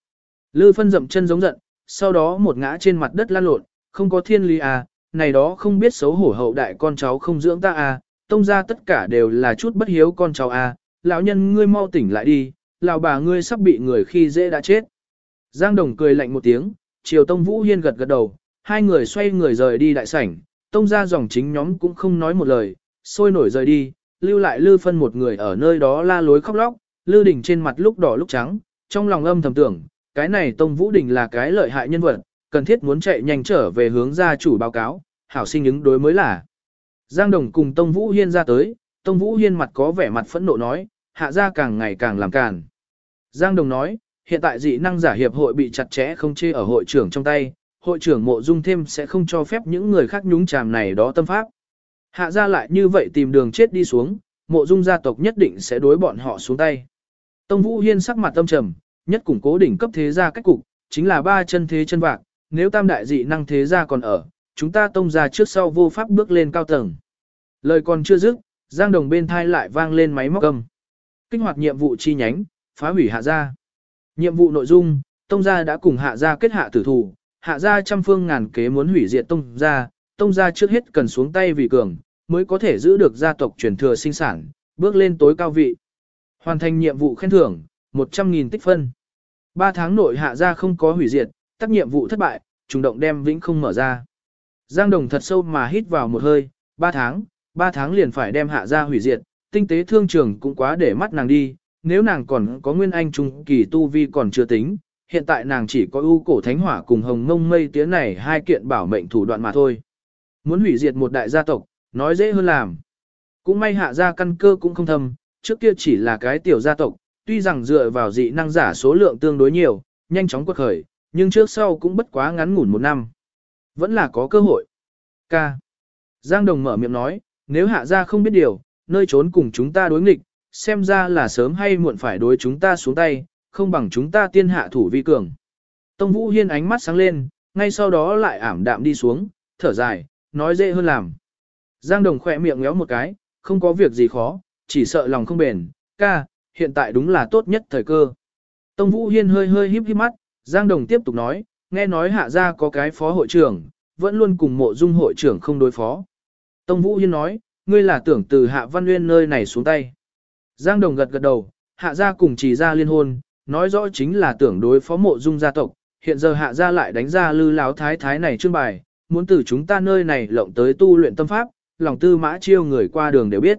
Lư phân dậm chân giống giận, sau đó một ngã trên mặt đất lan lộn, không có thiên lý à, này đó không biết xấu hổ hậu đại con cháu không dưỡng ta à, tông ra tất cả đều là chút bất hiếu con cháu à, lão nhân ngươi mau tỉnh lại đi, lão bà ngươi sắp bị người khi dễ đã chết. Giang Đồng cười lạnh một tiếng, chiều Tông Vũ Hiên gật gật đầu, hai người xoay người rời đi đại sảnh, Tông ra dòng chính nhóm cũng không nói một lời, sôi nổi rời đi, lưu lại Lư Phân một người ở nơi đó la lối khóc lóc, Lư Đình trên mặt lúc đỏ lúc trắng, trong lòng âm thầm tưởng, cái này Tông Vũ Đình là cái lợi hại nhân vật, cần thiết muốn chạy nhanh trở về hướng gia chủ báo cáo, hảo sinh ứng đối mới là. Giang Đồng cùng Tông Vũ Hiên ra tới, Tông Vũ Hiên mặt có vẻ mặt phẫn nộ nói, hạ gia càng ngày càng làm càn. Giang Đồng nói, hiện tại dị năng giả hiệp hội bị chặt chẽ không chê ở hội trưởng trong tay, hội trưởng mộ dung thêm sẽ không cho phép những người khác nhúng chàm này đó tâm pháp. Hạ gia lại như vậy tìm đường chết đi xuống, mộ dung gia tộc nhất định sẽ đối bọn họ xuống tay. Tông Vũ Hiên sắc mặt tâm trầm, nhất củng cố đỉnh cấp thế gia cách cục, chính là ba chân thế chân vạc, nếu tam đại dị năng thế gia còn ở, chúng ta tông ra trước sau vô pháp bước lên cao tầng. Lời còn chưa dứt, Giang Đồng bên thai lại vang lên máy móc cầm. Kích hoạt nhiệm vụ chi nhánh, phá hủy hạ gia. Nhiệm vụ nội dung, tông gia đã cùng hạ gia kết hạ tử thủ, hạ gia trăm phương ngàn kế muốn hủy diệt tông gia, tông gia trước hết cần xuống tay vì cường, mới có thể giữ được gia tộc truyền thừa sinh sản, bước lên tối cao vị. Hoàn thành nhiệm vụ khen thưởng, 100.000 tích phân. 3 tháng nội hạ gia không có hủy diệt, tác nhiệm vụ thất bại, trùng động đem vĩnh không mở ra. Giang Đồng thật sâu mà hít vào một hơi, 3 tháng, 3 tháng liền phải đem hạ gia hủy diệt, tinh tế thương trường cũng quá để mắt nàng đi, nếu nàng còn có nguyên anh trung kỳ tu vi còn chưa tính, hiện tại nàng chỉ có ưu cổ thánh hỏa cùng hồng ngông mây tía này hai kiện bảo mệnh thủ đoạn mà thôi. Muốn hủy diệt một đại gia tộc, nói dễ hơn làm. Cũng may hạ gia căn cơ cũng không thâm, trước kia chỉ là cái tiểu gia tộc, tuy rằng dựa vào dị năng giả số lượng tương đối nhiều, nhanh chóng quật khởi, nhưng trước sau cũng bất quá ngắn ngủn một năm. Vẫn là có cơ hội. Ca. Giang Đồng mở miệng nói, nếu hạ gia không biết điều, nơi trốn cùng chúng ta đối nghịch, xem ra là sớm hay muộn phải đối chúng ta xuống tay, không bằng chúng ta tiên hạ thủ vi cường. Tông Vũ Hiên ánh mắt sáng lên, ngay sau đó lại ảm đạm đi xuống, thở dài, nói dễ hơn làm. Giang Đồng khỏe miệng ngéo một cái, không có việc gì khó, chỉ sợ lòng không bền, ca, hiện tại đúng là tốt nhất thời cơ. Tông Vũ Hiên hơi hơi híp híp mắt, Giang Đồng tiếp tục nói, nghe nói hạ gia có cái phó hội trưởng, vẫn luôn cùng mộ dung hội trưởng không đối phó. Tông Vũ Hiên nói, ngươi là tưởng từ hạ văn nguyên nơi này xuống tay. Giang Đồng gật gật đầu, hạ gia cùng chỉ ra liên hôn, nói rõ chính là tưởng đối phó mộ dung gia tộc, hiện giờ hạ gia lại đánh ra lư láo thái thái này trương bài, muốn từ chúng ta nơi này lộng tới tu luyện tâm pháp, lòng tư mã chiêu người qua đường đều biết.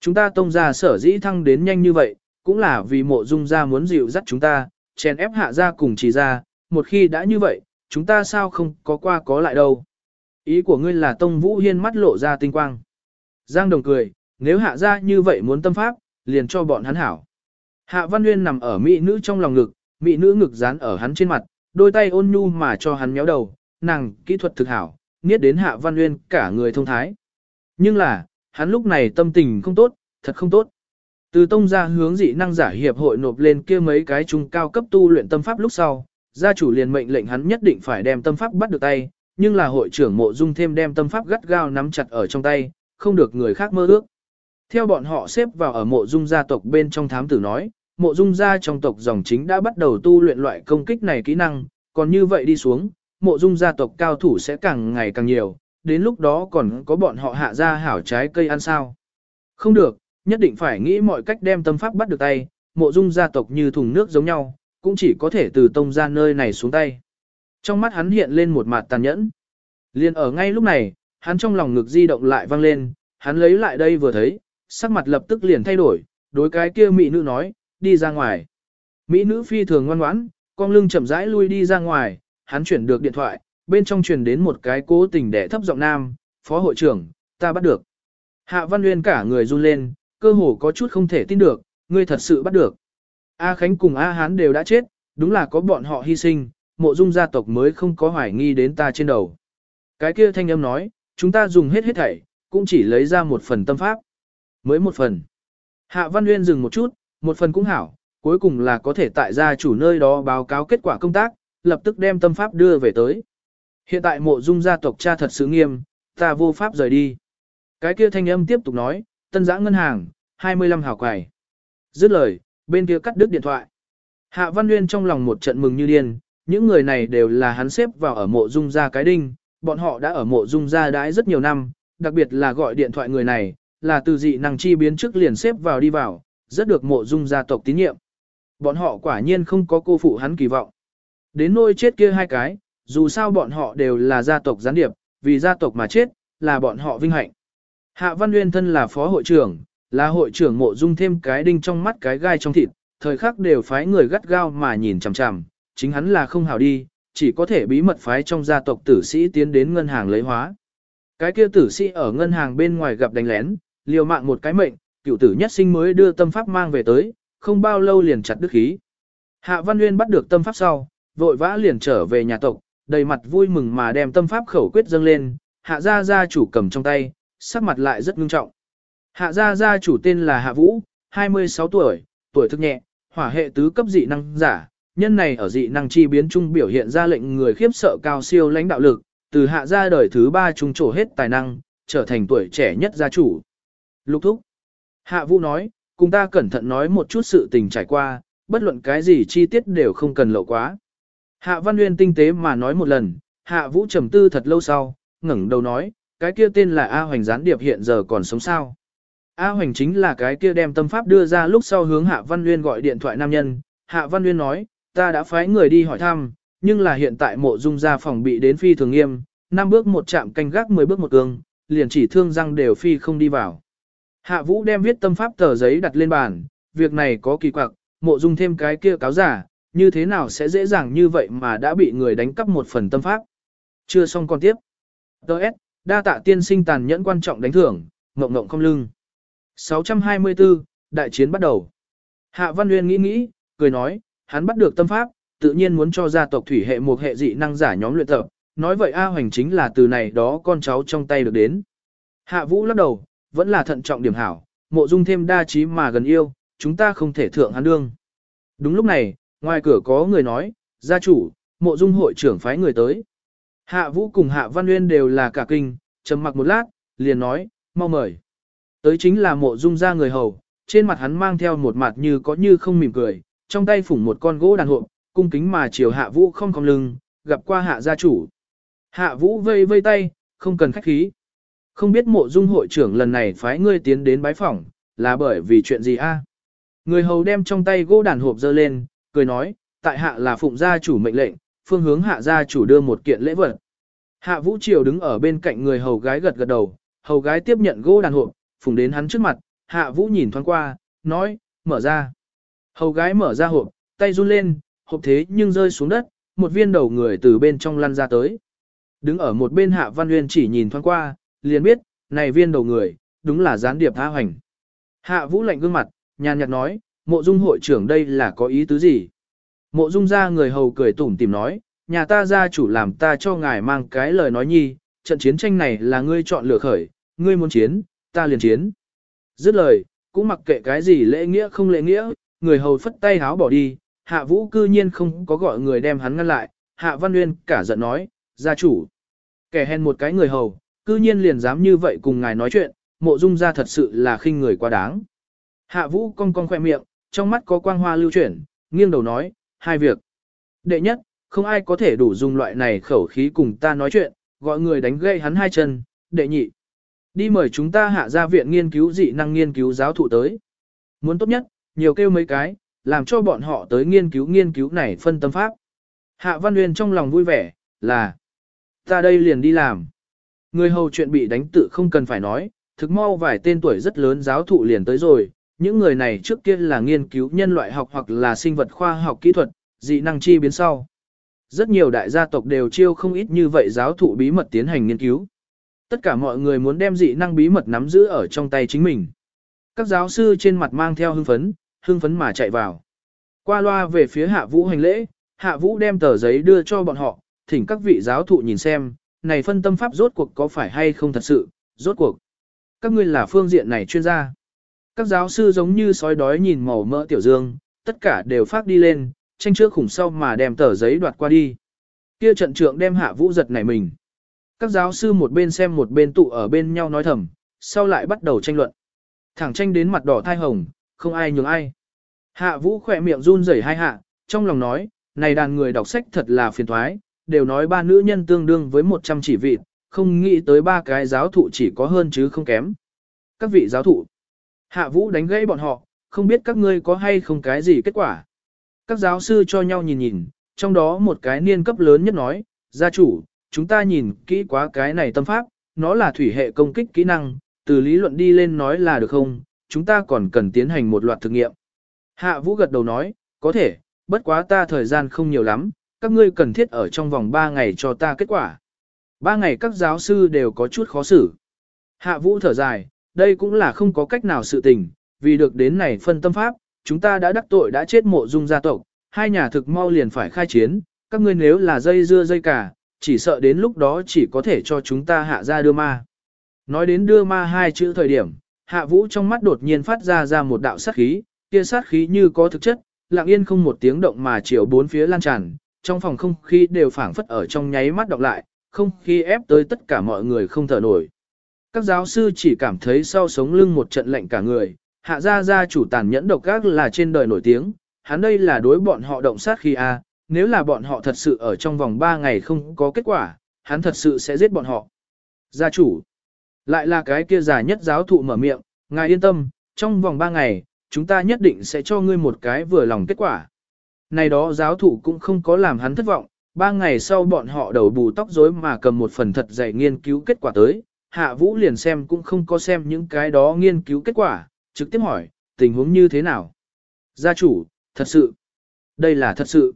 Chúng ta tông gia sở dĩ thăng đến nhanh như vậy, cũng là vì mộ dung gia muốn dịu dắt chúng ta, chèn ép hạ gia cùng chỉ gia một khi đã như vậy, chúng ta sao không có qua có lại đâu. Ý của ngươi là tông vũ hiên mắt lộ ra tinh quang. Giang đồng cười, nếu hạ gia như vậy muốn tâm pháp, liền cho bọn hắn hảo. Hạ Văn Nguyên nằm ở mỹ nữ trong lòng ngực, mỹ nữ ngực dán ở hắn trên mặt, đôi tay ôn nhu mà cho hắn méo đầu, nàng kỹ thuật thực hảo, nghiết đến Hạ Văn Nguyên cả người thông thái. Nhưng là, hắn lúc này tâm tình không tốt, thật không tốt. Từ tông ra hướng dị năng giả hiệp hội nộp lên kia mấy cái trung cao cấp tu luyện tâm pháp lúc sau, gia chủ liền mệnh lệnh hắn nhất định phải đem tâm pháp bắt được tay, nhưng là hội trưởng mộ dung thêm đem tâm pháp gắt gao nắm chặt ở trong tay, không được người khác mơ ước. Theo bọn họ xếp vào ở mộ dung gia tộc bên trong thám tử nói, mộ dung gia trong tộc dòng chính đã bắt đầu tu luyện loại công kích này kỹ năng, còn như vậy đi xuống, mộ dung gia tộc cao thủ sẽ càng ngày càng nhiều, đến lúc đó còn có bọn họ hạ ra hảo trái cây ăn sao. Không được, nhất định phải nghĩ mọi cách đem tâm pháp bắt được tay, mộ dung gia tộc như thùng nước giống nhau, cũng chỉ có thể từ tông ra nơi này xuống tay. Trong mắt hắn hiện lên một mặt tàn nhẫn. Liên ở ngay lúc này, hắn trong lòng ngực di động lại vang lên, hắn lấy lại đây vừa thấy, sắc mặt lập tức liền thay đổi, đối cái kia mỹ nữ nói, đi ra ngoài. Mỹ nữ phi thường ngoan ngoãn, con lưng chậm rãi lui đi ra ngoài, hắn chuyển được điện thoại, bên trong truyền đến một cái cố tình để thấp giọng nam, phó hội trưởng, ta bắt được. Hạ Văn Nguyên cả người run lên, cơ hồ có chút không thể tin được, ngươi thật sự bắt được. A Khánh cùng A Hán đều đã chết, đúng là có bọn họ hy sinh, mộ dung gia tộc mới không có hoài nghi đến ta trên đầu. Cái kia thanh âm nói, chúng ta dùng hết hết thảy, cũng chỉ lấy ra một phần tâm pháp. Mới một phần. Hạ Văn Nguyên dừng một chút, một phần cũng hảo, cuối cùng là có thể tại gia chủ nơi đó báo cáo kết quả công tác, lập tức đem tâm pháp đưa về tới. Hiện tại mộ dung gia tộc cha thật sự nghiêm, ta vô pháp rời đi. Cái kia thanh âm tiếp tục nói, tân giã ngân hàng, 25 hào quài. Dứt lời, bên kia cắt đứt điện thoại. Hạ Văn Nguyên trong lòng một trận mừng như điên, những người này đều là hắn xếp vào ở mộ dung gia cái đinh, bọn họ đã ở mộ dung gia đãi rất nhiều năm, đặc biệt là gọi điện thoại người này, là từ dị năng chi biến trước liền xếp vào đi vào, rất được mộ dung gia tộc tín nhiệm. Bọn họ quả nhiên không có cô phụ hắn kỳ vọng. Đến nôi chết kia hai cái, dù sao bọn họ đều là gia tộc gián điệp, vì gia tộc mà chết, là bọn họ vinh hạnh. Hạ Văn Nguyên thân là phó hội trưởng, là hội trưởng mộ dung thêm cái đinh trong mắt cái gai trong thịt, thời khắc đều phái người gắt gao mà nhìn chằm chằm, chính hắn là không hào đi, chỉ có thể bí mật phái trong gia tộc tử sĩ tiến đến ngân hàng lấy hóa. Cái kia tử sĩ ở ngân hàng bên ngoài gặp đánh lén, liều mạng một cái mệnh, cựu tử nhất sinh mới đưa tâm pháp mang về tới, không bao lâu liền chặt đức khí. Hạ Văn Nguyên bắt được tâm pháp sau, vội vã liền trở về nhà tộc, đầy mặt vui mừng mà đem tâm pháp khẩu quyết dâng lên, hạ gia gia chủ cầm trong tay, sắc mặt lại rất ngưng trọng. Hạ gia gia chủ tên là Hạ Vũ, 26 tuổi, tuổi thức nhẹ, hỏa hệ tứ cấp dị năng giả, nhân này ở dị năng chi biến trung biểu hiện ra lệnh người khiếp sợ cao siêu lãnh đạo lực, từ hạ gia đời thứ ba trung trổ hết tài năng, trở thành tuổi trẻ nhất gia chủ. Lục thúc. Hạ Vũ nói, cùng ta cẩn thận nói một chút sự tình trải qua, bất luận cái gì chi tiết đều không cần lộ quá. Hạ Văn Nguyên tinh tế mà nói một lần, Hạ Vũ trầm tư thật lâu sau, ngẩng đầu nói, cái kia tên là A Hoành gián điệp hiện giờ còn sống sao. A Hoành chính là cái kia đem tâm pháp đưa ra lúc sau hướng Hạ Văn Nguyên gọi điện thoại nam nhân. Hạ Văn Nguyên nói, ta đã phái người đi hỏi thăm, nhưng là hiện tại mộ dung ra phòng bị đến phi thường nghiêm, năm bước một chạm canh gác 10 bước một cương, liền chỉ thương răng đều phi không đi vào. Hạ Vũ đem viết tâm pháp tờ giấy đặt lên bàn, việc này có kỳ quặc, mộ dung thêm cái kia cáo giả, như thế nào sẽ dễ dàng như vậy mà đã bị người đánh cắp một phần tâm pháp. Chưa xong con tiếp. Đợt, đa tạ tiên sinh tàn nhẫn quan trọng đánh thưởng, ngộng ngộng không lưng. 624, đại chiến bắt đầu. Hạ Văn Nguyên nghĩ nghĩ, cười nói, hắn bắt được tâm pháp, tự nhiên muốn cho gia tộc thủy hệ một hệ dị năng giả nhóm luyện tập, nói vậy A Hoành chính là từ này đó con cháu trong tay được đến. Hạ Vũ lắc đầu, vẫn là thận trọng điểm hảo, mộ dung thêm đa trí mà gần yêu, chúng ta không thể thượng hắn đương. Đúng lúc này, ngoài cửa có người nói, gia chủ, mộ dung hội trưởng phái người tới. Hạ Vũ cùng Hạ Văn Nguyên đều là cả kinh, trầm mặc một lát, liền nói, mau mời. Tới chính là mộ dung ra người hầu, trên mặt hắn mang theo một mặt như có như không mỉm cười, trong tay phủng một con gỗ đàn hộp, cung kính mà chiều hạ vũ không cong lưng, gặp qua hạ gia chủ. Hạ vũ vây vây tay, không cần khách khí. Không biết mộ dung hội trưởng lần này phái ngươi tiến đến bái phỏng, là bởi vì chuyện gì a? Người hầu đem trong tay gỗ đàn hộp dơ lên, cười nói, tại hạ là phụng gia chủ mệnh lệnh, phương hướng hạ gia chủ đưa một kiện lễ vật. Hạ vũ triều đứng ở bên cạnh người hầu gái gật gật đầu, hầu gái tiếp nhận gỗ đàn hộp, phùng đến hắn trước mặt, hạ vũ nhìn thoáng qua, nói, mở ra. Hầu gái mở ra hộp, tay run lên, hộp thế nhưng rơi xuống đất, một viên đầu người từ bên trong lăn ra tới. Đứng ở một bên hạ văn nguyên chỉ nhìn thoáng qua, liền biết, này viên đầu người, đúng là gián điệp tha hoành. Hạ vũ lạnh gương mặt, nhàn nhạt nói, mộ dung hội trưởng đây là có ý tứ gì? Mộ dung ra người hầu cười tủm tìm nói, nhà ta gia chủ làm ta cho ngài mang cái lời nói nhi, trận chiến tranh này là ngươi chọn lựa khởi, ngươi muốn chiến, ta liền chiến. Dứt lời, cũng mặc kệ cái gì lễ nghĩa không lễ nghĩa, người hầu phất tay háo bỏ đi, hạ vũ cư nhiên không có gọi người đem hắn ngăn lại, hạ văn Uyên cả giận nói, gia chủ. Kẻ hèn một cái người hầu, cư nhiên liền dám như vậy cùng ngài nói chuyện, mộ dung ra thật sự là khinh người quá đáng. Hạ vũ cong cong khoe miệng, trong mắt có quang hoa lưu chuyển, nghiêng đầu nói, hai việc. Đệ nhất, không ai có thể đủ dùng loại này khẩu khí cùng ta nói chuyện, gọi người đánh gây hắn hai chân. Đệ nhị, đi mời chúng ta hạ ra viện nghiên cứu dị năng nghiên cứu giáo thụ tới. Muốn tốt nhất, nhiều kêu mấy cái, làm cho bọn họ tới nghiên cứu nghiên cứu này phân tâm pháp. Hạ Văn Nguyên trong lòng vui vẻ, là ta đây liền đi làm. Người hầu chuyện bị đánh tự không cần phải nói, thực mau vài tên tuổi rất lớn giáo thụ liền tới rồi, những người này trước kia là nghiên cứu nhân loại học hoặc là sinh vật khoa học kỹ thuật, dị năng chi biến sau. Rất nhiều đại gia tộc đều chiêu không ít như vậy giáo thụ bí mật tiến hành nghiên cứu. Tất cả mọi người muốn đem dị năng bí mật nắm giữ ở trong tay chính mình. Các giáo sư trên mặt mang theo hưng phấn, hưng phấn mà chạy vào. Qua loa về phía hạ vũ hành lễ, hạ vũ đem tờ giấy đưa cho bọn họ, thỉnh các vị giáo thụ nhìn xem, này phân tâm pháp rốt cuộc có phải hay không thật sự, rốt cuộc. Các ngươi là phương diện này chuyên gia. Các giáo sư giống như sói đói nhìn màu mỡ tiểu dương, tất cả đều phát đi lên, tranh trước khủng sau mà đem tờ giấy đoạt qua đi. Kia trận trưởng đem hạ vũ giật này mình. Các giáo sư một bên xem một bên tụ ở bên nhau nói thầm, sau lại bắt đầu tranh luận. Thẳng tranh đến mặt đỏ thai hồng, không ai nhường ai. Hạ vũ khỏe miệng run rẩy hai hạ, trong lòng nói, này đàn người đọc sách thật là phiền thoái, đều nói ba nữ nhân tương đương với 100 chỉ vị, không nghĩ tới ba cái giáo thụ chỉ có hơn chứ không kém. Các vị giáo thụ, hạ vũ đánh gãy bọn họ, không biết các ngươi có hay không cái gì kết quả. Các giáo sư cho nhau nhìn nhìn, trong đó một cái niên cấp lớn nhất nói, gia chủ, chúng ta nhìn kỹ quá cái này tâm pháp, nó là thủy hệ công kích kỹ năng, từ lý luận đi lên nói là được không, chúng ta còn cần tiến hành một loạt thực nghiệm. Hạ vũ gật đầu nói, có thể, bất quá ta thời gian không nhiều lắm, các ngươi cần thiết ở trong vòng 3 ngày cho ta kết quả. 3 ngày các giáo sư đều có chút khó xử. Hạ vũ thở dài, đây cũng là không có cách nào sự tình, vì được đến này phân tâm pháp, chúng ta đã đắc tội đã chết mộ dung gia tộc, hai nhà thực mau liền phải khai chiến, các ngươi nếu là dây dưa dây cả, chỉ sợ đến lúc đó chỉ có thể cho chúng ta hạ ra đưa ma. Nói đến đưa ma hai chữ thời điểm, hạ vũ trong mắt đột nhiên phát ra ra một đạo sát khí, kia sát khí như có thực chất, lặng yên không một tiếng động mà chiều bốn phía lan tràn, trong phòng không khí đều phảng phất ở trong nháy mắt đọc lại, không khí ép tới tất cả mọi người không thở nổi. Các giáo sư chỉ cảm thấy sau sống lưng một trận lạnh cả người, hạ gia gia chủ tàn nhẫn độc ác là trên đời nổi tiếng, hắn đây là đối bọn họ động sát khi a, nếu là bọn họ thật sự ở trong vòng 3 ngày không có kết quả, hắn thật sự sẽ giết bọn họ. Gia chủ, lại là cái kia già nhất giáo thụ mở miệng, ngài yên tâm, trong vòng 3 ngày, chúng ta nhất định sẽ cho ngươi một cái vừa lòng kết quả. Này đó giáo thụ cũng không có làm hắn thất vọng, ba ngày sau bọn họ đầu bù tóc rối mà cầm một phần thật dày nghiên cứu kết quả tới, hạ vũ liền xem cũng không có xem những cái đó nghiên cứu kết quả, trực tiếp hỏi, tình huống như thế nào? Gia chủ, thật sự, đây là thật sự.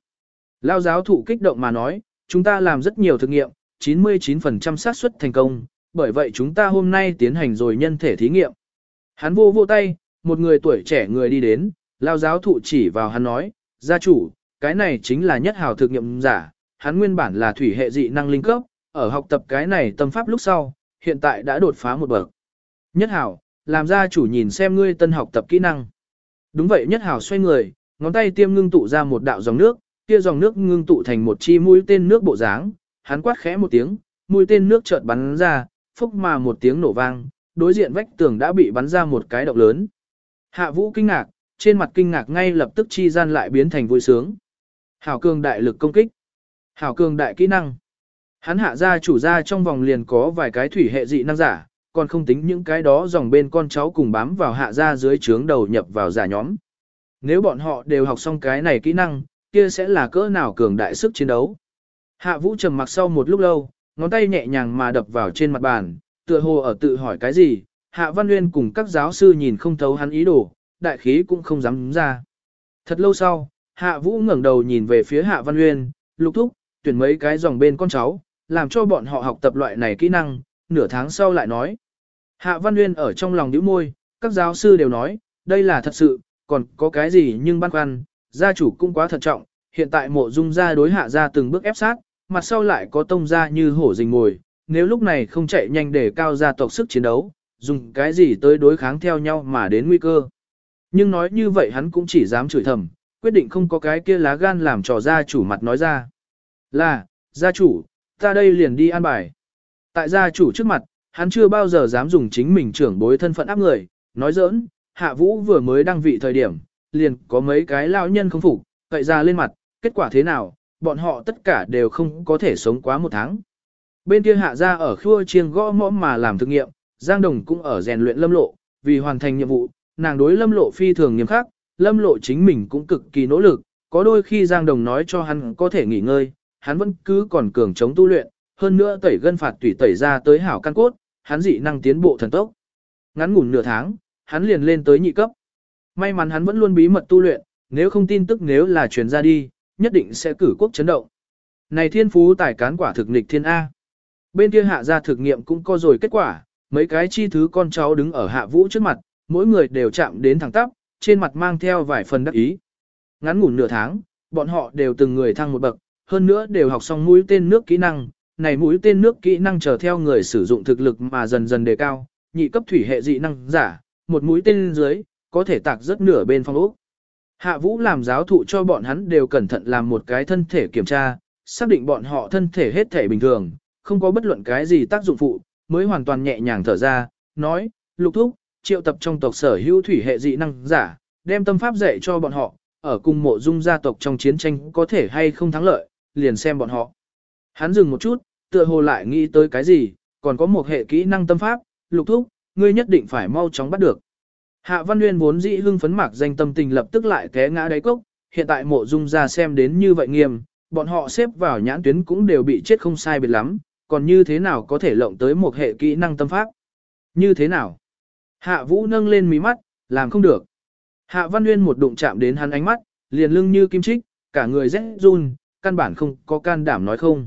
Lao giáo thụ kích động mà nói, chúng ta làm rất nhiều thực nghiệm, 99% xác suất thành công, bởi vậy chúng ta hôm nay tiến hành rồi nhân thể thí nghiệm. Hắn vô vô tay, một người tuổi trẻ người đi đến, lao giáo thụ chỉ vào hắn nói, gia chủ, cái này chính là nhất hào thực nghiệm giả, hắn nguyên bản là thủy hệ dị năng linh cấp, ở học tập cái này tâm pháp lúc sau, hiện tại đã đột phá một bậc. Nhất hào, làm gia chủ nhìn xem ngươi tân học tập kỹ năng. Đúng vậy nhất hào xoay người, ngón tay tiêm ngưng tụ ra một đạo dòng nước, kia dòng nước ngưng tụ thành một chi mũi tên nước bộ dáng, hắn quát khẽ một tiếng, mũi tên nước chợt bắn ra, phốc mà một tiếng nổ vang, đối diện vách tường đã bị bắn ra một cái động lớn. Hạ vũ kinh ngạc, trên mặt kinh ngạc ngay lập tức chi gian lại biến thành vui sướng. Hảo cường đại lực công kích. Hảo cường đại kỹ năng. Hắn hạ ra chủ ra trong vòng liền có vài cái thủy hệ dị năng giả, còn không tính những cái đó dòng bên con cháu cùng bám vào hạ ra dưới trướng đầu nhập vào giả nhóm. Nếu bọn họ đều học xong cái này kỹ năng, kia sẽ là cỡ nào cường đại sức chiến đấu. Hạ vũ trầm mặc sau một lúc lâu, ngón tay nhẹ nhàng mà đập vào trên mặt bàn, tựa hồ ở tự hỏi cái gì, Hạ Văn Nguyên cùng các giáo sư nhìn không thấu hắn ý đồ, đại khí cũng không dám ra. Thật lâu sau, Hạ Vũ ngẩng đầu nhìn về phía Hạ Văn Uyên, lục thúc, tuyển mấy cái dòng bên con cháu, làm cho bọn họ học tập loại này kỹ năng, nửa tháng sau lại nói. Hạ Văn Uyên ở trong lòng nhíu môi, các giáo sư đều nói, đây là thật sự, còn có cái gì nhưng băn khoăn, gia chủ cũng quá thận trọng, hiện tại mộ dung gia đối hạ gia từng bước ép sát, mặt sau lại có tông gia như hổ rình ngồi, nếu lúc này không chạy nhanh để cao gia tộc sức chiến đấu, dùng cái gì tới đối kháng theo nhau mà đến nguy cơ. Nhưng nói như vậy hắn cũng chỉ dám chửi thầm, quyết định không có cái kia lá gan làm trò gia chủ mặt nói ra. Là, gia chủ, ta đây liền đi an bài. Tại gia chủ trước mặt, hắn chưa bao giờ dám dùng chính mình trưởng bối thân phận áp người, nói giỡn, hạ vũ vừa mới đăng vị thời điểm, liền có mấy cái lão nhân không phục, cậy ra lên mặt, kết quả thế nào, bọn họ tất cả đều không có thể sống quá một tháng. Bên kia hạ ra ở khua chiêng gõ mõm mà làm thực nghiệm, Giang Đồng cũng ở rèn luyện lâm lộ, vì hoàn thành nhiệm vụ, nàng đối lâm lộ phi thường nghiêm khắc, lâm lộ chính mình cũng cực kỳ nỗ lực, có đôi khi Giang Đồng nói cho hắn có thể nghỉ ngơi, hắn vẫn cứ còn cường chống tu luyện, hơn nữa tẩy gân phạt tủy tẩy ra tới hảo căn cốt, hắn dị năng tiến bộ thần tốc. Ngắn ngủn nửa tháng, hắn liền lên tới nhị cấp. May mắn hắn vẫn luôn bí mật tu luyện, nếu không tin tức nếu là truyền ra đi, nhất định sẽ cử quốc chấn động. Này thiên phú tài cán quả thực nghịch thiên A. Bên kia hạ ra thực nghiệm cũng có rồi kết quả, mấy cái chi thứ con cháu đứng ở hạ vũ trước mặt, mỗi người đều chạm đến thẳng tắp, trên mặt mang theo vài phần đắc ý. Ngắn ngủn nửa tháng, bọn họ đều từng người thăng một bậc, hơn nữa đều học xong mũi tên nước kỹ năng, này mũi tên nước kỹ năng chờ theo người sử dụng thực lực mà dần dần đề cao, nhị cấp thủy hệ dị năng giả, một mũi tên dưới, có thể tạc rất nửa bên phong ốc. Hạ Vũ làm giáo thụ cho bọn hắn đều cẩn thận làm một cái thân thể kiểm tra, xác định bọn họ thân thể hết thể bình thường, không có bất luận cái gì tác dụng phụ, mới hoàn toàn nhẹ nhàng thở ra, nói, lục thúc, triệu tập trong tộc sở hữu thủy hệ dị năng giả, đem tâm pháp dạy cho bọn họ, ở cùng mộ dung gia tộc trong chiến tranh có thể hay không thắng lợi, liền xem bọn họ. Hắn dừng một chút, tựa hồ lại nghĩ tới cái gì, còn có một hệ kỹ năng tâm pháp, lục thúc, ngươi nhất định phải mau chóng bắt được. Hạ Văn Nguyên vốn dĩ hưng phấn mạc danh tâm tình lập tức lại té ngã đáy cốc, hiện tại mộ dung ra xem đến như vậy nghiêm, bọn họ xếp vào nhãn tuyến cũng đều bị chết không sai biệt lắm, còn như thế nào có thể lộng tới một hệ kỹ năng tâm pháp? Như thế nào? Hạ Vũ nâng lên mí mắt, làm không được. Hạ Văn Nguyên một đụng chạm đến hắn ánh mắt, liền lưng như kim chích, cả người rét run, căn bản không có can đảm nói không.